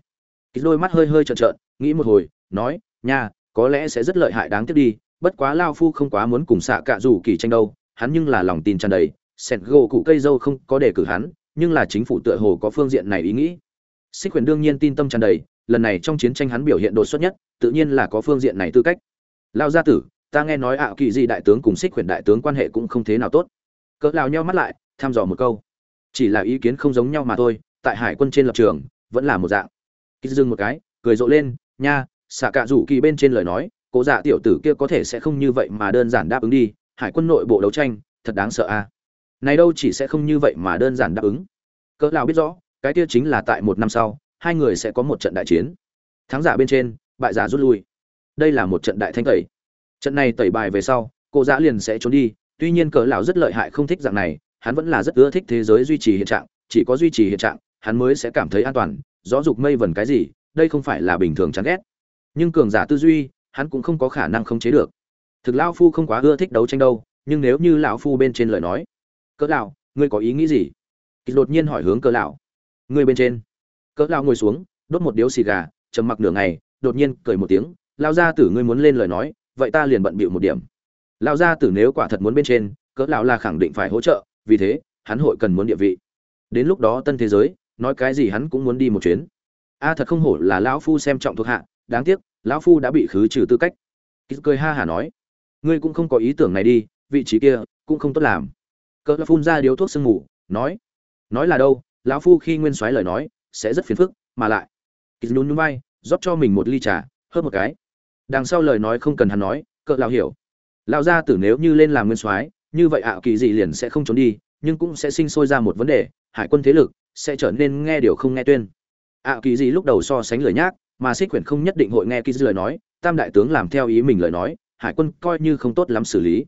Kỳ đôi mắt hơi hơi trợn trợn, nghĩ một hồi, nói, nha, có lẽ sẽ rất lợi hại đáng tiếc đi, bất quá lão phu không quá muốn cùng xạ cạ rủ kỳ tranh đâu, hắn nhưng là lòng tin tràn đầy, sẹt gỗ cụ cây dâu không có đề cử hắn, nhưng là chính phủ tựa hồ có phương diện này ý nghĩ. Xích quyền đương nhiên tin tâm tràn đầy, lần này trong chiến tranh hắn biểu hiện đột xuất nhất, tự nhiên là có phương diện này tư cách. Lao gia tử, ta nghe nói ạ kỳ di đại tướng cùng xích quyền đại tướng quan hệ cũng không thế nào tốt cỡ lao nhau mắt lại tham dò một câu. Chỉ là ý kiến không giống nhau mà thôi, tại hải quân trên lập trường, vẫn là một dạng. Kýt dưng một cái, cười rộ lên, nha, xạ cạ rủ kỳ bên trên lời nói, cố dạ tiểu tử kia có thể sẽ không như vậy mà đơn giản đáp ứng đi, hải quân nội bộ đấu tranh, thật đáng sợ a. À. này đâu chỉ sẽ không như vậy mà đơn giản đáp ứng. Cỡ lao biết rõ, cái kia chính là tại một năm sau, hai người sẽ có một trận đại chiến. Thắng giả bên trên, bại giả rút lui. Đây là một trận đại thanh tẩy. Trận này tẩy bài về sau, cô giã liền sẽ trốn đi tuy nhiên cỡ lão rất lợi hại không thích dạng này, hắn vẫn là rất ưa thích thế giới duy trì hiện trạng, chỉ có duy trì hiện trạng, hắn mới sẽ cảm thấy an toàn Rõ dục mây vần cái gì, đây không phải là bình thường chán ghét. Nhưng cường giả tư duy, hắn cũng không có khả năng khống chế được. Thực lão phu không quá ưa thích đấu tranh đâu, nhưng nếu như lão phu bên trên lời nói, cỡ lão, ngươi có ý nghĩ gì? Kịch đột nhiên hỏi hướng cỡ lão. Ngươi bên trên. Cỡ lão ngồi xuống, đốt một điếu xì gà, trầm mặc nửa ngày, đột nhiên cười một tiếng lao gia tử ngươi muốn lên lời nói, vậy ta liền bận bịu một điểm. Lão gia tử nếu quả thật muốn bên trên, cỡ lão là khẳng định phải hỗ trợ, vì thế, hắn hội cần muốn địa vị. Đến lúc đó tân thế giới, nói cái gì hắn cũng muốn đi một chuyến. A, thật không hổ là lão phu xem trọng thuộc hạ, đáng tiếc, lão phu đã bị khứ trừ tư cách. Kýt cười ha hả nói, ngươi cũng không có ý tưởng này đi, vị trí kia cũng không tốt làm. Cỡ lão phun ra điếu thuốc sương mù, nói nói là đâu, lão phu khi nguyên soái lời nói, sẽ rất phiền phức, mà lại. Kýt nhún nhún vai, rót cho mình một ly trà, hớp một cái. Đằng sau lời nói không cần hắn nói, cỡ lão hiểu lão gia tử nếu như lên làm nguyên soái, như vậy ạ, kỳ dị liền sẽ không trốn đi, nhưng cũng sẽ sinh sôi ra một vấn đề, hải quân thế lực sẽ trở nên nghe điều không nghe tuyên. Ạ, kỳ dị lúc đầu so sánh lời nhác, mà xích quyển không nhất định hội nghe kỳ dị lời nói, tam đại tướng làm theo ý mình lời nói, hải quân coi như không tốt lắm xử lý.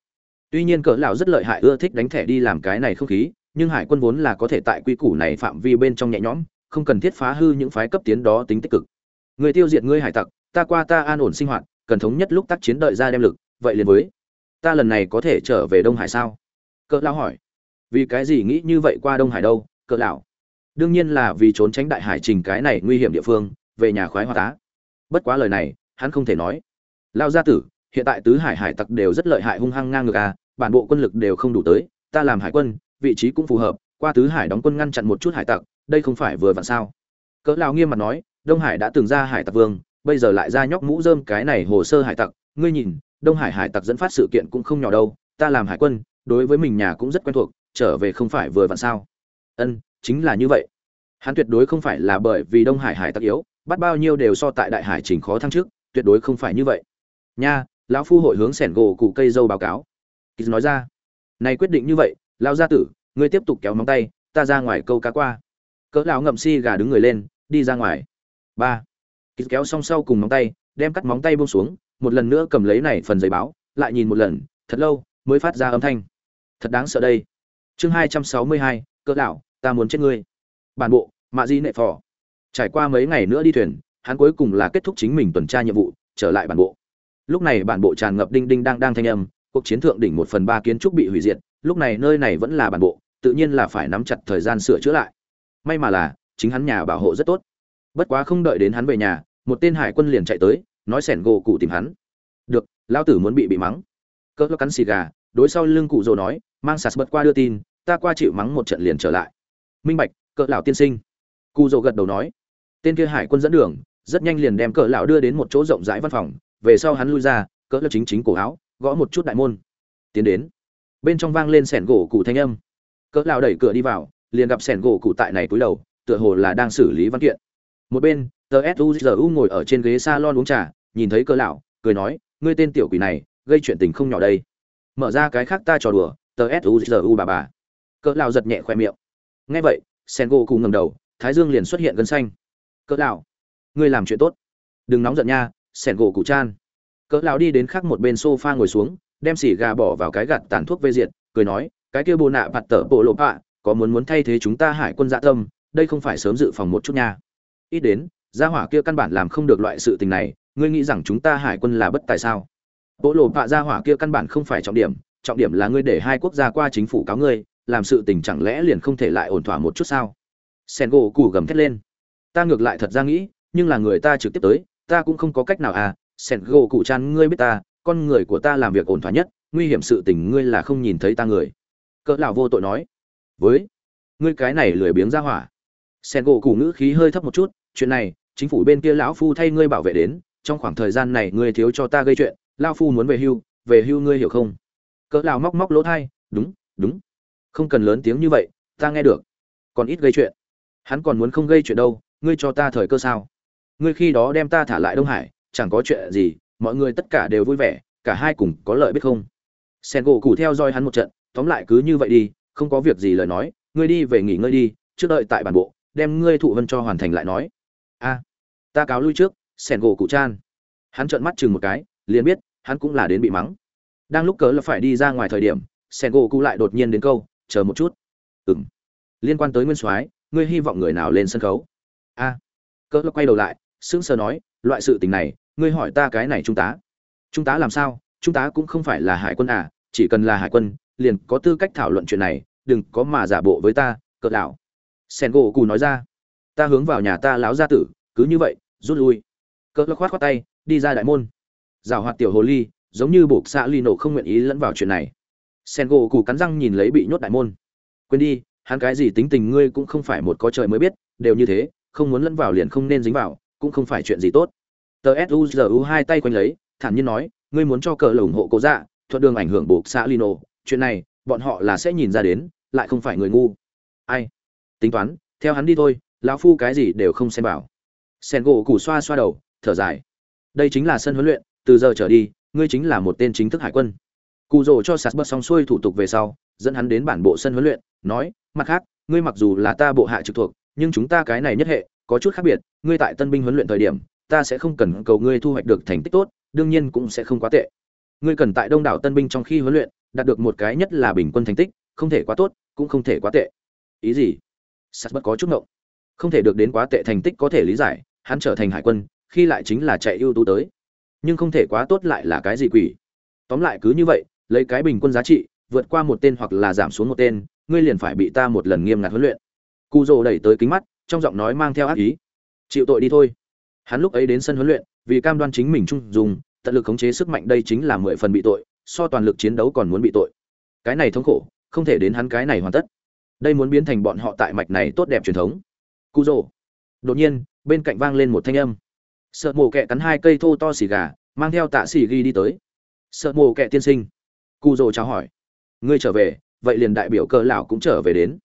Tuy nhiên cỡ lão rất lợi hại, ưa thích đánh thẻ đi làm cái này không khí, nhưng hải quân vốn là có thể tại quy củ này phạm vi bên trong nhẹ nhõm, không cần thiết phá hư những phái cấp tiến đó tính tích cực. Người tiêu diệt ngươi hải tặc, ta qua ta an ổn sinh hoạt, cần thống nhất lúc tác chiến đợi ra đem lực, vậy liền với ta lần này có thể trở về đông hải sao? Cỡ lão hỏi. Vì cái gì nghĩ như vậy qua đông hải đâu, cỡ lão? Đương nhiên là vì trốn tránh đại hải trình cái này nguy hiểm địa phương, về nhà khoái hoa tá bất quá lời này, hắn không thể nói. Lao gia tử, hiện tại tứ hải hải tặc đều rất lợi hại hung hăng ngang ngược à bản bộ quân lực đều không đủ tới, ta làm hải quân, vị trí cũng phù hợp, qua tứ hải đóng quân ngăn chặn một chút hải tặc, đây không phải vừa vặn sao? Cỡ lão nghiêm mặt nói, đông hải đã từng ra hải tặc vương, bây giờ lại ra nhóc mũ rơm cái này hồ sơ hải tặc, ngươi nhìn đông hải hải tặc dẫn phát sự kiện cũng không nhỏ đâu, ta làm hải quân, đối với mình nhà cũng rất quen thuộc, trở về không phải vừa vặn sao? Ân, chính là như vậy. Hắn tuyệt đối không phải là bởi vì đông hải hải tặc yếu, bắt bao nhiêu đều so tại đại hải trình khó thăng trước, tuyệt đối không phải như vậy. Nha, lão phu hội hướng sẻn gỗ cụ cây dâu báo cáo. Kýt nói ra. Này quyết định như vậy, lão gia tử, ngươi tiếp tục kéo móng tay, ta ra ngoài câu cá qua. Cỡ lão ngậm si gà đứng người lên, đi ra ngoài. Ba. Kýt kéo xong sau cùng móng tay, đem cắt móng tay buông xuống một lần nữa cầm lấy này phần giấy báo, lại nhìn một lần, thật lâu mới phát ra âm thanh. Thật đáng sợ đây. Chương hai trăm sáu mươi hai, cỡ lão ta muốn chết ngươi. Bản bộ, mạ di nệ phò. Trải qua mấy ngày nữa đi thuyền, hắn cuối cùng là kết thúc chính mình tuần tra nhiệm vụ, trở lại bản bộ. Lúc này bản bộ tràn ngập đinh đinh đang đang thanh âm, cuộc chiến thượng đỉnh một phần ba kiến trúc bị hủy diệt, lúc này nơi này vẫn là bản bộ, tự nhiên là phải nắm chặt thời gian sửa chữa lại. May mà là, chính hắn nhà bảo hộ rất tốt. Bất quá không đợi đến hắn về nhà, một tên hải quân liền chạy tới nói sẻn gỗ cụ tìm hắn. Được lao tử muốn bị bị mắng. Cỡ cắn xì gà, đối sau lưng cụ rồ nói, mang sạt bật qua đưa tin, ta qua chịu mắng một trận liền trở lại. Minh bạch, cỡ lão tiên sinh. Cụ rồ gật đầu nói, tên kia hải quân dẫn đường, rất nhanh liền đem cỡ lão đưa đến một chỗ rộng rãi văn phòng, về sau hắn lui ra, cỡ lão chính chính cổ áo, gõ một chút đại môn. Tiến đến. Bên trong vang lên sẻn gỗ cụ thanh âm. Cỡ lão đẩy cửa đi vào, liền gặp sẻn gỗ cụ tại này cúi đầu, tựa hồ là đang xử lý văn kiện. Một bên, tờ suzu ngồi ở trên ghế salon uống trà nhìn thấy cỡ lão, cười nói, ngươi tên tiểu quỷ này, gây chuyện tình không nhỏ đây. Mở ra cái khác ta trò đùa, tờ suzu bà bà. Cỡ lão giật nhẹ khoe miệng. Nghe vậy sen gỗ cụ ngẩng đầu, thái dương liền xuất hiện gân xanh. Cỡ lão, ngươi làm chuyện tốt. Đừng nóng giận nha sen gỗ cụ chan. Cỡ lão đi đến khác một bên sofa ngồi xuống, đem xỉ gà bỏ vào cái gạt tàn thuốc vây diệt, cười nói, cái kia bồ nạ bạt tở bộ lộ bạ có muốn muốn thay thế chúng ta hải quân dạ tâm, đây không phải sớm dự phòng một chút nha. Ít đến, gia hỏa kia căn bản làm không được loại sự tình này ngươi nghĩ rằng chúng ta hải quân là bất tài sao? Bộ lộ vạ ra hỏa kia căn bản không phải trọng điểm trọng điểm là ngươi để hai quốc gia qua chính phủ cáo ngươi, làm sự tình chẳng lẽ liền không thể lại ổn thỏa một chút sao? Sen gỗ cù gầm thét lên. Ta ngược lại thật ra nghĩ, nhưng là người ta trực tiếp tới, ta cũng không có cách nào à sen gỗ cụ chan, ngươi biết ta, con người của ta làm việc ổn thỏa nhất, nguy hiểm sự tình ngươi là không nhìn thấy ta người. Cỡ lão vô tội nói. Với, ngươi cái này lười biếng ra hỏa. Sen gỗ cụ ngữ khí hơi thấp một chút, chuyện này, chính phủ bên kia lão phu thay ngươi bảo vệ đến trong khoảng thời gian này ngươi thiếu cho ta gây chuyện lão phu muốn về hưu về hưu ngươi hiểu không? Cỡ lao móc móc lỗ thai, đúng đúng. Không cần lớn tiếng như vậy, ta nghe được. Còn ít gây chuyện. Hắn còn muốn không gây chuyện đâu, ngươi cho ta thời cơ sao? Ngươi khi đó đem ta thả lại đông hải, chẳng có chuyện gì, mọi người tất cả đều vui vẻ, cả hai cùng có lợi biết không? Sen gỗ cụ theo dõi hắn một trận, tóm lại cứ như vậy đi, không có việc gì lời nói, ngươi đi về nghỉ ngơi đi, trước đợi tại bản bộ, đem ngươi thụ vân cho hoàn thành lại nói. A, ta cáo lui trước Sẻn gỗ cụ chan. Hắn trợn mắt chừng một cái liền biết hắn cũng là đến bị mắng. Đang lúc cớ là phải đi ra ngoài thời điểm Sẻn gỗ cụ lại đột nhiên đến câu chờ một chút. Ừng liên quan tới nguyên soái ngươi hy vọng người nào lên sân khấu? A. À, cớ quay đầu lại sững sờ nói loại sự tình này ngươi hỏi ta cái này trung tá. Trung tá làm sao? Trung tá cũng không phải là hải quân à chỉ cần là hải quân liền có tư cách thảo luận chuyện này đừng có mà giả bộ với ta cỡ lão sen gỗ cù nói ra ta hướng vào nhà ta láo gia tử cứ như vậy rút lui cỡ lắc khoát khoát tay, đi ra đại môn. Rào hoạt tiểu hồ ly, giống như buộc xạ ly nổ không nguyện ý lẫn vào chuyện này. Sen gỗ cù cắn răng nhìn lấy bị nhốt đại môn. Quên đi, hắn cái gì tính tình ngươi cũng không phải một có trời mới biết, đều như thế, không muốn lẫn vào liền không nên dính vào, cũng không phải chuyện gì tốt. Tờ suzu hai tay quanh lấy, thản nhiên nói, ngươi muốn cho cờ là ủng hộ cố dạ thuận đường ảnh hưởng buộc xã lino chuyện này, bọn họ là sẽ nhìn ra đến, lại không phải người ngu. Ai? Tính toán, theo hắn đi thôi, lão phu cái gì đều không xem bảo sen gỗ củ xoa xoa đầu thở dài. Đây chính là sân huấn luyện, từ giờ trở đi, ngươi chính là một tên chính thức hải quân. Cụ rồ cho sạt bớt xong xuôi thủ tục về sau, dẫn hắn đến bản bộ sân huấn luyện, nói, mặt khác, ngươi mặc dù là ta bộ hạ trực thuộc, nhưng chúng ta cái này nhất hệ, có chút khác biệt, ngươi tại tân binh huấn luyện thời điểm, ta sẽ không cần cầu ngươi thu hoạch được thành tích tốt, đương nhiên cũng sẽ không quá tệ. Ngươi cần tại đông đảo tân binh trong khi huấn luyện, đạt được một cái nhất là bình quân thành tích, không thể quá tốt, cũng không thể quá tệ. Ý gì? Sắt bất có chút ngộng. Không thể được đến quá tệ thành tích có thể lý giải, hắn trở thành hải quân khi lại chính là chạy ưu tú tới. Nhưng không thể quá tốt lại là cái gì quỷ. Tóm lại cứ như vậy, lấy cái bình quân giá trị, vượt qua một tên hoặc là giảm xuống một tên, ngươi liền phải bị ta một lần nghiêm ngặt huấn luyện. Cụ rồ đẩy tới kính mắt, trong giọng nói mang theo ác ý. Chịu tội đi thôi. Hắn lúc ấy đến sân huấn luyện, vì cam đoan chính mình chung dùng, tận lực khống chế sức mạnh đây chính là mười phần bị tội, so toàn lực chiến đấu còn muốn bị tội. Cái này thống khổ, không thể đến hắn cái này hoàn tất. Đây muốn biến thành bọn họ tại mạch này tốt đẹp truyền thống. Cụ rồ đột nhiên, bên cạnh vang lên một thanh âm sợ mổ kẹ cắn hai cây thô to xì gà, mang theo tạ xì ghi đi tới. Sợ mổ kẹ tiên sinh. Cụ rồ chào hỏi. Ngươi trở về, vậy liền đại biểu cờ lão cũng trở về đến.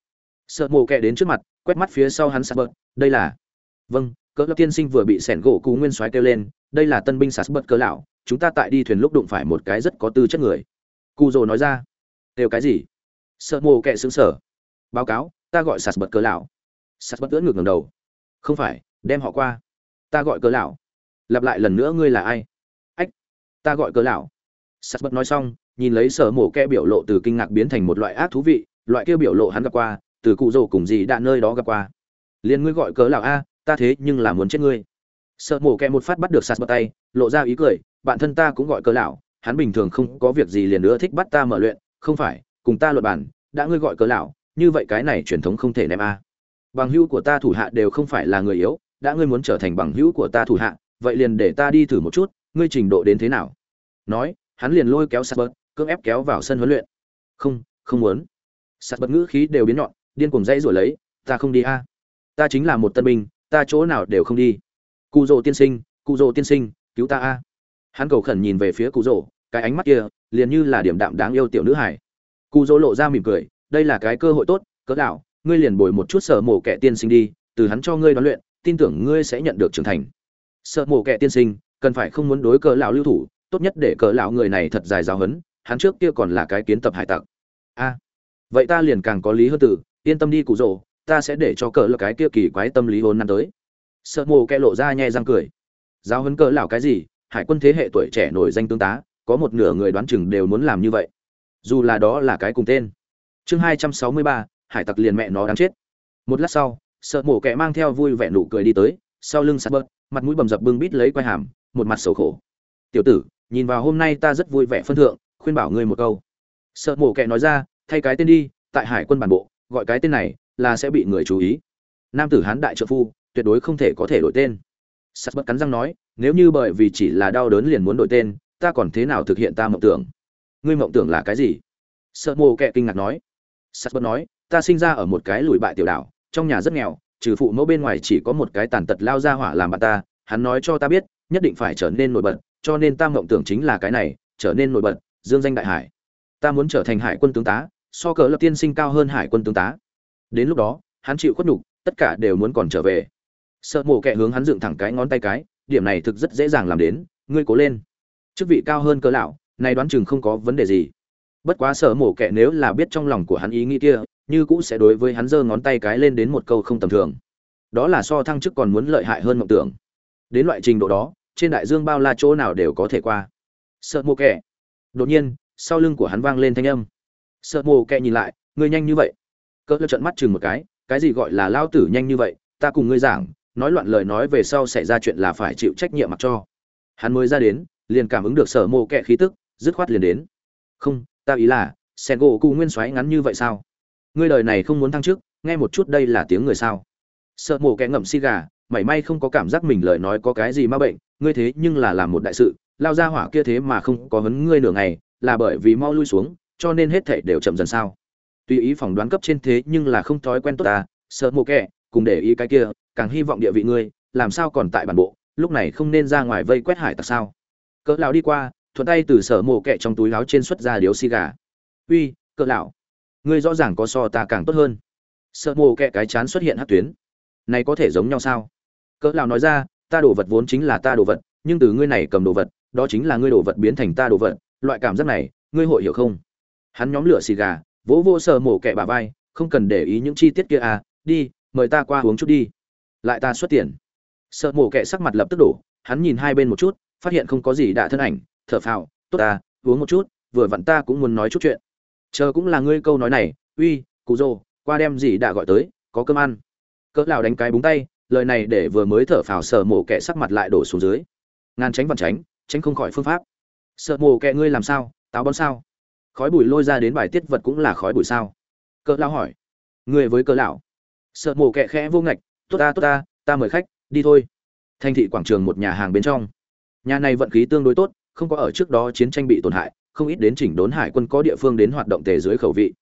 Sợ mổ kẹ đến trước mặt, quét mắt phía sau hắn sạt bớt đây là. Vâng cỡ tiên sinh vừa bị sẻn gỗ cú nguyên soái kêu lên, đây là tân binh sạt bớt cỡ lão, chúng ta tại đi thuyền lúc đụng phải một cái rất có tư chất người. Cụ rồ nói ra. Đều cái gì? Sợ mổ kẹ xứng sở báo cáo, ta gọi sạt bật cỡ lão. Sạt bật ưỡn ngược ngẩng đầu. Không phải, đem họ qua ta gọi cỡ lão. Lặp lại lần nữa ngươi là ai? Ách, ta gọi cỡ lão. Sắt bật nói xong, nhìn lấy sở mổ kẹ biểu lộ từ kinh ngạc biến thành một loại ác thú vị, loại kia biểu lộ hắn gặp qua, từ cụ rồ cùng gì đã nơi đó gặp qua. Liền ngươi gọi cỡ lão a, ta thế nhưng là muốn chết ngươi. Sợ mổ kẹ một phát bắt được sạt bật tay, lộ ra ý cười bạn thân ta cũng gọi cỡ lão, hắn bình thường không có việc gì liền nữa thích bắt ta mở luyện, không phải, cùng ta luận bản đã ngươi gọi cỡ lão, như vậy cái này truyền thống không thể ném a. Bằng hữu của ta thủ hạ đều không phải là người yếu đã ngươi muốn trở thành bằng hữu của ta thủ hạ, vậy liền để ta đi thử một chút, ngươi trình độ đến thế nào? Nói, hắn liền lôi kéo sạt bớt cưỡng ép kéo vào sân huấn luyện. Không không muốn. Sạt bớt ngữ khí đều biến nhọn, điên cuồng dãy rồi lấy, ta không đi a. Ta chính là một tân binh, ta chỗ nào đều không đi. Cụ rồ tiên sinh, cụ rồ tiên sinh, cứu ta a. Hắn cầu khẩn nhìn về phía cụ rồ cái ánh mắt kia liền như là điểm đạm đáng yêu tiểu nữ hải cụ rỗ lộ ra mỉm cười, đây là cái cơ hội tốt, cỡ đạo ngươi liền bồi một chút sở mổ kẻ tiên sinh đi, từ hắn cho ngươi đoán luyện tin tưởng ngươi sẽ nhận được trưởng thành. Sợ mổ kẻ tiên sinh cần phải không muốn đối cỡ lão lưu thủ tốt nhất để cỡ lão người này thật dài giáo hấn hắn trước kia còn là cái kiến tập hải tặc. A vậy ta liền càng có lý hơn tử, yên tâm đi cụ rồ ta sẽ để cho cỡ là cái kia kỳ quái tâm lý hôn năm tới. Sợ mổ kẻ lộ ra nhẹ răng cười. Giáo hấn cỡ lão cái gì? Hải quân thế hệ tuổi trẻ nổi danh tương tá có một nửa người đoán chừng đều muốn làm như vậy. Dù là đó là cái cùng tên. Chương hai trăm sáu mươi ba hải tặc liền mẹ nó đáng chết. Một lát sau sợ mổ kẻ mang theo vui vẻ nụ cười đi tới, sau lưng sạt bớt, mặt mũi bầm dập bưng bít lấy quai hàm, một mặt sầu khổ. Tiểu tử, nhìn vào hôm nay ta rất vui vẻ phân thượng, khuyên bảo ngươi một câu. Sợ mổ kẻ nói ra, thay cái tên đi, tại hải quân bản bộ, gọi cái tên này là sẽ bị người chú ý. Nam tử hán đại trợ phu, tuyệt đối không thể có thể đổi tên. Sắt bất cắn răng nói, nếu như bởi vì chỉ là đau đớn liền muốn đổi tên, ta còn thế nào thực hiện ta mộng tưởng? Ngươi mộng tưởng là cái gì? Sợ mồ kẹ kinh ngạc nói. Sắt bất nói, ta sinh ra ở một cái lùi bại tiểu đảo trong nhà rất nghèo, trừ phụ mẫu bên ngoài chỉ có một cái tàn tật lao ra hỏa làm bà ta, hắn nói cho ta biết, nhất định phải trở nên nổi bật, cho nên ta mộng tưởng chính là cái này, trở nên nổi bật, dương danh đại hải. Ta muốn trở thành hải quân tướng tá, so cờ lập tiên sinh cao hơn hải quân tướng tá. Đến lúc đó, hắn chịu khuất nhục, tất cả đều muốn còn trở về. Sợ mổ kẹ hướng hắn dựng thẳng cái ngón tay cái, điểm này thực rất dễ dàng làm đến, ngươi cố lên. Chức vị cao hơn cỡ lão, này đoán chừng không có vấn đề gì. Bất quá sợ mổ kẹ nếu là biết trong lòng của hắn ý nghĩ kia như cũ sẽ đối với hắn giơ ngón tay cái lên đến một câu không tầm thường. Đó là so thăng chức còn muốn lợi hại hơn mộng tưởng. Đến loại trình độ đó, trên đại dương bao la chỗ nào đều có thể qua. Sợ mổ kẻ. Đột nhiên, sau lưng của hắn vang lên thanh âm. Sợ mổ kẻ nhìn lại, ngươi nhanh như vậy. Cỡ trận mắt chừng một cái cái gì gọi là lao tử nhanh như vậy, ta cùng ngươi giảng, nói loạn lời nói về sau xảy ra chuyện là phải chịu trách nhiệm mặc cho. Hắn mới ra đến, liền cảm ứng được sở mộ kẹ khí tức, dứt khoát liền đến. Không, ta ý là sen gỗ cụ nguyên xoáy ngắn như vậy sao? Ngươi đời này không muốn thăng chức, nghe một chút đây là tiếng người sao? Sợ mổ kẹ ngậm xi gà, mảy may không có cảm giác mình lời nói có cái gì ma bệnh, ngươi thế nhưng là làm một đại sự, lao ra hỏa kia thế mà không có hấn ngươi nửa ngày, là bởi vì mau lui xuống, cho nên hết thảy đều chậm dần sao? Tùy ý phỏng đoán cấp trên thế nhưng là không thói quen tốt ta, sợ mổ kẹ cùng để ý cái kia, càng hy vọng địa vị ngươi, làm sao còn tại bản bộ, lúc này không nên ra ngoài vây quét hải tặc sao? Cỡ lão đi qua, thuận tay từ sở mổ kẹ trong túi áo trên xuất ra điếu xì gà. Uy, cỡ lão ngươi rõ ràng có so ta càng tốt hơn. Sợ mồ kẹ cái chán xuất hiện hát tuyến. Này có thể giống nhau sao? Cỡ lão nói ra, ta đồ vật vốn chính là ta đồ vật, nhưng từ ngươi này cầm đồ vật, đó chính là ngươi đồ vật biến thành ta đồ vật, loại cảm giác này, ngươi hội hiểu không? Hắn nhóm lửa xì gà, vỗ vô sợ mổ kẹ bà vai, không cần để ý những chi tiết kia à đi, mời ta qua uống chút đi. Lại ta xuất tiền. Sợ mổ kẹ sắc mặt lập tức đổ, hắn nhìn hai bên một chút, phát hiện không có gì đã thân ảnh, thở phào, tốt ta uống một chút, vừa vặn ta cũng muốn nói chút chuyện chờ cũng là ngươi câu nói này, uy, cụ rồ, qua đem gì đã gọi tới, có cơm ăn. Cỡ lão đánh cái búng tay, lời này để vừa mới thở phào sợ mổ kẻ sắc mặt lại đổ xuống dưới. Ngàn tránh vặn tránh tránh không khỏi phương pháp. Sợ mổ kẻ ngươi làm sao, táo bón sao? Khói bụi lôi ra đến bài tiết vật cũng là khói bụi sao? Cỡ lão hỏi. Người với cỡ lão. Sợ mổ kẻ khẽ vô ngạch, tốt ta tốt ta ta mời khách, đi thôi. Thành thị quảng trường một nhà hàng bên trong. Nhà này vận khí tương đối tốt, không có ở trước đó chiến tranh bị tổn hại không ít đến chỉnh đốn hải quân có địa phương đến hoạt động tề dưới khẩu vị.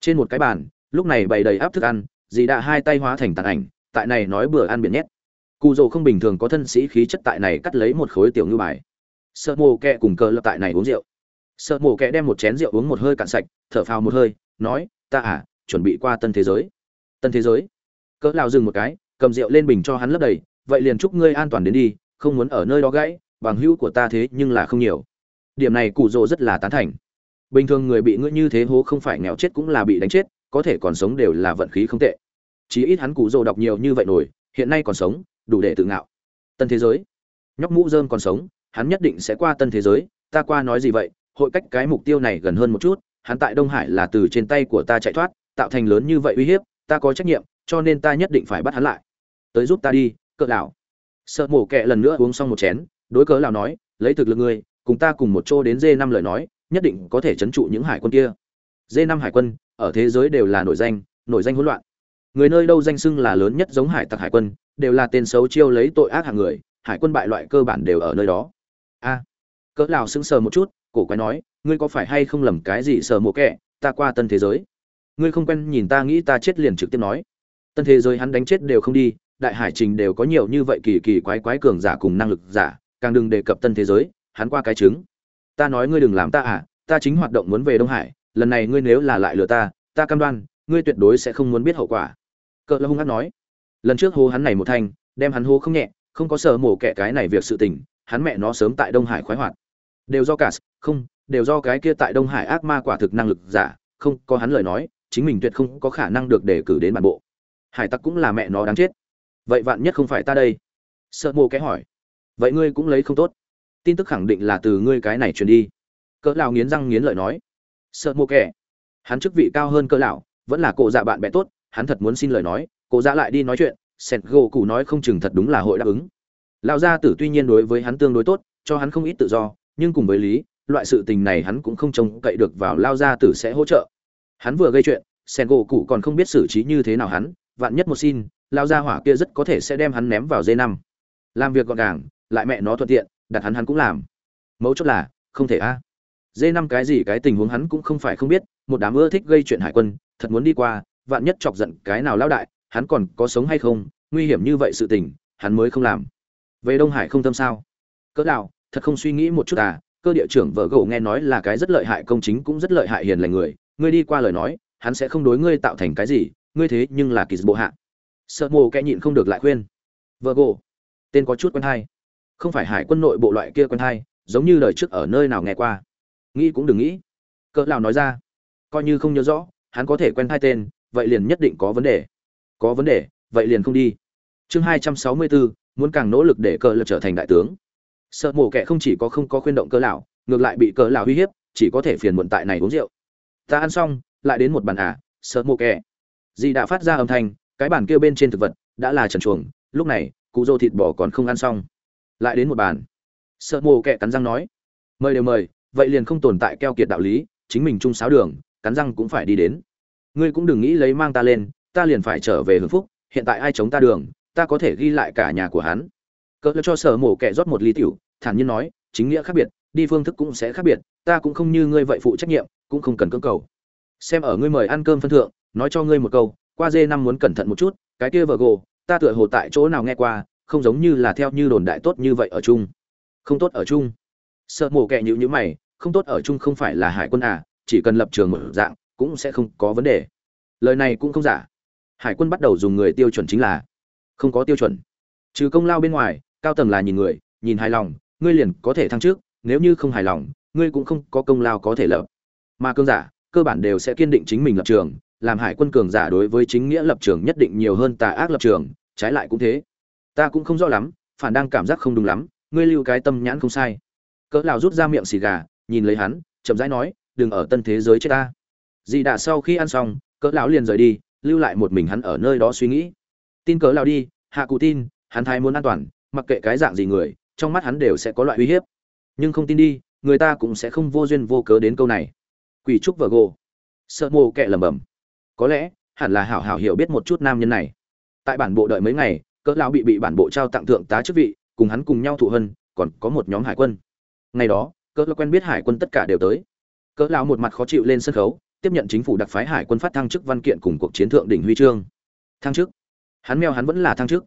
Trên một cái bàn, lúc này bày đầy áp thức ăn, dì đã hai tay hóa thành tàn ảnh, tại này nói bữa ăn biển nhét. Cụ dồ không bình thường có thân sĩ khí chất tại này cắt lấy một khối tiểu ngư bài. Sợ mồ kẹ cùng cờ lập tại này uống rượu. Sợ mồ kẹ đem một chén rượu uống một hơi cạn sạch, thở phào một hơi, nói, ta à chuẩn bị qua tân thế giới. Tân thế giới? Cỡ lao dừng một cái, cầm rượu lên bình cho hắn lấp đầy, vậy liền chúc ngươi an toàn đến đi, không muốn ở nơi đó gãy, bằng hữu của ta thế nhưng là không nhiều điểm này cụ rồ rất là tán thành. Bình thường người bị ngưỡng như thế hố không phải nghèo chết cũng là bị đánh chết, có thể còn sống đều là vận khí không tệ. Chí ít hắn cụ rồ đọc nhiều như vậy nổi, hiện nay còn sống, đủ để tự ngạo. Tân thế giới. Nhóc mũ dơm còn sống, hắn nhất định sẽ qua tân thế giới, ta qua nói gì vậy? Hội cách cái mục tiêu này gần hơn một chút, hắn tại đông hải là từ trên tay của ta chạy thoát, tạo thành lớn như vậy uy hiếp, ta có trách nhiệm, cho nên ta nhất định phải bắt hắn lại. Tới giúp ta đi, cỡ lão. Sợ mổ kẹ lần nữa uống xong một chén, đối cỡ lão nói, lấy thực lực ngươi cùng ta cùng một chỗ đến dê năm lời nói, nhất định có thể chấn trụ những hải quân kia. Dê năm hải quân, ở thế giới đều là nổi danh nổi danh hỗn loạn. Người nơi đâu danh xưng là lớn nhất giống hải tặc hải quân, đều là tên xấu chiêu lấy tội ác hạng người, hải quân bại loại cơ bản đều ở nơi đó. A, cỡ lào sững sờ một chút, cổ quái nói, ngươi có phải hay không lầm cái gì sờ mộ kẻ ta qua tân thế giới. Ngươi không quen nhìn ta nghĩ ta chết liền trực tiếp nói. Tân thế giới hắn đánh chết đều không đi, đại hải trình đều có nhiều như vậy kỳ kỳ quái quái cường giả cùng năng lực giả, càng đừng đề cập tân thế giới hắn qua cái trứng. Ta nói ngươi đừng làm ta à ta chính hoạt động muốn về đông hải, lần này ngươi nếu là lại lừa ta ta cam đoan, ngươi tuyệt đối sẽ không muốn biết hậu quả. Cỡ là hung hát nói. Lần trước hô hắn này một thanh, đem hắn hô không nhẹ, không có sợ mổ kẻ cái này việc sự tình, hắn mẹ nó sớm tại đông hải khoái hoạt. Đều do cả không, đều do cái kia tại đông hải ác ma quả thực năng lực giả, không, có hắn lời nói, chính mình tuyệt không có khả năng được đề cử đến bản bộ. Hải tặc cũng là mẹ nó đáng chết. Vậy vạn nhất không phải ta đây? Sợ mồ cái hỏi. Vậy ngươi cũng lấy không tốt tin tức khẳng định là từ ngươi cái này truyền đi. Cỡ lão nghiến răng nghiến lợi nói. Sợ mua kẻ. Hắn chức vị cao hơn cỡ lão, vẫn là cổ dạ bạn bè tốt, hắn thật muốn xin lời nói, cổ dạ lại đi nói chuyện, sẹt gỗ cụ nói không chừng thật đúng là hội đáp ứng. Lão gia tử tuy nhiên đối với hắn tương đối tốt, cho hắn không ít tự do, nhưng cùng với lý, loại sự tình này hắn cũng không trông cậy được vào lao gia tử sẽ hỗ trợ. Hắn vừa gây chuyện sen gỗ cụ còn không biết xử trí như thế nào hắn, vạn nhất một xin lao gia hỏa kia rất có thể sẽ đem hắn ném vào dây năm. Làm việc gọn gàng, lại mẹ nó thuận tiện đặt hắn hắn cũng làm. Mấu chốt là, không thể a. Dê năm cái gì cái tình huống hắn cũng không phải không biết, một đám ưa thích gây chuyện hải quân, thật muốn đi qua, vạn nhất chọc giận cái nào lao đại, hắn còn có sống hay không, nguy hiểm như vậy sự tình, hắn mới không làm. Về đông hải không tâm sao? Cỡ đạo thật không suy nghĩ một chút à cơ địa trưởng vợ gỗ nghe nói là cái rất lợi hại công chính cũng rất lợi hại hiền lành người, ngươi đi qua lời nói, hắn sẽ không đối ngươi tạo thành cái gì, ngươi thế nhưng là kỳ bộ hạ sợ mồ kẽ nhịn không được lại khuyên. Vợ gỗ, tên có chút quen hay không phải hải quân nội bộ loại kia quen hai, giống như lời trước ở nơi nào nghe qua. Nghĩ cũng đừng nghĩ. Cỡ nào nói ra. Coi như không nhớ rõ, hắn có thể quen hai tên, vậy liền nhất định có vấn đề. Có vấn đề, vậy liền không đi. Chương hai trăm sáu mươi bốn muốn càng nỗ lực để cỡ lập trở thành đại tướng. Sợ mổ kẻ không chỉ có không có khuyên động cỡ lão ngược lại bị cỡ lão uy hiếp, chỉ có thể phiền muộn tại này uống rượu. Ta ăn xong, lại đến một bàn à sợ mổ kẻ. Dì đã phát ra âm thanh, cái bàn kia bên trên thực vật đã là trần chuồng, lúc này cụ dô thịt bò còn không ăn xong lại đến một bàn. Sợ mồ kẹ cắn răng nói, mời đều mời, vậy liền không tồn tại keo kiệt đạo lý, chính mình chung sáo đường, cắn răng cũng phải đi đến. Ngươi cũng đừng nghĩ lấy mang ta lên, ta liền phải trở về hưng phúc, hiện tại ai chống ta đường, ta có thể ghi lại cả nhà của hắn. Cỡ cho sở mổ kẻ rót một ly tiểu, thản nhiên nói, chính nghĩa khác biệt, đi phương thức cũng sẽ khác biệt, ta cũng không như ngươi vậy phụ trách nhiệm, cũng không cần cưỡng cầu. Xem ở ngươi mời ăn cơm phân thượng, nói cho ngươi một câu, qua dê năm muốn cẩn thận một chút, cái kia vợ gồ ta tựa hồ tại chỗ nào nghe qua không giống như là theo như đồn đại tốt như vậy ở chung. Không tốt ở chung. Sợ mổ kẹ nhữ nhữ mày, không tốt ở chung không phải là hải quân à chỉ cần lập trường mở dạng, cũng sẽ không có vấn đề. Lời này cũng không giả. Hải quân bắt đầu dùng người tiêu chuẩn chính là, không có tiêu chuẩn. Trừ công lao bên ngoài, cao tầng là nhìn người, nhìn hài lòng, ngươi liền có thể thăng trước nếu như không hài lòng, ngươi cũng không có công lao có thể lập. Mà cương giả, cơ bản đều sẽ kiên định chính mình lập trường, làm hải quân cường giả đối với chính nghĩa lập trường nhất định nhiều hơn tà ác lập trường, trái lại cũng thế ta cũng không rõ lắm, phản đang cảm giác không đúng lắm, ngươi lưu cái tâm nhãn không sai. Cỡ lão rút ra miệng xì gà, nhìn lấy hắn, chậm rãi nói, đừng ở tân thế giới chết ta. Dì đã sau khi ăn xong, cỡ lão liền rời đi, lưu lại một mình hắn ở nơi đó suy nghĩ. Tin cỡ lão đi, hạ cụ tin, hắn thái muốn an toàn, mặc kệ cái dạng gì người, trong mắt hắn đều sẽ có loại uy hiếp. Nhưng không tin đi, người ta cũng sẽ không vô duyên vô cớ đến câu này. Quỷ trúc vợ gồ sợ mồ kệ lẩm bẩm. Có lẽ, hẳn là hảo hảo hiểu biết một chút nam nhân này. Tại bản bộ đợi mấy ngày cỡ lão bị bị bản bộ trao tặng thượng tá chức vị, cùng hắn cùng nhau thụ hân, còn có một nhóm hải quân. Ngày đó, cỡ lão quen biết hải quân tất cả đều tới. Cỡ lão một mặt khó chịu lên sân khấu, tiếp nhận chính phủ đặc phái hải quân phát thăng chức văn kiện cùng cuộc chiến thượng đỉnh huy chương. Thăng chức? Hắn meo hắn vẫn là thăng chức.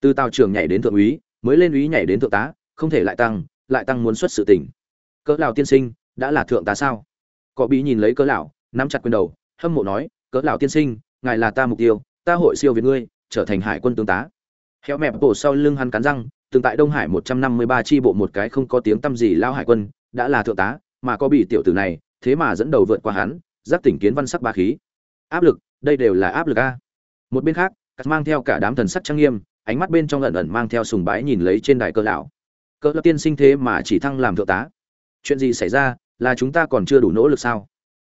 Từ tàu trưởng nhảy đến thượng úy, mới lên úy nhảy đến thượng tá, không thể lại tăng lại tăng muốn xuất sự tình cỡ lão tiên sinh, đã là thượng tá sao? Cọ bí nhìn lấy cỡ lão, nắm chặt quyền đầu, hâm mộ nói, cỡ lão tiên sinh, ngài là ta mục tiêu, ta hội siêu việt ngươi, trở thành hải quân tướng tá héo mẹp bổ sau lưng hắn cắn răng, từng tại đông hải một trăm năm mươi ba chi bộ một cái không có tiếng tăm gì lao hải quân, đã là thượng tá, mà có bị tiểu tử này, thế mà dẫn đầu vượt qua hắn, giáp tỉnh kiến văn sắc ba khí. Áp lực, đây đều là áp lực a. Một bên khác cắt mang theo cả đám thần sắc trang nghiêm, ánh mắt bên trong ẩn ẩn mang theo sùng bái nhìn lấy trên đài cơ lão. Cơ lão tiên sinh thế mà chỉ thăng làm thượng tá. Chuyện gì xảy ra, là chúng ta còn chưa đủ nỗ lực sao?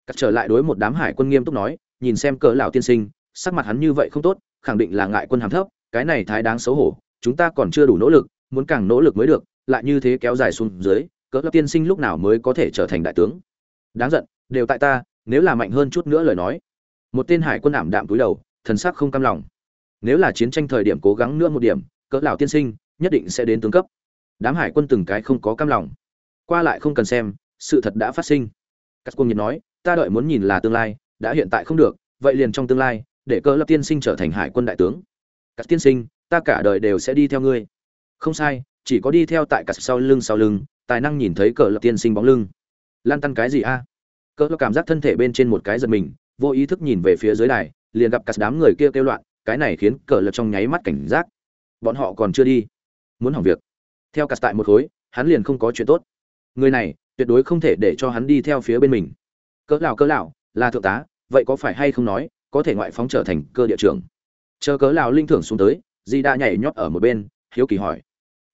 Cắt trở lại đối một đám hải quân nghiêm túc nói, nhìn xem cỡ lão tiên sinh, sắc mặt hắn như vậy không tốt, khẳng định là ngại quân hàm thấp cái này thái đáng xấu hổ, chúng ta còn chưa đủ nỗ lực, muốn càng nỗ lực mới được, lại như thế kéo dài xuống dưới, cỡ lập tiên sinh lúc nào mới có thể trở thành đại tướng? Đáng giận, đều tại ta, nếu là mạnh hơn chút nữa lời nói. Một tên hải quân ảm đạm túi đầu, thần sắc không cam lòng. Nếu là chiến tranh thời điểm cố gắng nữa một điểm, cỡ lão tiên sinh, nhất định sẽ đến tướng cấp. Đám hải quân từng cái không có cam lòng. Qua lại không cần xem, sự thật đã phát sinh. Các quân nhiệt nói, ta đợi muốn nhìn là tương lai, đã hiện tại không được, vậy liền trong tương lai, để cỡ lập tiên sinh trở thành hải quân đại tướng các tiên sinh, ta cả đời đều sẽ đi theo ngươi. Không sai, chỉ có đi theo tại cả sau lưng sau lưng, tài năng nhìn thấy cỡ lập tiên sinh bóng lưng. Lan tăn cái gì a? Cỡ lập cảm giác thân thể bên trên một cái giật mình, vô ý thức nhìn về phía dưới đài, liền gặp cả đám người kia kêu loạn, cái này khiến cờ lập trong nháy mắt cảnh giác. Bọn họ còn chưa đi. Muốn hỏng việc. Theo cả tại một khối, hắn liền không có chuyện tốt. Người này, tuyệt đối không thể để cho hắn đi theo phía bên mình. Cỡ lão cỡ lão là thượng tá, vậy có phải hay không nói, có thể ngoại phóng trở thành cơ địa trưởng? Chờ cỡ lão linh thưởng xuống tới, di đã nhảy nhót ở một bên, hiếu kỳ hỏi.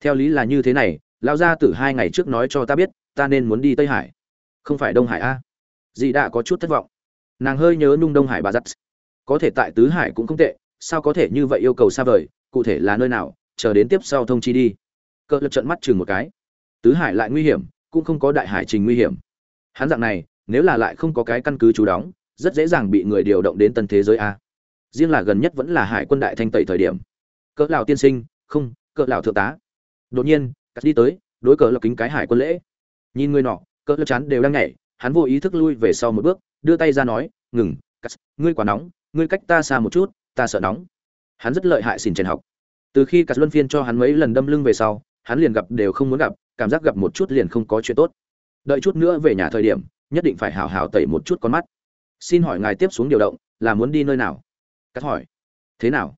Theo lý là như thế này, lão gia tử hai ngày trước nói cho ta biết, ta nên muốn đi tây hải. Không phải đông hải a di đã có chút thất vọng. Nàng hơi nhớ nung đông hải bà giặt. Có thể tại tứ hải cũng không tệ, sao có thể như vậy yêu cầu xa vời, cụ thể là nơi nào, chờ đến tiếp sau thông chi đi. Cỡ lập trận mắt chừng một cái. Tứ hải lại nguy hiểm, cũng không có đại hải trình nguy hiểm. Hắn dạng này, nếu là lại không có cái căn cứ trú đóng, rất dễ dàng bị người điều động đến tân thế giới a riêng là gần nhất vẫn là hải quân đại thanh tẩy thời điểm. Cỡ lão tiên sinh, không, cỡ lão thượng tá. Đột nhiên, cắt đi tới, đối cỡ lập kính cái hải quân lễ. Nhìn người nọ, cỡ lập chán đều đang nhảy, hắn vô ý thức lui về sau một bước, đưa tay ra nói, ngừng, cắt, ngươi quá nóng, ngươi cách ta xa một chút, ta sợ nóng. Hắn rất lợi hại xin trần học. Từ khi cắt luân phiên cho hắn mấy lần đâm lưng về sau, hắn liền gặp đều không muốn gặp, cảm giác gặp một chút liền không có chuyện tốt. Đợi chút nữa về nhà thời điểm, nhất định phải hào hào tẩy một chút con mắt. Xin hỏi ngài tiếp xuống điều động, là muốn đi nơi nào? Cắt hỏi, thế nào?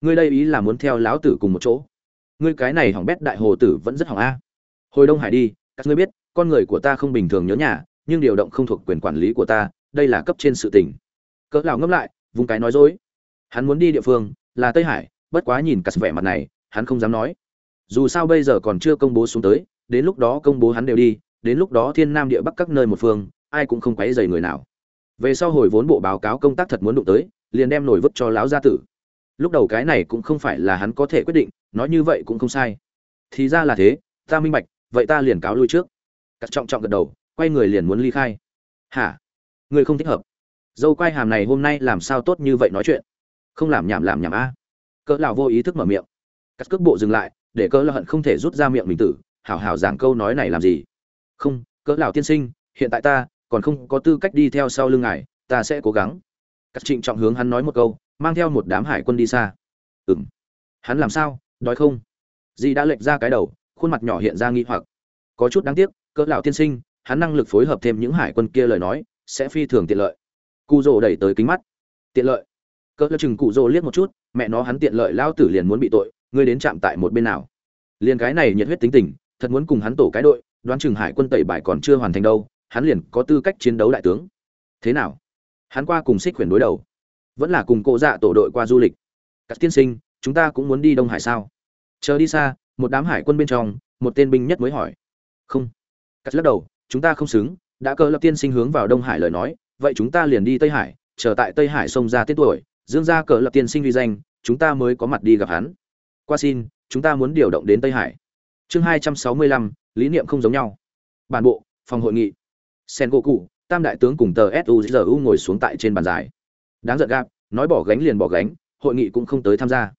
Ngươi đây ý là muốn theo lão tử cùng một chỗ? Ngươi cái này hỏng bét đại hồ tử vẫn rất hỏng a. Hồi đông hải đi, các ngươi biết, con người của ta không bình thường nhớ nhà, nhưng điều động không thuộc quyền quản lý của ta, đây là cấp trên sự tình. Cỡ lão ngâm lại, vùng cái nói dối, hắn muốn đi địa phương là tây hải, bất quá nhìn cắt vẻ mặt này, hắn không dám nói. Dù sao bây giờ còn chưa công bố xuống tới, đến lúc đó công bố hắn đều đi, đến lúc đó thiên nam địa bắc các nơi một phương, ai cũng không quấy rầy người nào về sau hồi vốn bộ báo cáo công tác thật muốn đụng tới, liền đem nổi vứt cho lão gia tử. Lúc đầu cái này cũng không phải là hắn có thể quyết định, nói như vậy cũng không sai. Thì ra là thế, ta minh bạch, vậy ta liền cáo lui trước. Cắt trọng trọng gật đầu, quay người liền muốn ly khai. Hả? Người không thích hợp. Dâu quai hàm này hôm nay làm sao tốt như vậy nói chuyện? Không làm nhảm làm nhảm a. Cỡ lão vô ý thức mở miệng. Cắt cước bộ dừng lại, để cỡ lão hận không thể rút ra miệng mình tử, hảo hảo giảng câu nói này làm gì? Không, cỡ lão tiên sinh, hiện tại ta còn không có tư cách đi theo sau lưng ngài, ta sẽ cố gắng. Cắt trịnh trọng hướng hắn nói một câu, mang theo một đám hải quân đi xa. Ừm. Hắn làm sao, đói không? Dì đã lệch ra cái đầu, khuôn mặt nhỏ hiện ra nghi hoặc. Có chút đáng tiếc, cỡ lão tiên sinh, hắn năng lực phối hợp thêm những hải quân kia lời nói, sẽ phi thường tiện lợi. Cụ rồ đẩy tới kính mắt. Tiện lợi? Cỡ lão chừng cụ rồ liếc một chút, mẹ nó hắn tiện lợi lao tử liền muốn bị tội, ngươi đến chạm tại một bên nào? Liền cái này nhiệt huyết tính tình, thật muốn cùng hắn tổ cái đội, đoán chừng hải quân tẩy bài còn chưa hoàn thành đâu hắn liền có tư cách chiến đấu đại tướng. Thế nào? Hắn qua cùng xích khuyển đối đầu. Vẫn là cùng cộ dạ tổ đội qua du lịch. Các tiên sinh, chúng ta cũng muốn đi đông hải sao? Chờ đi xa, một đám hải quân bên trong, một tên binh nhất mới hỏi. Không. Cắt lắc đầu, chúng ta không xứng, đã cơ lập tiên sinh hướng vào đông hải lời nói, vậy chúng ta liền đi tây hải, chờ tại tây hải sông ra tết tuổi, dương ra cờ lập tiên sinh vi danh, chúng ta mới có mặt đi gặp hắn. Qua xin, chúng ta muốn điều động đến tây hải. Chương hai trăm sáu mươi lăm, lý niệm không giống nhau. Bản bộ, phòng hội nghị sen gỗ cụ tam đại tướng cùng tờ suzu ngồi xuống tại trên bàn dài. Đáng giận gạp nói bỏ gánh liền bỏ gánh, hội nghị cũng không tới tham gia.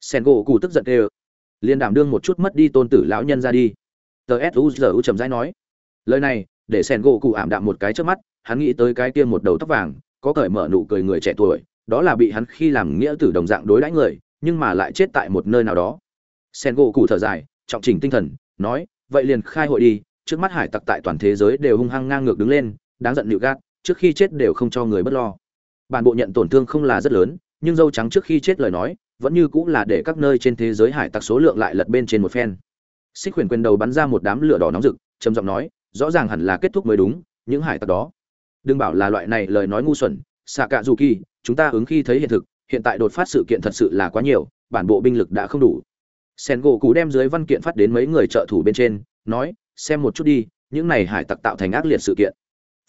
Sen gỗ cụ tức giận đều liền đảm đương một chút mất đi tôn tử lão nhân ra đi. Tờ suzu trầm rãi nói. Lời này, để sen gỗ cụ ảm đạm một cái trước mắt, hắn nghĩ tới cái kia một đầu tóc vàng, có cởi mở nụ cười người trẻ tuổi, đó là bị hắn khi làm nghĩa tử đồng dạng đối đãi người, nhưng mà lại chết tại một nơi nào đó. Sen gỗ cụ thở dài, trọng chỉnh tinh thần, nói, vậy liền khai hội đi trước mắt hải tặc tại toàn thế giới đều hung hăng ngang ngược đứng lên, đáng giận nịu gác trước khi chết đều không cho người bất lo. Bản bộ nhận tổn thương không là rất lớn, nhưng dâu trắng trước khi chết lời nói, vẫn như cũng là để các nơi trên thế giới hải tặc số lượng lại lật bên trên một phen. Xích huyền quyền đầu bắn ra một đám lửa đỏ nóng rực, trầm giọng nói, rõ ràng hẳn là kết thúc mới đúng, những hải tặc đó. Đừng bảo là loại này lời nói ngu xuẩn xạ cạ dù kỳ chúng ta ứng khi thấy hiện thực, hiện tại đột phát sự kiện thật sự là quá nhiều, bản bộ binh lực đã không đủ. Sen gỗ cú đem dưới văn kiện phát đến mấy người trợ thủ bên trên, nói xem một chút đi, những này hải tặc tạo thành ác liệt sự kiện.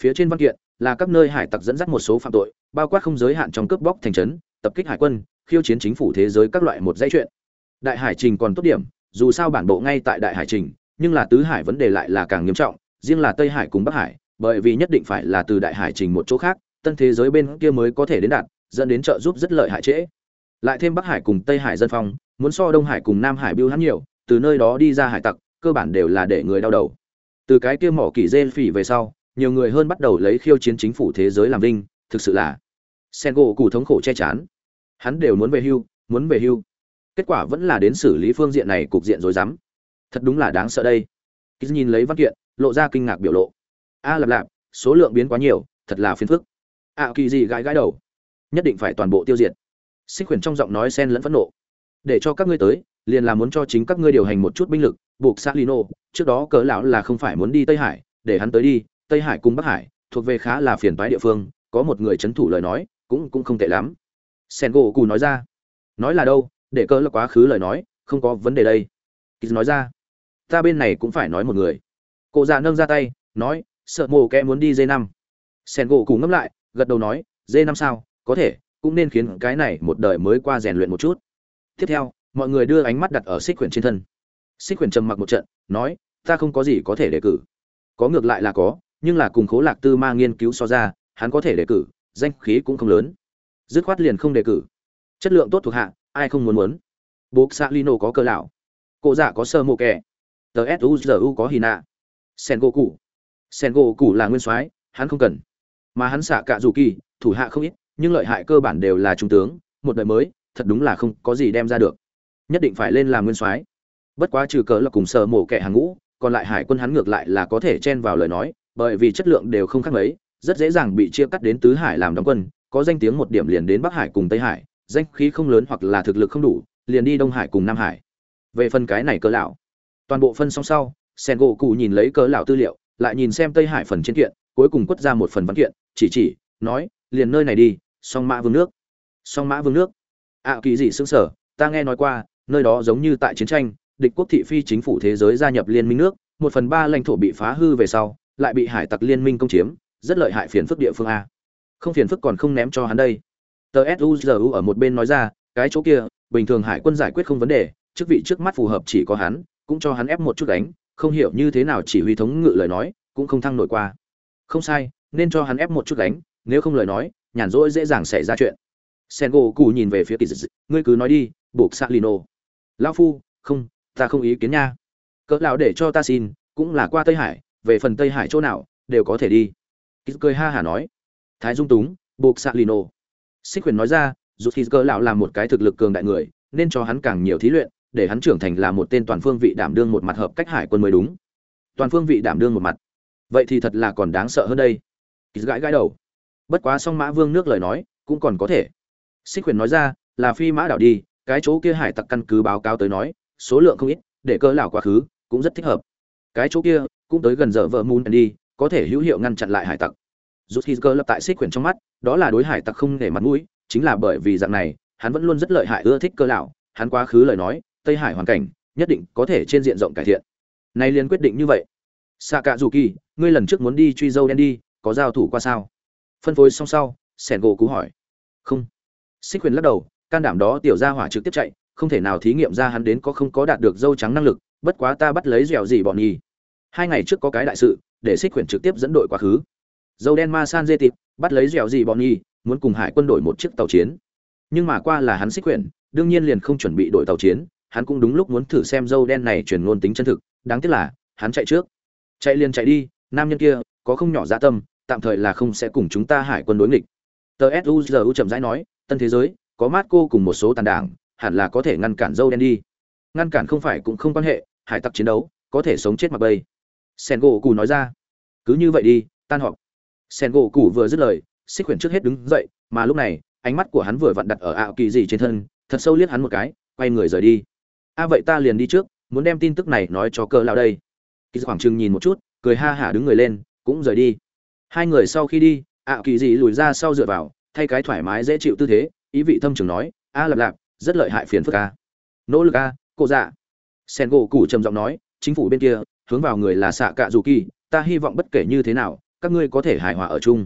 Phía trên văn kiện là các nơi hải tặc dẫn dắt một số phạm tội, bao quát không giới hạn trong cướp bóc thành trấn, tập kích hải quân, khiêu chiến chính phủ thế giới các loại một dãy chuyện. Đại hải trình còn tốt điểm, dù sao bản bộ ngay tại đại hải trình, nhưng là tứ hải vấn đề lại là càng nghiêm trọng, riêng là tây hải cùng bắc hải, bởi vì nhất định phải là từ đại hải trình một chỗ khác, tân thế giới bên kia mới có thể đến đạt, dẫn đến trợ giúp rất lợi hại trễ. Lại thêm bắc hải cùng tây hải dân phong, muốn so đông hải cùng nam hải biêu hắn nhiều, từ nơi đó đi ra hải tặc cơ bản đều là để người đau đầu. Từ cái kia mỏ kỳ dê phỉ về sau, nhiều người hơn bắt đầu lấy khiêu chiến chính phủ thế giới làm linh thực sự là sen gỗ cụ thống khổ che chắn hắn đều muốn về hưu, muốn về hưu. Kết quả vẫn là đến xử lý phương diện này cục diện rối rắm thật đúng là đáng sợ đây. Kýt nhìn lấy văn kiện, lộ ra kinh ngạc biểu lộ. A lạp lạp, số lượng biến quá nhiều, thật là phiền phức. Ạ kỳ gì gãi gãi đầu. Nhất định phải toàn bộ tiêu diệt. Xích quyển trong giọng nói sen lẫn phẫn nộ. Để cho các ngươi tới liền là muốn cho chính các ngươi điều hành một chút binh lực, buộc xác lino trước đó cỡ lão là không phải muốn đi tây hải, để hắn tới đi, tây hải cùng bắc hải, thuộc về khá là phiền toái địa phương, có một người chấn thủ lời nói, cũng cũng không tệ lắm. Sen gỗ cù nói ra. Nói là đâu, để cỡ là quá khứ lời nói, không có vấn đề đây. Kýt nói ra. Ta bên này cũng phải nói một người. Cụ già nâng ra tay, nói, sợ mồ kẽ muốn đi dây năm sen gỗ cù ngẫm lại, gật đầu nói, dê năm sao, có thể, cũng nên khiến cái này một đời mới qua rèn luyện một chút. Tiếp theo mọi người đưa ánh mắt đặt ở xích quyển trên thân. Xích quyển trầm mặc một trận, nói, ta không có gì có thể đề cử. Có ngược lại là có, nhưng là cùng khố lạc tư ma nghiên cứu so ra, hắn có thể đề cử, danh khí cũng không lớn. Dứt khoát liền không đề cử. Chất lượng tốt thuộc hạ, ai không muốn muốn? Bố xạ lino có cơ lão. Cụ dạ có sơ mộ kẻ. Tờ suzu có hina sen gỗ cụ sen gỗ cụ là nguyên soái, hắn không cần. Mà hắn xạ cạ dù kỳ, thủ hạ không ít, nhưng lợi hại cơ bản đều là trung tướng, một đời mới, thật đúng là không có gì đem ra được nhất định phải lên làm nguyên soái. Bất quá trừ cớ là cùng sở mổ kẻ hàng ngũ còn lại hải quân hắn ngược lại là có thể chen vào lời nói bởi vì chất lượng đều không khác mấy rất dễ dàng bị chia cắt đến tứ hải làm đóng quân có danh tiếng một điểm liền đến bắc hải cùng tây hải danh khí không lớn hoặc là thực lực không đủ liền đi đông hải cùng nam hải. Về phần cái này cỡ lão toàn bộ phân xong sau sen gỗ cụ nhìn lấy cỡ lão tư liệu lại nhìn xem tây hải phần chiến kiện cuối cùng quất ra một phần văn kiện chỉ chỉ nói liền nơi này đi song mã vương nước. Song mã vương nước? Ạ à, kỳ gì xương sở ta nghe nói qua nơi đó giống như tại chiến tranh, địch quốc thị phi chính phủ thế giới gia nhập liên minh nước, một phần ba lãnh thổ bị phá hư về sau, lại bị hải tặc liên minh công chiếm, rất lợi hại phiền phức địa phương a. Không phiền phức còn không ném cho hắn đây. Tờ suzu ở một bên nói ra, cái chỗ kia, bình thường hải quân giải quyết không vấn đề, chức vị trước mắt phù hợp chỉ có hắn, cũng cho hắn ép một chút đánh không hiểu như thế nào chỉ huy thống ngự lời nói, cũng không thăng nổi qua. Không sai, nên cho hắn ép một chút đánh nếu không lời nói, nhàn rỗi dễ dàng xảy ra chuyện. Sen gỗ nhìn về phía kỳ dị ngươi cứ nói đi, buộc s lão phu, không, ta không ý kiến nha. Cỡ lão để cho ta xin, cũng là qua tây hải, về phần tây hải chỗ nào, đều có thể đi. Kỳ cười ha hả nói. Thái dung túng, buộc sạ lino xích quyền nói ra, dù khi cỡ lão là một cái thực lực cường đại người, nên cho hắn càng nhiều thí luyện, để hắn trưởng thành là một tên toàn phương vị đảm đương một mặt hợp cách hải quân mới đúng. Toàn phương vị đảm đương một mặt. Vậy thì thật là còn đáng sợ hơn đây. Kỳ gãi gãi đầu. Bất quá song mã vương nước lời nói, cũng còn có thể. Xích quyền nói ra, là phi mã đảo đi cái chỗ kia hải tặc căn cứ báo cáo tới nói, số lượng không ít, để cơ lão quá khứ, cũng rất thích hợp. Cái chỗ kia, cũng tới gần giờ vợ moon đi, có thể hữu hiệu ngăn chặn lại hải tặc. Rút khi cơ lập tại xích quyển trong mắt, đó là đối hải tặc không để mặt mũi, chính là bởi vì dạng này, hắn vẫn luôn rất lợi hại ưa thích cơ lão. Hắn quá khứ lời nói, tây hải hoàn cảnh, nhất định có thể trên diện rộng cải thiện. Nay liền quyết định như vậy. Xạ cạ dù kỳ ngươi lần trước muốn đi truy dâu đen đi, có giao thủ qua sao? Phân phối xong sau sẻn gỗ cú hỏi. Không. Xích quyền lắc đầu can đảm đó tiểu gia hỏa trực tiếp chạy không thể nào thí nghiệm ra hắn đến có không có đạt được dâu trắng năng lực bất quá ta bắt lấy dẻo gì bọn nhì. hai ngày trước có cái đại sự để xích quyền trực tiếp dẫn đội quá khứ. Dâu đen ma san dê tịp bắt lấy dẻo gì bọn nhì, muốn cùng hải quân đội một chiếc tàu chiến. Nhưng mà qua là hắn xích quyền đương nhiên liền không chuẩn bị đội tàu chiến hắn cũng đúng lúc muốn thử xem dâu đen này truyền ngôn tính chân thực đáng tiếc là hắn chạy trước. Chạy liền chạy đi nam nhân kia có không nhỏ dạ tâm tạm thời là không sẽ cùng chúng ta hải quân đối nghịch. Tờ suzu chậm rãi nói tân thế giới có mát cô cùng một số tàn đảng, hẳn là có thể ngăn cản dâu đen đi. Ngăn cản không phải cũng không quan hệ, hải tặc chiến đấu, có thể sống chết mặc bây sen gỗ cù nói ra. Cứ như vậy đi, tan họp. Sen gỗ cù vừa dứt lời, xích quyển trước hết đứng dậy, mà lúc này, ánh mắt của hắn vừa vặn đặt ở ảo kỳ gì trên thân, thật sâu liếc hắn một cái, quay người rời đi. A, vậy ta liền đi trước, muốn đem tin tức này nói cho cơ lão đây. Kỳ khoảng chừng nhìn một chút, cười ha hả đứng người lên, cũng rời đi. Hai người sau khi đi, ảo kỳ dị lùi ra sau dựa vào, thay cái thoải mái dễ chịu tư thế ý vị thâm trường nói, a lạp lạp, rất lợi hại phiền phức a. Nỗ lực a, cô dạ. Sen gỗ cụ trầm giọng nói, chính phủ bên kia, hướng vào người là xạ cạ dù kỳ, ta hy vọng bất kể như thế nào, các ngươi có thể hài hòa ở chung.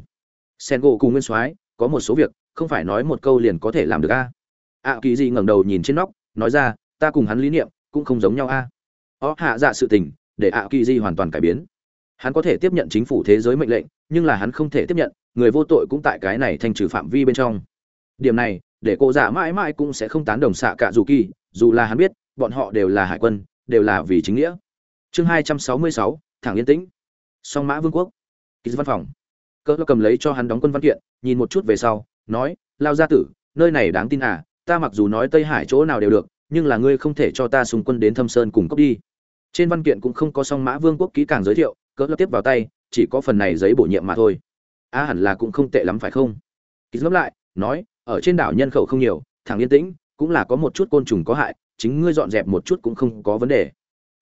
Sen gỗ cụ nguyên soái, có một số việc, không phải nói một câu liền có thể làm được a. Ạ kỳ dị ngẩng đầu nhìn trên nóc, nói ra, ta cùng hắn lý niệm, cũng không giống nhau a. Ó hạ dạ sự tình, để ạ kỳ di hoàn toàn cải biến. Hắn có thể tiếp nhận chính phủ thế giới mệnh lệnh, nhưng là hắn không thể tiếp nhận, người vô tội cũng tại cái này thành trừ phạm vi bên trong điểm này, để cô giả mãi mãi cũng sẽ không tán đồng xạ cả dù kỳ, dù là hắn biết, bọn họ đều là hải quân, đều là vì chính nghĩa. Chương hai trăm sáu mươi sáu, thẳng yên tĩnh. Song mã vương quốc. Ký văn phòng. Cỡ cầm lấy cho hắn đóng quân văn kiện, nhìn một chút về sau, nói, lao gia tử, nơi này đáng tin à ta mặc dù nói tây hải chỗ nào đều được, nhưng là ngươi không thể cho ta xung quân đến thâm sơn cùng cốc đi. Trên văn kiện cũng không có song mã vương quốc ký càng giới thiệu cỡ lập tiếp vào tay, chỉ có phần này giấy bổ nhiệm mà thôi. A hẳn là cũng không tệ lắm, phải không? Ký ngẫm lại, nói ở trên đảo nhân khẩu không nhiều thẳng yên tĩnh cũng là có một chút côn trùng có hại chính ngươi dọn dẹp một chút cũng không có vấn đề.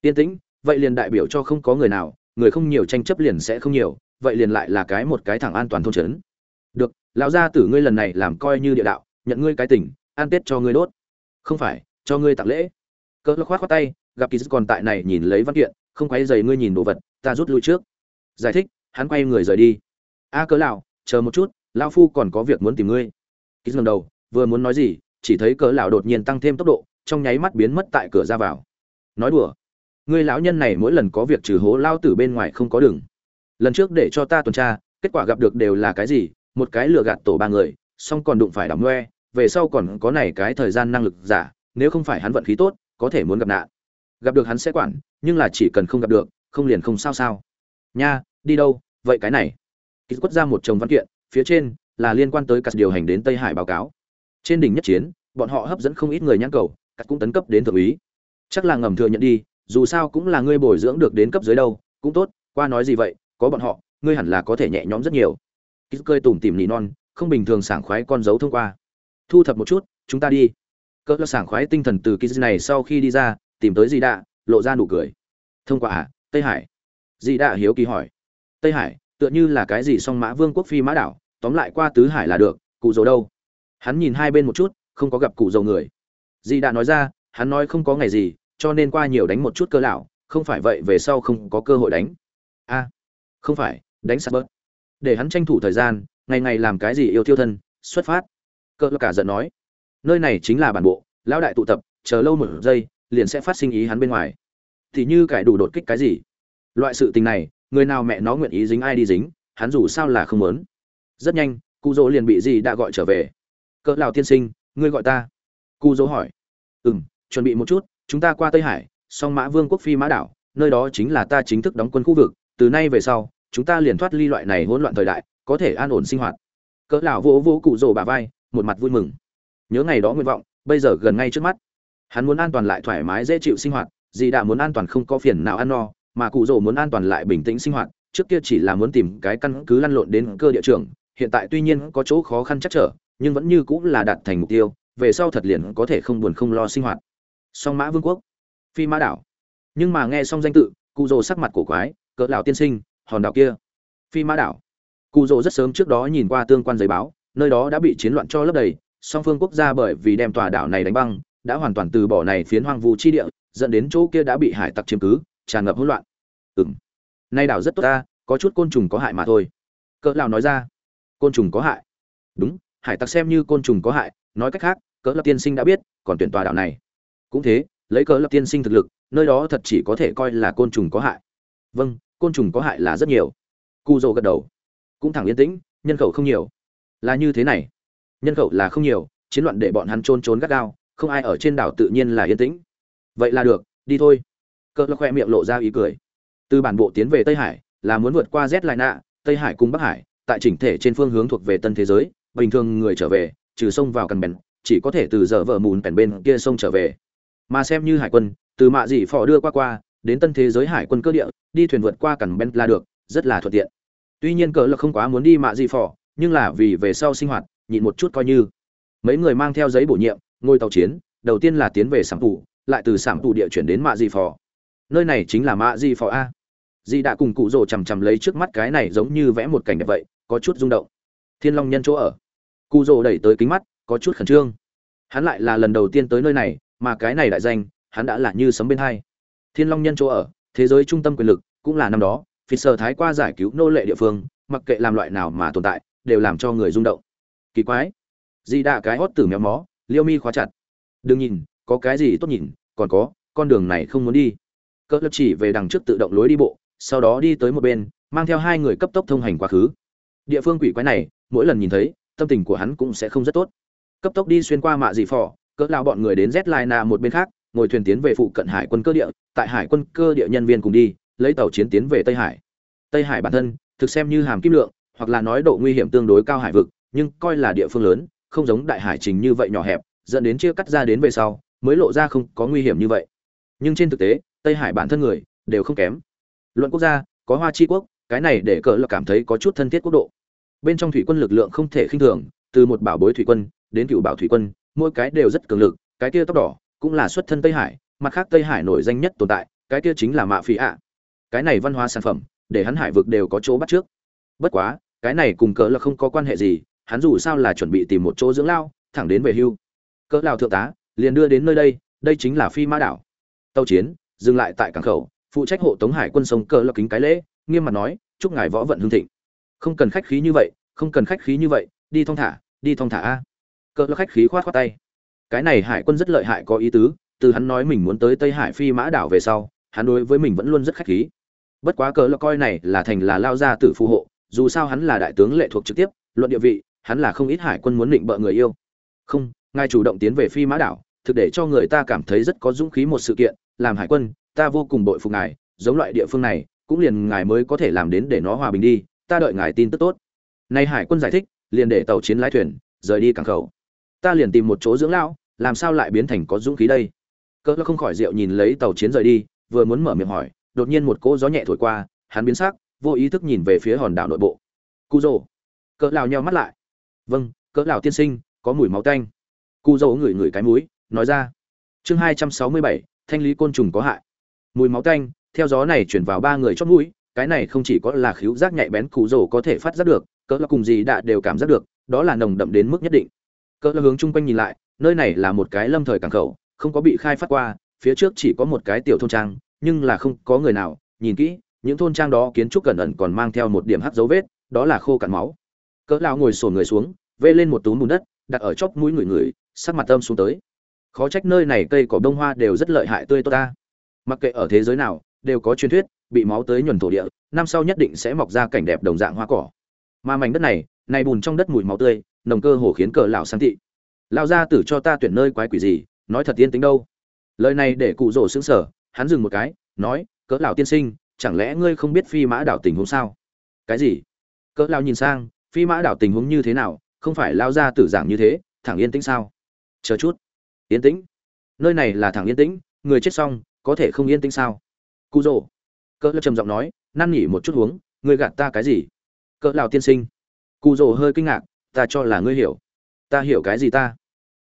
Yên tĩnh vậy liền đại biểu cho không có người nào người không nhiều tranh chấp liền sẽ không nhiều vậy liền lại là cái một cái thẳng an toàn thôn trấn. Được lão gia tử ngươi lần này làm coi như địa đạo nhận ngươi cái tỉnh an tết cho ngươi đốt. Không phải cho ngươi tặng lễ. Cỡ khoát khoát tay gặp kỳ còn tại này nhìn lấy văn kiện không quay dày ngươi nhìn đồ vật ta rút lui trước. Giải thích hắn quay người rời đi. A à, cỡ lão chờ một chút lão phu còn có việc muốn tìm ngươi kỳ ngẩng đầu, vừa muốn nói gì, chỉ thấy cỡ lão đột nhiên tăng thêm tốc độ, trong nháy mắt biến mất tại cửa ra vào. Nói đùa, ngươi lão nhân này mỗi lần có việc trừ hố lao tử bên ngoài không có đường. Lần trước để cho ta tuần tra, kết quả gặp được đều là cái gì, một cái lừa gạt tổ ba người, xong còn đụng phải đám ngoe, về sau còn có này cái thời gian năng lực giả, nếu không phải hắn vận khí tốt, có thể muốn gặp nạn. Gặp được hắn sẽ quản, nhưng là chỉ cần không gặp được, không liền không sao sao. Nha, đi đâu, vậy cái này. Ký quất ra một chồng văn kiện, phía trên là liên quan tới các điều hành đến tây hải báo cáo. Trên đỉnh nhất chiến, bọn họ hấp dẫn không ít người nhãn cầu, các cũng tấn cấp đến thượng úy. Chắc là ngầm thừa nhận đi, dù sao cũng là ngươi bồi dưỡng được đến cấp dưới đâu, cũng tốt, qua nói gì vậy, có bọn họ, ngươi hẳn là có thể nhẹ nhõm rất nhiều. Ký cơi tủm tỉm nỉ non, không bình thường sảng khoái con dấu thông qua. Thu thập một chút, chúng ta đi. Cỡ lo sảng khoái tinh thần từ ký này sau khi đi ra, tìm tới gì đạ, lộ ra nụ cười. Thông qua à tây hải? Dĩ đạ hiếu kỳ hỏi. Tây hải, tựa như là cái gì song mã vương quốc phi mã đảo tóm lại qua tứ hải là được, cụ dầu đâu? Hắn nhìn hai bên một chút, không có gặp cụ dầu người. Dị đã nói ra, hắn nói không có ngày gì, cho nên qua nhiều đánh một chút cơ lão, không phải vậy về sau không có cơ hội đánh. A, không phải, đánh sạt bớt. Để hắn tranh thủ thời gian, ngày ngày làm cái gì yêu thiêu thân, xuất phát. Cơ cả giận nói, nơi này chính là bản bộ, lão đại tụ tập, chờ lâu một giây, liền sẽ phát sinh ý hắn bên ngoài. Thì như cải đủ đột kích cái gì? Loại sự tình này, người nào mẹ nó nguyện ý dính ai đi dính, hắn dù sao là không muốn rất nhanh cụ dỗ liền bị gì đã gọi trở về. Cỡ lào tiên sinh, ngươi gọi ta? Cụ dỗ hỏi. Ừ m chuẩn bị một chút, chúng ta qua tây hải, song mã vương quốc phi mã đảo, nơi đó chính là ta chính thức đóng quân khu vực, từ nay về sau, chúng ta liền thoát ly loại này hỗn loạn thời đại, có thể an ổn sinh hoạt. Cỡ lão vỗ vỗ cụ dỗ bà vai, một mặt vui mừng. Nhớ ngày đó nguyện vọng, bây giờ gần ngay trước mắt. Hắn muốn an toàn lại thoải mái dễ chịu sinh hoạt, dì đã muốn an toàn không có phiền nào ăn no, mà cụ dỗ muốn an toàn lại bình tĩnh sinh hoạt, trước kia chỉ là muốn tìm cái căn cứ lăn lộn đến cơ địa trường hiện tại tuy nhiên có chỗ khó khăn chắc trở, nhưng vẫn như cũng là đạt thành mục tiêu, về sau thật liền có thể không buồn không lo sinh hoạt. Song mã vương quốc, phi mã đảo. Nhưng mà nghe xong danh tự, cụ rồ sắc mặt cổ quái, cỡ lão tiên sinh, hòn đảo kia. Phi mã đảo. Cụ rồ rất sớm trước đó nhìn qua tương quan giấy báo, nơi đó đã bị chiến loạn cho lấp đầy, song phương quốc gia bởi vì đem tòa đảo này đánh băng, đã hoàn toàn từ bỏ này phiến hoang vu chi địa, dẫn đến chỗ kia đã bị hải tặc chiếm cứ, tràn ngập hỗn loạn. Ừm. Nay đảo rất tốt ta, có chút côn trùng có hại mà thôi. Cỡ lão nói ra côn trùng có hại. Đúng, hải tặc xem như côn trùng có hại, nói cách khác, cỡ lập tiên sinh đã biết, còn tuyển tòa đảo này. Cũng thế, lấy cỡ lập tiên sinh thực lực, nơi đó thật chỉ có thể coi là côn trùng có hại. Vâng côn trùng có hại là rất nhiều. Cu dô gật đầu. Cũng thẳng yên tĩnh, nhân khẩu không nhiều. Là như thế này. Nhân khẩu là không nhiều, chiến loạn để bọn hắn trôn trốn gắt gao, không ai ở trên đảo tự nhiên là yên tĩnh. Vậy là được, đi thôi. Cỡ lập khoe miệng lộ ra ý cười. Từ bản bộ tiến về tây hải, là muốn vượt qua z lại nạ tây hải cùng bắc hải tại chỉnh thể trên phương hướng thuộc về tân thế giới, bình thường người trở về, trừ sông vào cần bèn, chỉ có thể từ giờ vợ mùn bèn bên kia sông trở về. Mà xem như hải quân, từ mạ dị phò đưa qua qua, đến tân thế giới hải quân cơ địa, đi thuyền vượt qua cẳng ben là được, rất là thuận tiện. Tuy nhiên cỡ là không quá muốn đi mạ dị phò, nhưng là vì về sau sinh hoạt, nhịn một chút coi như. Mấy người mang theo giấy bổ nhiệm, ngôi tàu chiến, đầu tiên là tiến về sảng tù, lại từ sảng tù địa chuyển đến mạ dị phò. Nơi này chính là mạ dị phò a. Dị đã cùng cụ rồ chằm chằm lấy trước mắt cái này giống như vẽ một cảnh đẹp vậy có chút rung động. Thiên long nhân chỗ ở. Cụ rồ đẩy tới kính mắt, có chút khẩn trương. Hắn lại là lần đầu tiên tới nơi này, mà cái này đại danh, hắn đã là như sấm bên hai. Thiên long nhân chỗ ở, thế giới trung tâm quyền lực, cũng là năm đó phi sở thái qua giải cứu nô lệ địa phương, mặc kệ làm loại nào mà tồn tại, đều làm cho người rung động. Kỳ quái. Di đạ cái hót tử méo mó, liêu mi khóa chặt. Đừng nhìn, có cái gì tốt nhìn, còn có, con đường này không muốn đi. Cỡ lập chỉ về đằng trước tự động lối đi bộ, sau đó đi tới một bên, mang theo hai người cấp tốc thông hành quá khứ địa phương quỷ quái này, mỗi lần nhìn thấy, tâm tình của hắn cũng sẽ không rất tốt. Cấp tốc đi xuyên qua mạ dị phò, cỡ lao bọn người đến z lai na một bên khác, ngồi thuyền tiến về phụ cận hải quân cơ địa, tại hải quân cơ địa nhân viên cùng đi, lấy tàu chiến tiến về tây hải. Tây hải bản thân, thực xem như hàm kim lượng, hoặc là nói độ nguy hiểm tương đối cao hải vực, nhưng coi là địa phương lớn, không giống đại hải trình như vậy nhỏ hẹp, dẫn đến chia cắt ra đến về sau, mới lộ ra không có nguy hiểm như vậy. Nhưng trên thực tế, tây hải bản thân người, đều không kém. Luận quốc gia, có hoa chi quốc, cái này để cỡ là cảm thấy có chút thân thiết quốc độ bên trong thủy quân lực lượng không thể khinh thường, từ một bảo bối thủy quân đến cựu bảo thủy quân, mỗi cái đều rất cường lực, cái kia tóc đỏ cũng là xuất thân tây hải, mặt khác tây hải nổi danh nhất tồn tại, cái kia chính là mạ phí ạ. Cái này văn hóa sản phẩm, để hắn hải vực đều có chỗ bắt trước. Bất quá, cái này cùng cỡ là không có quan hệ gì, hắn dù sao là chuẩn bị tìm một chỗ dưỡng lao, thẳng đến về hưu. Cỡ lào thượng tá, liền đưa đến nơi đây đây chính là phi mã đảo. Tàu chiến, dừng lại tại cảng khẩu, phụ trách hộ tống hải quân sông cỡ là kính cái lễ, nghiêm mặt nói, chúc ngài võ vận hương thịnh không cần khách khí như vậy, không cần khách khí như vậy, đi thong thả, đi thong thả a. Cỡ là khách khí khoát khoát tay. Cái này hải quân rất lợi hại có ý tứ, từ hắn nói mình muốn tới tây hải phi mã đảo về sau, hắn đối với mình vẫn luôn rất khách khí. Bất quá cỡ là coi này là thành là lao ra tử phù hộ, dù sao hắn là đại tướng lệ thuộc trực tiếp, luận địa vị, hắn là không ít hải quân muốn định bợ người yêu. Không, ngài chủ động tiến về phi mã đảo, thực để cho người ta cảm thấy rất có dũng khí một sự kiện, làm hải quân, ta vô cùng bội phục ngài, giống loại địa phương này, cũng liền ngài mới có thể làm đến để nó hòa bình đi ta đợi ngài tin tức tốt. Nay hải quân giải thích, liền để tàu chiến lái thuyền, rời đi cảng khẩu. Ta liền tìm một chỗ dưỡng lão, làm sao lại biến thành có dũng khí đây? Cỡ không khỏi rượu nhìn lấy tàu chiến rời đi, vừa muốn mở miệng hỏi, đột nhiên một cỗ gió nhẹ thổi qua, hắn biến sắc, vô ý thức nhìn về phía hòn đảo nội bộ. Cu rồ cỡ lào nheo mắt lại. Vâng cỡ lào tiên sinh, có mùi máu tanh. Cu rồ ngửi ngửi cái mũi, nói ra. Chương hai trăm sáu mươi bảy, thanh lý côn trùng có hại. Mùi máu tanh, theo gió này chuyển vào ba người chót mũi cái này không chỉ có là khiếu giác nhạy bén cụ rồ có thể phát giác được, cỡ là cùng gì đã đều cảm giác được, đó là nồng đậm đến mức nhất định. Cỡ là hướng chung quanh nhìn lại, nơi này là một cái lâm thời cảng khẩu, không có bị khai phát qua, phía trước chỉ có một cái tiểu thôn trang, nhưng là không có người nào, nhìn kỹ, những thôn trang đó kiến trúc cẩn ẩn còn mang theo một điểm hắc dấu vết, đó là khô cạn máu. Cỡ lao ngồi sổn người xuống, vê lên một túm bùn đất, đặt ở chóp mũi người người, sắc mặt âm xuống tới. Khó trách nơi này cây cỏ đông hoa đều rất lợi hại tươi tốt ta. Mặc kệ ở thế giới nào đều có truyền thuyết, bị máu tới nhuần thổ địa, năm sau nhất định sẽ mọc ra cảnh đẹp đồng dạng hoa cỏ. Mà mảnh đất này này bùn trong đất mùi máu tươi, nồng cơ hồ khiến cờ lão sáng thị. Lão gia tử cho ta tuyển nơi quái quỷ gì, nói thật tiên tính đâu. Lời này để cụ rổ sững sờ, hắn dừng một cái, nói, cỡ lão tiên sinh, chẳng lẽ ngươi không biết phi mã đảo tình huống sao? Cái gì? Cỡ lão nhìn sang, phi mã đảo tình huống như thế nào, không phải lão gia tử giảng như thế, thẳng yên tĩnh sao? Chờ chút. Yên tĩnh. Nơi này là thẳng yên tĩnh, người chết xong, có thể không yên tĩnh sao? Cụ rồ cỡ lão trầm giọng nói, năn nỉ một chút uống, ngươi gạt ta cái gì? Cỡ lão tiên sinh. Cụ rồ hơi kinh ngạc, ta cho là ngươi hiểu. Ta hiểu cái gì ta?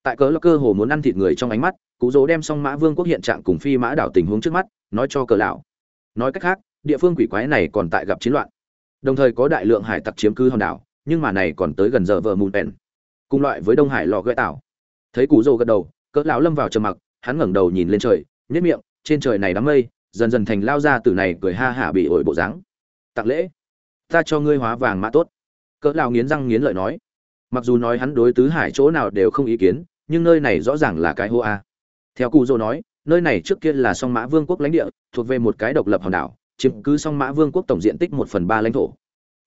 Tại cỡ lão cơ hồ muốn ăn thịt người trong ánh mắt cụ rồ đem xong mã vương quốc hiện trạng cùng phi mã đảo tình huống trước mắt, nói cho cỡ lão nói cách khác, địa phương quỷ quái này còn tại gặp chiến loạn. Đồng thời có đại lượng hải tặc chiếm cứ hòn đảo, nhưng mà này còn tới gần giờ vợ mùn bèn cùng loại với đông hải lò gợi tảo. Thấy cụ rồ gật đầu, cỡ lão lâm vào trầm mặc, hắn ngẩng đầu nhìn lên trời nhất miệng, trên trời này đám mây dần dần thành lao ra từ này cười ha hả bị ổi bộ dáng. Tặng lễ. Ta cho ngươi hóa vàng mã tốt. Cỡ lao nghiến răng nghiến lợi nói. Mặc dù nói hắn đối tứ hải chỗ nào đều không ý kiến, nhưng nơi này rõ ràng là cái hô a. Theo cụ dô nói, nơi này trước kia là song mã vương quốc lãnh địa, thuộc về một cái độc lập hòn đảo, chiếm cứ song mã vương quốc tổng diện tích một phần ba lãnh thổ.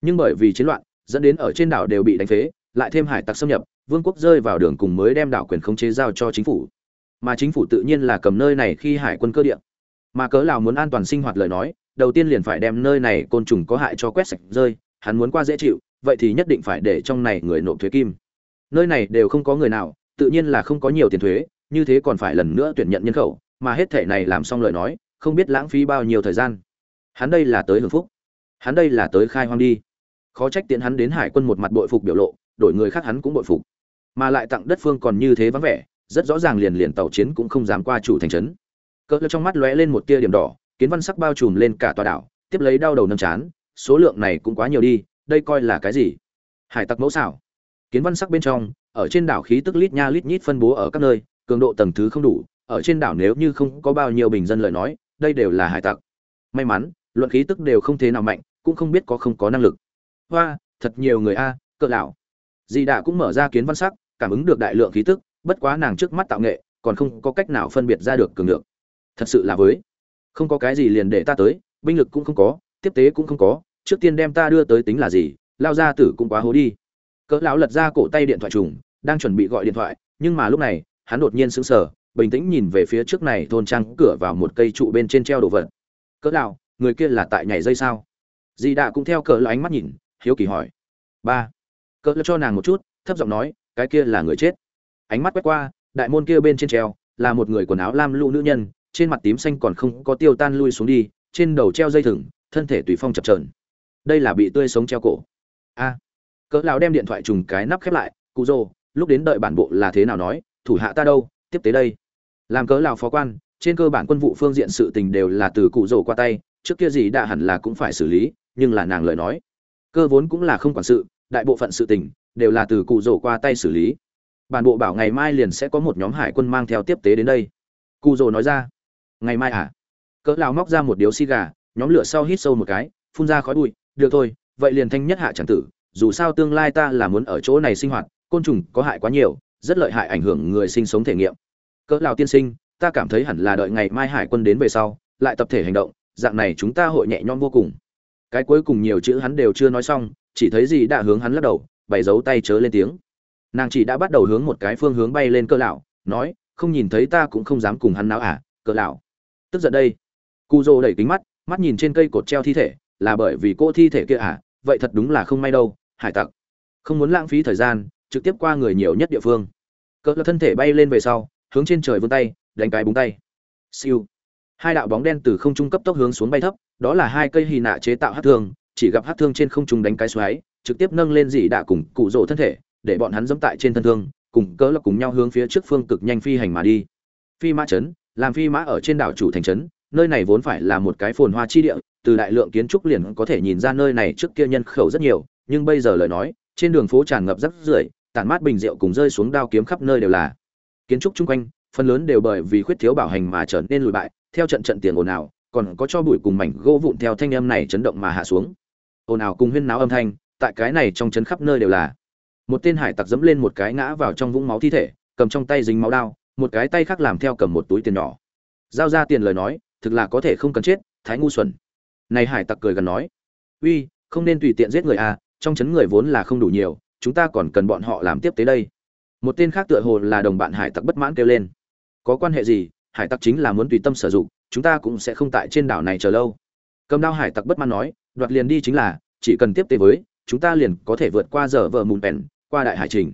Nhưng bởi vì chiến loạn, dẫn đến ở trên đảo đều bị đánh phế, lại thêm hải tặc xâm nhập, vương quốc rơi vào đường cùng mới đem đảo quyền khống chế giao cho chính phủ. Mà chính phủ tự nhiên là cầm nơi này khi hải quân cơ địa mà cớ lào muốn an toàn sinh hoạt lời nói, đầu tiên liền phải đem nơi này côn trùng có hại cho quét sạch rơi, hắn muốn qua dễ chịu, vậy thì nhất định phải để trong này người nộp thuế kim. Nơi này đều không có người nào, tự nhiên là không có nhiều tiền thuế, như thế còn phải lần nữa tuyển nhận nhân khẩu, mà hết thể này làm xong lời nói, không biết lãng phí bao nhiêu thời gian. Hắn đây là tới hưởng phúc. Hắn đây là tới khai hoang đi. Khó trách tiện hắn đến hải quân một mặt bội phục biểu lộ, đổi người khác hắn cũng bội phục. Mà lại tặng đất phương còn như thế vắng vẻ, rất rõ ràng liền liền tàu chiến cũng không dám qua chủ thành trấn cỡ trong mắt lóe lên một tia điểm đỏ, kiến văn sắc bao trùm lên cả tòa đảo, tiếp lấy đau đầu nâm chán, số lượng này cũng quá nhiều đi, đây coi là cái gì? Hải tặc mẫu xảo. Kiến văn sắc bên trong, ở trên đảo khí tức lít nha lít nhít phân bố ở các nơi, cường độ tầng thứ không đủ, ở trên đảo nếu như không có bao nhiêu bình dân lời nói, đây đều là hải tặc. May mắn, luận khí tức đều không thế nào mạnh, cũng không biết có không có năng lực. Hoa, thật nhiều người a, cỡ lão. Dì đạ cũng mở ra kiến văn sắc, cảm ứng được đại lượng khí tức, bất quá nàng trước mắt tạo nghệ, còn không có cách nào phân biệt ra được cường lượng thật sự là với. Không có cái gì liền để ta tới, binh lực cũng không có, tiếp tế cũng không có, trước tiên đem ta đưa tới tính là gì, lao ra tử cũng quá hố đi. Cỡ lão lật ra cổ tay điện thoại trùng, đang chuẩn bị gọi điện thoại, nhưng mà lúc này, hắn đột nhiên sững sờ, bình tĩnh nhìn về phía trước này thôn trang cửa vào một cây trụ bên trên treo đồ vật. Cỡ lão, người kia là tại nhảy dây sao? Dì đạ cũng theo cỡ lão ánh mắt nhìn, hiếu kỳ hỏi. Ba. Cỡ lão cho nàng một chút, thấp giọng nói, cái kia là người chết. Ánh mắt quét qua, đại môn kia bên trên treo, là một người quần áo lam lũ nữ nhân trên mặt tím xanh còn không có tiêu tan lui xuống đi, trên đầu treo dây thừng, thân thể tùy phong chập trờn đây là bị tươi sống treo cổ. A. Cỡ lão đem điện thoại trùng cái nắp khép lại, cụ rồ lúc đến đợi bản bộ là thế nào nói? Thủ hạ ta đâu? Tiếp tế đây. Làm cỡ lão phó quan, trên cơ bản quân vụ phương diện sự tình đều là từ cụ rồ qua tay, trước kia gì đã hẳn là cũng phải xử lý, nhưng là nàng lời nói. Cơ vốn cũng là không quản sự, đại bộ phận sự tình đều là từ cụ rồ qua tay xử lý. Bản bộ bảo ngày mai liền sẽ có một nhóm hải quân mang theo tiếp tế đến đây. Cụ rồ nói ra ngày mai à? Cỡ lão móc ra một điếu xi gà, nhóm lửa sau hít sâu một cái, phun ra khói bụi. Được thôi, vậy liền thanh nhất hạ chẳng tử, dù sao tương lai ta là muốn ở chỗ này sinh hoạt, côn trùng có hại quá nhiều, rất lợi hại ảnh hưởng người sinh sống thể nghiệm. Cỡ lão tiên sinh, ta cảm thấy hẳn là đợi ngày mai hải quân đến về sau, lại tập thể hành động, dạng này chúng ta hội nhẹ nhõm vô cùng. Cái cuối cùng nhiều chữ hắn đều chưa nói xong, chỉ thấy gì đã hướng hắn lắc đầu, bày dấu tay chớ lên tiếng. Nàng chỉ đã bắt đầu hướng một cái phương hướng bay lên cỡ lão, nói, không nhìn thấy ta cũng không dám cùng hắn nào à cỡ lão tức giận đây. Cu dô đẩy kính mắt mắt nhìn trên cây cột treo thi thể, là bởi vì cô thi thể kia à? Vậy thật đúng là không may đâu, hải tặc. Không muốn lãng phí thời gian, trực tiếp qua người nhiều nhất địa phương. Cỡ là thân thể bay lên về sau, hướng trên trời vươn tay, đánh cái búng tay. Siêu. Hai đạo bóng đen từ không trung cấp tốc hướng xuống bay thấp, đó là hai cây hì nạ chế tạo hát thương, chỉ gặp hát thương trên không trung đánh cái xoáy, trực tiếp nâng lên dì đạ cùng cụ rỗ thân thể, để bọn hắn dẫm tại trên thân thương, cùng cỡ là cùng nhau hướng phía trước phương cực nhanh phi hành mà đi. Phi mã chấn làm phi mã ở trên đảo chủ thành trấn, nơi này vốn phải là một cái phồn hoa chi địa, từ đại lượng kiến trúc liền có thể nhìn ra nơi này trước kia nhân khẩu rất nhiều, nhưng bây giờ lời nói, trên đường phố tràn ngập rắc rưởi, tản mát bình rượu cùng rơi xuống đao kiếm khắp nơi đều là. Kiến trúc chung quanh, phần lớn đều bởi vì khuyết thiếu bảo hành mà trở nên lùi bại, theo trận trận tiền ồn ào, còn có cho bụi cùng mảnh gỗ vụn theo thanh âm này chấn động mà hạ xuống. Ồn ào cùng huyên náo âm thanh, tại cái này trong chấn khắp nơi đều là. Một tên hải tặc dẫm lên một cái ngã vào trong vũng máu thi thể, cầm trong tay dính máu đao một cái tay khác làm theo cầm một túi tiền nhỏ. Giao ra tiền lời nói, thực là có thể không cần chết, thái ngu xuẩn. Này hải tặc cười gần nói, uy, không nên tùy tiện giết người à trong chấn người vốn là không đủ nhiều, chúng ta còn cần bọn họ làm tiếp tới đây. Một tên khác tựa hồ là đồng bạn hải tặc bất mãn kêu lên, có quan hệ gì? Hải tặc chính là muốn tùy tâm sử dụng, chúng ta cũng sẽ không tại trên đảo này chờ lâu. Cầm đao hải tặc bất mãn nói, đoạt liền đi chính là, chỉ cần tiếp tế với, chúng ta liền có thể vượt qua giờ vợ mùn bèn, qua đại hải trình.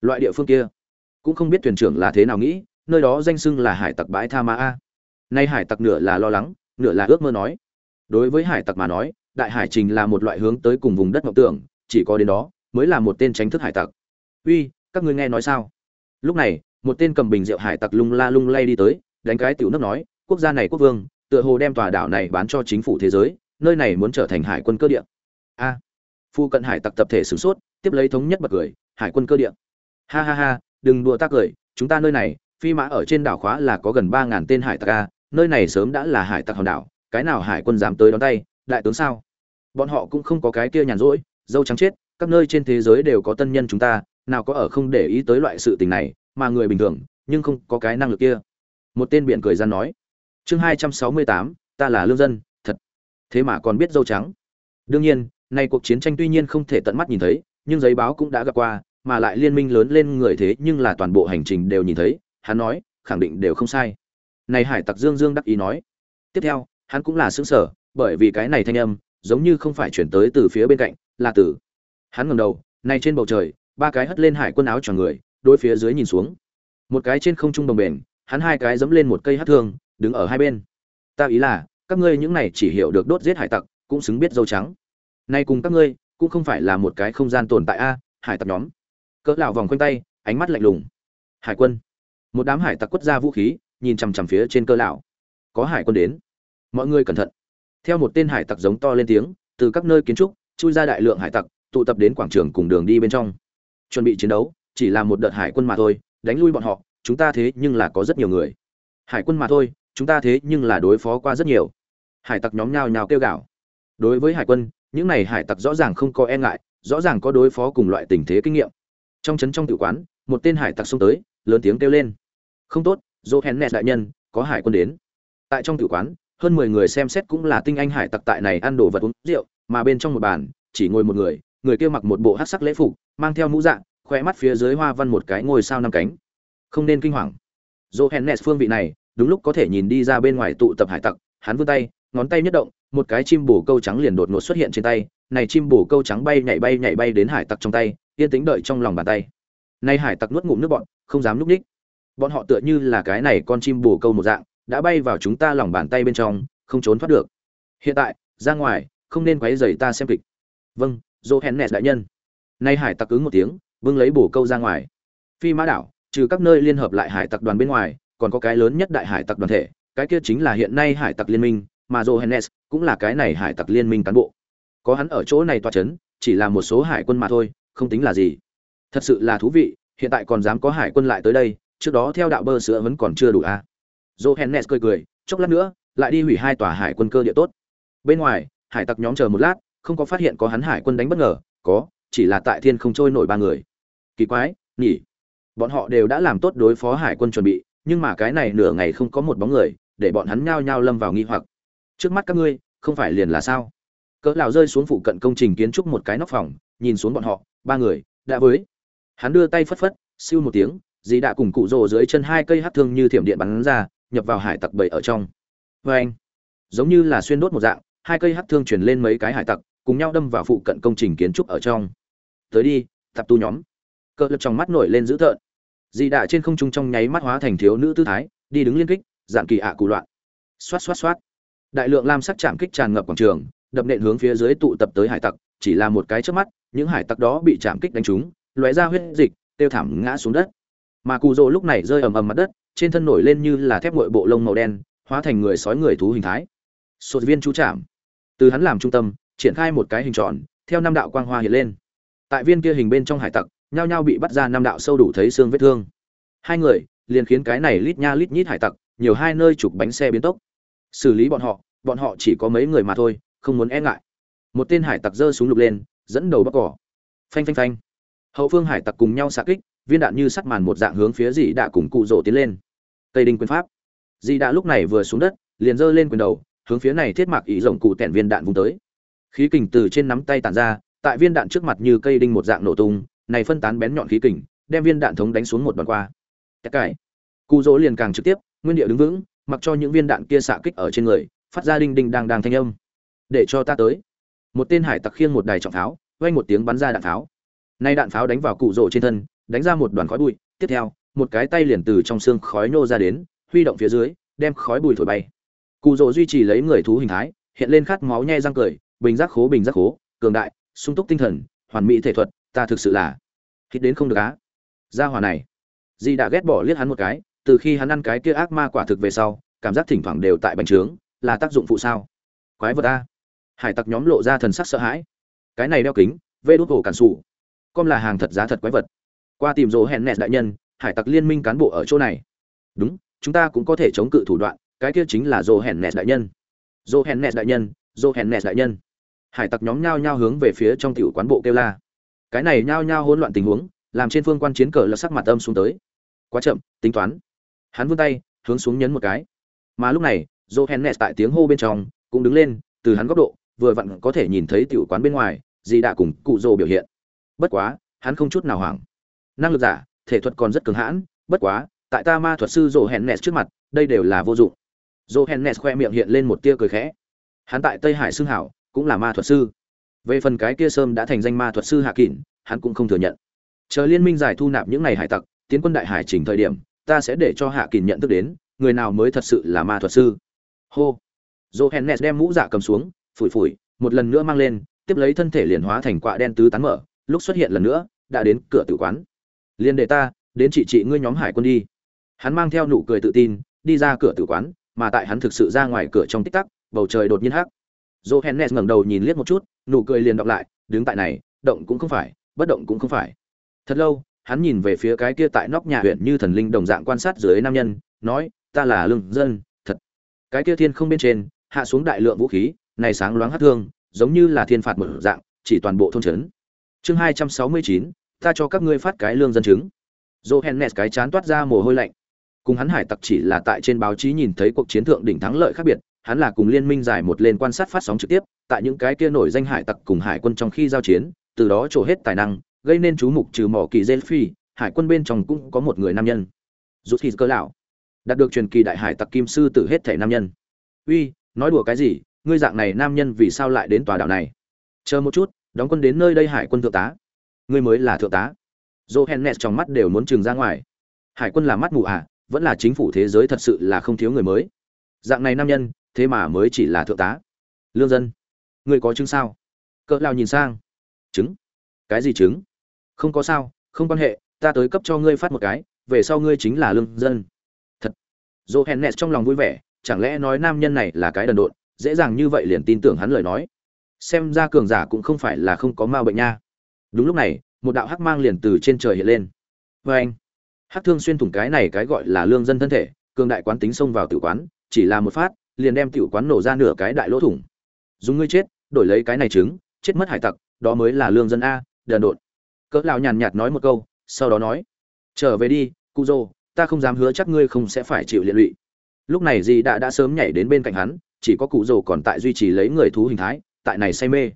Loại địa phương kia cũng không biết thuyền trưởng là thế nào nghĩ, nơi đó danh xưng là hải tặc bãi tha ma a. Nay hải tặc nửa là lo lắng, nửa là ước mơ nói. Đối với hải tặc mà nói, đại hải trình là một loại hướng tới cùng vùng đất ngọc tưởng, chỉ có đến đó mới là một tên tránh thức hải tặc. Uy, các ngươi nghe nói sao? Lúc này, một tên cầm bình rượu hải tặc lung la lung lay đi tới, đánh cái tiểu nước nói, quốc gia này quốc vương, tựa hồ đem tòa đảo này bán cho chính phủ thế giới, nơi này muốn trở thành hải quân cơ địa. A. Phu cận hải tặc tập thể sửng sốt, tiếp lấy thống nhất bật cười, hải quân cơ địa. Ha ha ha đừng đùa ta cười, chúng ta nơi này, phi mã ở trên đảo khóa là có gần ba ngàn tên hải tặc a, nơi này sớm đã là hải tặc hòn đảo, cái nào hải quân dám tới đón tay, đại tướng sao? Bọn họ cũng không có cái kia nhàn rỗi, dâu trắng chết, các nơi trên thế giới đều có tân nhân chúng ta, nào có ở không để ý tới loại sự tình này, mà người bình thường, nhưng không có cái năng lực kia. Một tên biện cười ra nói. Chương hai trăm sáu mươi tám, ta là lương dân, thật. Thế mà còn biết dâu trắng. Đương nhiên, nay cuộc chiến tranh tuy nhiên không thể tận mắt nhìn thấy, nhưng giấy báo cũng đã gặp qua mà lại liên minh lớn lên người thế nhưng là toàn bộ hành trình đều nhìn thấy, hắn nói, khẳng định đều không sai. Này hải tặc dương dương đắc ý nói. Tiếp theo, hắn cũng là xứng sở bởi vì cái này thanh âm, giống như không phải chuyển tới từ phía bên cạnh, là từ. Hắn ngầm đầu nay trên bầu trời, ba cái hất lên hải quân áo cho người đôi phía dưới nhìn xuống. Một cái trên không trung đồng bền, hắn hai cái dẫm lên một cây hát thương, đứng ở hai bên. Ta ý là, các ngươi những này chỉ hiểu được đốt giết hải tặc, cũng xứng biết dâu trắng. Nay cùng các ngươi, cũng không phải là một cái không gian tồn tại a, hải tặc nhóm cỡ lão vòng quanh tay, ánh mắt lạnh lùng. Hải quân. Một đám hải tặc quất ra vũ khí, nhìn chằm chằm phía trên cơ lão có hải quân đến. Mọi người cẩn thận. Theo một tên hải tặc giống to lên tiếng, từ các nơi kiến trúc, chui ra đại lượng hải tặc, tụ tập đến quảng trường cùng đường đi bên trong. Chuẩn bị chiến đấu, chỉ là một đợt hải quân mà thôi, đánh lui bọn họ, chúng ta thế nhưng là có rất nhiều người. Hải quân mà thôi, chúng ta thế nhưng là đối phó qua rất nhiều. Hải tặc nhóm nhào nhào kêu gào. Đối với hải quân, những này hải tặc rõ ràng không có e ngại, rõ ràng có đối phó cùng loại tình thế kinh nghiệm trong trấn trong tự quán, một tên hải tặc xông tới, lớn tiếng kêu lên. Không tốt dỗ hèn nẹt đại nhân, có hải quân đến. Tại trong tự quán, hơn mười người xem xét cũng là tinh anh hải tặc tại này ăn đồ vật uống rượu, mà bên trong một bàn, chỉ ngồi một người người kia mặc một bộ hắc sắc lễ phục, mang theo mũ dạng khoe mắt phía dưới hoa văn một cái ngôi sao năm cánh. Không nên kinh hoàng. Dô hèn nẹt phương vị này, đúng lúc có thể nhìn đi ra bên ngoài tụ tập hải tặc, hắn vươn tay, ngón tay nhất động, một cái chim bổ câu trắng liền đột ngột xuất hiện trên tay, này chim bổ câu trắng bay nhảy bay nhảy bay đến hải tặc trong tay yên tĩnh đợi trong lòng bàn tay. Nay hải tặc nuốt ngụm nước bọn, không dám núp ních. Bọn họ tựa như là cái này con chim bồ câu một dạng, đã bay vào chúng ta lòng bàn tay bên trong, không trốn thoát được. Hiện tại, ra ngoài, không nên quấy rầy ta xem kịch. Vâng johannes đại nhân. Nay hải tặc ứng một tiếng vương lấy bồ câu ra ngoài. Phi mã đảo, trừ các nơi liên hợp lại hải tặc đoàn bên ngoài, còn có cái lớn nhất đại hải tặc đoàn thể, cái kia chính là hiện nay hải tặc liên minh, mà johannes cũng là cái này hải tặc liên minh cán bộ. Có hắn ở chỗ này toa chấn, chỉ là một số hải quân mà thôi không tính là gì. Thật sự là thú vị, hiện tại còn dám có hải quân lại tới đây, trước đó theo đạo bơ sữa vẫn còn chưa đủ à. johannes cười cười, chốc lát nữa, lại đi hủy hai tòa hải quân cơ địa tốt. Bên ngoài, hải tặc nhóm chờ một lát, không có phát hiện có hắn hải quân đánh bất ngờ, có, chỉ là tại thiên không trôi nổi ba người. Kỳ quái, nhỉ? Bọn họ đều đã làm tốt đối phó hải quân chuẩn bị, nhưng mà cái này nửa ngày không có một bóng người, để bọn hắn nhao nhao lâm vào nghi hoặc. Trước mắt các ngươi, không phải liền là sao? Cỡ lão rơi xuống phụ cận công trình kiến trúc một cái nóc phòng, nhìn xuống bọn họ ba người, đã với. Hắn đưa tay phất phất, siêu một tiếng, dì đã cùng cụ rồ dưới chân hai cây hát thương như thiểm điện bắn ra, nhập vào hải tặc bầy ở trong. Vê anh, giống như là xuyên đốt một dạng, hai cây hát thương chuyển lên mấy cái hải tặc, cùng nhau đâm vào phụ cận công trình kiến trúc ở trong. Tới đi tập tu nhóm. Cỡ lập trong mắt nổi lên dữ tợn. Dì đã trên không trung trong nháy mắt hóa thành thiếu nữ tư thái, đi đứng liên kích, dạng kỳ ạ cụ loạn. Xoát xoát xoát. Đại lượng lam sắc chạm kích tràn ngập quảng trường, đập nện hướng phía dưới tụ tập tới hải tặc, chỉ là một cái trước mắt những hải tặc đó bị chạm kích đánh trúng, lóe ra huyết dịch, tiêu thảm ngã xuống đất. Mà cụ rỗ lúc này rơi ầm ầm mặt đất, trên thân nổi lên như là thép ngội bộ lông màu đen, hóa thành người sói người thú hình thái. Sột viên chú chạm từ hắn làm trung tâm, triển khai một cái hình tròn, theo năm đạo quang hoa hiện lên. Tại viên kia hình bên trong hải tặc, nhao nhao bị bắt ra năm đạo sâu đủ thấy xương vết thương. Hai người, liền khiến cái này lít nha lít nhít hải tặc, nhiều hai nơi chụp bánh xe biến tốc. Xử lý bọn họ bọn họ chỉ có mấy người mà thôi, không muốn e ngại. Một tên hải tặc giơ súng lục lên dẫn đầu bắc cỏ. Phanh phanh phanh. Hậu phương hải tặc cùng nhau xạ kích, viên đạn như sắt màn một dạng hướng phía dị đạ cùng cụ rỗ tiến lên. Tây đinh quyền pháp. Dị đạ lúc này vừa xuống đất, liền giơ lên quyền đầu, hướng phía này thiết mạc ý rộng cụ tẹn viên đạn vung tới. Khí kình từ trên nắm tay tản ra, tại viên đạn trước mặt như cây đinh một dạng nổ tung, này phân tán bén nhọn khí kình, đem viên đạn thống đánh xuống một đoạn qua. Tất cải. Cụ rỗ liền càng trực tiếp, nguyên địa đứng vững, mặc cho những viên đạn kia xạ kích ở trên người, phát ra đinh đinh đang đang thanh âm. Để cho ta tới một tên hải tặc khiêng một đài trọng pháo, vang một tiếng bắn ra đạn pháo. Nay đạn pháo đánh vào cụ rỗ trên thân, đánh ra một đoàn khói bụi. Tiếp theo, một cái tay liền từ trong xương khói nô ra đến, huy động phía dưới, đem khói bụi thổi bay. Cụ rỗ duy trì lấy người thú hình thái, hiện lên khát máu nhe răng cười, bình giác khố, bình giác khố, cường đại, sung túc tinh thần, hoàn mỹ thể thuật, ta thực sự là hít đến không được á. Gia hòa này, di đã ghét bỏ liếc hắn một cái, từ khi hắn ăn cái kia ác ma quả thực về sau, cảm giác thỉnh thoảng đều tại bành trướng, là tác dụng phụ sao? Quái vật a hải tặc nhóm lộ ra thần sắc sợ hãi. Cái này đeo kính, vê đốt cổ cản sủ. Com là hàng thật giá thật quái vật. Qua tìm rỗ hẹn nẹt đại nhân, hải tặc liên minh cán bộ ở chỗ này. Đúng, chúng ta cũng có thể chống cự thủ đoạn, cái kia chính là rỗ hẹn nẹt đại nhân. Rỗ hẹn nẹt đại nhân rỗ hẹn nẹt đại nhân. Hải tặc nhóm nhao nhao hướng về phía trong tiểu quán bộ kêu la. Cái này nhao nhao hỗn loạn tình huống, làm trên phương quan chiến cờ lật sắc mặt âm xuống tới. Quá chậm, tính toán. Hắn vươn tay, hướng xuống nhấn một cái. Mà lúc này johannes tại tiếng hô bên trong, cũng đứng lên, từ hắn góc độ vừa vặn có thể nhìn thấy tiểu quán bên ngoài dì đã cùng cụ rồ biểu hiện. Bất quá, hắn không chút nào hoảng. Năng lực giả, thể thuật còn rất cứng hãn, bất quá, tại ta ma thuật sư rồ hèn johannes trước mặt, đây đều là vô dụng. Rồ hèn johannes khoe miệng hiện lên một tia cười khẽ. Hắn tại tây hải xưng hảo, cũng là ma thuật sư. Về phần cái kia sơm đã thành danh ma thuật sư hạ kỳn hắn cũng không thừa nhận. Chờ liên minh giải thu nạp những ngày hải tặc, tiến quân đại hải chỉnh thời điểm, ta sẽ để cho hạ kỳn nhận thức đến, người nào mới thật sự là ma thuật sư. Hô. Johannes đem mũ dạ cầm xuống phủi phủi, một lần nữa mang lên, tiếp lấy thân thể liền hóa thành quạ đen tứ tán mở, lúc xuất hiện lần nữa, đã đến cửa tử quán. Liền để ta, đến chị chị ngươi nhóm hải quân đi. Hắn mang theo nụ cười tự tin, đi ra cửa tử quán, mà tại hắn thực sự ra ngoài cửa trong tích tắc, bầu trời đột nhiên hắc. Johannes ngẩng đầu nhìn liếc một chút, nụ cười liền đọc lại, đứng tại này, động cũng không phải, bất động cũng không phải. Thật lâu, hắn nhìn về phía cái kia tại nóc nhà huyện như thần linh đồng dạng quan sát dưới nam nhân, nói, ta là lương dân, thật. Cái kia thiên không bên trên, hạ xuống đại lượng vũ khí này sáng loáng hát thương giống như là thiên phạt một dạng, chỉ toàn bộ thôn trấn. Chương hai trăm sáu mươi chín, ta cho các ngươi phát cái lương dân chứng. Johannes cái chán toát ra mồ hôi lạnh. Cùng hắn hải tặc chỉ là tại trên báo chí nhìn thấy cuộc chiến thượng đỉnh thắng lợi khác biệt, hắn là cùng liên minh giải một lên quan sát phát sóng trực tiếp, tại những cái kia nổi danh hải tặc cùng hải quân trong khi giao chiến, từ đó trổ hết tài năng, gây nên chú mục trừ mỏ kỳ dê phi, hải quân bên trong cũng có một người nam nhân. Rút khi cơ lão. Đạt được truyền kỳ đại hải tặc kim sư tử hết thể nam nhân. Uy, nói đùa cái gì ngươi dạng này nam nhân vì sao lại đến tòa đảo này? Chờ một chút, đóng quân đến nơi đây hải quân thượng tá. Ngươi mới là thượng tá. Johannes trong mắt đều muốn trừng ra ngoài. Hải quân là mắt mù à vẫn là chính phủ thế giới thật sự là không thiếu người mới. Dạng này nam nhân, thế mà mới chỉ là thượng tá. Lương dân, ngươi có chứng sao? Cỡ lao nhìn sang? Chứng. Cái gì chứng? Không có sao, không quan hệ, ta tới cấp cho ngươi phát một cái, về sau ngươi chính là lương dân. Thật. Johannes trong lòng vui vẻ, chẳng lẽ nói nam nhân này là cái đần độn dễ dàng như vậy liền tin tưởng hắn lời nói. Xem ra cường giả cũng không phải là không có ma bệnh nha. Đúng lúc này, một đạo hắc mang liền từ trên trời hiện lên. Vê anh hắc thương xuyên thủng cái này cái gọi là lương dân thân thể, cường đại quán tính xông vào tử quán, chỉ là một phát, liền đem tiểu quán nổ ra nửa cái đại lỗ thủng. Dùng ngươi chết, đổi lấy cái này trứng, chết mất hải tặc, đó mới là lương dân a, đần độn. Cỡ lão nhàn nhạt nói một câu, sau đó nói, trở về đi cu dô ta không dám hứa chắc ngươi không sẽ phải chịu liệt lụy. Lúc này dì đã đã sớm nhảy đến bên cạnh hắn chỉ có cụ rồ còn tại duy trì lấy người thú hình thái, tại này say mê.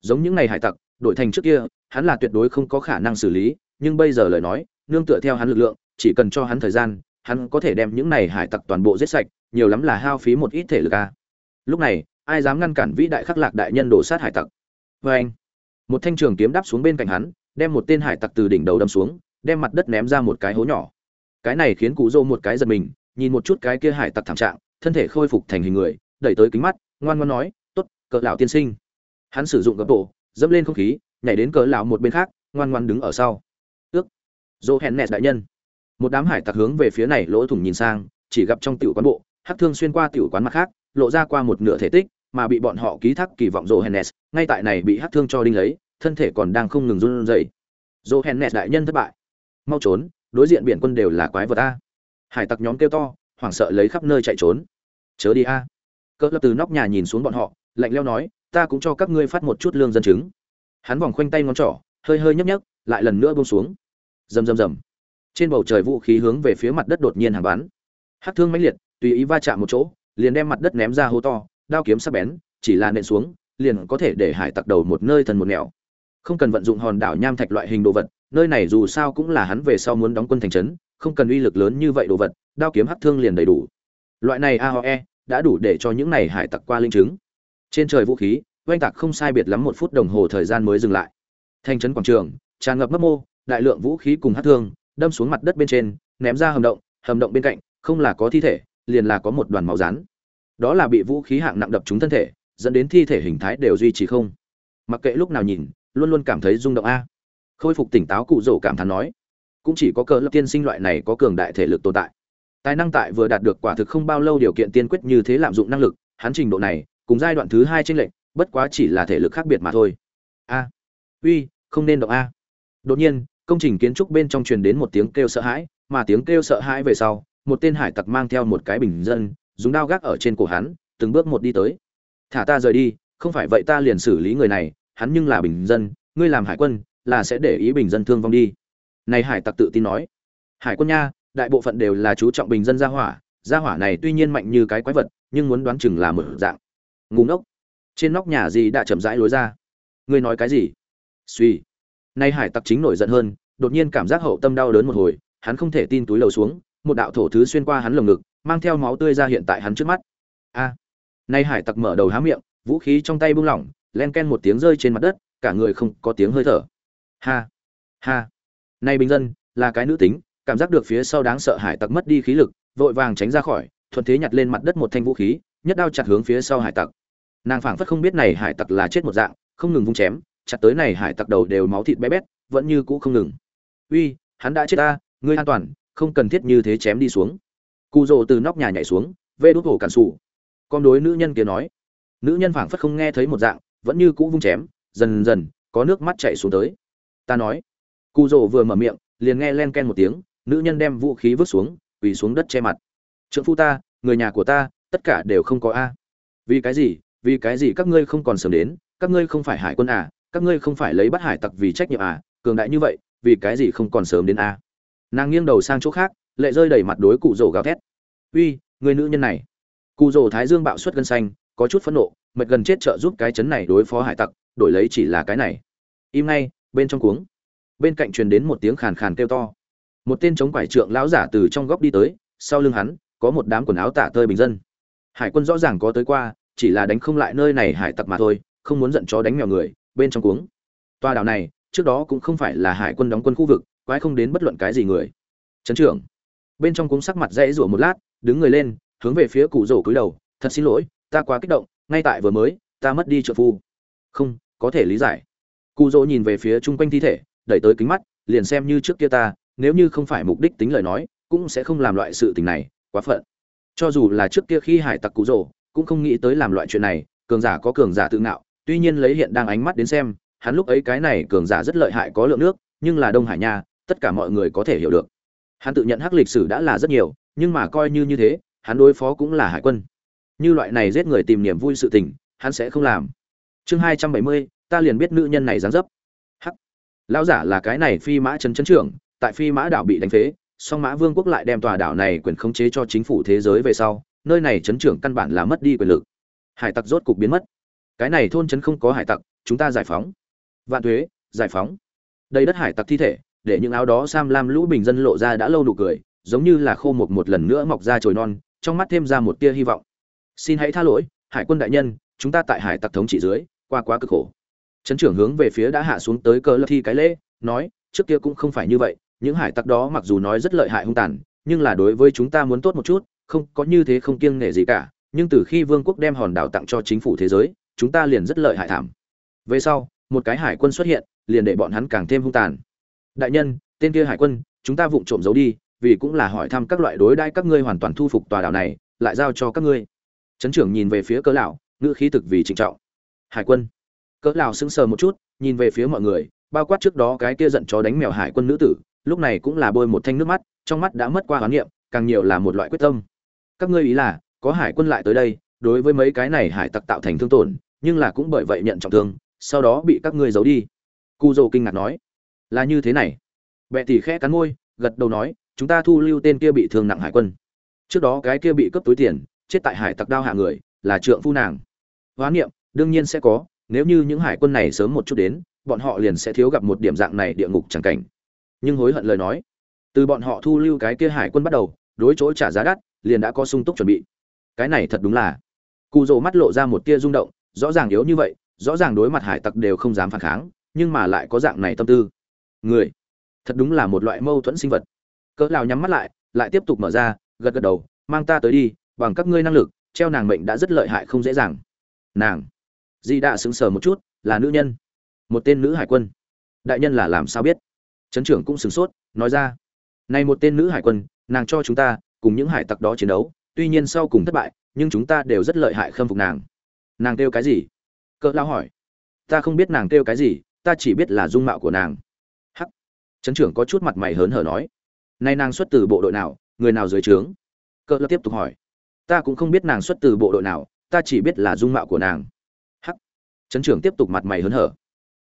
Giống những ngày hải tặc, đổi thành trước kia, hắn là tuyệt đối không có khả năng xử lý, nhưng bây giờ lời nói, nương tựa theo hắn lực lượng, chỉ cần cho hắn thời gian, hắn có thể đem những này hải tặc toàn bộ giết sạch, nhiều lắm là hao phí một ít thể lực a. Lúc này, ai dám ngăn cản vĩ đại khắc lạc đại nhân đổ sát hải tặc? Vê anh, một thanh trường kiếm đáp xuống bên cạnh hắn, đem một tên hải tặc từ đỉnh đầu đâm xuống, đem mặt đất ném ra một cái hố nhỏ. Cái này khiến cụ dô một cái giật mình, nhìn một chút cái kia hải tặc thảm trạng, thân thể khôi phục thành hình người đẩy tới kính mắt ngoan ngoan nói tốt, cỡ lão tiên sinh. Hắn sử dụng gấp bộ dẫm lên không khí nhảy đến cỡ lão một bên khác ngoan ngoan đứng ở sau. Ước dô hẹn nẹt đại nhân. Một đám hải tặc hướng về phía này lỗ thủng nhìn sang chỉ gặp trong tiểu quán bộ hắc thương xuyên qua tiểu quán mặt khác lộ ra qua một nửa thể tích mà bị bọn họ ký thác kỳ vọng dô hẹn nẹt ngay tại này bị hắc thương cho đinh lấy thân thể còn đang không ngừng run rẩy. Dô hẹn nẹt đại nhân thất bại. Mau trốn đối diện biển quân đều là quái vật a. Hải tặc nhóm kêu to hoảng sợ lấy khắp nơi chạy trốn. Chớ đi a cỡ lập từ nóc nhà nhìn xuống bọn họ, lạnh leo nói, ta cũng cho các ngươi phát một chút lương dân chứng. Hắn vòng khoanh tay ngón trỏ, hơi hơi nhấp nhấp, lại lần nữa buông xuống. Rầm rầm rầm. Trên bầu trời vũ khí hướng về phía mặt đất đột nhiên hàng bắn. Hát thương mãnh liệt, tùy ý va chạm một chỗ, liền đem mặt đất ném ra hố to, đao kiếm sắc bén, chỉ là nện xuống, liền có thể để hải tặc đầu một nơi thần một nẻo. Không cần vận dụng hòn đảo nham thạch loại hình đồ vật, nơi này dù sao cũng là hắn về sau muốn đóng quân thành trấn, không cần uy lực lớn như vậy đồ vật, đao kiếm hắc thương liền đầy đủ. Loại này aoe đã đủ để cho những này hải tặc qua linh chứng. Trên trời vũ khí, oanh tạc không sai biệt lắm một phút đồng hồ thời gian mới dừng lại. Thành trấn quảng trường, tràn ngập mấp mô, đại lượng vũ khí cùng hắc thương, đâm xuống mặt đất bên trên, ném ra hầm động hầm động bên cạnh, không là có thi thể, liền là có một đoàn máu rán. Đó là bị vũ khí hạng nặng đập trúng thân thể, dẫn đến thi thể hình thái đều duy trì không. Mặc kệ lúc nào nhìn, luôn luôn cảm thấy rung động a. Khôi phục tỉnh táo cụ rổ cảm thán nói, cũng chỉ có cờ lập tiên sinh loại này có cường đại thể lực tồn tại tài năng tại vừa đạt được quả thực không bao lâu điều kiện tiên quyết như thế lạm dụng năng lực, hắn trình độ này, cùng giai đoạn thứ hai trên lệnh bất quá chỉ là thể lực khác biệt mà thôi. A. Uy, không nên động a. Đột nhiên, công trình kiến trúc bên trong truyền đến một tiếng kêu sợ hãi, mà tiếng kêu sợ hãi về sau, một tên hải tặc mang theo một cái bình dân, dùng đao gác ở trên cổ hắn, từng bước một đi tới. Thả ta rời đi, không phải vậy ta liền xử lý người này, hắn nhưng là bình dân, ngươi làm hải quân, là sẽ để ý bình dân thương vong đi. Này hải tặc tự tin nói. Hải quân nha đại bộ phận đều là chú trọng bình dân gia hỏa gia hỏa này tuy nhiên mạnh như cái quái vật, nhưng muốn đoán chừng là mở dạng. Ngu ngốc. Trên nóc nhà gì đã chậm rãi lối ra. Ngươi nói cái gì? Suy. Nay hải tặc chính nổi giận hơn, đột nhiên cảm giác hậu tâm đau đớn một hồi, hắn không thể tin túi lầu xuống, một đạo thổ thứ xuyên qua hắn lồng ngực, mang theo máu tươi ra hiện tại hắn trước mắt. A. Nay hải tặc mở đầu há miệng, vũ khí trong tay buông lỏng, len ken một tiếng rơi trên mặt đất, cả người không có tiếng hơi thở. Ha. Ha. Nay bình dân, là cái nữ tính cảm giác được phía sau đáng sợ hải tặc mất đi khí lực, vội vàng tránh ra khỏi, thuận thế nhặt lên mặt đất một thanh vũ khí, nhất đao chặt hướng phía sau hải tặc. Nàng phảng phất không biết này hải tặc là chết một dạng, không ngừng vung chém, chặt tới này hải tặc đầu đều máu thịt bé bét, vẫn như cũ không ngừng. Uy, hắn đã chết ta, ngươi an toàn, không cần thiết như thế chém đi xuống. Cụ rồ từ nóc nhà nhảy xuống, vê đốt hổ cản sủ. Con đối nữ nhân kia nói. Nữ nhân phảng phất không nghe thấy một dạng, vẫn như cũ vung chém, dần dần, có nước mắt chảy xuống tới. Ta nói. Cụ rồ vừa mở miệng, liền nghe len ken một tiếng nữ nhân đem vũ khí vứt xuống, quỳ xuống đất che mặt. Trượng phu ta, người nhà của ta, tất cả đều không có a. Vì cái gì? Vì cái gì các ngươi không còn sớm đến? Các ngươi không phải hải quân à các ngươi không phải lấy bắt hải tặc vì trách nhiệm à cường đại như vậy, vì cái gì không còn sớm đến a? Nàng nghiêng đầu sang chỗ khác, lệ rơi đầy mặt đối cụ rổ gào thét. Uy, người nữ nhân này. Cụ rổ thái dương bạo suất gân xanh, có chút phẫn nộ, mệt gần chết trợ giúp cái chấn này đối phó hải tặc, đổi lấy chỉ là cái này. Im ngay, bên trong cuống. Bên cạnh truyền đến một tiếng khàn khàn kêu to một tên chống quải trượng lão giả từ trong góc đi tới, sau lưng hắn, có một đám quần áo tả tơi bình dân. Hải quân rõ ràng có tới qua, chỉ là đánh không lại nơi này hải tặc mà thôi, không muốn giận chó đánh mèo người, bên trong cuống. Toa đảo này, trước đó cũng không phải là hải quân đóng quân khu vực, quái không đến bất luận cái gì người. Trấn trưởng. Bên trong cuống sắc mặt dãy rủa một lát, đứng người lên, hướng về phía cụ rổ cúi đầu, thật xin lỗi, ta quá kích động, ngay tại vừa mới, ta mất đi trợ phu. Không, có thể lý giải. Cụ rỗ nhìn về phía chung quanh thi thể, đẩy tới kính mắt, liền xem như trước kia ta nếu như không phải mục đích tính lời nói, cũng sẽ không làm loại sự tình này, quá phận. Cho dù là trước kia khi hải tặc cụ rồ, cũng không nghĩ tới làm loại chuyện này, cường giả có cường giả tự ngạo, tuy nhiên lấy hiện đang ánh mắt đến xem, hắn lúc ấy cái này cường giả rất lợi hại có lượng nước, nhưng là đông hải nha, tất cả mọi người có thể hiểu được. Hắn tự nhận hắc lịch sử đã là rất nhiều, nhưng mà coi như như thế, hắn đối phó cũng là hải quân. Như loại này giết người tìm niềm vui sự tình, hắn sẽ không làm. Chương hai trăm bảy mươi, ta liền biết nữ nhân này dáng dấp. Hắc. Lão giả là cái này phi mã trấn trấn trưởng tại phi mã đảo bị đánh phế, song mã vương quốc lại đem tòa đảo này quyền khống chế cho chính phủ thế giới về sau, nơi này chấn trưởng căn bản là mất đi quyền lực. Hải tặc rốt cục biến mất. Cái này thôn trấn không có hải tặc, chúng ta giải phóng. Vạn thuế, giải phóng. Đây đất hải tặc thi thể, để những áo đó sam lam lũ bình dân lộ ra đã lâu nụ cười, giống như là khô một một lần nữa mọc ra trồi non, trong mắt thêm ra một tia hy vọng. Xin hãy tha lỗi, hải quân đại nhân, chúng ta tại hải tặc thống trị dưới, qua quá cực khổ. Trấn trưởng hướng về phía đã hạ xuống tới cờ lơ thi cái lễ, nói, trước kia cũng không phải như vậy những hải tặc đó mặc dù nói rất lợi hại hung tàn, nhưng là đối với chúng ta muốn tốt một chút, không có như thế không kiêng nể gì cả, nhưng từ khi vương quốc đem hòn đảo tặng cho chính phủ thế giới, chúng ta liền rất lợi hại thảm. Về sau, một cái hải quân xuất hiện, liền để bọn hắn càng thêm hung tàn. Đại nhân, tên kia hải quân, chúng ta vụng trộm giấu đi, vì cũng là hỏi thăm các loại đối đãi các ngươi hoàn toàn thu phục tòa đảo này, lại giao cho các ngươi. Trấn trưởng nhìn về phía cỡ lão, ngữ khí thực vì trịnh trọng. Hải quân. Cỡ lão sững sờ một chút, nhìn về phía mọi người, bao quát trước đó cái kia giận chó đánh mèo hải quân nữ tử lúc này cũng là bôi một thanh nước mắt, trong mắt đã mất qua hoán niệm, càng nhiều là một loại quyết tâm. Các ngươi ý là, có hải quân lại tới đây, đối với mấy cái này hải tặc tạo thành thương tổn, nhưng là cũng bởi vậy nhận trọng thương, sau đó bị các ngươi giấu đi. Cu dô kinh ngạc nói, là như thế này. Bệ tỷ khẽ cắn môi, gật đầu nói, chúng ta thu lưu tên kia bị thương nặng hải quân. Trước đó cái kia bị cướp túi tiền, chết tại hải tặc đao hạ người, là trượng phu nàng. Hóa niệm, đương nhiên sẽ có, nếu như những hải quân này sớm một chút đến, bọn họ liền sẽ thiếu gặp một điểm dạng này địa ngục chẳng cảnh nhưng hối hận lời nói. Từ bọn họ thu lưu cái kia hải quân bắt đầu, đối chỗ trả giá đắt, liền đã có sung túc chuẩn bị. Cái này thật đúng là. Cụ rồ mắt lộ ra một tia rung động, rõ ràng yếu như vậy, rõ ràng đối mặt hải tặc đều không dám phản kháng, nhưng mà lại có dạng này tâm tư. Người, thật đúng là một loại mâu thuẫn sinh vật. Cỡ lào nhắm mắt lại lại tiếp tục mở ra, gật gật đầu, mang ta tới đi, bằng các ngươi năng lực, treo nàng mệnh đã rất lợi hại không dễ dàng. Nàng, di đã sững sờ một chút, là nữ nhân. Một tên nữ hải quân. Đại nhân là làm sao biết? Trấn trưởng cũng sửng sốt, nói ra, này một tên nữ hải quân, nàng cho chúng ta cùng những hải tặc đó chiến đấu, tuy nhiên sau cùng thất bại, nhưng chúng ta đều rất lợi hại khâm phục nàng. Nàng kêu cái gì? Cỡ lao hỏi. Ta không biết nàng kêu cái gì, ta chỉ biết là dung mạo của nàng. Hắc. Trấn trưởng có chút mặt mày hớn hở nói nay nàng xuất từ bộ đội nào, người nào dưới trướng? Cỡ lao tiếp tục hỏi, ta cũng không biết nàng xuất từ bộ đội nào, ta chỉ biết là dung mạo của nàng. Hắc. Trấn trưởng tiếp tục mặt mày hớn hở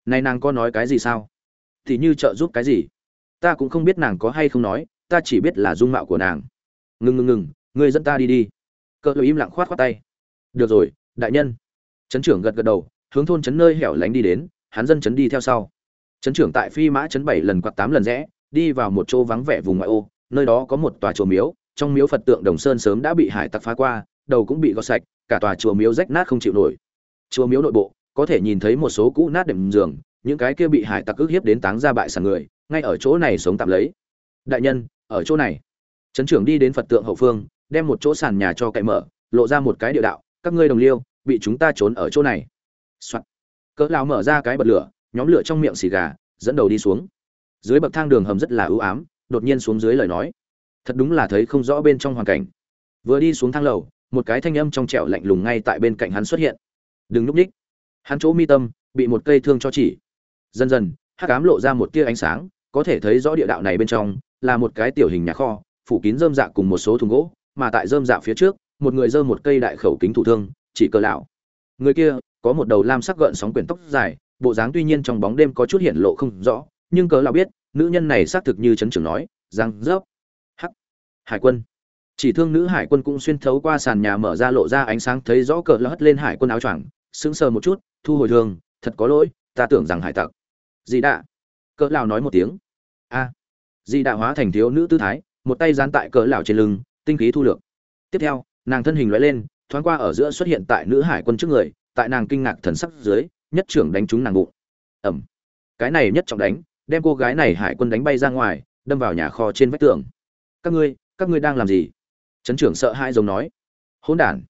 nay nàng có nói cái gì sao? Thì như trợ giúp cái gì? Ta cũng không biết nàng có hay không nói, ta chỉ biết là dung mạo của nàng. Ngừng ngừng ngừng, ngươi dẫn ta đi đi. Cỡ im lặng khoát khoát tay. Được rồi, đại nhân. Trấn trưởng gật gật đầu, hướng thôn trấn nơi hẻo lánh đi đến, hắn dân trấn đi theo sau. Trấn trưởng tại phi mã trấn bảy lần quạt tám lần rẽ, đi vào một chỗ vắng vẻ vùng ngoại ô, nơi đó có một tòa chùa miếu, trong miếu phật tượng đồng sơn sớm đã bị hải tặc phá qua, đầu cũng bị gọt sạch, cả tòa chùa miếu rách nát không chịu nổi. Chùa miếu nội bộ, có thể nhìn thấy một số cũ nát đệm giường những cái kia bị hải tặc ức hiếp đến táng ra bại sản người, ngay ở chỗ này sống tạm lấy. Đại nhân, ở chỗ này. Trấn trưởng đi đến phật tượng hậu phương, đem một chỗ sàn nhà cho cậy mở, lộ ra một cái địa đạo, các ngươi đồng liêu, bị chúng ta trốn ở chỗ này. Soạn. cỡ lao mở ra cái bật lửa, nhóm lửa trong miệng xì gà, dẫn đầu đi xuống. Dưới bậc thang đường hầm rất là ưu ám, đột nhiên xuống dưới lời nói. Thật đúng là thấy không rõ bên trong hoàn cảnh. Vừa đi xuống thang lầu, một cái thanh âm trong trẻo lạnh lùng ngay tại bên cạnh hắn xuất hiện. Đừng núp ních. Hắn chỗ mi tâm, bị một cây thương cho chỉ dần dần, hắc ám lộ ra một tia ánh sáng, có thể thấy rõ địa đạo này bên trong, là một cái tiểu hình nhà kho, phủ kín rơm dạ cùng một số thùng gỗ, mà tại rơm dạ phía trước, một người giơ một cây đại khẩu kính thủ thương, chỉ cờ lão. Người kia, có một đầu lam sắc gợn sóng quyển tóc dài, bộ dáng tuy nhiên trong bóng đêm có chút hiện lộ không rõ, nhưng cờ lão biết, nữ nhân này xác thực như chấn trưởng nói, răng rớp. Hắc. Hải quân. Chỉ thương nữ hải quân cũng xuyên thấu qua sàn nhà mở ra lộ ra ánh sáng thấy rõ cờ lão hất lên hải quân áo choàng, sững sờ một chút, thu hồi thương, thật có lỗi, ta tưởng rằng hải tặc dì đạ. Cỡ lão nói một tiếng. A. À. di hóa thành thiếu nữ tư thái, một tay dán tại cỡ lão trên lưng, tinh khí thu lược. Tiếp theo, nàng thân hình lóe lên, thoáng qua ở giữa xuất hiện tại nữ hải quân trước người, tại nàng kinh ngạc thần sắc dưới, nhất trưởng đánh trúng nàng bụng. Ẩm. Cái này nhất trọng đánh, đem cô gái này hải quân đánh bay ra ngoài, đâm vào nhà kho trên vách tường. Các ngươi các ngươi đang làm gì? Trấn trưởng sợ hãi giống nói. Hỗn đản.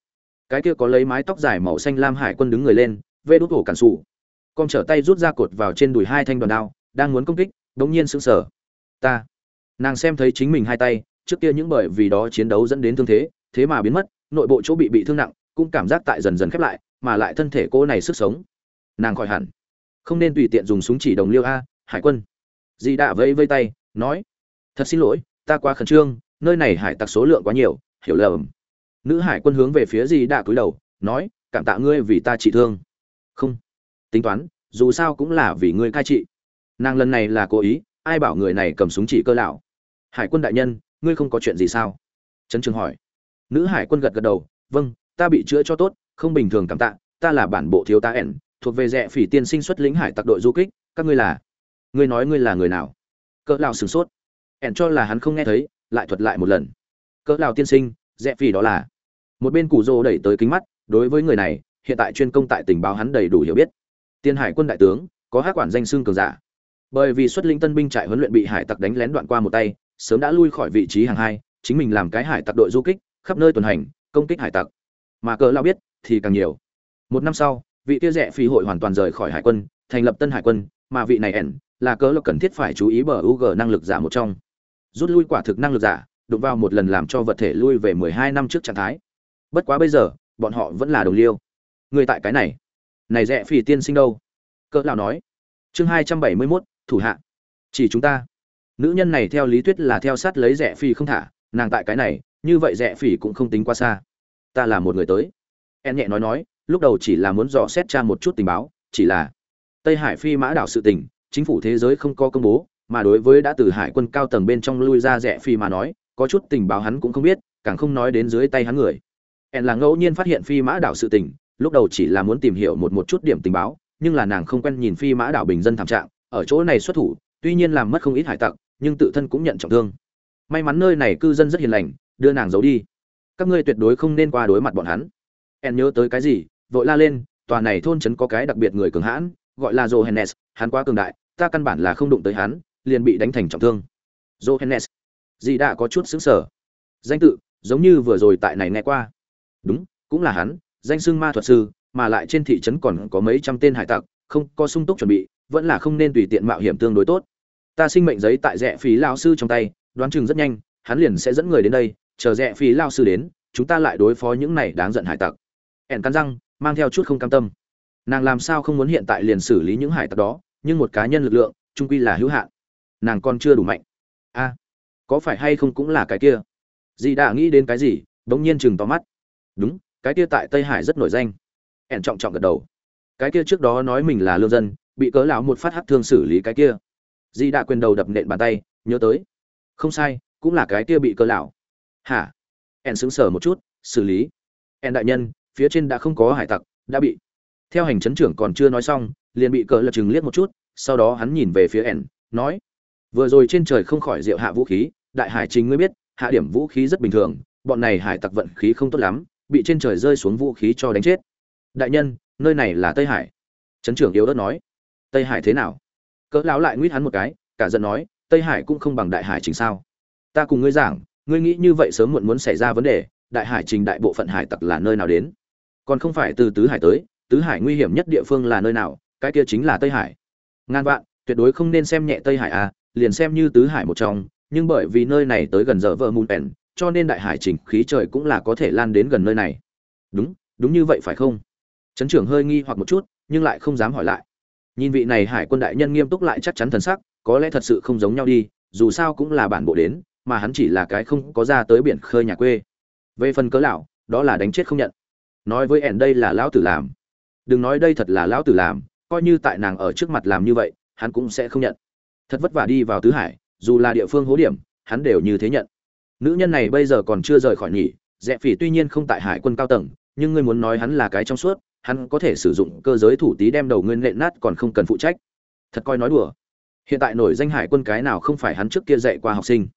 Cái kia có lấy mái tóc dài màu xanh lam hải quân đứng người lên, vê đốt hổ cản sụ con trở tay rút ra cột vào trên đùi hai thanh đoàn đao, đang muốn công kích đống nhiên sững sờ. Ta. Nàng xem thấy chính mình hai tay, trước kia những bởi vì đó chiến đấu dẫn đến thương thế thế mà biến mất, nội bộ chỗ bị bị thương nặng, cũng cảm giác tại dần dần khép lại, mà lại thân thể cô này sức sống. Nàng khỏi hẳn. Không nên tùy tiện dùng súng chỉ đồng liêu a, hải quân. Di đạ vẫy vây tay, nói, thật xin lỗi, ta quá khẩn trương, nơi này hải tặc số lượng quá nhiều, hiểu lầm. Nữ hải quân hướng về phía di đạ cúi đầu, nói, cảm tạ ngươi vì ta trị thương. Không tính toán, dù sao cũng là vì ngươi cai trị. Nàng lần này là cố ý, ai bảo người này cầm súng chỉ cơ lão? Hải quân đại nhân, ngươi không có chuyện gì sao? Trấn trường hỏi. Nữ hải quân gật gật đầu vâng ta bị chữa cho tốt, không bình thường cảm tạ, ta là bản bộ thiếu tá ẻn, thuộc về rẽ phỉ tiên sinh xuất lính hải tặc đội du kích, các ngươi là, ngươi nói ngươi là người nào? Cỡ lão sửng sốt. Ẻn cho là hắn không nghe thấy, lại thuật lại một lần. Cỡ lão tiên sinh rẽ phỉ đó là. Một bên củ rô đẩy tới kính mắt, đối với người này, hiện tại chuyên công tại tình báo hắn đầy đủ hiểu biết tiên hải quân đại tướng, có hắc quản danh xưng cường giả. Bởi vì xuất linh tân binh trại huấn luyện bị hải tặc đánh lén đoạn qua một tay, sớm đã lui khỏi vị trí hàng hai, chính mình làm cái hải tặc đội du kích, khắp nơi tuần hành, công kích hải tặc. Mà cờ lao biết, thì càng nhiều. Một năm sau, vị kia rẻ phi hội hoàn toàn rời khỏi hải quân, thành lập tân hải quân, mà vị này ẻn, là cớ lao cần thiết phải chú ý bờ UG năng lực giả một trong. Rút lui quả thực năng lực giả, đụng vào một lần làm cho vật thể lui về mười hai năm trước trạng thái. Bất quá bây giờ, bọn họ vẫn là đồng liêu. Người tại cái này này rẻ phì tiên sinh đâu? Cỡ lão nói. Chương hai trăm bảy mươi 271, thủ hạ. Chỉ chúng ta. Nữ nhân này theo lý thuyết là theo sát lấy rẻ phì không thả nàng tại cái này như vậy rẻ phỉ cũng không tính quá xa. Ta là một người tới. En nhẹ nói nói lúc đầu chỉ là muốn dò xét tra một chút tình báo chỉ là tây hải phi mã đảo sự tình chính phủ thế giới không có công bố mà đối với đã từ hải quân cao tầng bên trong lui ra rẻ phi mà nói có chút tình báo hắn cũng không biết càng không nói đến dưới tay hắn người. En là ngẫu nhiên phát hiện phi mã đảo sự tình lúc đầu chỉ là muốn tìm hiểu một một chút điểm tình báo, nhưng là nàng không quen nhìn phi mã đảo bình dân thảm trạng, ở chỗ này xuất thủ, tuy nhiên làm mất không ít hải tặc, nhưng tự thân cũng nhận trọng thương. May mắn nơi này cư dân rất hiền lành, đưa nàng giấu đi. Các ngươi tuyệt đối không nên qua đối mặt bọn hắn. Em nhớ tới cái gì, vội la lên, tòa này thôn trấn có cái đặc biệt người cường hãn, gọi là johannes, hắn quá cường đại, ta căn bản là không đụng tới hắn, liền bị đánh thành trọng thương. Johannes. Dì đã có chút xứng sở danh tự, giống như vừa rồi tại này nghe qua. Đúng, cũng là hắn danh xưng ma thuật sư, mà lại trên thị trấn còn có mấy trăm tên hải tặc, không có sung túc chuẩn bị, vẫn là không nên tùy tiện mạo hiểm tương đối tốt. Ta sinh mệnh giấy tại rẽ phí lao sư trong tay, đoán chừng rất nhanh, hắn liền sẽ dẫn người đến đây, chờ rẽ phí lao sư đến, chúng ta lại đối phó những này đáng giận hải tặc. Ẻn cắn răng, mang theo chút không cam tâm. Nàng làm sao không muốn hiện tại liền xử lý những hải tặc đó, nhưng một cá nhân lực lượng trung quy là hữu hạn. Nàng còn chưa đủ mạnh. A, có phải hay không cũng là cái kia? Dì đã nghĩ đến cái gì, bỗng nhiên chừng to mắt. Đúng cái kia tại tây hải rất nổi danh. Ẻn trọng trọng gật đầu. Cái kia trước đó nói mình là lương dân, bị cớ lão một phát hắc thương xử lý cái kia. Di đã quyền đầu đập nện bàn tay, nhớ tới. Không sai, cũng là cái kia bị cớ lão. Hả? Ẻn sững sờ một chút, xử lý. Ẻn đại nhân, phía trên đã không có hải tặc, đã bị. Theo hành chấn trưởng còn chưa nói xong, liền bị cờ lật chừng liếc một chút, sau đó hắn nhìn về phía ẻn, nói. Vừa rồi trên trời không khỏi rượu hạ vũ khí, đại hải chính ngươi biết, hạ điểm vũ khí rất bình thường, bọn này hải tặc vận khí không tốt lắm bị trên trời rơi xuống vũ khí cho đánh chết. Đại nhân, nơi này là tây hải. Trấn trưởng yếu ớt nói. Tây hải thế nào? Cỡ lão lại nguyết hắn một cái, cả giận nói, tây hải cũng không bằng đại hải chính sao? Ta cùng ngươi giảng, ngươi nghĩ như vậy sớm muộn muốn xảy ra vấn đề, đại hải trình đại bộ phận hải tặc là nơi nào đến? Còn không phải từ tứ hải tới, tứ hải nguy hiểm nhất địa phương là nơi nào, cái kia chính là tây hải. Ngàn vạn, tuyệt đối không nên xem nhẹ tây hải à liền xem như tứ hải một trong, nhưng bởi vì nơi này tới gần giờ vợ mùn pèn cho nên đại hải trình khí trời cũng là có thể lan đến gần nơi này. Đúng đúng như vậy phải không? Trấn trưởng hơi nghi hoặc một chút, nhưng lại không dám hỏi lại. Nhìn vị này hải quân đại nhân nghiêm túc lại chắc chắn thần sắc, có lẽ thật sự không giống nhau đi, dù sao cũng là bản bộ đến, mà hắn chỉ là cái không có ra tới biển khơi nhà quê. Về phần cớ lão, đó là đánh chết không nhận. Nói với ẻn đây là lão tử làm. Đừng nói đây thật là lão tử làm, coi như tại nàng ở trước mặt làm như vậy, hắn cũng sẽ không nhận. Thật vất vả đi vào tứ hải, dù là địa phương hố điểm, hắn đều như thế nhận nữ nhân này bây giờ còn chưa rời khỏi nhỉ, rẽ phỉ tuy nhiên không tại hải quân cao tầng, nhưng ngươi muốn nói hắn là cái trong suốt, hắn có thể sử dụng cơ giới thủ tí đem đầu ngươi nện nát còn không cần phụ trách. Thật coi nói đùa. Hiện tại nổi danh hải quân cái nào không phải hắn trước kia dạy qua học sinh.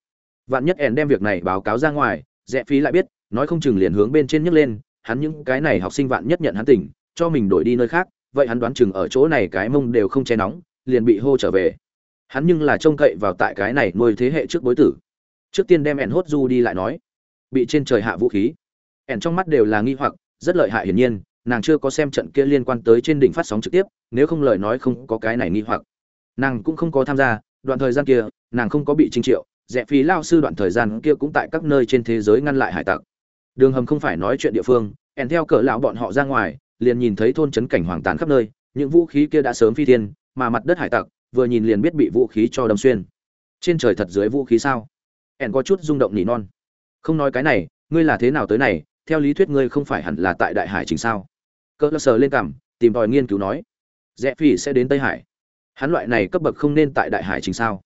Vạn nhất ẻn đem việc này báo cáo ra ngoài, rẽ phí lại biết, nói không chừng liền hướng bên trên nhấc lên, hắn những cái này học sinh vạn nhất nhận hắn tỉnh, cho mình đổi đi nơi khác, vậy hắn đoán chừng ở chỗ này cái mông đều không che nóng, liền bị hô trở về. Hắn nhưng là trông cậy vào tại cái này nuôi thế hệ trước bối tử trước tiên đem ẻn hốt du đi lại nói. Bị trên trời hạ vũ khí. Ẻn trong mắt đều là nghi hoặc, rất lợi hại hiển nhiên, nàng chưa có xem trận kia liên quan tới trên đỉnh phát sóng trực tiếp, nếu không lời nói không có cái này nghi hoặc. Nàng cũng không có tham gia, đoạn thời gian kia, nàng không có bị trinh triệu rẽ phí lao sư đoạn thời gian kia cũng tại các nơi trên thế giới ngăn lại hải tặc. Đường hầm không phải nói chuyện địa phương, ẻn theo cỡ lão bọn họ ra ngoài, liền nhìn thấy thôn trấn cảnh hoàng tàn khắp nơi, những vũ khí kia đã sớm phi thiên, mà mặt đất hải tặc, vừa nhìn liền biết bị vũ khí cho đâm xuyên. Trên trời thật dưới vũ khí sao? Ẻn có chút rung động nỉ non. Không nói cái này ngươi là thế nào tới này? Theo lý thuyết ngươi không phải hẳn là tại đại hải chính sao? Cỡ lão sờ lên cảm, tìm tòi nghiên cứu nói rẽ phi sẽ đến tây hải. Hắn loại này cấp bậc không nên tại đại hải chính sao?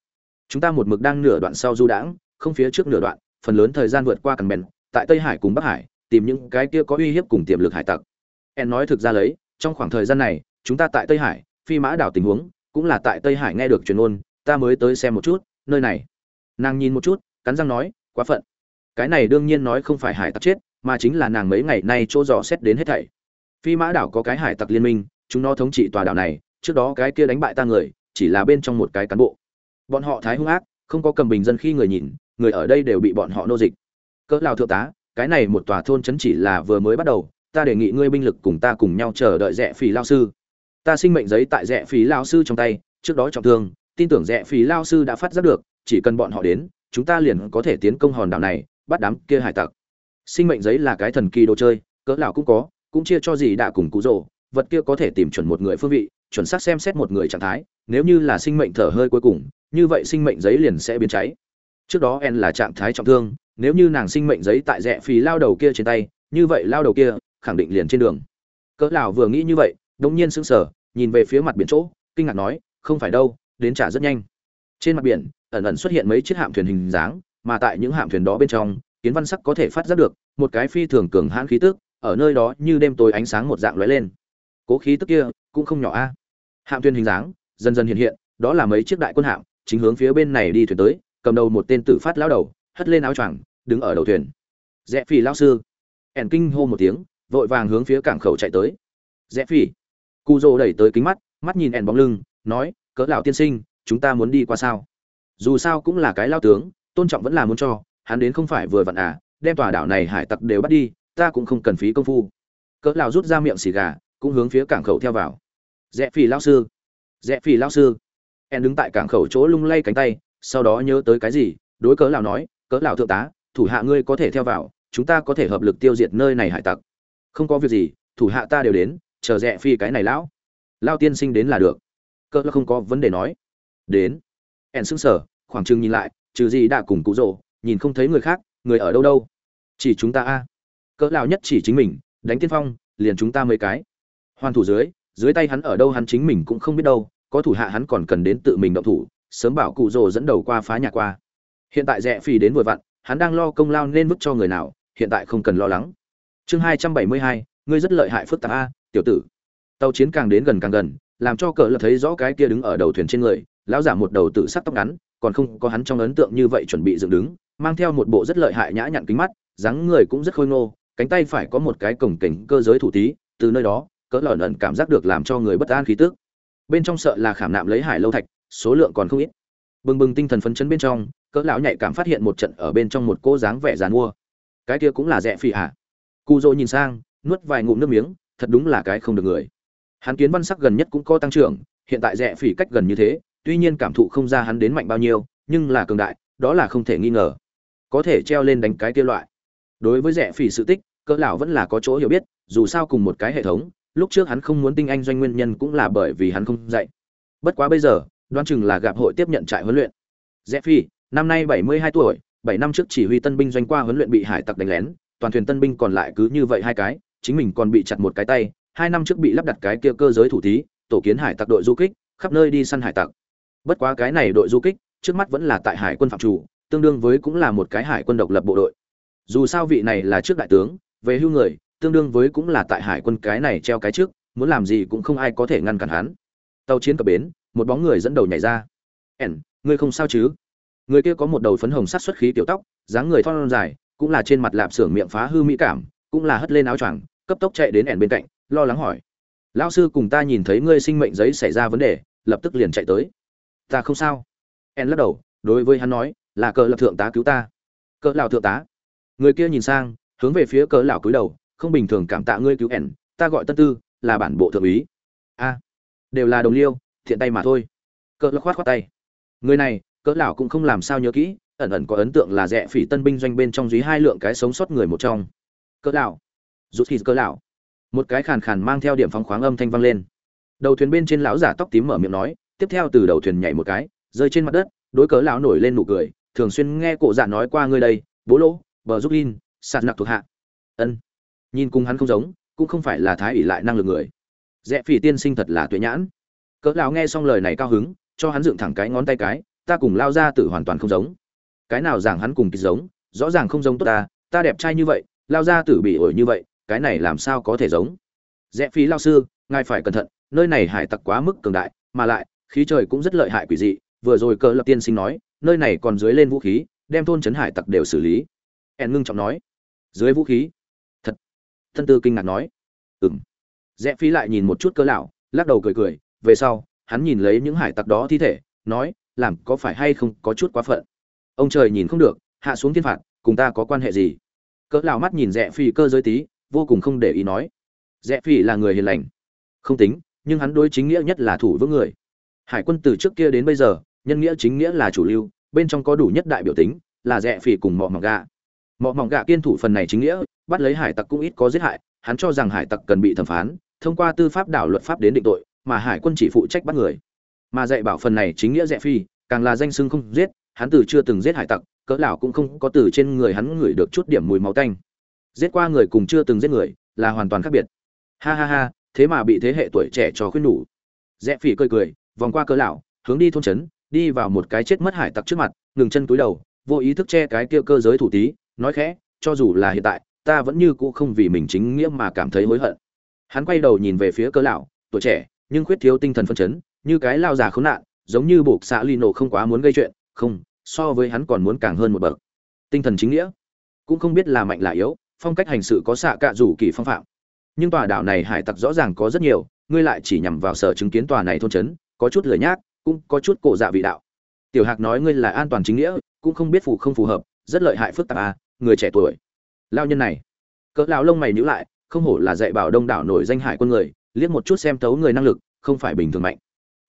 Chúng ta một mực đang nửa đoạn sau du đãng không phía trước nửa đoạn phần lớn thời gian vượt qua cằn bèn tại tây hải cùng bắc hải tìm những cái kia có uy hiếp cùng tiềm lực hải tặc. En nói thực ra lấy trong khoảng thời gian này chúng ta tại tây hải phi mã đảo tình huống cũng là tại tây hải nghe được truyền ôn ta mới tới xem một chút nơi này. Nàng nhìn một chút cắn răng nói, quá phận. Cái này đương nhiên nói không phải hải tặc chết, mà chính là nàng mấy ngày nay chỗ dò xét đến hết thảy. Phi mã đảo có cái hải tặc liên minh, chúng nó thống trị tòa đảo này, trước đó cái kia đánh bại ta người, chỉ là bên trong một cái cán bộ. Bọn họ thái hung ác, không có cầm bình dân khi người nhìn, người ở đây đều bị bọn họ nô dịch. Cỡ lao thượng tá, cái này một tòa thôn chấn chỉ là vừa mới bắt đầu, ta đề nghị ngươi binh lực cùng ta cùng nhau chờ đợi rẽ phí lao sư. Ta sinh mệnh giấy tại rẽ phí lao sư trong tay, trước đó trọng thương, tin tưởng rẽ phí lao sư đã phát giác được, chỉ cần bọn họ đến chúng ta liền có thể tiến công hòn đảo này, bắt đám kia hải tặc. Sinh mệnh giấy là cái thần kỳ đồ chơi, cỡ lão cũng có, cũng chia cho gì đã cùng cụ rồ, vật kia có thể tìm chuẩn một người phương vị, chuẩn xác xem xét một người trạng thái, nếu như là sinh mệnh thở hơi cuối cùng, như vậy sinh mệnh giấy liền sẽ biến cháy. Trước đó en là trạng thái trọng thương, nếu như nàng sinh mệnh giấy tại rẽ phì lao đầu kia trên tay, như vậy lao đầu kia khẳng định liền trên đường. Cỡ lão vừa nghĩ như vậy, đống nhiên sững sờ, nhìn về phía mặt biển chỗ, kinh ngạc nói, không phải đâu, đến trả rất nhanh trên mặt biển ẩn ẩn xuất hiện mấy chiếc hạm thuyền hình dáng mà tại những hạm thuyền đó bên trong kiến văn sắc có thể phát giác được một cái phi thường cường hãn khí tức ở nơi đó như đêm tối ánh sáng một dạng lóe lên. Cố khí tức kia cũng không nhỏ a. Hạm thuyền hình dáng dần dần hiện hiện đó là mấy chiếc đại quân hạm chính hướng phía bên này đi thuyền tới cầm đầu một tên tử phát lao đầu hất lên áo choàng đứng ở đầu thuyền. Rẽ phi lao sư. Ẻn kinh hô một tiếng vội vàng hướng phía cảng khẩu chạy tới. Rẽ phi, cu dô đẩy tới kính mắt mắt nhìn ẻn bóng lưng nói cỡ lão tiên sinh chúng ta muốn đi qua sao? Dù sao cũng là cái lao tướng, tôn trọng vẫn là muốn cho, hắn đến không phải vừa vặn à đem tòa đảo này hải tặc đều bắt đi, ta cũng không cần phí công phu. Cỡ lão rút ra miệng xì gà, cũng hướng phía cảng khẩu theo vào. Rẽ phì lao sư. Rẽ phì lao sư. Em đứng tại cảng khẩu chỗ lung lay cánh tay, sau đó nhớ tới cái gì, đối cỡ lão nói, cỡ lão thượng tá, thủ hạ ngươi có thể theo vào, chúng ta có thể hợp lực tiêu diệt nơi này hải tặc. Không có việc gì, thủ hạ ta đều đến, chờ rẽ phi cái này lão. Lao tiên sinh đến là được. Cỡ lão không có vấn đề nói đến. Ẻn sững sờ, khoảng trừng nhìn lại, trừ gì đã cùng cụ rồ, nhìn không thấy người khác, người ở đâu đâu? Chỉ chúng ta a. Cỡ lão nhất chỉ chính mình, đánh tiên phong, liền chúng ta mấy cái. Hoàn thủ dưới dưới tay hắn ở đâu hắn chính mình cũng không biết đâu, có thủ hạ hắn còn cần đến tự mình động thủ, sớm bảo cụ rồ dẫn đầu qua phá nhà qua. Hiện tại rẽ phì đến vội vặn, hắn đang lo công lao nên mức cho người nào, hiện tại không cần lo lắng. Chương hai trăm bảy mươi hai, ngươi rất lợi hại phức tạp a, tiểu tử. Tàu chiến càng đến gần càng gần, làm cho cỡ lập thấy rõ cái kia đứng ở đầu thuyền trên người lão giả một đầu tự sắc tóc ngắn, còn không có hắn trong ấn tượng như vậy chuẩn bị dựng đứng, mang theo một bộ rất lợi hại nhã nhặn kính mắt, dáng người cũng rất khôi ngô, cánh tay phải có một cái cổng cảnh cơ giới thủ tí từ nơi đó, cỡ lợn ẩn cảm giác được làm cho người bất an khí tức. Bên trong sợ là khảm nạm lấy hải lâu thạch, số lượng còn không ít. Bừng bừng tinh thần phấn chấn bên trong, cỡ lão nhạy cảm phát hiện một trận ở bên trong một cô dáng vẻ dàn mua. Cái kia cũng là rẻ phi à? Cu dô nhìn sang, nuốt vài ngụm nước miếng, thật đúng là cái không được người. Hắn kiến văn sắc gần nhất cũng có tăng trưởng, hiện tại rẻ phỉ cách gần như thế tuy nhiên cảm thụ không ra hắn đến mạnh bao nhiêu, nhưng là cường đại, đó là không thể nghi ngờ. Có thể treo lên đánh cái kia loại. Đối với rẻ phỉ sự tích, cỡ lão vẫn là có chỗ hiểu biết, dù sao cùng một cái hệ thống, lúc trước hắn không muốn tinh anh doanh nguyên nhân cũng là bởi vì hắn không dạy. Bất quá bây giờ, đoán chừng là gặp hội tiếp nhận trại huấn luyện. Rẽ phi năm nay bảy mươi hai tuổi, bảy năm trước chỉ huy tân binh doanh qua huấn luyện bị hải tặc đánh lén, toàn thuyền tân binh còn lại cứ như vậy hai cái, chính mình còn bị chặt một cái tay, hai năm trước bị lắp đặt cái kia cơ giới thủ thí, tổ kiến hải tặc đội du kích, khắp nơi đi săn hải tặc bất quá cái này đội du kích, trước mắt vẫn là tại hải quân phạm chủ, tương đương với cũng là một cái hải quân độc lập bộ đội. Dù sao vị này là trước đại tướng, về hưu người, tương đương với cũng là tại hải quân cái này treo cái trước, muốn làm gì cũng không ai có thể ngăn cản hắn. Tàu chiến cập bến, một bóng người dẫn đầu nhảy ra. Ẻn, ngươi không sao chứ? Người kia có một đầu phấn hồng sát xuất khí tiểu tóc, dáng người thon dài, cũng là trên mặt lạp xưởng miệng phá hư mỹ cảm, cũng là hất lên áo choàng, cấp tốc chạy đến ẻn bên cạnh, lo lắng hỏi. Lão sư cùng ta nhìn thấy ngươi sinh mệnh giấy xảy ra vấn đề, lập tức liền chạy tới ta không sao. En lắc đầu đối với hắn nói là cờ lập thượng tá cứu ta. Cỡ lão thượng tá. Người kia nhìn sang hướng về phía cỡ lão cúi đầu không bình thường cảm tạ ngươi cứu en, ta gọi tân tư là bản bộ thượng úy. A đều là đồng liêu thiện tay mà thôi. Cỡ lão khoát khoát tay. Người này cỡ lão cũng không làm sao nhớ kỹ ẩn ẩn có ấn tượng là rẻ phỉ tân binh doanh bên trong dưới hai lượng cái sống sót người một trong. Cỡ lão rút thịt cỡ lão một cái khàn khàn mang theo điểm phóng khoáng âm thanh vang lên. Đầu thuyền bên trên lão giả tóc tím mở miệng nói tiếp theo từ đầu thuyền nhảy một cái, rơi trên mặt đất, đối cỡ lão nổi lên nụ cười, thường xuyên nghe cổ dạ nói qua ngươi đây, bố lỗ bờ giúp linh sạt nặc thuộc hạ. Ân. Nhìn cùng hắn không giống, cũng không phải là thái ỷ lại năng lực người. Rẽ phỉ tiên sinh thật là tuyệt nhãn. Cỡ lão nghe xong lời này cao hứng, cho hắn dựng thẳng cái ngón tay cái, ta cùng lao ra tử hoàn toàn không giống. Cái nào giảng hắn cùng kịch giống, rõ ràng không giống tốt ta ta đẹp trai như vậy, lao ra tử bị ổi như vậy, cái này làm sao có thể giống? Rẽ phí lao sư, ngài phải cẩn thận, nơi này hải tặc quá mức cường đại, mà lại khí trời cũng rất lợi hại quỷ dị, vừa rồi cờ lập tiên sinh nói, nơi này còn dưới lên vũ khí, đem thôn trấn hải tặc đều xử lý. En ngưng trọng nói. Dưới vũ khí? Thật. Thân tư kinh ngạc nói. Ừm. Rẽ phí lại nhìn một chút cơ lão, lắc đầu cười cười, về sau, hắn nhìn lấy những hải tặc đó thi thể, nói, làm có phải hay không có chút quá phận? Ông trời nhìn không được, hạ xuống thiên phạt, cùng ta có quan hệ gì? Cỡ lão mắt nhìn rẽ phi cơ giới tí, vô cùng không để ý nói. Rẽ phi là người hiền lành. Không tính, nhưng hắn đối chính nghĩa nhất là thủ vững người hải quân từ trước kia đến bây giờ, nhân nghĩa chính nghĩa là chủ lưu, bên trong có đủ nhất đại biểu tính, là rẽ phi cùng mọ mỏng gà. Mọ mỏng gà kiên thủ phần này chính nghĩa, bắt lấy hải tặc cũng ít có giết hại, hắn cho rằng hải tặc cần bị thẩm phán, thông qua tư pháp đảo luật pháp đến định tội, mà hải quân chỉ phụ trách bắt người. Mà dạy bảo phần này chính nghĩa rẽ phi càng là danh xưng không giết, hắn từ chưa từng giết hải tặc, cỡ lão cũng không có từ trên người hắn ngửi được chút điểm mùi máu tanh. Giết qua người cùng chưa từng giết người, là hoàn toàn khác biệt. Ha ha ha, thế mà bị thế hệ tuổi trẻ cho khuyên nhủ. Rẽ phỉ cười cười vòng qua cơ lão, hướng đi thôn trấn, đi vào một cái chết mất hải tặc trước mặt, ngừng chân túi đầu, vô ý thức che cái kia cơ giới thủ tí, nói khẽ, cho dù là hiện tại, ta vẫn như cũ không vì mình chính nghĩa mà cảm thấy hối hận. Hắn quay đầu nhìn về phía cơ lão, tuổi trẻ, nhưng khuyết thiếu tinh thần phân chấn, như cái lao già khốn nạn, giống như buộc xạ ly nổ không quá muốn gây chuyện, không, so với hắn còn muốn càng hơn một bậc. Tinh thần chính nghĩa, cũng không biết là mạnh là yếu, phong cách hành sự có xạ cạ rủ kỳ phong phạm. Nhưng tòa đảo này hải tặc rõ ràng có rất nhiều, ngươi lại chỉ nhằm vào sở chứng kiến tòa này thôn trấn có chút lười nhác, cũng có chút cổ dạ vị đạo. Tiểu hạc nói ngươi là an toàn chính nghĩa, cũng không biết phù không phù hợp, rất lợi hại phức tạp à người trẻ tuổi. Lao nhân này. Cỡ lão lông mày nhíu lại, không hổ là dạy bảo đông đảo nổi danh hải quân người, liếc một chút xem tấu người năng lực, không phải bình thường mạnh.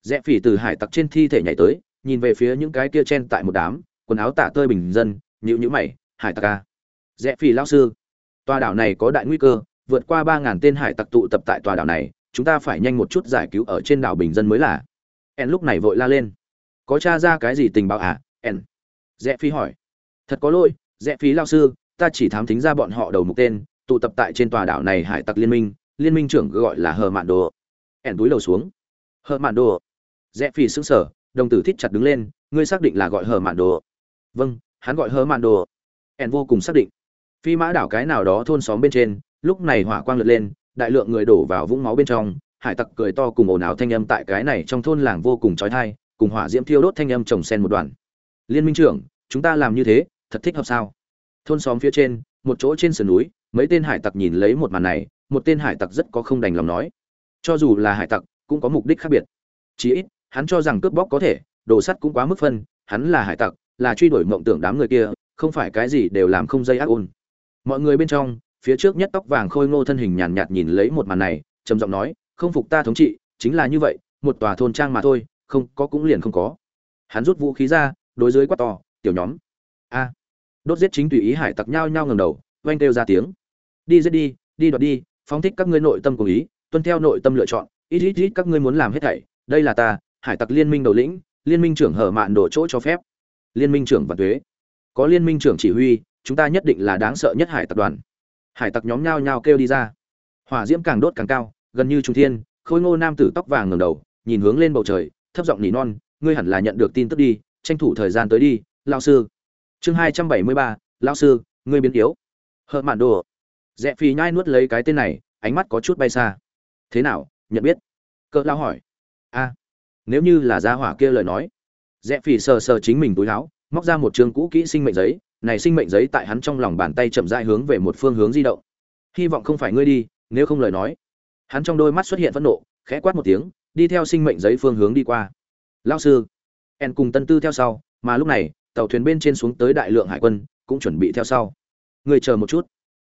Rẽ phỉ từ hải tặc trên thi thể nhảy tới, nhìn về phía những cái kia chen tại một đám, quần áo tả tơi bình dân nhữ nhữ mày, hải tặc ca rẽ phỉ lao sư, tòa đảo này có đại nguy cơ, vượt qua ba ngàn tên hải tặc tụ tập tại tòa đảo này, chúng ta phải nhanh một chút giải cứu ở trên đảo bình dân mới là en lúc này vội la lên. Có t ra cái gì tình báo à en? Rẽ phi hỏi. Thật có lỗi, rẽ phí lao sư, ta chỉ thám thính ra bọn họ đầu mục tên, tụ tập tại trên tòa đảo này hải tặc liên minh liên minh trưởng gọi là hờ mạn đồ. Ẻn túi đầu xuống. Hờ mạn đồ. Rẽ phi xứng sở đồng tử thít chặt đứng lên, ngươi xác định là gọi hờ mạn đồ. Vâng hắn gọi hờ mạn đồ. Ẻn vô cùng xác định. Phi mã đảo cái nào đó thôn xóm bên trên, lúc này hỏa quang lượt lên, đại lượng người đổ vào vũng máu bên trong hải tặc cười to cùng ồn ào thanh âm tại cái này trong thôn làng vô cùng trói thai cùng hỏa diễm thiêu đốt thanh âm trồng sen một đoàn. Liên minh trưởng chúng ta làm như thế thật thích hợp sao? Thôn xóm phía trên một chỗ trên sườn núi mấy tên hải tặc nhìn lấy một màn này một tên hải tặc rất có không đành lòng nói. Cho dù là hải tặc cũng có mục đích khác biệt. Chí ít hắn cho rằng cướp bóc có thể đồ sắt cũng quá mức phân hắn là hải tặc là truy đuổi mộng tưởng đám người kia không phải cái gì đều làm không dây ác ôn. Mọi người bên trong phía trước nhất tóc vàng khôi ngô thân hình nhàn nhạt, nhìn lấy một màn này trầm giọng nói không phục ta thống trị, chính là như vậy, một tòa thôn trang mà thôi, không có cũng liền không có. Hắn rút vũ khí ra, đối dưới quát to, tiểu nhóm. A. Đốt giết chính tùy ý hải tặc nhao nhao ngầm đầu, oanh kêu ra tiếng. Đi giết đi đi đoạt đi, phóng thích các ngươi nội tâm cùng ý, tuân theo nội tâm lựa chọn, ít ít ít các ngươi muốn làm hết thảy, đây là ta, hải tặc liên minh đầu lĩnh, liên minh trưởng hở mạn đổ chỗ cho phép. Liên minh trưởng và thuế có liên minh trưởng chỉ huy, chúng ta nhất định là đáng sợ nhất hải tặc đoàn. Hải tặc nhóm nhao nhao kêu đi ra. Hỏa diễm càng đốt càng cao gần như trung thiên, khôi ngô nam tử tóc vàng ngầm đầu, nhìn hướng lên bầu trời, thấp giọng nỉ non, ngươi hẳn là nhận được tin tức đi, tranh thủ thời gian tới đi lao sư. Chương hai trăm bảy mươi ba lao sư, ngươi biến yếu. Hợ mạn đồ. Rẽ phi nhai nuốt lấy cái tên này, ánh mắt có chút bay xa. Thế nào, nhận biết? Cỡ lao hỏi. A. Nếu như là gia hỏa kia lời nói. Rẽ phi sờ sờ chính mình túi áo, móc ra một chương cũ kỹ sinh mệnh giấy, này sinh mệnh giấy tại hắn trong lòng bàn tay chậm rãi hướng về một phương hướng di động. Hy vọng không phải ngươi đi, nếu không lời nói hắn trong đôi mắt xuất hiện phẫn nộ, khẽ quát một tiếng, đi theo sinh mệnh giấy phương hướng đi qua. Lao sư, en cùng tân tư theo sau, mà lúc này, tàu thuyền bên trên xuống tới đại lượng hải quân, cũng chuẩn bị theo sau. Người chờ một chút.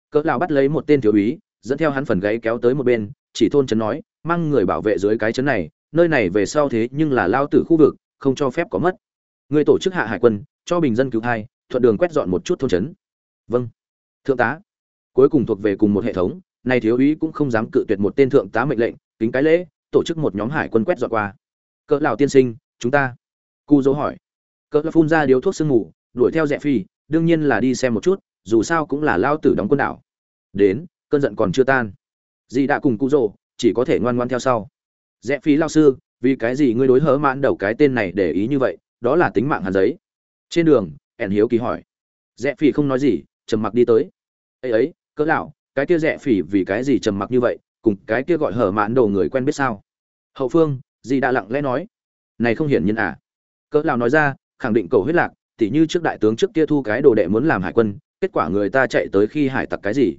Cỡ lão bắt lấy một tên thiếu úy, dẫn theo hắn phần gáy kéo tới một bên, chỉ thôn trấn nói, mang người bảo vệ dưới cái trấn này, nơi này về sau thế nhưng là lao tử khu vực, không cho phép có mất. Người tổ chức hạ hải quân, cho bình dân cứu thai, thuận đường quét dọn một chút thôn trấn. Vâng. Thượng tá. Cuối cùng thuộc về cùng một hệ thống này thiếu úy cũng không dám cự tuyệt một tên thượng tá mệnh lệnh, kính cái lễ, tổ chức một nhóm hải quân quét dọn qua. Cỡ lão tiên sinh, chúng ta. Cu dỗ hỏi. Cỡ lào phun ra điếu thuốc sương ngủ đuổi theo rẽ phi, đương nhiên là đi xem một chút, dù sao cũng là lao tử đóng quân đảo. Đến, cơn giận còn chưa tan. Dì đã cùng cụ rồ chỉ có thể ngoan ngoan theo sau. Rẽ phí lao sư, vì cái gì ngươi đối hớ mãn đầu cái tên này để ý như vậy, đó là tính mạng hàn giấy. Trên đường ẻn hiếu kỳ hỏi. Rẽ phi không nói gì, trầm mặc đi tới. Ấy ấy, cỡ lão cái kia rẻ phỉ vì cái gì trầm mặc như vậy, cùng cái kia gọi hở mạn đồ người quen biết sao? Hậu phương, dì đã lặng lẽ nói. Này không hiển nhiên à. Cỡ lão nói ra, khẳng định cầu huyết lạc, tỉ như trước đại tướng trước kia thu cái đồ đệ muốn làm hải quân, kết quả người ta chạy tới khi hải tặc cái gì?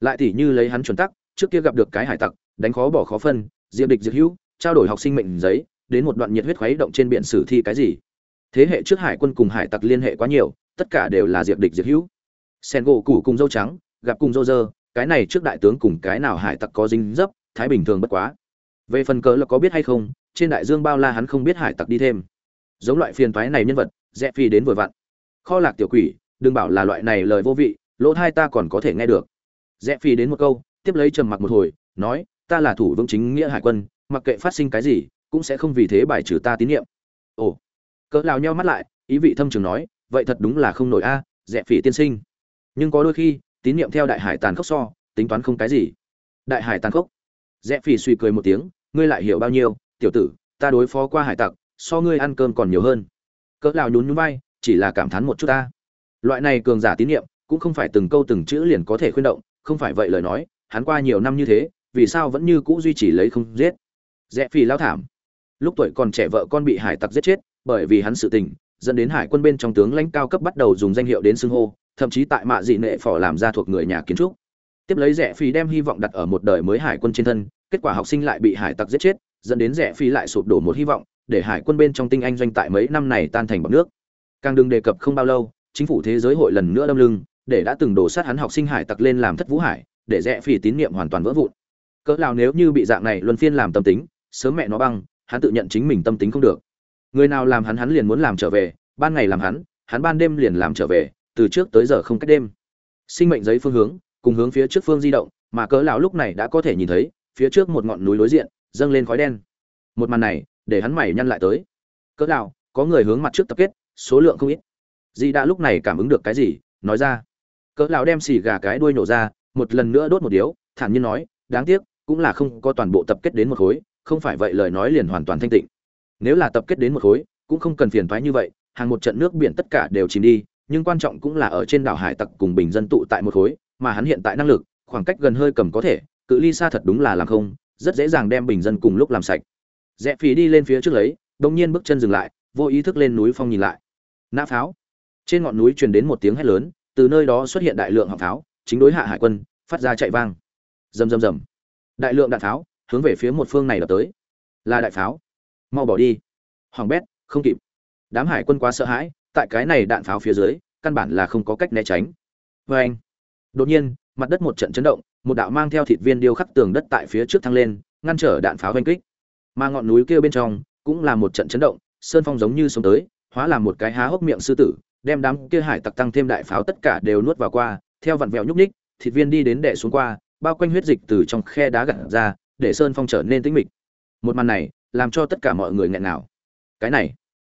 Lại tỉ như lấy hắn chuẩn tắc, trước kia gặp được cái hải tặc, đánh khó bỏ khó phân, diệp địch diệt hữu, trao đổi học sinh mệnh giấy, đến một đoạn nhiệt huyết khuấy động trên biển sử thi cái gì? Thế hệ trước hải quân cùng hải tặc liên hệ quá nhiều, tất cả đều là diệp địch diệt hữu. Sen gỗ củ cùng dâu trắng, gặp cùng dâu dơ cái này trước đại tướng cùng cái nào hải tặc có dính dấp thái bình thường bất quá. Về phần cờ là có biết hay không trên đại dương bao la hắn không biết hải tặc đi thêm. Giống loại phiền toái này nhân vật rẽ phi đến vừa vặn. Kho lạc tiểu quỷ đừng bảo là loại này lời vô vị lỗ hai ta còn có thể nghe được. Rẽ phi đến một câu tiếp lấy trầm mặc một hồi nói ta là thủ vững chính nghĩa hải quân mặc kệ phát sinh cái gì cũng sẽ không vì thế bài trừ ta tín nhiệm. Ồ. Cỡ lao nhau mắt lại ý vị thâm trường nói vậy thật đúng là không nổi a à, phi tiên sinh. Nhưng có đôi khi tín nhiệm theo đại hải tàn khốc so, tính toán không cái gì. Đại hải tàn khốc. Rẽ phì suy cười một tiếng, ngươi lại hiểu bao nhiêu, tiểu tử, ta đối phó qua hải tặc, so ngươi ăn cơm còn nhiều hơn. Cỡ lào nhún nhún vai, chỉ là cảm thán một chút ta. Loại này cường giả tín nhiệm cũng không phải từng câu từng chữ liền có thể khuyên động, không phải vậy lời nói, hắn qua nhiều năm như thế, vì sao vẫn như cũ duy trì lấy không giết? Rẽ phì lao thảm. Lúc tuổi còn trẻ vợ con bị hải tặc giết chết, bởi vì hắn sự tình, dẫn đến hải quân bên trong tướng lãnh cao cấp bắt đầu dùng danh hiệu đến xưng hô thậm chí tại mạ dị nệ phò làm ra thuộc người nhà kiến trúc. Tiếp lấy rẻ phi đem hy vọng đặt ở một đời mới hải quân trên thân, kết quả học sinh lại bị hải tặc giết chết, dẫn đến rẻ phi lại sụp đổ một hy vọng, để hải quân bên trong tinh anh doanh tại mấy năm này tan thành bọc nước. Càng đừng đề cập không bao lâu, chính phủ thế giới hội lần nữa đâm lưng, để đã từng đổ sát hắn học sinh hải tặc lên làm thất vũ hải, để rẽ phi tín nhiệm hoàn toàn vỡ vụn. Cỡ nào nếu như bị dạng này luân phiên làm tâm tính, sớm mẹ nó băng, hắn tự nhận chính mình tâm tính không được. Người nào làm hắn hắn liền muốn làm trở về, ban ngày làm hắn hắn ban đêm liền làm trở về từ trước tới giờ không cách đêm. Sinh mệnh giấy phương hướng, cùng hướng phía trước phương di động, mà cỡ lão lúc này đã có thể nhìn thấy, phía trước một ngọn núi đối diện, dâng lên khói đen. Một màn này, để hắn mày nhăn lại tới. Cỡ lão, có người hướng mặt trước tập kết, số lượng không ít. Di đã lúc này cảm ứng được cái gì, nói ra. Cỡ lão đem xì gà cái đuôi nổ ra, một lần nữa đốt một điếu, thản nhiên nói, đáng tiếc, cũng là không có toàn bộ tập kết đến một khối, không phải vậy lời nói liền hoàn toàn thanh tịnh. Nếu là tập kết đến một khối, cũng không cần phiền toái như vậy, hàng một trận nước biển tất cả đều chìm đi nhưng quan trọng cũng là ở trên đảo hải tặc cùng bình dân tụ tại một khối, mà hắn hiện tại năng lực, khoảng cách gần hơi cầm có thể, cự ly xa thật đúng là làm không, rất dễ dàng đem bình dân cùng lúc làm sạch. Rẽ phí đi lên phía trước lấy đông nhiên bước chân dừng lại, vô ý thức lên núi phong nhìn lại. Nã pháo. Trên ngọn núi truyền đến một tiếng hét lớn, từ nơi đó xuất hiện đại lượng hạng pháo, chính đối hạ hải quân, phát ra chạy vang. Rầm rầm rầm. Đại lượng đạn pháo, hướng về phía một phương này đập tới. Là đại pháo. Mau bỏ đi. Hoàng bét, không kịp. Đám hải quân quá sợ hãi tại cái này đạn pháo phía dưới, căn bản là không có cách né tránh. Vê anh, đột nhiên, mặt đất một trận chấn động, một đạo mang theo thịt viên điêu khắc tường đất tại phía trước thăng lên, ngăn trở đạn pháo oanh kích. Mà ngọn núi kia bên trong, cũng là một trận chấn động, sơn phong giống như sống tới, hóa làm một cái há hốc miệng sư tử, đem đám kia hải tặc tăng thêm đại pháo tất cả đều nuốt vào qua, theo vặn vẹo nhúc ních thịt viên đi đến đệ xuống qua, bao quanh huyết dịch từ trong khe đá gặt ra, để sơn phong trở nên tĩnh mịch. Một màn này, làm cho tất cả mọi người nghẹn nào cái này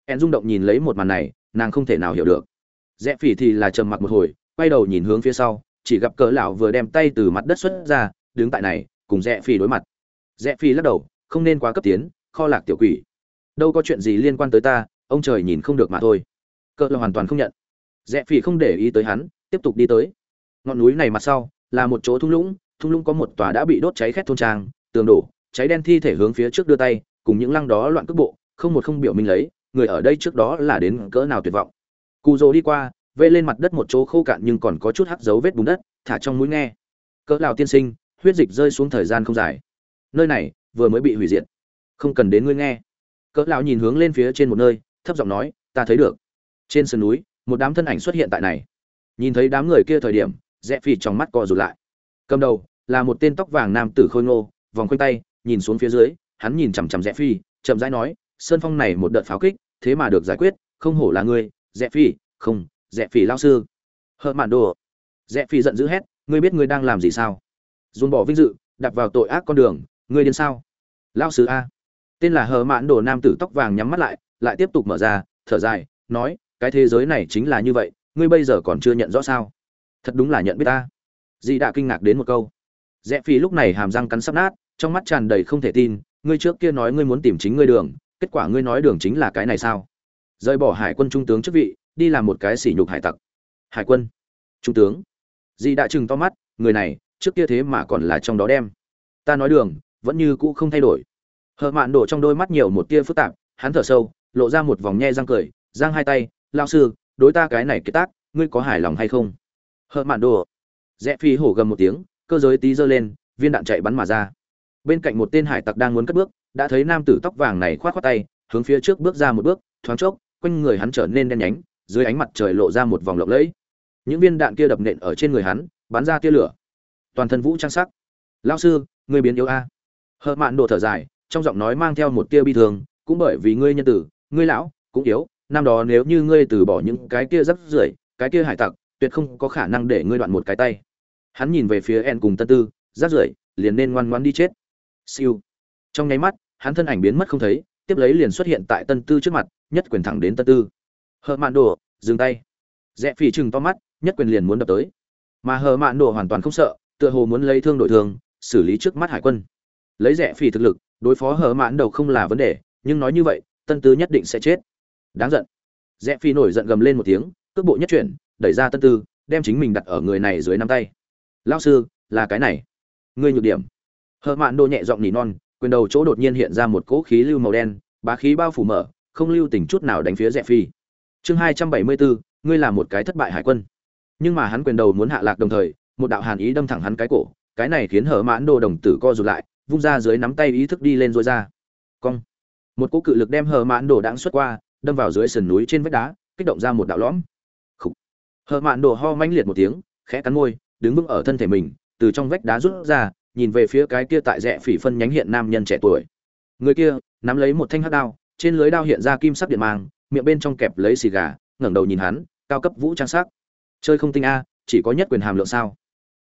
en rung động nhìn lấy một màn này nàng không thể nào hiểu được. Rẽ phỉ thì là trầm mặc một hồi, quay đầu nhìn hướng phía sau, chỉ gặp cỡ lão vừa đem tay từ mặt đất xuất ra, đứng tại này, cùng rẽ phỉ đối mặt. Rẽ phỉ lắc đầu, không nên quá cấp tiến, kho lạc tiểu quỷ. Đâu có chuyện gì liên quan tới ta, ông trời nhìn không được mà thôi. Cỡ là hoàn toàn không nhận. Rẽ phỉ không để ý tới hắn, tiếp tục đi tới. Ngọn núi này mặt sau, là một chỗ thung lũng thung lũng có một tòa đã bị đốt cháy khét thôn trang, tường đổ, cháy đen thi thể hướng phía trước đưa tay, cùng những lăng đó loạn cước bộ, không một không biểu minh lấy người ở đây trước đó là đến cỡ nào tuyệt vọng. Cụ rồ đi qua, vê lên mặt đất một chỗ khô cạn nhưng còn có chút hắc dấu vết bùn đất, thả trong mũi nghe. Cỡ lào tiên sinh, huyết dịch rơi xuống thời gian không dài. Nơi này, vừa mới bị hủy diệt. Không cần đến ngươi nghe. Cỡ lão nhìn hướng lên phía trên một nơi, thấp giọng nói, ta thấy được. Trên sườn núi, một đám thân ảnh xuất hiện tại này. Nhìn thấy đám người kia thời điểm rẽ phì trong mắt co rụt lại. Cầm đầu, là một tên tóc vàng nam tử khôi ngô, vòng quanh tay, nhìn xuống phía dưới, hắn nhìn chằm chằm rẽ phi chậm rãi nói sơn phong này một đợt pháo kích, thế mà được giải quyết, không hổ là ngươi dạ rẽ phi không dạ rẽ phi lao sư. Hợ mạn đồ. Dạ rẽ phi giận dữ hét, ngươi biết ngươi đang làm gì sao? Dồn bỏ vinh dự đặt vào tội ác con đường, ngươi điên sao? Lao sư a. Tên là hờ mạn đồ nam tử tóc vàng nhắm mắt lại lại tiếp tục mở ra, thở dài, nói, cái thế giới này chính là như vậy, ngươi bây giờ còn chưa nhận rõ sao? Thật đúng là nhận biết ta. Dì đã kinh ngạc đến một câu. Rẽ phi lúc này hàm răng cắn sắp nát, trong mắt tràn đầy không thể tin, ngươi trước kia nói ngươi muốn tìm chính ngươi đường kết quả ngươi nói đường chính là cái này sao? Rời bỏ hải quân trung tướng chức vị, đi làm một cái sỉ nhục hải tặc. Hải quân? Trung tướng? Dì đã chừng to mắt, người này, trước kia thế mà còn là trong đó đem. Ta nói đường, vẫn như cũ không thay đổi. Hờ mạn đổ trong đôi mắt nhiều một tia phức tạp, hắn thở sâu, lộ ra một vòng nhe răng cười, giang hai tay lao sư, đối ta cái này kết tác, ngươi có hài lòng hay không? Hờ mạn đổ. Rẽ phi hổ gầm một tiếng, cơ giới tí giơ lên, viên đạn chạy bắn mà ra. Bên cạnh một tên hải tặc đang muốn cất bước đã thấy nam tử tóc vàng này khoát khoát tay, hướng phía trước bước ra một bước, thoáng chốc, quanh người hắn trở nên đen nhánh, dưới ánh mặt trời lộ ra một vòng lộng lẫy. Những viên đạn kia đập nện ở trên người hắn, bắn ra tia lửa. Toàn thân vũ trang sắc. Lão sư, ngươi biến yếu a. À. hờ mạn đổ thở dài, trong giọng nói mang theo một tia bi thương, cũng bởi vì ngươi nhân tử, ngươi lão cũng yếu, năm đó nếu như ngươi từ bỏ những cái kia rất rưởi, cái kia hải tặc, tuyệt không có khả năng để ngươi đoạn một cái tay. Hắn nhìn về phía en cùng tân tư rắc rưởi, liền nên ngoan ngoãn đi chết. Siêu trong nháy mắt, hắn thân ảnh biến mất không thấy, tiếp lấy liền xuất hiện tại tân tư trước mặt, nhất quyền thẳng đến tân tư. Hờ mạn đồ, dừng tay. Rẽ phỉ chừng to mắt, nhất quyền liền muốn đập tới. Mà hờ mạn đồ hoàn toàn không sợ, tựa hồ muốn lấy thương đội thương, xử lý trước mắt hải quân. Lấy rẽ phỉ thực lực, đối phó hờ mạn đầu không là vấn đề, nhưng nói như vậy, tân tư nhất định sẽ chết. Đáng giận. Rẽ phi nổi giận gầm lên một tiếng, cước bộ nhất chuyển, đẩy ra tân tư, đem chính mình đặt ở người này dưới nắm tay. Lao sư, là cái này. Ngươi nhược điểm. Hờ mạn đồ nhẹ giọng nỉ non quyền đầu chỗ đột nhiên hiện ra một cỗ khí lưu màu đen, bá khí bao phủ mở, không lưu tình chút nào đánh phía rẽ phi. Chương hai trăm bảy mươi bốn ngươi là một cái thất bại hải quân. Nhưng mà hắn quyền đầu muốn hạ lạc đồng thời, một đạo hàn ý đâm thẳng hắn cái cổ, cái này khiến hở mãn đồ đồng tử co rụt lại, vung ra dưới nắm tay ý thức đi lên rồi ra. Cong. Một cỗ cự lực đem hở mãn đồ đãng xuất qua, đâm vào dưới sườn núi trên vách đá, kích động ra một đạo lõm. Khủ. hở mãn đồ ho manh liệt một tiếng, khẽ cắn môi, đứng vững ở thân thể mình, từ trong vách đá rút ra nhìn về phía cái kia tại rẽ phỉ phân nhánh hiện nam nhân trẻ tuổi. Người kia, nắm lấy một thanh hắc đao, trên lưới đao hiện ra kim sắc điện mang, miệng bên trong kẹp lấy xì gà, ngẩng đầu nhìn hắn, cao cấp vũ trang sắc. Chơi không tinh a, chỉ có nhất quyền hàm lượng sao.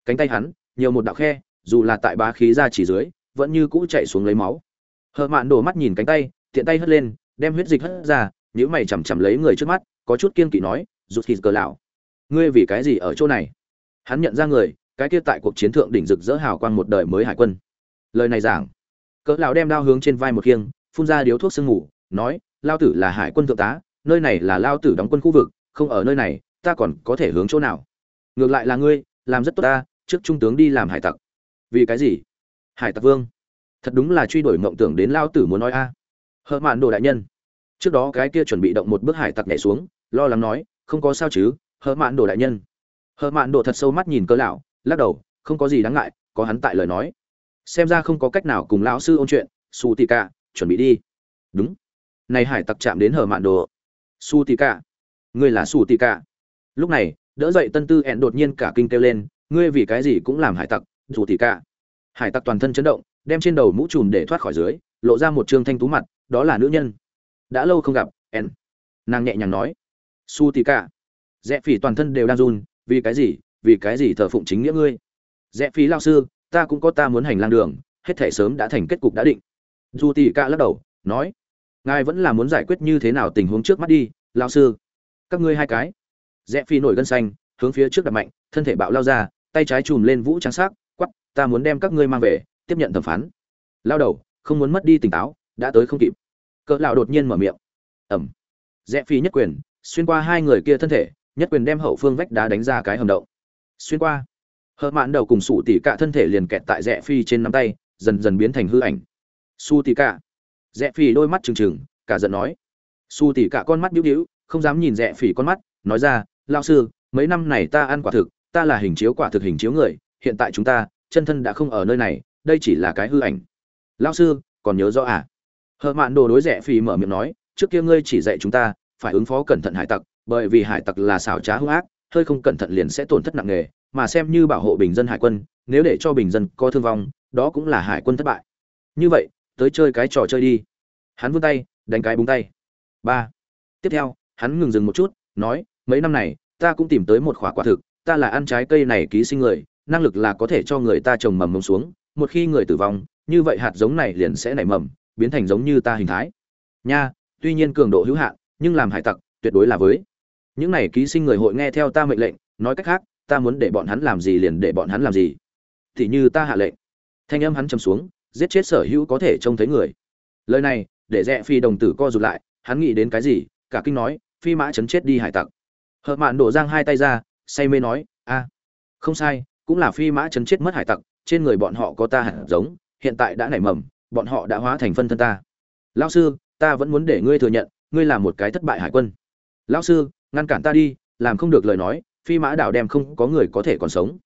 Cánh tay hắn, nhiều một đạo khe, dù là tại bá khí ra chỉ dưới, vẫn như cũ chạy xuống lấy máu. Hờ mạn đổ mắt nhìn cánh tay, tiện tay hất lên, đem huyết dịch hất ra nhữ mày chằm chằm lấy người trước mắt, có chút kiên kỵ nói, rụt thịt cờ lão. Ngươi vì cái gì ở chỗ này? Hắn nhận ra người cái kia tại cuộc chiến thượng đỉnh rực rỡ hào quang một đời mới hải quân. Lời này giảng, cỡ lão đem đao hướng trên vai một khiêng, phun ra điếu thuốc sương ngủ nói lao tử là hải quân thượng tá, nơi này là lao tử đóng quân khu vực, không ở nơi này, ta còn có thể hướng chỗ nào? Ngược lại là ngươi, làm rất tốt ta, trước trung tướng đi làm hải tặc. Vì cái gì? Hải tặc vương, thật đúng là truy đuổi mộng tưởng đến lao tử muốn nói a. À. hợ mạn đồ đại nhân, trước đó cái kia chuẩn bị động một bước hải tặc nhảy xuống, lo lắng nói, không có sao chứ hợ mạn đồ đại nhân. Hợ mạn đồ thật sâu mắt nhìn cỡ lão lắc đầu, không có gì đáng ngại, có hắn tại lời nói. Xem ra không có cách nào cùng lão sư ôn chuyện, su tì cả chuẩn bị đi. Đúng. Này hải tặc chạm đến hở mạn đồ. Su tì cả ngươi là su tì cả lúc này, đỡ dậy tân tư ẹn đột nhiên cả kinh kêu lên, ngươi vì cái gì cũng làm hải tặc dù tì cả hải tặc toàn thân chấn động, đem trên đầu mũ trùm để thoát khỏi dưới, lộ ra một trương thanh tú mặt, đó là nữ nhân. Đã lâu không gặp, ẹn. Nàng nhẹ nhàng nói. Su tì cả rẽ phỉ toàn thân đều đang run, vì cái gì? Vì cái gì thờ phụng chính nghĩa ngươi? Rẽ phí lao sư, ta cũng có ta muốn hành lang đường, hết thể sớm đã thành kết cục đã định. Dù tì ca lắc đầu, nói, ngài vẫn là muốn giải quyết như thế nào tình huống trước mắt đi, lao sư? Các ngươi hai cái. Rẽ phi nổi gân xanh, hướng phía trước đặt mạnh, thân thể bạo lao ra, tay trái chùm lên vũ trang sắc quắp ta muốn đem các ngươi mang về, tiếp nhận thẩm phán. Lao đầu, không muốn mất đi tỉnh táo, đã tới không kịp. Cỡ lão đột nhiên mở miệng. Ẩm. Rẽ phi nhất quyền, xuyên qua hai người kia thân thể, nhất quyền đem hậu phương vách đá đánh ra cái hầm động xuyên qua. Hờ mạn đầu cùng sủ tỉ cả thân thể liền kẹt tại rẽ phi trên nắm tay, dần dần biến thành hư ảnh. Su tỉ cả. Rẽ phi đôi mắt trừng trừng, cả giận nói. Su tỉ cả con mắt nhíu nhíu, không dám nhìn rẽ phi con mắt, nói ra lao sư, mấy năm này ta ăn quả thực, ta là hình chiếu quả thực hình chiếu người, hiện tại chúng ta, chân thân đã không ở nơi này, đây chỉ là cái hư ảnh. Lao sư, còn nhớ rõ à? Hờ mạn đồ đối rẽ phi mở miệng nói, trước kia ngươi chỉ dạy chúng ta, phải ứng phó cẩn thận hải tặc, bởi vì hải tặc là xảo trá hung ác hơi không cẩn thận liền sẽ tổn thất nặng nề, mà xem như bảo hộ bình dân hải quân, nếu để cho bình dân có thương vong, đó cũng là hải quân thất bại. Như vậy, tới chơi cái trò chơi đi. Hắn vươn tay, đánh cái búng tay. Ba. Tiếp theo, hắn ngừng dừng một chút, nói, mấy năm này, ta cũng tìm tới một khỏa quả thực, ta là ăn trái cây này ký sinh người, năng lực là có thể cho người ta trồng mầm mông xuống, một khi người tử vong, như vậy hạt giống này liền sẽ nảy mầm, biến thành giống như ta hình thái. Nha, tuy nhiên cường độ hữu hạn, nhưng làm hải tặc, tuyệt đối là với những này ký sinh người hội nghe theo ta mệnh lệnh, nói cách khác, ta muốn để bọn hắn làm gì liền để bọn hắn làm gì. Thì như ta hạ lệnh. Thanh âm hắn chầm xuống, giết chết sở hữu có thể trông thấy người. Lời này, để rẽ phi đồng tử co rụt lại, hắn nghĩ đến cái gì, cả kinh nói, phi mã chấn chết đi hải tặc. Hợp mạn đổ giang hai tay ra, say mê nói, a, không sai, cũng là phi mã chấn chết mất hải tặc, trên người bọn họ có ta hạt giống, hiện tại đã nảy mầm, bọn họ đã hóa thành phân thân ta. Lão sư, ta vẫn muốn để ngươi thừa nhận, ngươi là một cái thất bại hải quân lão sư, ngăn cản ta đi, làm không được lời nói, phi mã đảo đem không có người có thể còn sống.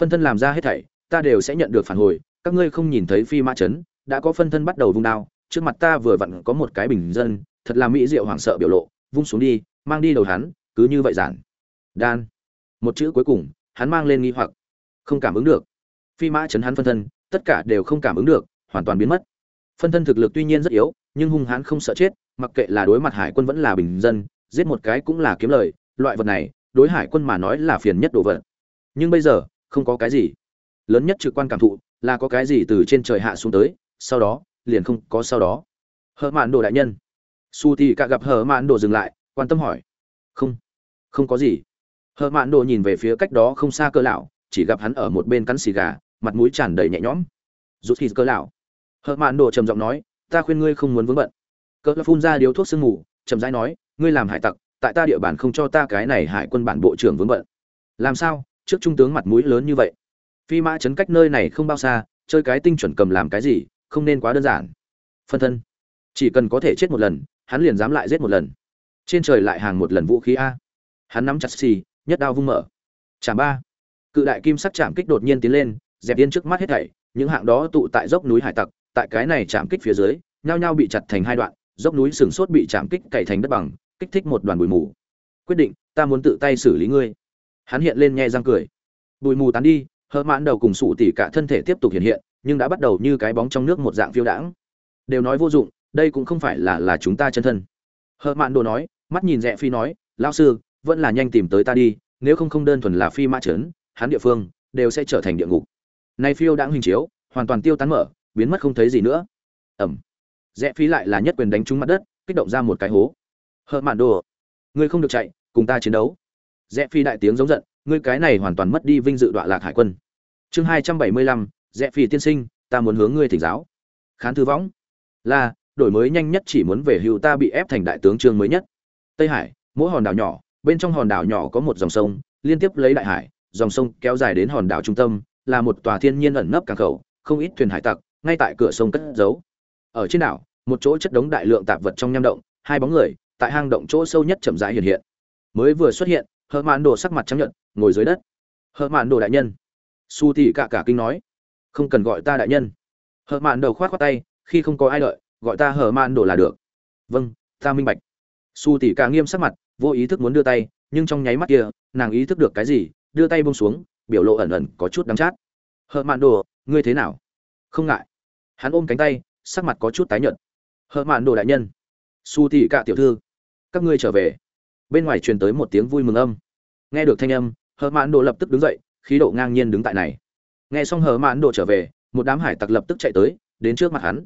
Phân thân làm ra hết thảy, ta đều sẽ nhận được phản hồi, các ngươi không nhìn thấy phi mã chấn, đã có phân thân bắt đầu vung đao, trước mặt ta vừa vặn có một cái bình dân, thật là mỹ diệu hoảng sợ biểu lộ, vung xuống đi, mang đi đầu hắn, cứ như vậy giản. Đan. Một chữ cuối cùng, hắn mang lên nghi hoặc. Không cảm ứng được. Phi mã chấn hắn phân thân, tất cả đều không cảm ứng được, hoàn toàn biến mất. Phân thân thực lực tuy nhiên rất yếu, nhưng hung hãn không sợ chết, mặc kệ là đối mặt hải quân vẫn là bình dân giết một cái cũng là kiếm lời, loại vật này, đối hải quân mà nói là phiền nhất đồ vật. Nhưng bây giờ, không có cái gì. Lớn nhất trực quan cảm thụ, là có cái gì từ trên trời hạ xuống tới, sau đó, liền không có sau đó. Hở mạn đồ đại nhân. Su thì cả gặp hở mạn đồ dừng lại, quan tâm hỏi. Không không có gì. Hở mạn đồ nhìn về phía cách đó không xa cơ lão, chỉ gặp hắn ở một bên cắn xì gà, mặt mũi tràn đầy nhẹ nhõm. Rút khi cơ lão. Hở mạn đồ trầm giọng nói, ta khuyên ngươi không muốn vướng bận. Cơ lão phun ra điếu thuốc sương mù, chậm rãi nói ngươi làm hải tặc, tại ta địa bàn không cho ta cái này hải quân bản bộ trưởng vướng bận. Làm sao? Trước trung tướng mặt mũi lớn như vậy. Phi mã chấn cách nơi này không bao xa, chơi cái tinh chuẩn cầm làm cái gì, không nên quá đơn giản. Phân thân. Chỉ cần có thể chết một lần, hắn liền dám lại giết một lần. Trên trời lại hàng một lần vũ khí a. Hắn nắm chặt xì, nhất đao vung mở. Chạm ba. Cự đại kim sắc chạm kích đột nhiên tiến lên, dẹp yên trước mắt hết thảy, những hạng đó tụ tại dốc núi hải tặc, tại cái này chạm kích phía dưới, nhao nhao bị chặt thành hai đoạn, dốc núi sừng sốt bị chạm kích cày thành đất bằng kích thích một đoàn bụi mù. Quyết định, ta muốn tự tay xử lý ngươi. Hắn hiện lên nghe răng cười. Bụi mù tán đi hơ mãn đầu cùng sụ tỉ cả thân thể tiếp tục hiện hiện, nhưng đã bắt đầu như cái bóng trong nước một dạng phiêu đãng. Đều nói vô dụng, đây cũng không phải là là chúng ta chân thân. Hơ mãn đồ nói, mắt nhìn rẽ phi nói lao sư, vẫn là nhanh tìm tới ta đi, nếu không không đơn thuần là phi mã trấn, hắn địa phương đều sẽ trở thành địa ngục. Nay phiêu đãng hình chiếu, hoàn toàn tiêu tán mở, biến mất không thấy gì nữa. Ẩm. Rẽ phi lại là nhất quyền đánh trúng mặt đất, kích động ra một cái hố hơ mạn đồ. Ngươi không được chạy, cùng ta chiến đấu. Rẽ phi đại tiếng giống giận, ngươi cái này hoàn toàn mất đi vinh dự đọa lạc hải quân. Chương hai trăm bảy mươi lăm, rẽ phi tiên sinh, ta muốn hướng ngươi thỉnh giáo. Khán thư võng. Là, đổi mới nhanh nhất chỉ muốn về hưu ta bị ép thành đại tướng trương mới nhất. Tây hải, mỗi hòn đảo nhỏ, bên trong hòn đảo nhỏ có một dòng sông, liên tiếp lấy đại hải, dòng sông kéo dài đến hòn đảo trung tâm, là một tòa thiên nhiên ẩn nấp cảng khẩu, không ít thuyền hải tặc, ngay tại cửa sông cất giấu. Ở trên đảo, một chỗ chất đống đại lượng tạp vật trong nham động, hai bóng người tại hang động chỗ sâu nhất chậm rãi hiện hiện. Mới vừa xuất hiện, hờ mạn đồ sắc mặt trắng nhận ngồi dưới đất. Hờ mạn đồ đại nhân. Su tỷ cả cả kinh nói. Không cần gọi ta đại nhân. Hờ mạn đầu khoát khoát tay, khi không có ai đợi, gọi ta hờ mạn đồ là được. Vâng ta minh bạch. Su tỷ cả nghiêm sắc mặt, vô ý thức muốn đưa tay, nhưng trong nháy mắt kia, nàng ý thức được cái gì, đưa tay bông xuống, biểu lộ ẩn ẩn có chút đắng chát. Hờ mạn đồ, ngươi thế nào? Không ngại. Hắn ôm cánh tay, sắc mặt có chút tái nhợt. Hờ mạn đồ đại nhân. Su tỷ cả tiểu thư các ngươi trở về. Bên ngoài truyền tới một tiếng vui mừng âm. Nghe được thanh âm, hờ mạn đồ lập tức đứng dậy, khí độ ngang nhiên đứng tại này. Nghe xong hờ mạn đồ trở về, một đám hải tặc lập tức chạy tới, đến trước mặt hắn.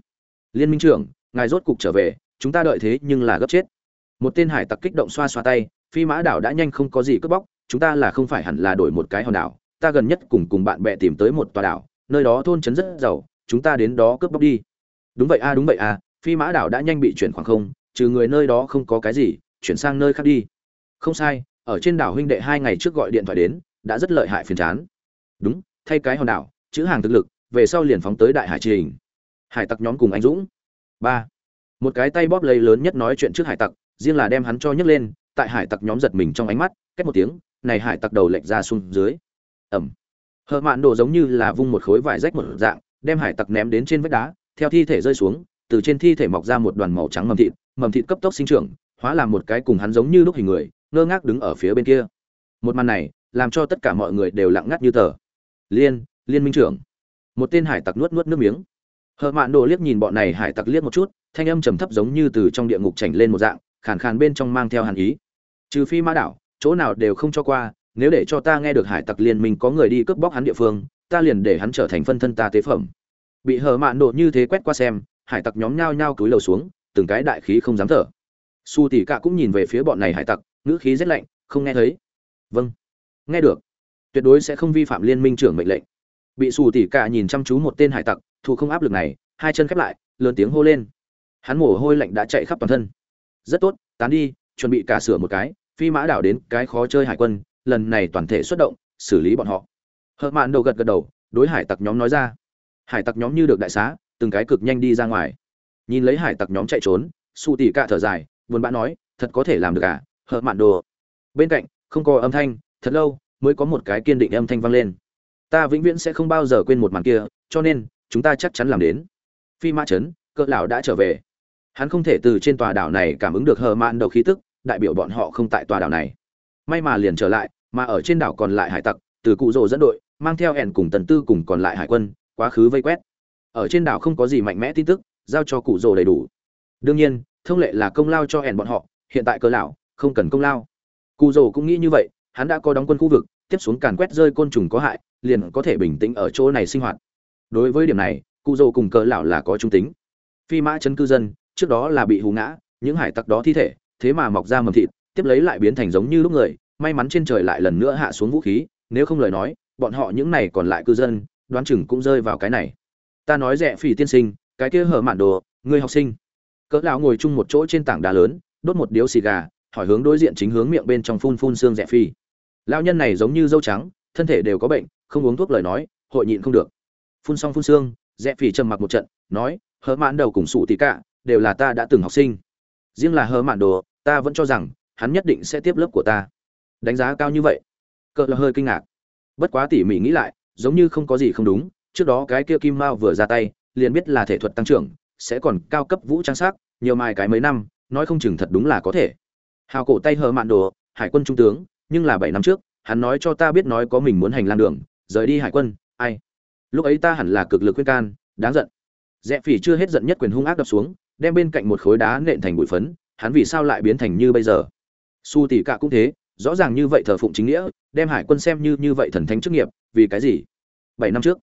Liên minh trưởng, ngài rốt cục trở về, chúng ta đợi thế nhưng là gấp chết. Một tên hải tặc kích động xoa xoa tay, phi mã đảo đã nhanh không có gì cướp bóc, chúng ta là không phải hẳn là đổi một cái hòn đảo, ta gần nhất cùng cùng bạn bè tìm tới một tòa đảo, nơi đó thôn trấn rất giàu, chúng ta đến đó cướp bóc đi. Đúng vậy a, đúng vậy a, phi mã đảo đã nhanh bị chuyển khoảng không trừ người nơi đó không có cái gì, chuyển sang nơi khác đi. Không sai, ở trên đảo huynh đệ hai ngày trước gọi điện thoại đến, đã rất lợi hại phiền chán. Đúng, thay cái hòn đảo, chữ hàng thực lực, về sau liền phóng tới đại hải trình. Hải tặc nhóm cùng anh dũng. Ba. Một cái tay bóp lấy lớn nhất nói chuyện trước hải tặc, riêng là đem hắn cho nhấc lên, tại hải tặc nhóm giật mình trong ánh mắt cách một tiếng, này hải tặc đầu lệch ra xuống dưới. Ẩm. Hờ mạn đồ giống như là vung một khối vải rách một dạng, đem hải tặc ném đến trên vách đá, theo thi thể rơi xuống, từ trên thi thể mọc ra một đoàn màu trắng mầm thịt mầm thịt cấp tốc sinh trưởng, hóa làm một cái cùng hắn giống như lúc hình người, ngơ ngác đứng ở phía bên kia. Một màn này, làm cho tất cả mọi người đều lặng ngắt như tờ. Liên liên minh trưởng. Một tên hải tặc nuốt nuốt nước miếng. Hờ mạn đồ liếc nhìn bọn này hải tặc liếc một chút, thanh âm trầm thấp giống như từ trong địa ngục chảnh lên một dạng, khàn khàn bên trong mang theo hàn ý. Trừ phi ma đảo, chỗ nào đều không cho qua, nếu để cho ta nghe được hải tặc liên minh có người đi cướp bóc hắn địa phương, ta liền để hắn trở thành phân thân ta tế phẩm. Bị hờ mạn đồ như thế quét qua xem, hải tặc nhóm nhao nhao cúi đầu xuống từng cái đại khí không dám thở. Su tỷ cạ cũng nhìn về phía bọn này hải tặc, ngữ khí rét lạnh, không nghe thấy. Vâng nghe được. Tuyệt đối sẽ không vi phạm liên minh trưởng mệnh lệnh. Bị su tỷ cạ nhìn chăm chú một tên hải tặc, thu không áp lực này, hai chân khép lại, lớn tiếng hô lên. Hắn mồ hôi lạnh đã chạy khắp toàn thân. Rất tốt, tán đi, chuẩn bị cả sửa một cái, phi mã đảo đến cái khó chơi hải quân, lần này toàn thể xuất động, xử lý bọn họ. Hợt mạn đầu gật gật đầu, đối hải tặc nhóm nói ra. Hải tặc nhóm như được đại xá, từng cái cực nhanh đi ra ngoài nhìn lấy hải tặc nhóm chạy trốn, su tỉ cạ thở dài, buồn bã nói, thật có thể làm được à? Hợp mạn đồ. Bên cạnh, không có âm thanh, thật lâu mới có một cái kiên định âm thanh vang lên. Ta vĩnh viễn sẽ không bao giờ quên một màn kia, cho nên chúng ta chắc chắn làm đến. Phi mã trấn, cỡ lão đã trở về. Hắn không thể từ trên tòa đảo này cảm ứng được hờ mạn đầu khí tức, đại biểu bọn họ không tại tòa đảo này. May mà liền trở lại, mà ở trên đảo còn lại hải tặc, từ cụ rồ dẫn đội, mang theo ẻn cùng tần tư cùng còn lại hải quân, quá khứ vây quét. Ở trên đảo không có gì mạnh mẽ tin tức giao cho cụ rồ đầy đủ. Đương nhiên, thông lệ là công lao cho ẻn bọn họ, hiện tại cờ lão, không cần công lao. Cụ rồ cũng nghĩ như vậy, hắn đã có đóng quân khu vực, tiếp xuống càn quét rơi côn trùng có hại, liền có thể bình tĩnh ở chỗ này sinh hoạt. Đối với điểm này, cụ rồ cùng cờ lão là có trung tính. Phi mã chân cư dân, trước đó là bị hù ngã, những hải tặc đó thi thể, thế mà mọc ra mầm thịt, tiếp lấy lại biến thành giống như lúc người, may mắn trên trời lại lần nữa hạ xuống vũ khí, nếu không lời nói, bọn họ những này còn lại cư dân, đoán chừng cũng rơi vào cái này. Ta nói rẻ phỉ tiên sinh cái kia hở mạn đồ người học sinh. Cỡ lão ngồi chung một chỗ trên tảng đá lớn, đốt một điếu xì gà, hỏi hướng đối diện chính hướng miệng bên trong phun phun xương rẻ phi. Lão nhân này giống như dâu trắng, thân thể đều có bệnh, không uống thuốc lời nói, hội nhịn không được. Phun xong phun xương rẽ phỉ trầm mặc một trận, nói, hở mạn đầu cùng sụ tỷ cả, đều là ta đã từng học sinh. Riêng là hở mạn đồ, ta vẫn cho rằng, hắn nhất định sẽ tiếp lớp của ta. Đánh giá cao như vậy, cỡ là hơi kinh ngạc. Bất quá tỉ mỉ nghĩ lại, giống như không có gì không đúng, trước đó cái kia kim mao vừa ra tay liền biết là thể thuật tăng trưởng, sẽ còn cao cấp vũ trang sắc, nhiều mai cái mấy năm, nói không chừng thật đúng là có thể. Hào cổ tay hờ mạn đồ, hải quân trung tướng, nhưng là bảy năm trước, hắn nói cho ta biết nói có mình muốn hành lang đường, rời đi hải quân, ai? Lúc ấy ta hẳn là cực lực khuyên can, đáng giận. Rẽ phỉ chưa hết giận nhất quyền hung ác đập xuống, đem bên cạnh một khối đá nện thành bụi phấn, hắn vì sao lại biến thành như bây giờ? Su tỷ cạ cũng thế, rõ ràng như vậy thờ phụng chính nghĩa, đem hải quân xem như như vậy thần thánh chức nghiệp, vì cái gì? Bảy năm trước,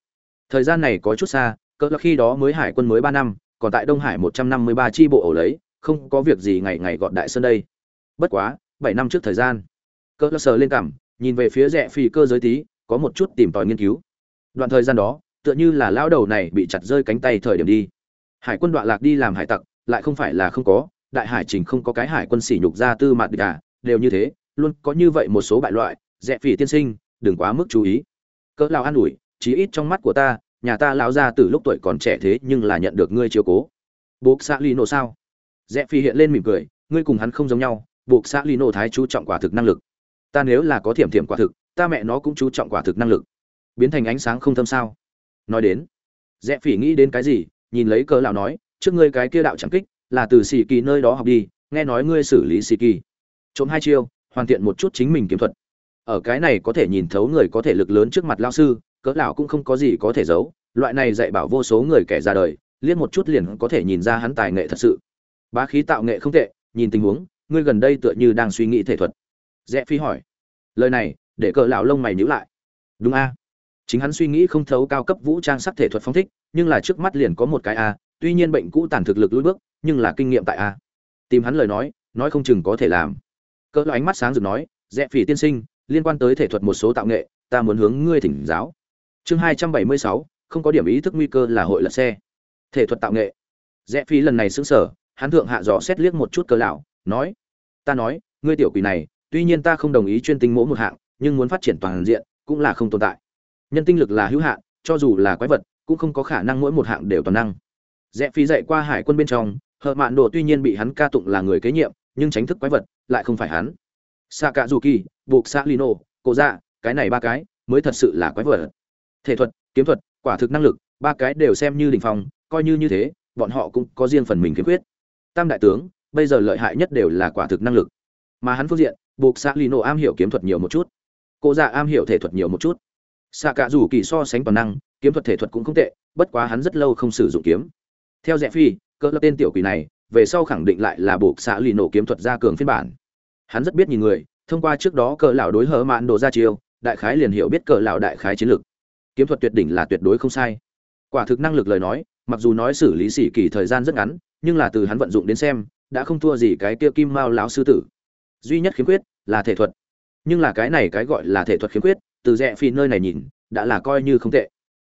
thời gian này có chút xa cỡ là khi đó mới hải quân mới ba năm, còn tại đông hải một trăm năm mươi ba tri bộ ổ lấy, không có việc gì ngày ngày gọn đại sơn đây. Bất quá, bảy năm trước thời gian, cỡ là sờ lên cảm, nhìn về phía rẽ phi cơ giới tí, có một chút tìm tòi nghiên cứu. Đoạn thời gian đó, tựa như là lão đầu này bị chặt rơi cánh tay thời điểm đi. Hải quân đoạn lạc đi làm hải tặc, lại không phải là không có, đại hải trình không có cái hải quân sỉ nhục ra tư mặt địch à đều như thế, luôn có như vậy một số bại loại, rẽ phỉ tiên sinh, đừng quá mức chú ý. Cỡ lao an ủi, chí ít trong mắt của ta nhà ta lão ra từ lúc tuổi còn trẻ thế nhưng là nhận được ngươi chiếu cố. Buộc xã lino sao? Rẽ phi hiện lên mỉm cười, ngươi cùng hắn không giống nhau, buộc xã lino thái chú trọng quả thực năng lực. Ta nếu là có thiểm thiểm quả thực, ta mẹ nó cũng chú trọng quả thực năng lực. Biến thành ánh sáng không thâm sao? Nói đến, rẽ phỉ nghĩ đến cái gì, nhìn lấy cớ lão nói, trước ngươi cái kia đạo chẳng kích, là từ xì kỳ nơi đó học đi, nghe nói ngươi xử lý xì kỳ. Trộm hai chiêu, hoàn thiện một chút chính mình kiếm thuật. Ở cái này có thể nhìn thấu người có thể lực lớn trước mặt lao sư cỡ lão cũng không có gì có thể giấu, loại này dạy bảo vô số người kẻ ra đời, liếc một chút liền có thể nhìn ra hắn tài nghệ thật sự. Bá khí tạo nghệ không tệ, nhìn tình huống, ngươi gần đây tựa như đang suy nghĩ thể thuật. Rẽ phi hỏi. Lời này, để cỡ lão lông mày nhíu lại. Đúng a. Chính hắn suy nghĩ không thấu cao cấp vũ trang sắc thể thuật phong thích, nhưng là trước mắt liền có một cái a, tuy nhiên bệnh cũ tàn thực lực lùi bước, nhưng là kinh nghiệm tại a. Tìm hắn lời nói nói không chừng có thể làm. Cỡ ánh mắt sáng rực nói rẽ phi tiên sinh, liên quan tới thể thuật một số tạo nghệ, ta muốn hướng ngươi thỉnh giáo chương hai trăm bảy mươi sáu, không có điểm ý thức nguy cơ là hội lật xe. Thể thuật tạo nghệ. Rẽ phi lần này xứng sở hắn thượng hạ dò xét liếc một chút cơ lão, nói, ta nói, ngươi tiểu quỷ này, tuy nhiên ta không đồng ý chuyên tinh mỗi một hạng, nhưng muốn phát triển toàn diện, cũng là không tồn tại. Nhân tinh lực là hữu hạn, cho dù là quái vật, cũng không có khả năng mỗi một hạng đều toàn năng. Rẽ phi dạy qua hải quân bên trong hợ mạn đồ tuy nhiên bị hắn ca tụng là người kế nhiệm, nhưng tránh thức quái vật, lại không phải hắn. Xạ cả dù kỳ buộc xạ lino cổ dạ cái này ba cái, mới thật sự là quái vật thể thuật, kiếm thuật, quả thực năng lực, ba cái đều xem như đình phong, coi như như thế, bọn họ cũng có riêng phần mình kiếm quyết tam đại tướng, bây giờ lợi hại nhất đều là quả thực năng lực. Mà hắn phương diện, buộc xạ lino am hiểu kiếm thuật nhiều một chút. Cô dạ am hiểu thể thuật nhiều một chút. Xạ cả dù kỳ so sánh toàn năng, kiếm thuật thể thuật cũng không tệ, bất quá hắn rất lâu không sử dụng kiếm. Theo rẽ phi cỡ lập tên tiểu quỷ này, về sau khẳng định lại là buộc xạ lì nổ kiếm thuật gia cường phiên bản. Hắn rất biết nhìn người, thông qua trước đó cỡ lão đối hở mạn đồ ra chiêu, đại khái liền hiểu biết cỡ lão đại khái chiến lược kiếm thuật tuyệt đỉnh là tuyệt đối không sai. Quả thực năng lực lời nói, mặc dù nói xử lý sĩ kỳ thời gian rất ngắn, nhưng là từ hắn vận dụng đến xem, đã không thua gì cái kia kim mao lão sư tử. Duy nhất khiếm khuyết là thể thuật. Nhưng là cái này cái gọi là thể thuật khiếm khuyết, từ rẽ phi nơi này nhìn, đã là coi như không tệ.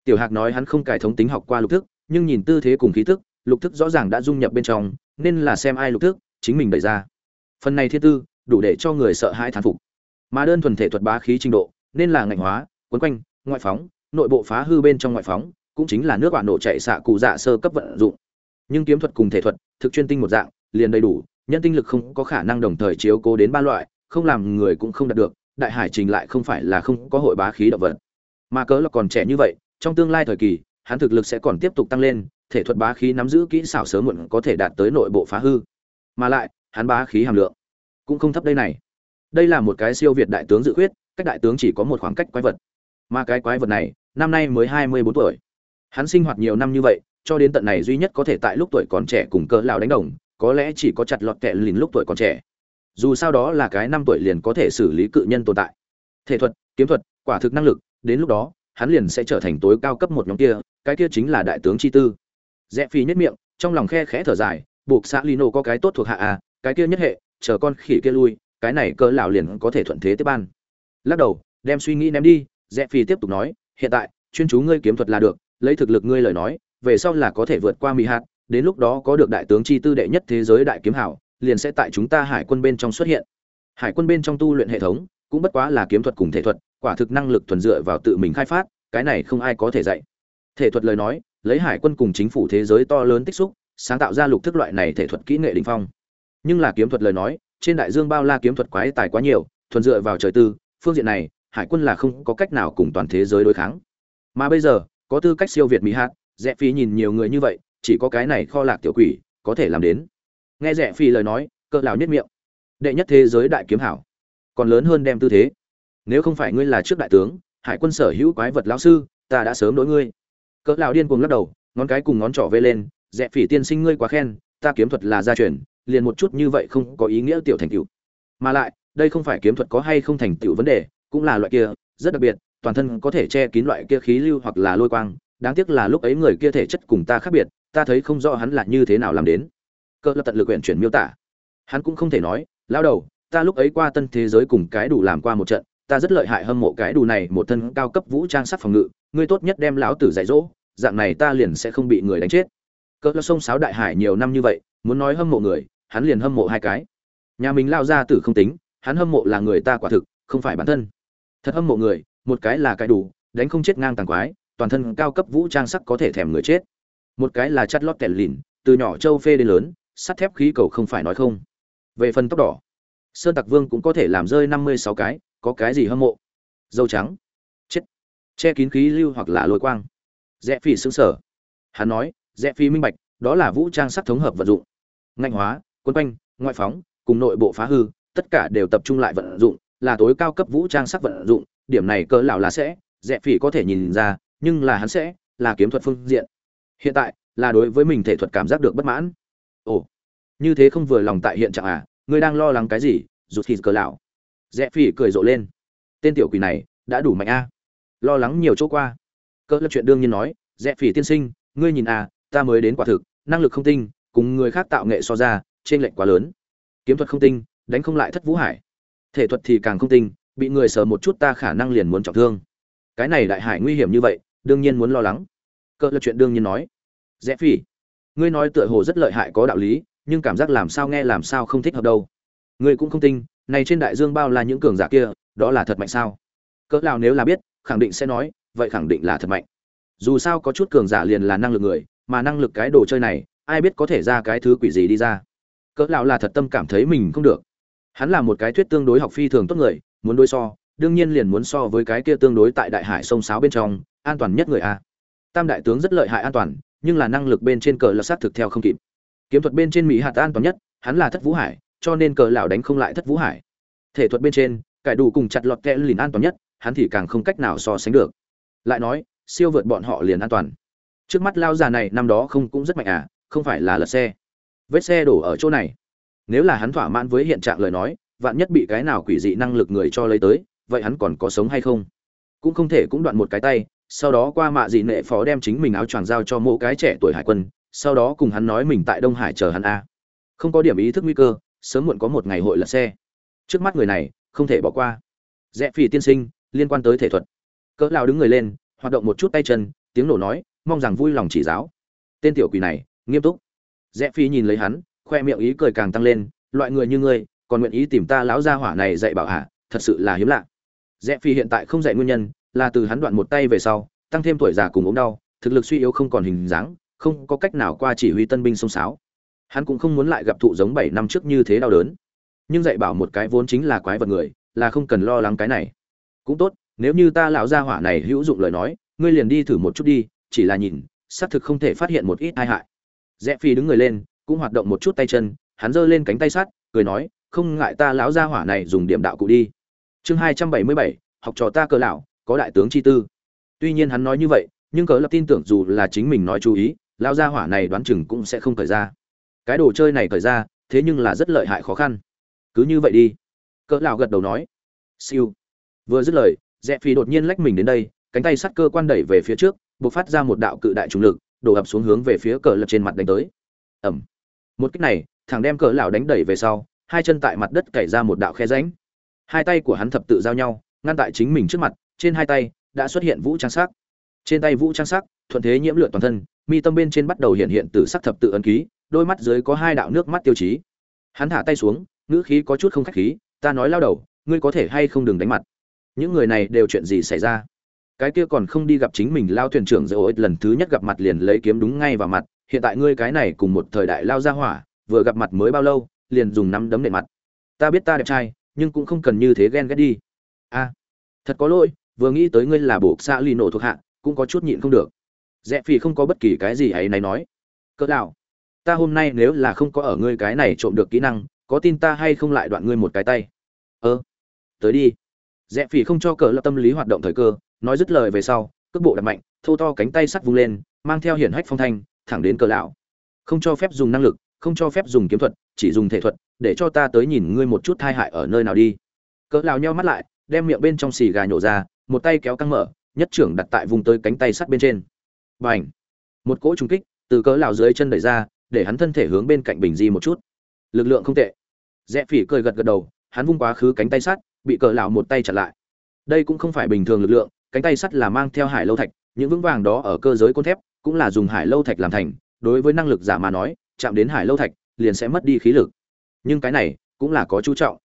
Tiểu hạc nói hắn không cải thống tính học qua lục thức, nhưng nhìn tư thế cùng khí thức lục thức rõ ràng đã dung nhập bên trong, nên là xem ai lục thức, chính mình đẩy ra. Phần này thiên tư, đủ để cho người sợ hãi thán phục. Mà đơn thuần thể thuật bá khí trình độ, nên là ngạnh hóa, quấn quanh, ngoại phóng nội bộ phá hư bên trong ngoại phóng, cũng chính là nước quả nổ chạy xạ cụ dạ sơ cấp vận dụng. Nhưng kiếm thuật cùng thể thuật, thực chuyên tinh một dạng, liền đầy đủ, nhân tinh lực không có khả năng đồng thời chiếu cố đến ba loại, không làm người cũng không đạt được, đại hải trình lại không phải là không có hội bá khí động vật. Mà cớ là còn trẻ như vậy, trong tương lai thời kỳ, hắn thực lực sẽ còn tiếp tục tăng lên, thể thuật bá khí nắm giữ kỹ xảo sớm muộn có thể đạt tới nội bộ phá hư. Mà lại, hắn bá khí hàm lượng cũng không thấp đây này. Đây là một cái siêu việt đại tướng dự khuyết, cách đại tướng chỉ có một khoảng cách quái vật mà cái quái vật này, năm nay mới hai mươi bốn tuổi. Hắn sinh hoạt nhiều năm như vậy, cho đến tận này duy nhất có thể tại lúc tuổi còn trẻ cùng cỡ lão đánh đồng, có lẽ chỉ có chặt lọt kẹ lìn lúc tuổi còn trẻ. Dù sao đó là cái năm tuổi liền có thể xử lý cự nhân tồn tại. Thể thuật, kiếm thuật, quả thực năng lực, đến lúc đó, hắn liền sẽ trở thành tối cao cấp một nhóm kia, cái kia chính là đại tướng chi tư. Rẽ phi nhất miệng, trong lòng khe khẽ thở dài, buộc xã lino có cái tốt thuộc hạ à cái kia nhất hệ, chờ con khỉ kia lui, cái này cỡ lão liền có thể thuận thế tiếp ban. Lắc đầu, đem suy nghĩ ném đi rẽ phi tiếp tục nói, hiện tại, chuyên chú ngươi kiếm thuật là được, lấy thực lực ngươi lời nói, về sau là có thể vượt qua mỹ hạt, đến lúc đó có được đại tướng chi tư đệ nhất thế giới đại kiếm hảo, liền sẽ tại chúng ta hải quân bên trong xuất hiện. Hải quân bên trong tu luyện hệ thống, cũng bất quá là kiếm thuật cùng thể thuật, quả thực năng lực thuần dựa vào tự mình khai phát, cái này không ai có thể dạy. Thể thuật lời nói, lấy hải quân cùng chính phủ thế giới to lớn tích xúc, sáng tạo ra lục thức loại này thể thuật kỹ nghệ đình phong. Nhưng là kiếm thuật lời nói, trên đại dương bao la kiếm thuật quái tài quá nhiều, thuần dựa vào trời tư, phương diện này hải quân là không có cách nào cùng toàn thế giới đối kháng. Mà bây giờ, có tư cách siêu việt mỹ hát rẽ phi nhìn nhiều người như vậy, chỉ có cái này kho lạc tiểu quỷ, có thể làm đến. Nghe rẽ phi lời nói, cỡ lão nhất miệng. Đệ nhất thế giới đại kiếm hảo, còn lớn hơn đem tư thế. Nếu không phải ngươi là trước đại tướng, hải quân sở hữu quái vật lão sư, ta đã sớm đối ngươi. Cỡ lão điên cuồng lắc đầu, ngón cái cùng ngón trỏ vê lên, rẽ phỉ tiên sinh ngươi quá khen, ta kiếm thuật là gia truyền, liền một chút như vậy không có ý nghĩa tiểu thành tựu. Mà lại, đây không phải kiếm thuật có hay không thành tựu vấn đề cũng là loại kia, rất đặc biệt, toàn thân có thể che kín loại kia khí lưu hoặc là lôi quang, đáng tiếc là lúc ấy người kia thể chất cùng ta khác biệt, ta thấy không rõ hắn là như thế nào làm đến. Cơ lập tận lực quyển chuyển miêu tả. Hắn cũng không thể nói lao đầu, ta lúc ấy qua tân thế giới cùng cái đủ làm qua một trận, ta rất lợi hại hâm mộ cái đủ này một thân cao cấp vũ trang sắc phòng ngự, ngươi tốt nhất đem lão tử dạy dỗ, dạng này ta liền sẽ không bị người đánh chết. Cỡ lo sông sáo đại hải nhiều năm như vậy, muốn nói hâm mộ người, hắn liền hâm mộ hai cái. Nhà mình lao ra tử không tính, hắn hâm mộ là người ta quả thực, không phải bản thân thật hâm mộ người, một cái là cái đủ, đánh không chết ngang tàng quái, toàn thân cao cấp vũ trang sắc có thể thèm người chết. Một cái là chắt lót kẹt lìn, từ nhỏ châu phê đến lớn, sắt thép khí cầu không phải nói không. Về phần tóc đỏ, sơn tặc vương cũng có thể làm rơi năm mươi sáu cái, có cái gì hâm mộ? Dâu trắng, chết. Che kín khí lưu hoặc là lôi quang. Rẽ phi xứng sở. Hắn nói, rẽ phi minh bạch, đó là vũ trang sắc thống hợp vận dụng. Ngạnh hóa, quân quanh, ngoại phóng, cùng nội bộ phá hư, tất cả đều tập trung lại vận dụng là tối cao cấp vũ trang sắc vận dụng, điểm này cỡ lão là sẽ rẽ phỉ có thể nhìn ra, nhưng là hắn sẽ là kiếm thuật phương diện. Hiện tại, là đối với mình thể thuật cảm giác được bất mãn. Ồ, như thế không vừa lòng tại hiện trạng à ngươi đang lo lắng cái gì, rụt thịt cờ lão. Rẽ phỉ cười rộ lên. Tên tiểu quỷ này, đã đủ mạnh a. Lo lắng nhiều chỗ qua. Cỡ lập chuyện đương nhiên nói rẽ phỉ tiên sinh, ngươi nhìn à ta mới đến quả thực, năng lực không tinh, cùng người khác tạo nghệ so ra trên lệnh quá lớn. Kiếm thuật không tinh, đánh không lại thất vũ hải thể thuật thì càng không tinh, bị người sờ một chút ta khả năng liền muốn trọng thương. Cái này đại hải nguy hiểm như vậy, đương nhiên muốn lo lắng. Cỡ là chuyện đương nhiên nói. Rẽ phi ngươi nói tựa hồ rất lợi hại có đạo lý, nhưng cảm giác làm sao nghe làm sao không thích hợp đâu. Ngươi cũng không tin này trên đại dương bao là những cường giả kia, đó là thật mạnh sao? Cỡ nào nếu là biết, khẳng định sẽ nói, vậy khẳng định là thật mạnh. Dù sao có chút cường giả liền là năng lực người, mà năng lực cái đồ chơi này, ai biết có thể ra cái thứ quỷ gì đi ra. Cỡ nào là thật tâm cảm thấy mình không được hắn là một cái thuyết tương đối học phi thường tốt người, muốn đối so, đương nhiên liền muốn so với cái kia tương đối tại đại hải sông sáo bên trong, an toàn nhất người a. Tam đại tướng rất lợi hại an toàn, nhưng là năng lực bên trên cờ là sát thực theo không kịp. Kiếm thuật bên trên mỹ hạt an toàn nhất, hắn là thất vũ hải, cho nên cờ lão đánh không lại thất vũ hải. Thể thuật bên trên, cải đủ cùng chặt lọt kẽ lìn an toàn nhất, hắn thì càng không cách nào so sánh được. Lại nói, siêu vượt bọn họ liền an toàn. Trước mắt lao già này năm đó không cũng rất mạnh à không phải là lật xe. Vết xe đổ ở chỗ này nếu là hắn thỏa mãn với hiện trạng lời nói, vạn nhất bị cái nào quỷ dị năng lực người cho lấy tới, vậy hắn còn có sống hay không? Cũng không thể cũng đoạn một cái tay, sau đó qua mạ dị nệ phó đem chính mình áo choàng giao cho mỗi cái trẻ tuổi hải quân, sau đó cùng hắn nói mình tại đông hải chờ hắn a. Không có điểm ý thức nguy cơ, sớm muộn có một ngày hội lật xe. Trước mắt người này, không thể bỏ qua. Rẽ phi tiên sinh, liên quan tới thể thuật. Cỡ lao đứng người lên, hoạt động một chút tay chân, tiếng nổ nói, mong rằng vui lòng chỉ giáo. Tên tiểu quỷ này, nghiêm túc. Rẽ phi nhìn lấy hắn khoe miệng ý cười càng tăng lên, loại người như ngươi, còn nguyện ý tìm ta lão gia hỏa này dạy bảo hạ thật sự là hiếm lạ. Rẽ phi hiện tại không dạy nguyên nhân, là từ hắn đoạn một tay về sau, tăng thêm tuổi già cùng ốm đau, thực lực suy yếu không còn hình dáng, không có cách nào qua chỉ huy tân binh sông sáo. Hắn cũng không muốn lại gặp thụ giống bảy năm trước như thế đau đớn. Nhưng dạy bảo một cái vốn chính là quái vật người, là không cần lo lắng cái này. Cũng tốt, nếu như ta lão gia hỏa này hữu dụng lời nói, ngươi liền đi thử một chút đi, chỉ là nhìn, xác thực không thể phát hiện một ít tai hại. Rẽ phi đứng người lên cũng hoạt động một chút tay chân, hắn giơ lên cánh tay sắt, cười nói, không ngại ta lão gia hỏa này dùng điểm đạo cụ đi. Chương hai trăm bảy mươi bảy, học trò ta cờ lão, có đại tướng chi tư. Tuy nhiên hắn nói như vậy, nhưng cờ lập tin tưởng dù là chính mình nói chú ý, lão gia hỏa này đoán chừng cũng sẽ không cởi ra. Cái đồ chơi này cởi ra, thế nhưng là rất lợi hại khó khăn. Cứ như vậy đi. Cỡ lão gật đầu nói. Siêu. Vừa dứt lời, dẹp phi đột nhiên lách mình đến đây, cánh tay sắt cơ quan đẩy về phía trước, bộc phát ra một đạo cự đại trùng lực, đổ ập xuống hướng về phía cờ lập trên mặt đánh tới. Ẩm một kích này, thằng đem cỡ lão đánh đẩy về sau, hai chân tại mặt đất cày ra một đạo khe rãnh. Hai tay của hắn thập tự giao nhau, ngăn tại chính mình trước mặt, trên hai tay đã xuất hiện vũ trang sắc. Trên tay vũ trang sắc, thuận thế nhiễm lượn toàn thân, mi tâm bên trên bắt đầu hiện hiện từ sắc thập tự ấn ký, đôi mắt dưới có hai đạo nước mắt tiêu chí. Hắn thả tay xuống, ngữ khí có chút không khách khí, ta nói lao đầu, ngươi có thể hay không đừng đánh mặt? Những người này đều chuyện gì xảy ra? Cái kia còn không đi gặp chính mình, lao thuyền trưởng dễ lần thứ nhất gặp mặt liền lấy kiếm đúng ngay vào mặt hiện tại ngươi cái này cùng một thời đại lao ra hỏa, vừa gặp mặt mới bao lâu, liền dùng nắm đấm nện mặt. Ta biết ta đẹp trai, nhưng cũng không cần như thế ghen ghét đi. A, thật có lỗi, vừa nghĩ tới ngươi là bộ xã lì nổ thuộc hạ, cũng có chút nhịn không được. Rẽ phì không có bất kỳ cái gì ấy này nói. Cỡ đạo ta hôm nay nếu là không có ở ngươi cái này trộm được kỹ năng, có tin ta hay không lại đoạn ngươi một cái tay? Ơ, tới đi. Rẽ phì không cho cỡ lập tâm lý hoạt động thời cơ, nói dứt lời về sau, cước bộ đặt mạnh, thô to cánh tay sắt vung lên, mang theo hiển hách phong thanh thẳng đến cỡ lão. Không cho phép dùng năng lực, không cho phép dùng kiếm thuật, chỉ dùng thể thuật, để cho ta tới nhìn ngươi một chút thai hại ở nơi nào đi. Cỡ lão nheo mắt lại, đem miệng bên trong xì gà nhổ ra, một tay kéo căng mở, nhất trưởng đặt tại vùng tới cánh tay sắt bên trên. Bành! Một cỗ trùng kích từ cỡ lão dưới chân đẩy ra, để hắn thân thể hướng bên cạnh bình di một chút. Lực lượng không tệ. Rẽ phỉ cười gật gật đầu, hắn vung quá khứ cánh tay sắt, bị cỡ lão một tay chặn lại. Đây cũng không phải bình thường lực lượng, cánh tay sắt là mang theo hải lâu thạch, những vững vàng đó ở cơ giới côn thép cũng là dùng hải lâu thạch làm thành, đối với năng lực giả mà nói, chạm đến hải lâu thạch, liền sẽ mất đi khí lực. Nhưng cái này cũng là có chú trọng.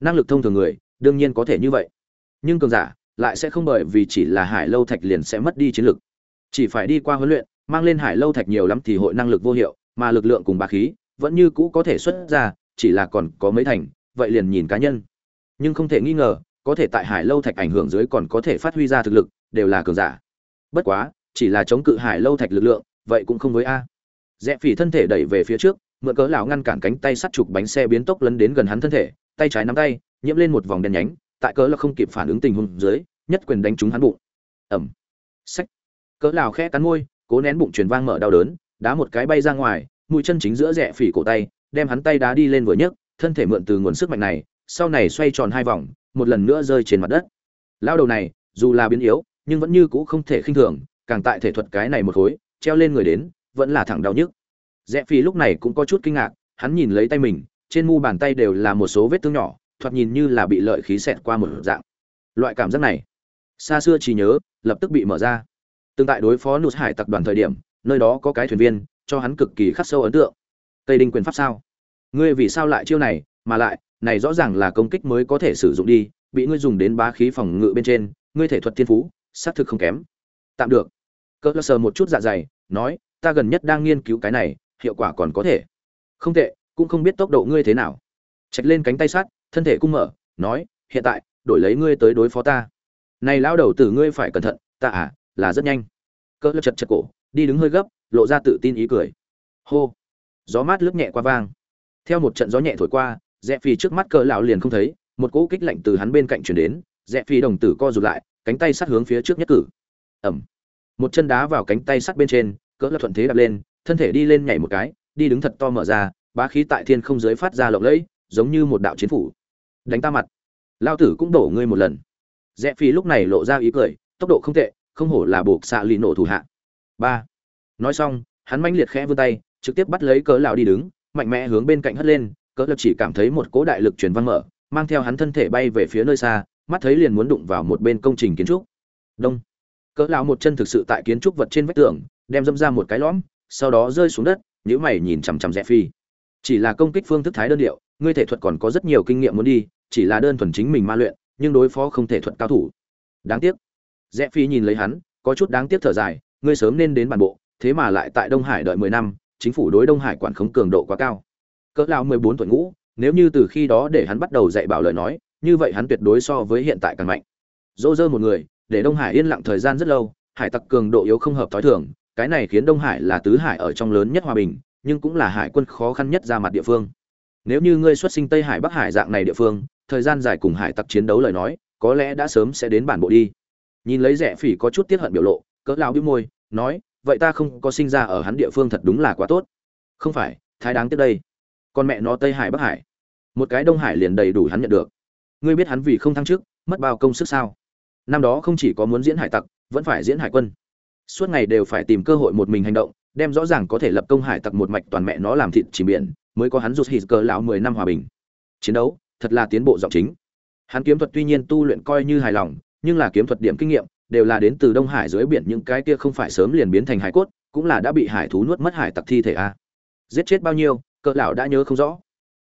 Năng lực thông thường người, đương nhiên có thể như vậy. Nhưng cường giả lại sẽ không bởi vì chỉ là hải lâu thạch liền sẽ mất đi chiến lực. Chỉ phải đi qua huấn luyện, mang lên hải lâu thạch nhiều lắm thì hội năng lực vô hiệu, mà lực lượng cùng bá khí vẫn như cũ có thể xuất ra, chỉ là còn có mấy thành, vậy liền nhìn cá nhân. Nhưng không thể nghi ngờ, có thể tại hải lâu thạch ảnh hưởng dưới còn có thể phát huy ra thực lực, đều là cường giả. Bất quá chỉ là chống cự hải lâu thạch lực lượng, vậy cũng không với a. Rẽ phỉ thân thể đẩy về phía trước, mượn cớ lão ngăn cản cánh tay sắt trục bánh xe biến tốc lấn đến gần hắn thân thể, tay trái nắm tay, nhiễm lên một vòng đen nhánh, tại cớ là không kịp phản ứng tình huống dưới, nhất quyền đánh trúng hắn bụng. Ẩm sách cớ lão khẽ cắn môi, cố nén bụng truyền vang mở đau đớn, đá một cái bay ra ngoài, mũi chân chính giữa rẽ phỉ cổ tay, đem hắn tay đá đi lên vừa nhấc, thân thể mượn từ nguồn sức mạnh này, sau này xoay tròn hai vòng, một lần nữa rơi trên mặt đất. Lao đầu này, dù là biến yếu, nhưng vẫn như cũ không thể khinh thường càng tại thể thuật cái này một khối, treo lên người đến, vẫn là thẳng đau nhức. Rẽ phi lúc này cũng có chút kinh ngạc, hắn nhìn lấy tay mình, trên mu bàn tay đều là một số vết thương nhỏ, thoạt nhìn như là bị lợi khí xẹt qua một dạng. Loại cảm giác này, xa xưa chỉ nhớ, lập tức bị mở ra. Tương tại đối phó nụt hải tập đoàn thời điểm, nơi đó có cái thuyền viên, cho hắn cực kỳ khắc sâu ấn tượng. Tây đinh quyền pháp sao? Ngươi vì sao lại chiêu này, mà lại, này rõ ràng là công kích mới có thể sử dụng đi, bị ngươi dùng đến bá khí phòng ngự bên trên, ngươi thể thuật thiên phú, xác thực không kém tạm được. Cỡ sờ một chút dạ dày, nói, ta gần nhất đang nghiên cứu cái này, hiệu quả còn có thể. Không tệ, cũng không biết tốc độ ngươi thế nào. Chạch lên cánh tay sát thân thể cung mở, nói, hiện tại, đổi lấy ngươi tới đối phó ta. Này lão đầu tử ngươi phải cẩn thận, ta à là rất nhanh. Cỡ chật chật cổ, đi đứng hơi gấp, lộ ra tự tin ý cười. Hô! Gió mát lướt nhẹ qua vang. Theo một trận gió nhẹ thổi qua, rẽ phi trước mắt cỡ lão liền không thấy, một cỗ kích lạnh từ hắn bên cạnh chuyển đến, rẽ phi đồng tử co rụt lại, cánh tay sát hướng phía trước nhất cử ẩm. Một chân đá vào cánh tay sắt bên trên, cỡ là thuận thế đập lên, thân thể đi lên nhảy một cái, đi đứng thật to mở ra, bá khí tại thiên không giới phát ra lộng lẫy, giống như một đạo chiến phủ. Đánh ta mặt. Lao tử cũng đổ ngươi một lần. Rẽ phi lúc này lộ ra ý cười, tốc độ không tệ, không hổ là buộc xạ lì nổ thủ hạ. Ba. Nói xong, hắn manh liệt khẽ vươn tay, trực tiếp bắt lấy cỡ lão đi đứng, mạnh mẽ hướng bên cạnh hất lên, cỡ lập chỉ cảm thấy một cỗ đại lực truyền văn mở, mang theo hắn thân thể bay về phía nơi xa, mắt thấy liền muốn đụng vào một bên công trình kiến trúc. Đông cỡ lão một chân thực sự tại kiến trúc vật trên vách tường, đem dâm ra một cái lõm, sau đó rơi xuống đất, nhíu mày nhìn chằm chằm rẽ phi. Chỉ là công kích phương thức thái đơn điệu, ngươi thể thuật còn có rất nhiều kinh nghiệm muốn đi, chỉ là đơn thuần chính mình ma luyện, nhưng đối phó không thể thuật cao thủ. Đáng tiếc. Rẽ phi nhìn lấy hắn, có chút đáng tiếc thở dài, ngươi sớm nên đến bản bộ, thế mà lại tại đông hải đợi mười năm, chính phủ đối đông hải quản khống cường độ quá cao. Cỡ lão mười bốn tuổi ngũ, nếu như từ khi đó để hắn bắt đầu dạy bảo lời nói, như vậy hắn tuyệt đối so với hiện tại càng mạnh. Dỗ dơ một người để đông hải yên lặng thời gian rất lâu, hải tặc cường độ yếu không hợp thói thường, cái này khiến đông hải là tứ hải ở trong lớn nhất hòa bình, nhưng cũng là hải quân khó khăn nhất ra mặt địa phương. Nếu như ngươi xuất sinh tây hải bắc hải dạng này địa phương, thời gian dài cùng hải tặc chiến đấu lời nói, có lẽ đã sớm sẽ đến bản bộ đi. Nhìn lấy rẻ phỉ có chút tiết hận biểu lộ, cỡ lao bĩu môi, nói, vậy ta không có sinh ra ở hắn địa phương thật đúng là quá tốt. Không phải, thái đáng tiếc đây. Con mẹ nó tây hải bắc hải. Một cái đông hải liền đầy đủ hắn nhận được. Ngươi biết hắn vì không thăng chức mất bao công sức sao? Năm đó không chỉ có muốn diễn hải tặc, vẫn phải diễn hải quân. Suốt ngày đều phải tìm cơ hội một mình hành động, đem rõ ràng có thể lập công hải tặc một mạch toàn mẹ nó làm thịt chìm biển, mới có hắn rút hít cờ lão mười năm hòa bình. Chiến đấu, thật là tiến bộ giọng chính. Hắn kiếm thuật tuy nhiên tu luyện coi như hài lòng, nhưng là kiếm thuật điểm kinh nghiệm, đều là đến từ đông hải dưới biển những cái kia không phải sớm liền biến thành hải cốt, cũng là đã bị hải thú nuốt mất hải tặc thi thể a. Giết chết bao nhiêu cỡ lão đã nhớ không rõ.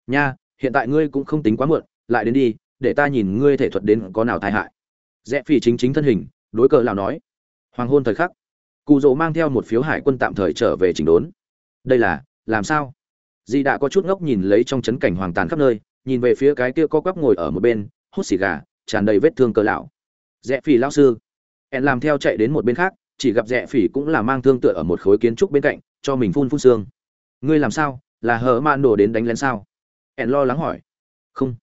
Nha, hiện tại ngươi cũng không tính quá muộn, lại đến đi, để ta nhìn ngươi thể thuật đến có nào tai hại rẽ phi chính chính thân hình, đối cờ lão nói, hoàng hôn thời khắc. Cụ dỗ mang theo một phiếu hải quân tạm thời trở về chỉnh đốn. Đây là, làm sao? Di đã có chút ngốc nhìn lấy trong chấn cảnh hoàng tàn khắp nơi, nhìn về phía cái kia co quắp ngồi ở một bên, hút xì gà, tràn đầy vết thương cờ lão. Rẽ phi lão sư. Ẹn làm theo chạy đến một bên khác, chỉ gặp rẽ phỉ cũng là mang thương tựa ở một khối kiến trúc bên cạnh, cho mình phun phun xương. Ngươi làm sao? Là hờ man đổ đến đánh lén sao? Ẹn lo lắng hỏi. Không.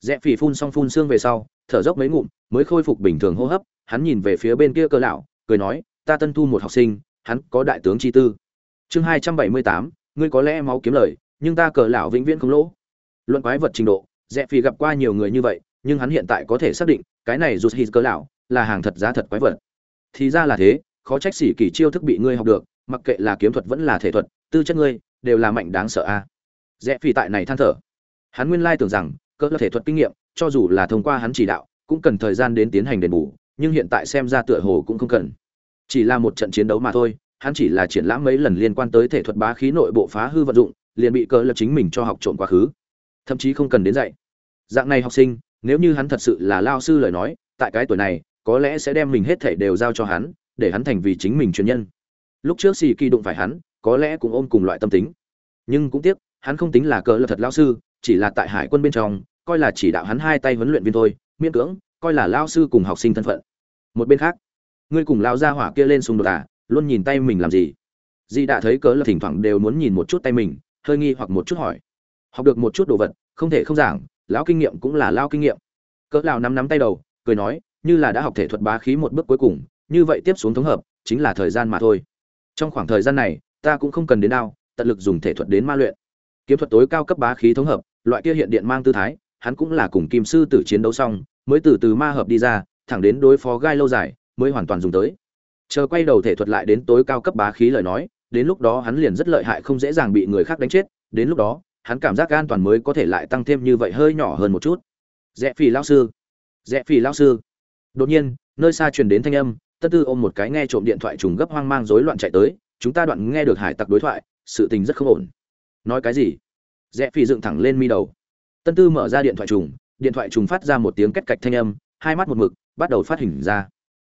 Rẽ phỉ phun xong phun xương về sau, thở dốc mấy ngụm mới khôi phục bình thường hô hấp, hắn nhìn về phía bên kia cơ lão, cười nói, ta tân thu một học sinh, hắn có đại tướng chi tư. Chương hai trăm bảy mươi tám, ngươi có lẽ máu kiếm lời, nhưng ta cờ lão vĩnh viễn không lỗ. Luận quái vật trình độ rẽ phi gặp qua nhiều người như vậy, nhưng hắn hiện tại có thể xác định, cái này rút hít cờ lão là hàng thật giá thật quái vật. Thì ra là thế, khó trách sĩ kỳ chiêu thức bị ngươi học được, mặc kệ là kiếm thuật vẫn là thể thuật, tư chất ngươi đều là mạnh đáng sợ a. À. rẽ phi tại này than thở. Hắn nguyên lai tưởng rằng, cỡ là thể thuật kinh nghiệm, cho dù là thông qua hắn chỉ đạo cũng cần thời gian đến tiến hành đền bù nhưng hiện tại xem ra tựa hồ cũng không cần chỉ là một trận chiến đấu mà thôi hắn chỉ là triển lãm mấy lần liên quan tới thể thuật bá khí nội bộ phá hư vận dụng liền bị cỡ lập chính mình cho học trộn quá khứ thậm chí không cần đến dạy dạng này học sinh nếu như hắn thật sự là lao sư lời nói tại cái tuổi này có lẽ sẽ đem mình hết thể đều giao cho hắn, để hắn thành vì chính mình truyền nhân. Lúc trước xì Kỳ đụng phải hắn, có lẽ cũng ôm cùng loại tâm tính. Nhưng cũng tiếc, hắn không tính là cỡ lập thật lão sư, chỉ là tại hải quân bên trong, coi là chỉ đạo hắn hai tay huấn luyện viên thôi, miễn cưỡng, coi là lão sư cùng học sinh thân phận. Một bên khác, ngươi cùng lão gia hỏa kia lên xung đột à, luôn nhìn tay mình làm gì? Di đã thấy cỡ là thỉnh thoảng đều muốn nhìn một chút tay mình, hơi nghi hoặc một chút hỏi. Học được một chút đồ vật, không thể không giảng, lão kinh nghiệm cũng là lão kinh nghiệm. Cỡ lão nắm nắm tay đầu, cười nói, như là đã học thể thuật bá khí một bước cuối cùng, như vậy tiếp xuống thống hợp chính là thời gian mà thôi. Trong khoảng thời gian này, ta cũng không cần đến đao tận lực dùng thể thuật đến ma luyện. Kiếm thuật tối cao cấp bá khí thống hợp, loại kia hiện điện mang tư thái, hắn cũng là cùng kim sư tử chiến đấu xong, mới từ từ ma hợp đi ra, thẳng đến đối phó gai lâu dài, mới hoàn toàn dùng tới. Chờ quay đầu thể thuật lại đến tối cao cấp bá khí lời nói, đến lúc đó hắn liền rất lợi hại không dễ dàng bị người khác đánh chết, đến lúc đó, hắn cảm giác an toàn mới có thể lại tăng thêm như vậy hơi nhỏ hơn một chút. Dạ Rẽ phì lão sư, dạ Rẽ phì lão sư. Đột nhiên, nơi xa truyền đến thanh âm, tất Tư ôm một cái nghe trộm điện thoại trùng gấp hoang mang rối loạn chạy tới, chúng ta đoạn nghe được hải tặc đối thoại, sự tình rất không ổn. Nói cái gì? Dạ Rẽ Phi dựng thẳng lên mi đầu. Tân Tư mở ra điện thoại trùng, điện thoại trùng phát ra một tiếng két cạch thanh âm, hai mắt một mực, bắt đầu phát hình ra.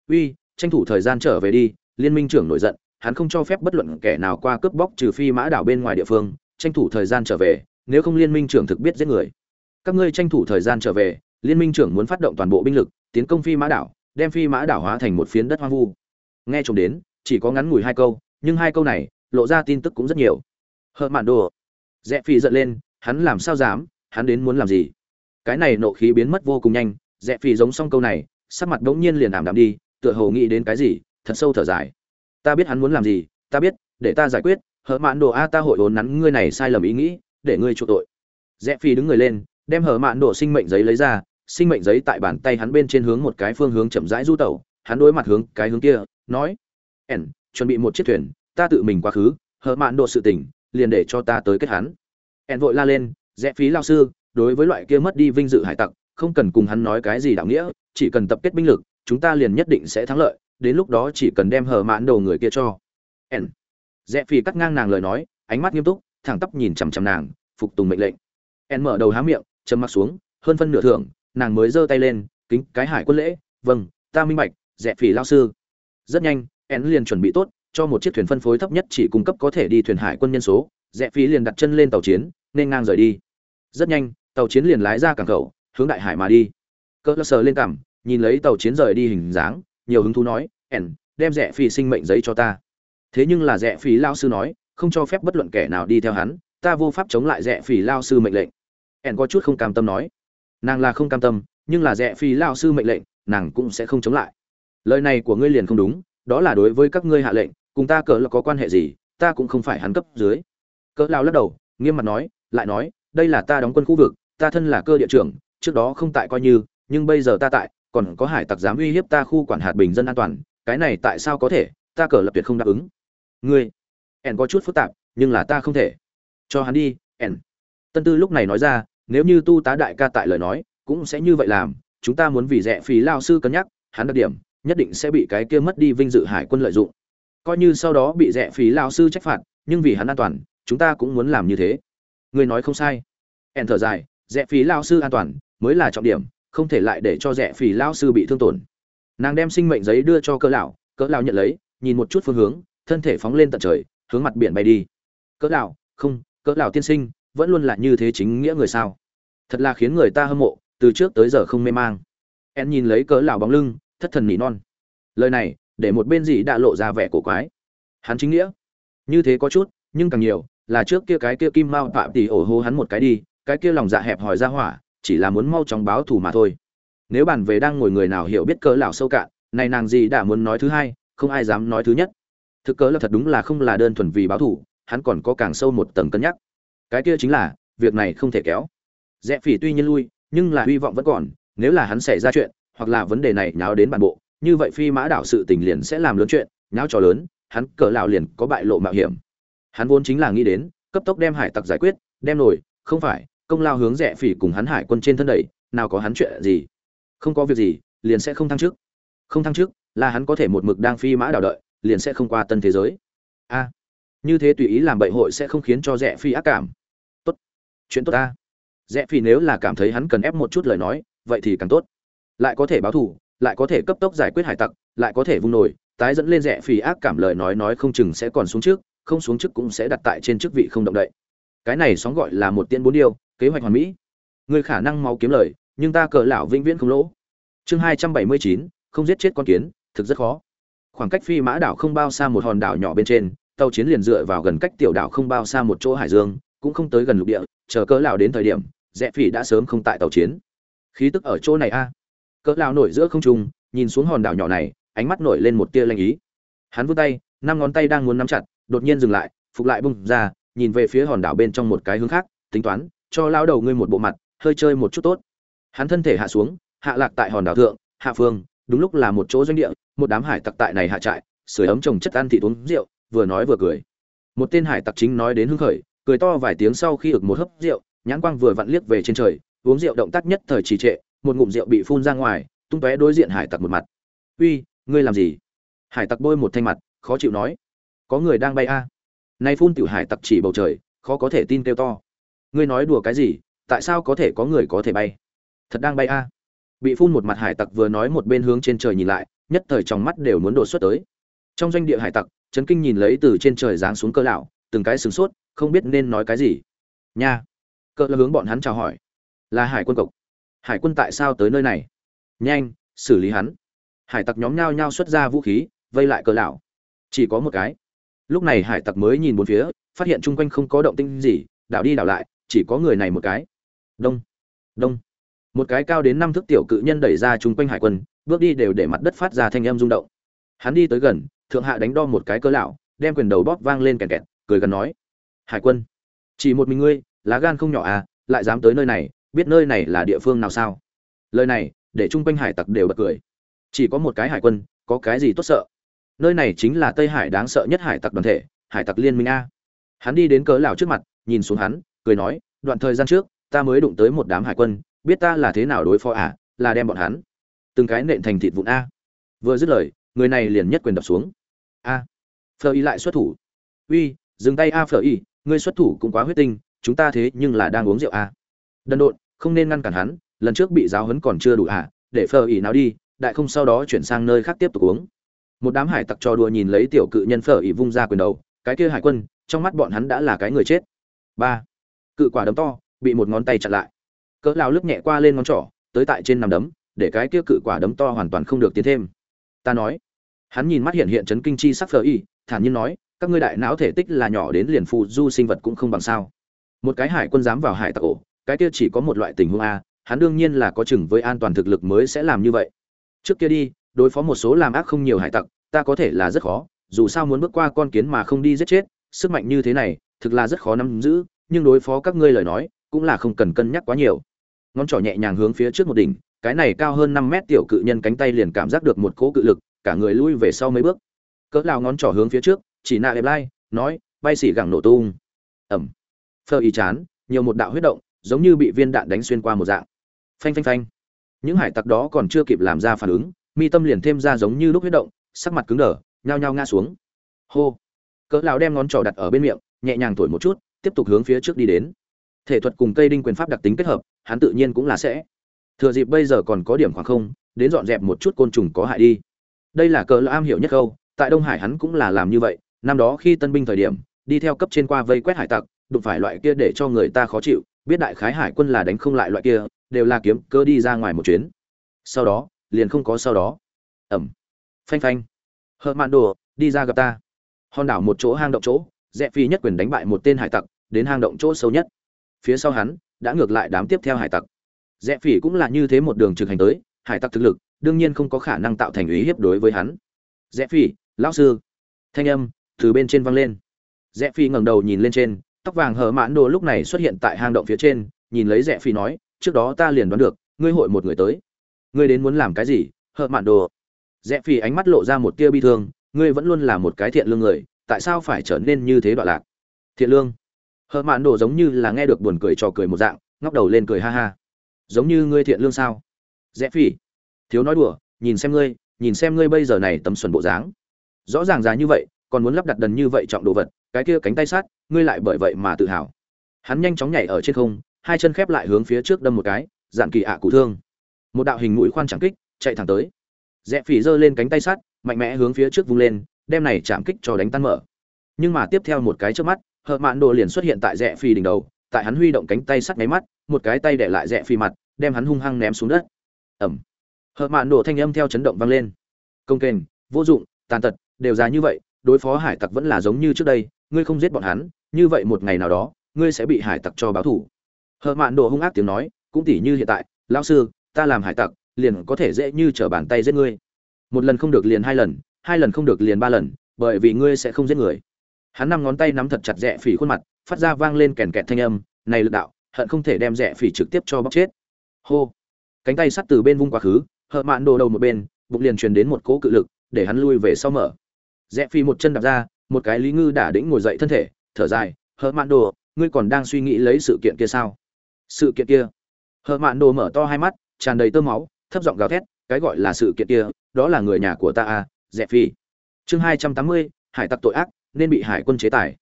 "Uy, tranh thủ thời gian trở về đi." Liên minh trưởng nổi giận, hắn không cho phép bất luận kẻ nào qua cướp bóc trừ phi mã đảo bên ngoài địa phương, tranh thủ thời gian trở về, nếu không liên minh trưởng thực biết giết người. Các ngươi tranh thủ thời gian trở về, liên minh trưởng muốn phát động toàn bộ binh lực, tiến công phi mã đảo đem phi mã đảo hóa thành một phiến đất hoang vu nghe trộm đến chỉ có ngắn ngủi hai câu nhưng hai câu này lộ ra tin tức cũng rất nhiều Hợp mạn đồ rẽ phi giận lên hắn làm sao dám hắn đến muốn làm gì? Cái này nộ khí biến mất vô cùng nhanh rẽ phi giống xong câu này, sắc mặt đống nhiên liền ảm đạm đi, tựa hồ nghĩ đến cái gì, thật sâu thở dài. Ta biết hắn muốn làm gì, ta biết, để ta giải quyết, hở mạn đồ a, ta hội vốn nắn ngươi này sai lầm ý nghĩ, để ngươi chịu tội. Rẽ phi đứng người lên, đem hở mạn đồ sinh mệnh giấy lấy ra, sinh mệnh giấy tại bàn tay hắn bên trên hướng một cái phương hướng chậm rãi du tẩu, hắn đối mặt hướng cái hướng kia, nói, ẻn, chuẩn bị một chiếc thuyền, ta tự mình quá khứ, hở mạn đồ sự tình, liền để cho ta tới kết hắn. Ẻn vội la lên rẽ phí lao sư đối với loại kia mất đi vinh dự hải tặc không cần cùng hắn nói cái gì đạo nghĩa chỉ cần tập kết binh lực chúng ta liền nhất định sẽ thắng lợi đến lúc đó chỉ cần đem hờ mạn đầu người kia cho. N, rẽ phí cắt ngang nàng lời nói ánh mắt nghiêm túc thẳng tắp nhìn chằm chằm nàng phục tùng mệnh lệnh. N mở đầu há miệng chấm mắt xuống hơn phân nửa thưởng nàng mới giơ tay lên kính cái hải quân lễ vâng ta minh bạch Rẽ phí lao sư. Rất nhanh N liền chuẩn bị tốt cho một chiếc thuyền phân phối thấp nhất chỉ cung cấp có thể đi thuyền hải quân nhân số rẽ phí liền đặt chân lên tàu chiến nên ngang rời đi rất nhanh, tàu chiến liền lái ra cảng khẩu, hướng đại hải mà đi. Cỡ sờ lên cằm, nhìn lấy tàu chiến rời đi hình dáng, nhiều hứng thú nói, ẻn, đem rẽ phí sinh mệnh giấy cho ta. Thế nhưng là rẽ phí lao sư nói, không cho phép bất luận kẻ nào đi theo hắn, ta vô pháp chống lại rẽ phí lao sư mệnh lệnh. Ẻn có chút không cam tâm nói. Nàng là không cam tâm, nhưng là rẽ phí lao sư mệnh lệnh, nàng cũng sẽ không chống lại. Lời này của ngươi liền không đúng, đó là đối với các ngươi hạ lệnh, cùng ta cỡ là có quan hệ gì, ta cũng không phải hắn cấp dưới. Cỡ lao lắc đầu, nghiêm mặt nói, lại nói đây là ta đóng quân khu vực, ta thân là cơ địa trưởng, trước đó không tại coi như, nhưng bây giờ ta tại, còn có hải tặc dám uy hiếp ta khu quản hạt bình dân an toàn, cái này tại sao có thể, ta cờ lập tuyệt không đáp ứng. Ngươi, ẻn có chút phức tạp, nhưng là ta không thể. Cho hắn đi, ẻn. Tân tư lúc này nói ra, nếu như tu tá đại ca tại lời nói, cũng sẽ như vậy làm, chúng ta muốn vì rẻ phí lao sư cân nhắc, hắn đặc điểm, nhất định sẽ bị cái kia mất đi vinh dự hải quân lợi dụng. Coi như sau đó bị rẻ phí lao sư trách phạt, nhưng vì hắn an toàn, chúng ta cũng muốn làm như thế người nói không sai. Ẻn thở dài rẽ phí lao sư an toàn, mới là trọng điểm, không thể lại để cho rẽ phí lao sư bị thương tổn. Nàng đem sinh mệnh giấy đưa cho cỡ lão cỡ lão nhận lấy, nhìn một chút phương hướng, thân thể phóng lên tận trời, hướng mặt biển bay đi. Cỡ lão, không, cỡ lão tiên sinh, vẫn luôn là như thế chính nghĩa người sao? Thật là khiến người ta hâm mộ, từ trước tới giờ không mê mang. En nhìn lấy cỡ lão bóng lưng, thất thần nỉ non. Lời này, để một bên gì đã lộ ra vẻ cổ quái. Hắn chính nghĩa. Như thế có chút, nhưng càng nhiều là trước kia cái kia kim mao phạm tỷ ổ hô hắn một cái đi, cái kia lòng dạ hẹp hòi ra hỏa, chỉ là muốn mau chóng báo thù mà thôi. Nếu bàn về đang ngồi người nào hiểu biết cỡ lão sâu cạn, này nàng gì đã muốn nói thứ hai, không ai dám nói thứ nhất. Thực cỡ là thật đúng là không là đơn thuần vì báo thù, hắn còn có càng sâu một tầng cân nhắc. Cái kia chính là, việc này không thể kéo. Rẽ phỉ tuy nhiên lui, nhưng là hy vọng vẫn còn, nếu là hắn xảy ra chuyện, hoặc là vấn đề này nháo đến bản bộ, như vậy phi mã đảo sự tình liền sẽ làm lớn chuyện, nháo trò lớn, hắn cỡ lão liền có bại lộ mạo hiểm hắn vốn chính là nghĩ đến, cấp tốc đem hải tặc giải quyết, đem nổi, không phải, công lao hướng rẽ phỉ cùng hắn hải quân trên thân đẩy, nào có hắn chuyện gì. Không có việc gì, liền sẽ không thăng chức. Không thăng chức, là hắn có thể một mực đang phi mã đảo đợi, liền sẽ không qua tân thế giới. A. Như thế tùy ý làm bậy hội sẽ không khiến cho rẽ phi ác cảm. Tốt. Chuyện tốt ta. Rẽ phi nếu là cảm thấy hắn cần ép một chút lời nói, vậy thì càng tốt. Lại có thể báo thù, lại có thể cấp tốc giải quyết hải tặc, lại có thể vung nổi, tái dẫn lên rẽ phi ác cảm lời nói nói không chừng sẽ còn xuống trước không xuống chức cũng sẽ đặt tại trên chức vị không động đậy. Cái này sóng gọi là một tiên bốn điều, kế hoạch hoàn mỹ. Người khả năng máu kiếm lời, nhưng ta cờ lão vĩnh viễn không lỗ. Chương hai trăm bảy mươi chín, không giết chết con kiến, thực rất khó. Khoảng cách phi mã đảo không bao xa một hòn đảo nhỏ bên trên, tàu chiến liền dựa vào gần cách tiểu đảo không bao xa một chỗ hải dương, cũng không tới gần lục địa, chờ cỡ lão đến thời điểm, rẽ phỉ đã sớm không tại tàu chiến. Khí tức ở chỗ này a. À. cỡ lão nổi giữa không trung, nhìn xuống hòn đảo nhỏ này, ánh mắt nổi lên một tia lanh ý. Hắn vươn tay, năm ngón tay đang muốn nắm chặt đột nhiên dừng lại, phục lại bung ra, nhìn về phía hòn đảo bên trong một cái hướng khác, tính toán, cho lao đầu ngươi một bộ mặt, hơi chơi một chút tốt. Hắn thân thể hạ xuống, hạ lạc tại hòn đảo thượng, hạ phương, đúng lúc là một chỗ doanh địa, một đám hải tặc tại này hạ trại, sưởi ấm trồng chất ăn thịt uống rượu, vừa nói vừa cười. Một tên hải tặc chính nói đến hưng khởi, cười to vài tiếng sau khi ực một hớp rượu, nhãn quang vừa vặn liếc về trên trời, uống rượu động tác nhất thời trì trệ, một ngụm rượu bị phun ra ngoài, tung tóe đối diện hải tặc một mặt. Uy, ngươi làm gì? Hải tặc bôi một thanh mặt, khó chịu nói có người đang bay a. À. nay phun tiểu hải tặc chỉ bầu trời, khó có thể tin kêu to. Ngươi nói đùa cái gì, tại sao có thể có người có thể bay? Thật đang bay a. Bị phun một mặt hải tặc vừa nói một bên hướng trên trời nhìn lại, nhất thời trong mắt đều muốn đổ xuất tới. Trong doanh địa hải tặc trấn kinh nhìn lấy từ trên trời giáng xuống cơ lão, từng cái sửng sốt, không biết nên nói cái gì. Nha. Cơ là hướng bọn hắn chào hỏi. Là hải quân cộc. Hải quân tại sao tới nơi này? Nhanh, xử lý hắn. Hải tặc nhóm nhao nhao xuất ra vũ khí, vây lại cơ lão. Chỉ có một cái lúc này hải tặc mới nhìn bốn phía, phát hiện chung quanh không có động tĩnh gì, đảo đi đảo lại, chỉ có người này một cái. Đông đông. Một cái cao đến năm thước tiểu cự nhân đẩy ra chung quanh hải quân, bước đi đều để mặt đất phát ra thanh âm rung động. Hắn đi tới gần, thượng hạ đánh đo một cái cơ lão, đem quyền đầu bóp vang lên kẹt kẹt, cười gần nói, hải quân, chỉ một mình ngươi, lá gan không nhỏ à lại dám tới nơi này, biết nơi này là địa phương nào sao? Lời này, để chung quanh hải tặc đều bật cười. Chỉ có một cái hải quân, có cái gì tốt sợ? Nơi này chính là tây hải đáng sợ nhất hải tặc đoàn thể, hải tặc liên minh a. Hắn đi đến cớ lão trước mặt, nhìn xuống hắn, cười nói, đoạn thời gian trước, ta mới đụng tới một đám hải quân, biết ta là thế nào đối phó à là đem bọn hắn từng cái nện thành thịt vụn a. Vừa dứt lời, người này liền nhất quyền đập xuống. A phờ y lại xuất thủ. Uy, dừng tay a phờ y, ngươi xuất thủ cũng quá huyết tinh, chúng ta thế nhưng là đang uống rượu a. Đần độn, không nên ngăn cản hắn, lần trước bị giáo hấn còn chưa đủ à để phờ y nào đi, đại không sau đó chuyển sang nơi khác tiếp tục uống một đám hải tặc trò đùa nhìn lấy tiểu cự nhân phở ỉ vung ra quyền đầu, cái kia hải quân, trong mắt bọn hắn đã là cái người chết. Ba, cự quả đấm to, bị một ngón tay chặn lại. Cỡ lao lướt nhẹ qua lên ngón trỏ, tới tại trên nằm đấm, để cái kia cự quả đấm to hoàn toàn không được tiến thêm. Ta nói, hắn nhìn mắt hiện hiện chấn kinh chi sắc phở ỉ, thản nhiên nói, các ngươi đại não thể tích là nhỏ đến liền phù du sinh vật cũng không bằng sao. Một cái hải quân dám vào hải tặc ổ, cái kia chỉ có một loại tình huống a, hắn đương nhiên là có chừng với an toàn thực lực mới sẽ làm như vậy. Trước kia đi đối phó một số làm ác không nhiều hải tặc, ta có thể là rất khó, dù sao muốn bước qua con kiến mà không đi giết chết, sức mạnh như thế này, thực là rất khó nắm giữ, nhưng đối phó các ngươi lời nói, cũng là không cần cân nhắc quá nhiều. Ngón trỏ nhẹ nhàng hướng phía trước một đỉnh, cái này cao hơn năm mét tiểu cự nhân cánh tay liền cảm giác được một cỗ cự lực, cả người lui về sau mấy bước. Cỡ lao ngón trỏ hướng phía trước, chỉ nạ đẹp lai, nói, bay xỉ gẳng nổ tung. Ẩm. Phơ y chán, nhiều một đạo huyết động, giống như bị viên đạn đánh xuyên qua một dạng. Phanh phanh phanh. Những hải tặc đó còn chưa kịp làm ra phản ứng mi tâm liền thêm ra giống như lúc huyết động, sắc mặt cứng đờ, nhao nhao ngã xuống. Hô. Cỡ lão đem ngón trỏ đặt ở bên miệng, nhẹ nhàng thổi một chút, tiếp tục hướng phía trước đi đến. Thể thuật cùng cây đinh quyền pháp đặc tính kết hợp, hắn tự nhiên cũng là sẽ. Thừa dịp bây giờ còn có điểm khoảng không, đến dọn dẹp một chút côn trùng có hại đi. Đây là cỡ lão am hiểu nhất câu, tại đông hải hắn cũng là làm như vậy, năm đó khi tân binh thời điểm, đi theo cấp trên qua vây quét hải tặc, đụng phải loại kia để cho người ta khó chịu, biết đại khái hải quân là đánh không lại loại kia, đều là kiếm cơ đi ra ngoài một chuyến. Sau đó liền không có sau đó. Ẩm. Phanh phanh. Hờ mạn đồ, đi ra gặp ta. Hòn đảo một chỗ hang động chỗ, rẽ phi nhất quyền đánh bại một tên hải tặc, đến hang động chỗ sâu nhất. Phía sau hắn, đã ngược lại đám tiếp theo hải tặc. Rẽ phỉ cũng là như thế một đường trực hành tới, hải tặc thực lực, đương nhiên không có khả năng tạo thành ý hiếp đối với hắn. Rẽ phỉ lão sư. Thanh âm, từ bên trên văng lên. Rẽ phi ngẩng đầu nhìn lên trên, tóc vàng hờ mãn đồ lúc này xuất hiện tại hang động phía trên, nhìn lấy rẽ phi nói, trước đó ta liền đoán được, ngươi hội một người tới ngươi đến muốn làm cái gì hờ mạn đồ. Rẽ phi ánh mắt lộ ra một tia bi thương, ngươi vẫn luôn là một cái thiện lương người, tại sao phải trở nên như thế đoạn lạc? Thiện lương? Hờ mạn đồ giống như là nghe được buồn cười trò cười một dạng, ngóc đầu lên cười ha ha. Giống như ngươi thiện lương sao? Rẽ phi thiếu nói đùa, nhìn xem ngươi, nhìn xem ngươi bây giờ này tấm xuẩn bộ dáng. Rõ ràng giá như vậy, còn muốn lắp đặt đần như vậy trọng đồ vật, cái kia cánh tay sát ngươi lại bởi vậy mà tự hào. Hắn nhanh chóng nhảy ở trên không, hai chân khép lại hướng phía trước đâm một cái, dạn kỳ ạ à cụ thương một đạo hình mũi khoan chẳng kích, chạy thẳng tới. Rẽ phỉ giơ lên cánh tay sát mạnh mẽ hướng phía trước vung lên, đem này chạm kích cho đánh tan mở. Nhưng mà tiếp theo một cái trước mắt, hợp mạn đồ liền xuất hiện tại rẽ phi đỉnh đầu, tại hắn huy động cánh tay sắt nháy mắt, một cái tay để lại rẽ phi mặt, đem hắn hung hăng ném xuống đất. Ẩm hợp mạn đồ thanh âm theo chấn động vang lên. Công kềnh, vô dụng, tàn tật, đều ra như vậy, đối phó hải tặc vẫn là giống như trước đây, ngươi không giết bọn hắn, như vậy một ngày nào đó, ngươi sẽ bị hải tặc cho báo thủ hợp mạn đồ hung ác tiếng nói, cũng tỉ như hiện tại, lão sư ta làm hải tặc, liền có thể dễ như trở bàn tay giết ngươi. Một lần không được liền hai lần hai lần không được liền ba lần, bởi vì ngươi sẽ không giết người. Hắn năm ngón tay nắm thật chặt rẽ phỉ khuôn mặt, phát ra vang lên kèn kẹt thanh âm, này lực đạo, hận không thể đem rẽ phỉ trực tiếp cho bóc chết. Hô. Cánh tay sắt từ bên vung quá khứ, hợ mạn đồ đầu một bên, bụng liền truyền đến một cỗ cự lực, để hắn lui về sau mở. Rẽ phỉ một chân đạp ra, một cái lý ngư đả đĩnh ngồi dậy thân thể, thở dài hờ mạn đồ, ngươi còn đang suy nghĩ lấy sự kiện kia sao? Sự kiện kia? Hờ mạn đồ mở to hai mắt tràn đầy tơ máu, thấp giọng gào thét, cái gọi là sự kiện kia, đó là người nhà của ta à dẹp phi. Chương hai trăm tám mươi, hải tặc tội ác, nên bị hải quân chế tài.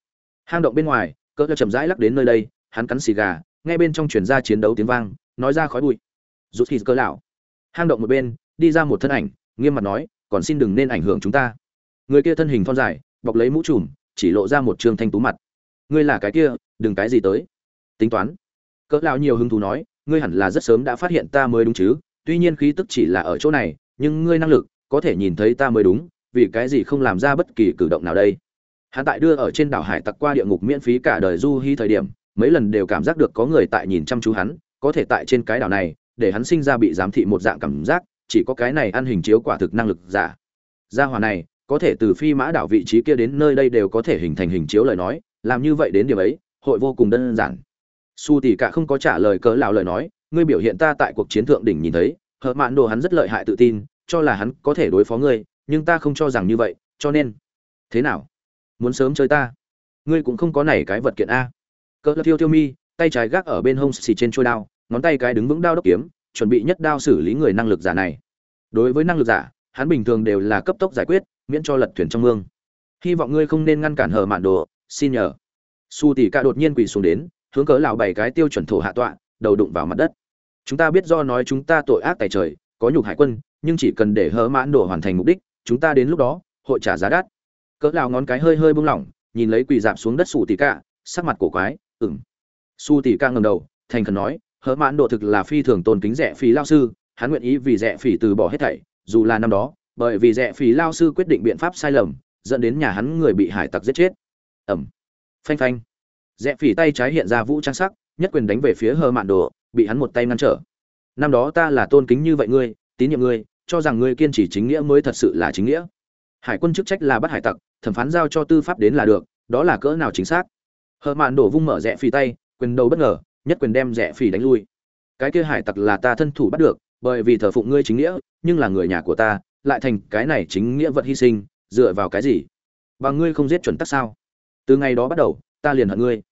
Hang động bên ngoài, cỡ cho chậm rãi lắc đến nơi đây, hắn cắn xì gà, nghe bên trong truyền ra chiến đấu tiếng vang, nói ra khói bụi. Rút khi cỡ lão. Hang động một bên, đi ra một thân ảnh, nghiêm mặt nói, còn xin đừng nên ảnh hưởng chúng ta. Người kia thân hình thon dài, bọc lấy mũ trùm, chỉ lộ ra một trương thanh tú mặt. Ngươi là cái kia, đừng cái gì tới. Tính toán. Cỡ lão nhiều hứng thú nói ngươi hẳn là rất sớm đã phát hiện ta mới đúng chứ, tuy nhiên khí tức chỉ là ở chỗ này, nhưng ngươi năng lực có thể nhìn thấy ta mới đúng, vì cái gì không làm ra bất kỳ cử động nào đây? Hắn tại đưa ở trên đảo hải tặc qua địa ngục miễn phí cả đời du hy thời điểm, mấy lần đều cảm giác được có người tại nhìn chăm chú hắn, có thể tại trên cái đảo này, để hắn sinh ra bị giám thị một dạng cảm giác, chỉ có cái này ăn hình chiếu quả thực năng lực giả. Gia hỏa này, có thể từ phi mã đảo vị trí kia đến nơi đây đều có thể hình thành hình chiếu lời nói, làm như vậy đến điểm ấy, hội vô cùng đơn giản su tỷ cả không có trả lời cớ lão lời nói, ngươi biểu hiện ta tại cuộc chiến thượng đỉnh nhìn thấy hợp mạn đồ hắn rất lợi hại tự tin, cho là hắn có thể đối phó ngươi, nhưng ta không cho rằng như vậy, cho nên, thế nào? Muốn sớm chơi ta? Ngươi cũng không có này cái vật kiện a. Cỡ thiêu thiêu mi, tay trái gác ở bên hông xì trên trôi đao, ngón tay cái đứng vững đao đốc kiếm, chuẩn bị nhất đao xử lý người năng lực giả này. Đối với năng lực giả, hắn bình thường đều là cấp tốc giải quyết, miễn cho lật thuyền trong mương. Hy vọng ngươi không nên ngăn cản hờ mạn đồ, xin nhờ. Su tỷ ca đột nhiên quỳ xuống đến hướng cớ lão bảy cái tiêu chuẩn thổ hạ tọa, đầu đụng vào mặt đất. Chúng ta biết do nói chúng ta tội ác tại trời, có nhục hải quân, nhưng chỉ cần để hớ mãn đổ hoàn thành mục đích, chúng ta đến lúc đó, hội trả giá đắt. Cỡ lão ngón cái hơi hơi buông lỏng, nhìn lấy quỳ dạp xuống đất sủ tỷ cả sắc mặt cổ quái, ừm. Su tỷ ca ngầm đầu, thành khẩn nói hớ mãn độ thực là phi thường tôn kính rẻ phí lao sư, hắn nguyện ý vì rẻ phỉ từ bỏ hết thảy, dù là năm đó, bởi vì rẻ phí lao sư quyết định biện pháp sai lầm, dẫn đến nhà hắn người bị hải tặc giết chết. Ẩm. Phanh phanh rẽ phỉ tay trái hiện ra vũ trang sắc, nhất quyền đánh về phía hờ mạn đồ, bị hắn một tay ngăn trở. Năm đó ta là tôn kính như vậy ngươi, tín nhiệm ngươi, cho rằng ngươi kiên trì chính nghĩa mới thật sự là chính nghĩa. Hải quân chức trách là bắt hải tặc, thẩm phán giao cho tư pháp đến là được, đó là cỡ nào chính xác? Hờ mạn đổ vung mở rẽ phỉ tay, quyền đầu bất ngờ, nhất quyền đem rẽ phỉ đánh lui. Cái kia hải tặc là ta thân thủ bắt được, bởi vì thờ phụng ngươi chính nghĩa, nhưng là người nhà của ta, lại thành cái này chính nghĩa vật hy sinh, dựa vào cái gì? Và ngươi không giết chuẩn tắc sao? Từ ngày đó bắt đầu, ta liền hận ngươi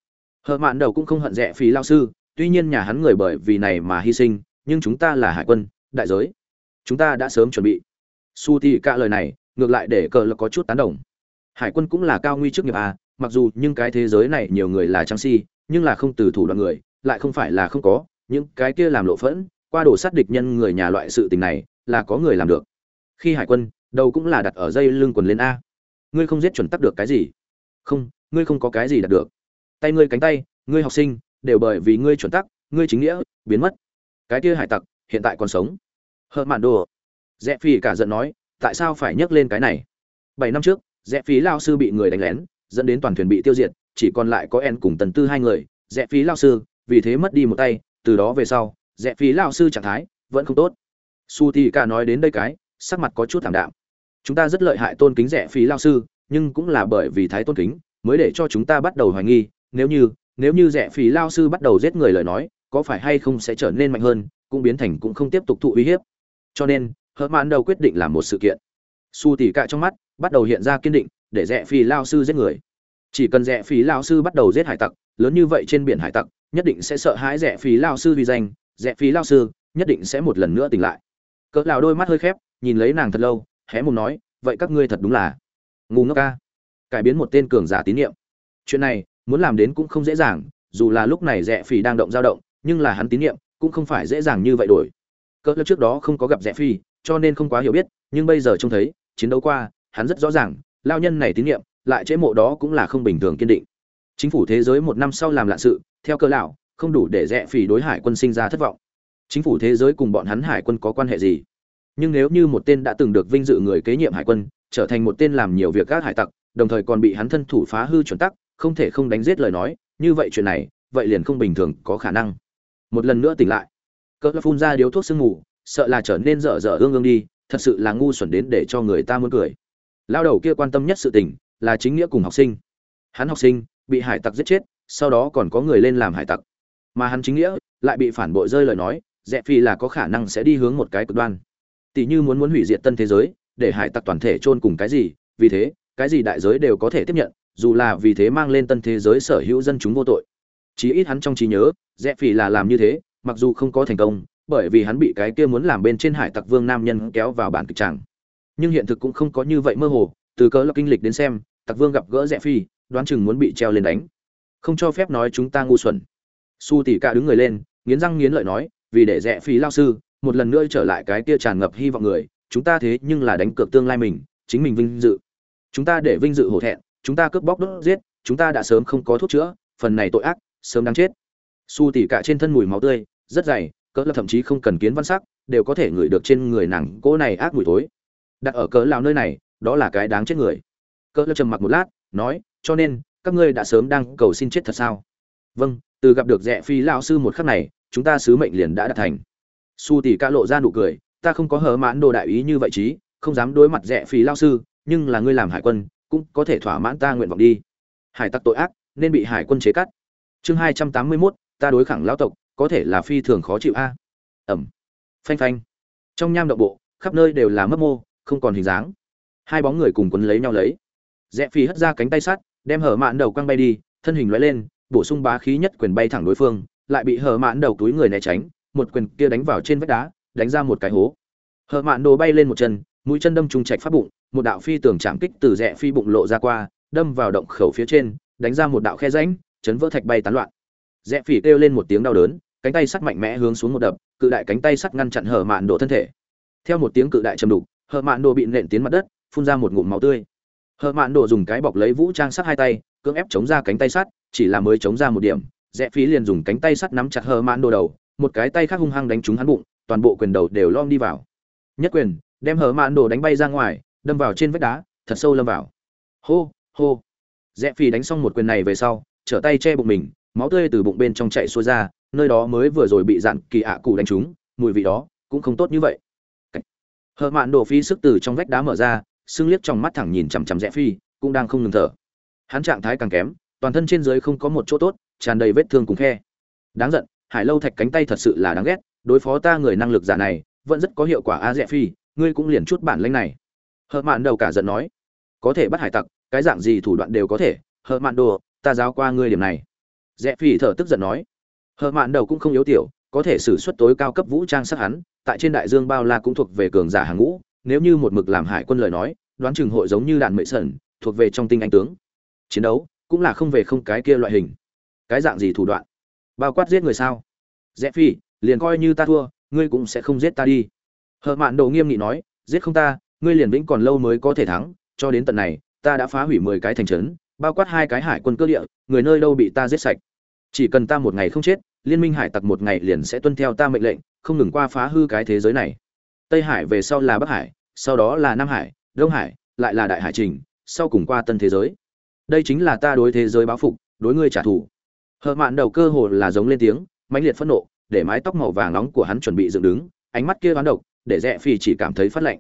hờ mạn đầu cũng không hận rẻ phí lao sư, tuy nhiên nhà hắn người bởi vì này mà hy sinh, nhưng chúng ta là hải quân, đại giới. Chúng ta đã sớm chuẩn bị. Su ti cả lời này, ngược lại để cờ là có chút tán đồng. Hải quân cũng là cao nguy chức nghiệp à mặc dù nhưng cái thế giới này nhiều người là trang si, nhưng là không từ thủ đoạn người, lại không phải là không có, những cái kia làm lộ phẫn, qua đổ sát địch nhân người nhà loại sự tình này, là có người làm được. Khi hải quân, đầu cũng là đặt ở dây lưng quần lên a. Ngươi không giết chuẩn tắc được cái gì? Không, ngươi không có cái gì đạt được tay ngươi cánh tay, ngươi học sinh, đều bởi vì ngươi chuẩn tắc, ngươi chính nghĩa, biến mất. Cái kia hải tặc, hiện tại còn sống. Hờ mạn đồ. Rẽ phi cả giận nói, tại sao phải nhắc lên cái này? Bảy năm trước rẽ phí lao sư bị người đánh lén, dẫn đến toàn thuyền bị tiêu diệt, chỉ còn lại có en cùng tần tư hai người. Rẽ phí lao sư, vì thế mất đi một tay, từ đó về sau rẽ phí lao sư trạng thái vẫn không tốt. Su thì cả nói đến đây cái, sắc mặt có chút thảm đạm. Chúng ta rất lợi hại tôn kính rẻ phí lao sư, nhưng cũng là bởi vì thái tôn kính, mới để cho chúng ta bắt đầu hoài nghi nếu như nếu như rẻ phí lao sư bắt đầu giết người lời nói, có phải hay không sẽ trở nên mạnh hơn, cũng biến thành cũng không tiếp tục thụ uy hiếp. Cho nên, hớt mãn đầu quyết định làm một sự kiện. Su tỉ cạ trong mắt, bắt đầu hiện ra kiên định, để rẽ phí lao sư giết người. Chỉ cần rẽ phí lao sư bắt đầu giết hải tặc, lớn như vậy trên biển hải tặc, nhất định sẽ sợ hãi rẽ phí lao sư vì danh rẽ phí lao sư nhất định sẽ một lần nữa tỉnh lại. Cỡ lão đôi mắt hơi khép, nhìn lấy nàng thật lâu, hé mồm nói, vậy các ngươi thật đúng là ngu ngốc ca cải biến một tên cường giả tín nhiệm. Chuyện này muốn làm đến cũng không dễ dàng, dù là lúc này rẽ phỉ đang động dao động, nhưng là hắn tín nhiệm, cũng không phải dễ dàng như vậy đổi. Cỡ lớp trước đó không có gặp rẽ phi cho nên không quá hiểu biết, nhưng bây giờ trông thấy, chiến đấu qua, hắn rất rõ ràng, lao nhân này tín nhiệm, lại chế mộ đó cũng là không bình thường kiên định. Chính phủ thế giới một năm sau làm lạ sự, theo cơ lão, không đủ để rẽ phỉ đối hải quân sinh ra thất vọng. Chính phủ thế giới cùng bọn hắn hải quân có quan hệ gì? Nhưng nếu như một tên đã từng được vinh dự người kế nhiệm hải quân, trở thành một tên làm nhiều việc các hải tặc, đồng thời còn bị hắn thân thủ phá hư chuẩn tắc không thể không đánh giết lời nói, như vậy chuyện này, vậy liền không bình thường có khả năng. Một lần nữa tỉnh lại. Cỡ phun ra điếu thuốc sương mù, sợ là trở nên dở dở ương ương đi, thật sự là ngu xuẩn đến để cho người ta muốn cười. Lao đầu kia quan tâm nhất sự tình, là chính nghĩa cùng học sinh. Hắn học sinh, bị hải tặc giết chết, sau đó còn có người lên làm hải tặc. Mà hắn chính nghĩa, lại bị phản bội rơi lời nói dẹp phi là có khả năng sẽ đi hướng một cái cực đoan. Tỷ như muốn muốn hủy diệt tân thế giới, để hải tặc toàn thể chôn cùng cái gì, vì thế, cái gì đại giới đều có thể tiếp nhận dù là vì thế mang lên tân thế giới sở hữu dân chúng vô tội. Chí ít hắn trong trí nhớ, rẽ phỉ là làm như thế, mặc dù không có thành công, bởi vì hắn bị cái kia muốn làm bên trên hải tặc vương nam nhân kéo vào bản kịch tràng. Nhưng hiện thực cũng không có như vậy mơ hồ, từ cớ là kinh lịch đến xem, tặc vương gặp gỡ rẽ phi đoán chừng muốn bị treo lên đánh. Không cho phép nói chúng ta ngu xuẩn. Su tỷ ca đứng người lên, nghiến răng nghiến lợi nói, vì để rẽ phi lao sư, một lần nữa trở lại cái kia tràn ngập hy vọng người, chúng ta thế nhưng là đánh cược tương lai mình, chính mình vinh dự. Chúng ta để vinh dự hổ thẹn chúng ta cướp bóc đốt giết, chúng ta đã sớm không có thuốc chữa, phần này tội ác, sớm đáng chết. Su tỉ cả trên thân mùi máu tươi, rất dày, cỡ lập thậm chí không cần kiến văn sắc, đều có thể ngửi được trên người nàng cỗ này ác mùi tối đặt ở cỡ lào nơi này, đó là cái đáng chết người. Cỡ lập trầm mặc một lát, nói, cho nên, các ngươi đã sớm đang cầu xin chết thật sao? Vâng từ gặp được rẽ phi lao sư một khắc này, chúng ta sứ mệnh liền đã đạt thành. Su tỷ cả lộ ra nụ cười, ta không có hở mãn đồ đại ý như vậy chí, không dám đối mặt rẽ phí lao sư, nhưng là ngươi làm hải quân cũng có thể thỏa mãn ta nguyện vọng đi. Hải tặc tội ác, nên bị hải quân chế cắt. Chương hai trăm tám mươi mốt, ta đối khẳng lão tộc, có thể là phi thường khó chịu a. Ẩm. Phanh phanh. Trong nham động bộ, khắp nơi đều là mấp mô, không còn hình dáng. Hai bóng người cùng quấn lấy nhau lấy. Rẽ phi hất ra cánh tay sắt, đem hở mạn đầu quăng bay đi, thân hình lóe lên, bổ sung bá khí nhất quyền bay thẳng đối phương, lại bị hở mạn đầu túi người né tránh, một quyền kia đánh vào trên vách đá, đánh ra một cái hố. Hở mạn đồ bay lên một chân mũi chân đâm trùng trạch phát bụng, một đạo phi tường chạm kích từ rẽ phi bụng lộ ra qua, đâm vào động khẩu phía trên, đánh ra một đạo khe rãnh, chấn vỡ thạch bay tán loạn. Rẽ phỉ kêu lên một tiếng đau đớn, cánh tay sắt mạnh mẽ hướng xuống một đập, cự đại cánh tay sắt ngăn chặn hở mạn độ thân thể. Theo một tiếng cự đại chầm đục, hở mạn đồ bị nện tiến mặt đất, phun ra một ngụm máu tươi. Hờ mạn đồ dùng cái bọc lấy vũ trang sắt hai tay, cưỡng ép chống ra cánh tay sắt, chỉ là mới chống ra một điểm, rẽ phí liền dùng cánh tay sắt nắm chặt hờ mạn đồ đầu, một cái tay khác hung hăng đánh trúng hắn bụng, toàn bộ quyền đầu đều lom đi vào. Nhất quyền đem hở mạn đồ đánh bay ra ngoài, đâm vào trên vách đá, thật sâu lâm vào. Hô hô. Rẽ phi đánh xong một quyền này về sau, trở tay che bụng mình, máu tươi từ bụng bên trong chạy xuôi ra, nơi đó mới vừa rồi bị dạn kỳ ạ cụ đánh trúng, mùi vị đó cũng không tốt như vậy. Hở mạn đồ phi sức từ trong vách đá mở ra, xương liếc trong mắt thẳng nhìn chằm chằm rẽ phi cũng đang không ngừng thở. Hắn trạng thái càng kém, toàn thân trên dưới không có một chỗ tốt, tràn đầy vết thương cùng khe. Đáng giận, hải lâu thạch cánh tay thật sự là đáng ghét, đối phó ta người năng lực giả này, vẫn rất có hiệu quả a rẽ phi ngươi cũng liền chút bản lĩnh này. Hờ mạn đầu cả giận nói, có thể bắt hải tặc, cái dạng gì thủ đoạn đều có thể. Hờ mạn đồ, ta giáo qua ngươi điểm này. Rẽ phi thở tức giận nói hờ mạn đầu cũng không yếu tiểu, có thể sử xuất tối cao cấp vũ trang sắc hắn, tại trên đại dương bao la cũng thuộc về cường giả hàng ngũ, nếu như một mực làm hải quân lời nói, đoán chừng hội giống như đạn mệ sẩn, thuộc về trong tinh anh tướng. Chiến đấu cũng là không về không cái kia loại hình. Cái dạng gì thủ đoạn? Bao quát giết người sao? Rẽ phi liền coi như ta thua, ngươi cũng sẽ không giết ta đi hờ mạn đồ nghiêm nghị nói, giết không ta, ngươi liền vĩnh còn lâu mới có thể thắng, cho đến tận này, ta đã phá hủy mười cái thành trấn, bao quát hai cái hải quân cơ địa, người nơi đâu bị ta giết sạch? Chỉ cần ta một ngày không chết, liên minh hải tặc một ngày liền sẽ tuân theo ta mệnh lệnh, không ngừng qua phá hư cái thế giới này. Tây hải về sau là bắc hải, sau đó là nam hải, đông hải, lại là đại hải trình, sau cùng qua tân thế giới. Đây chính là ta đối thế giới báo phục, đối ngươi trả thù. Hờ mạn đầu cơ hồ là giống lên tiếng, mãnh liệt phẫn nộ, để mái tóc màu vàng nóng của hắn chuẩn bị dựng đứng, ánh mắt kia bán độc để rẽ phi chỉ cảm thấy phát lạnh.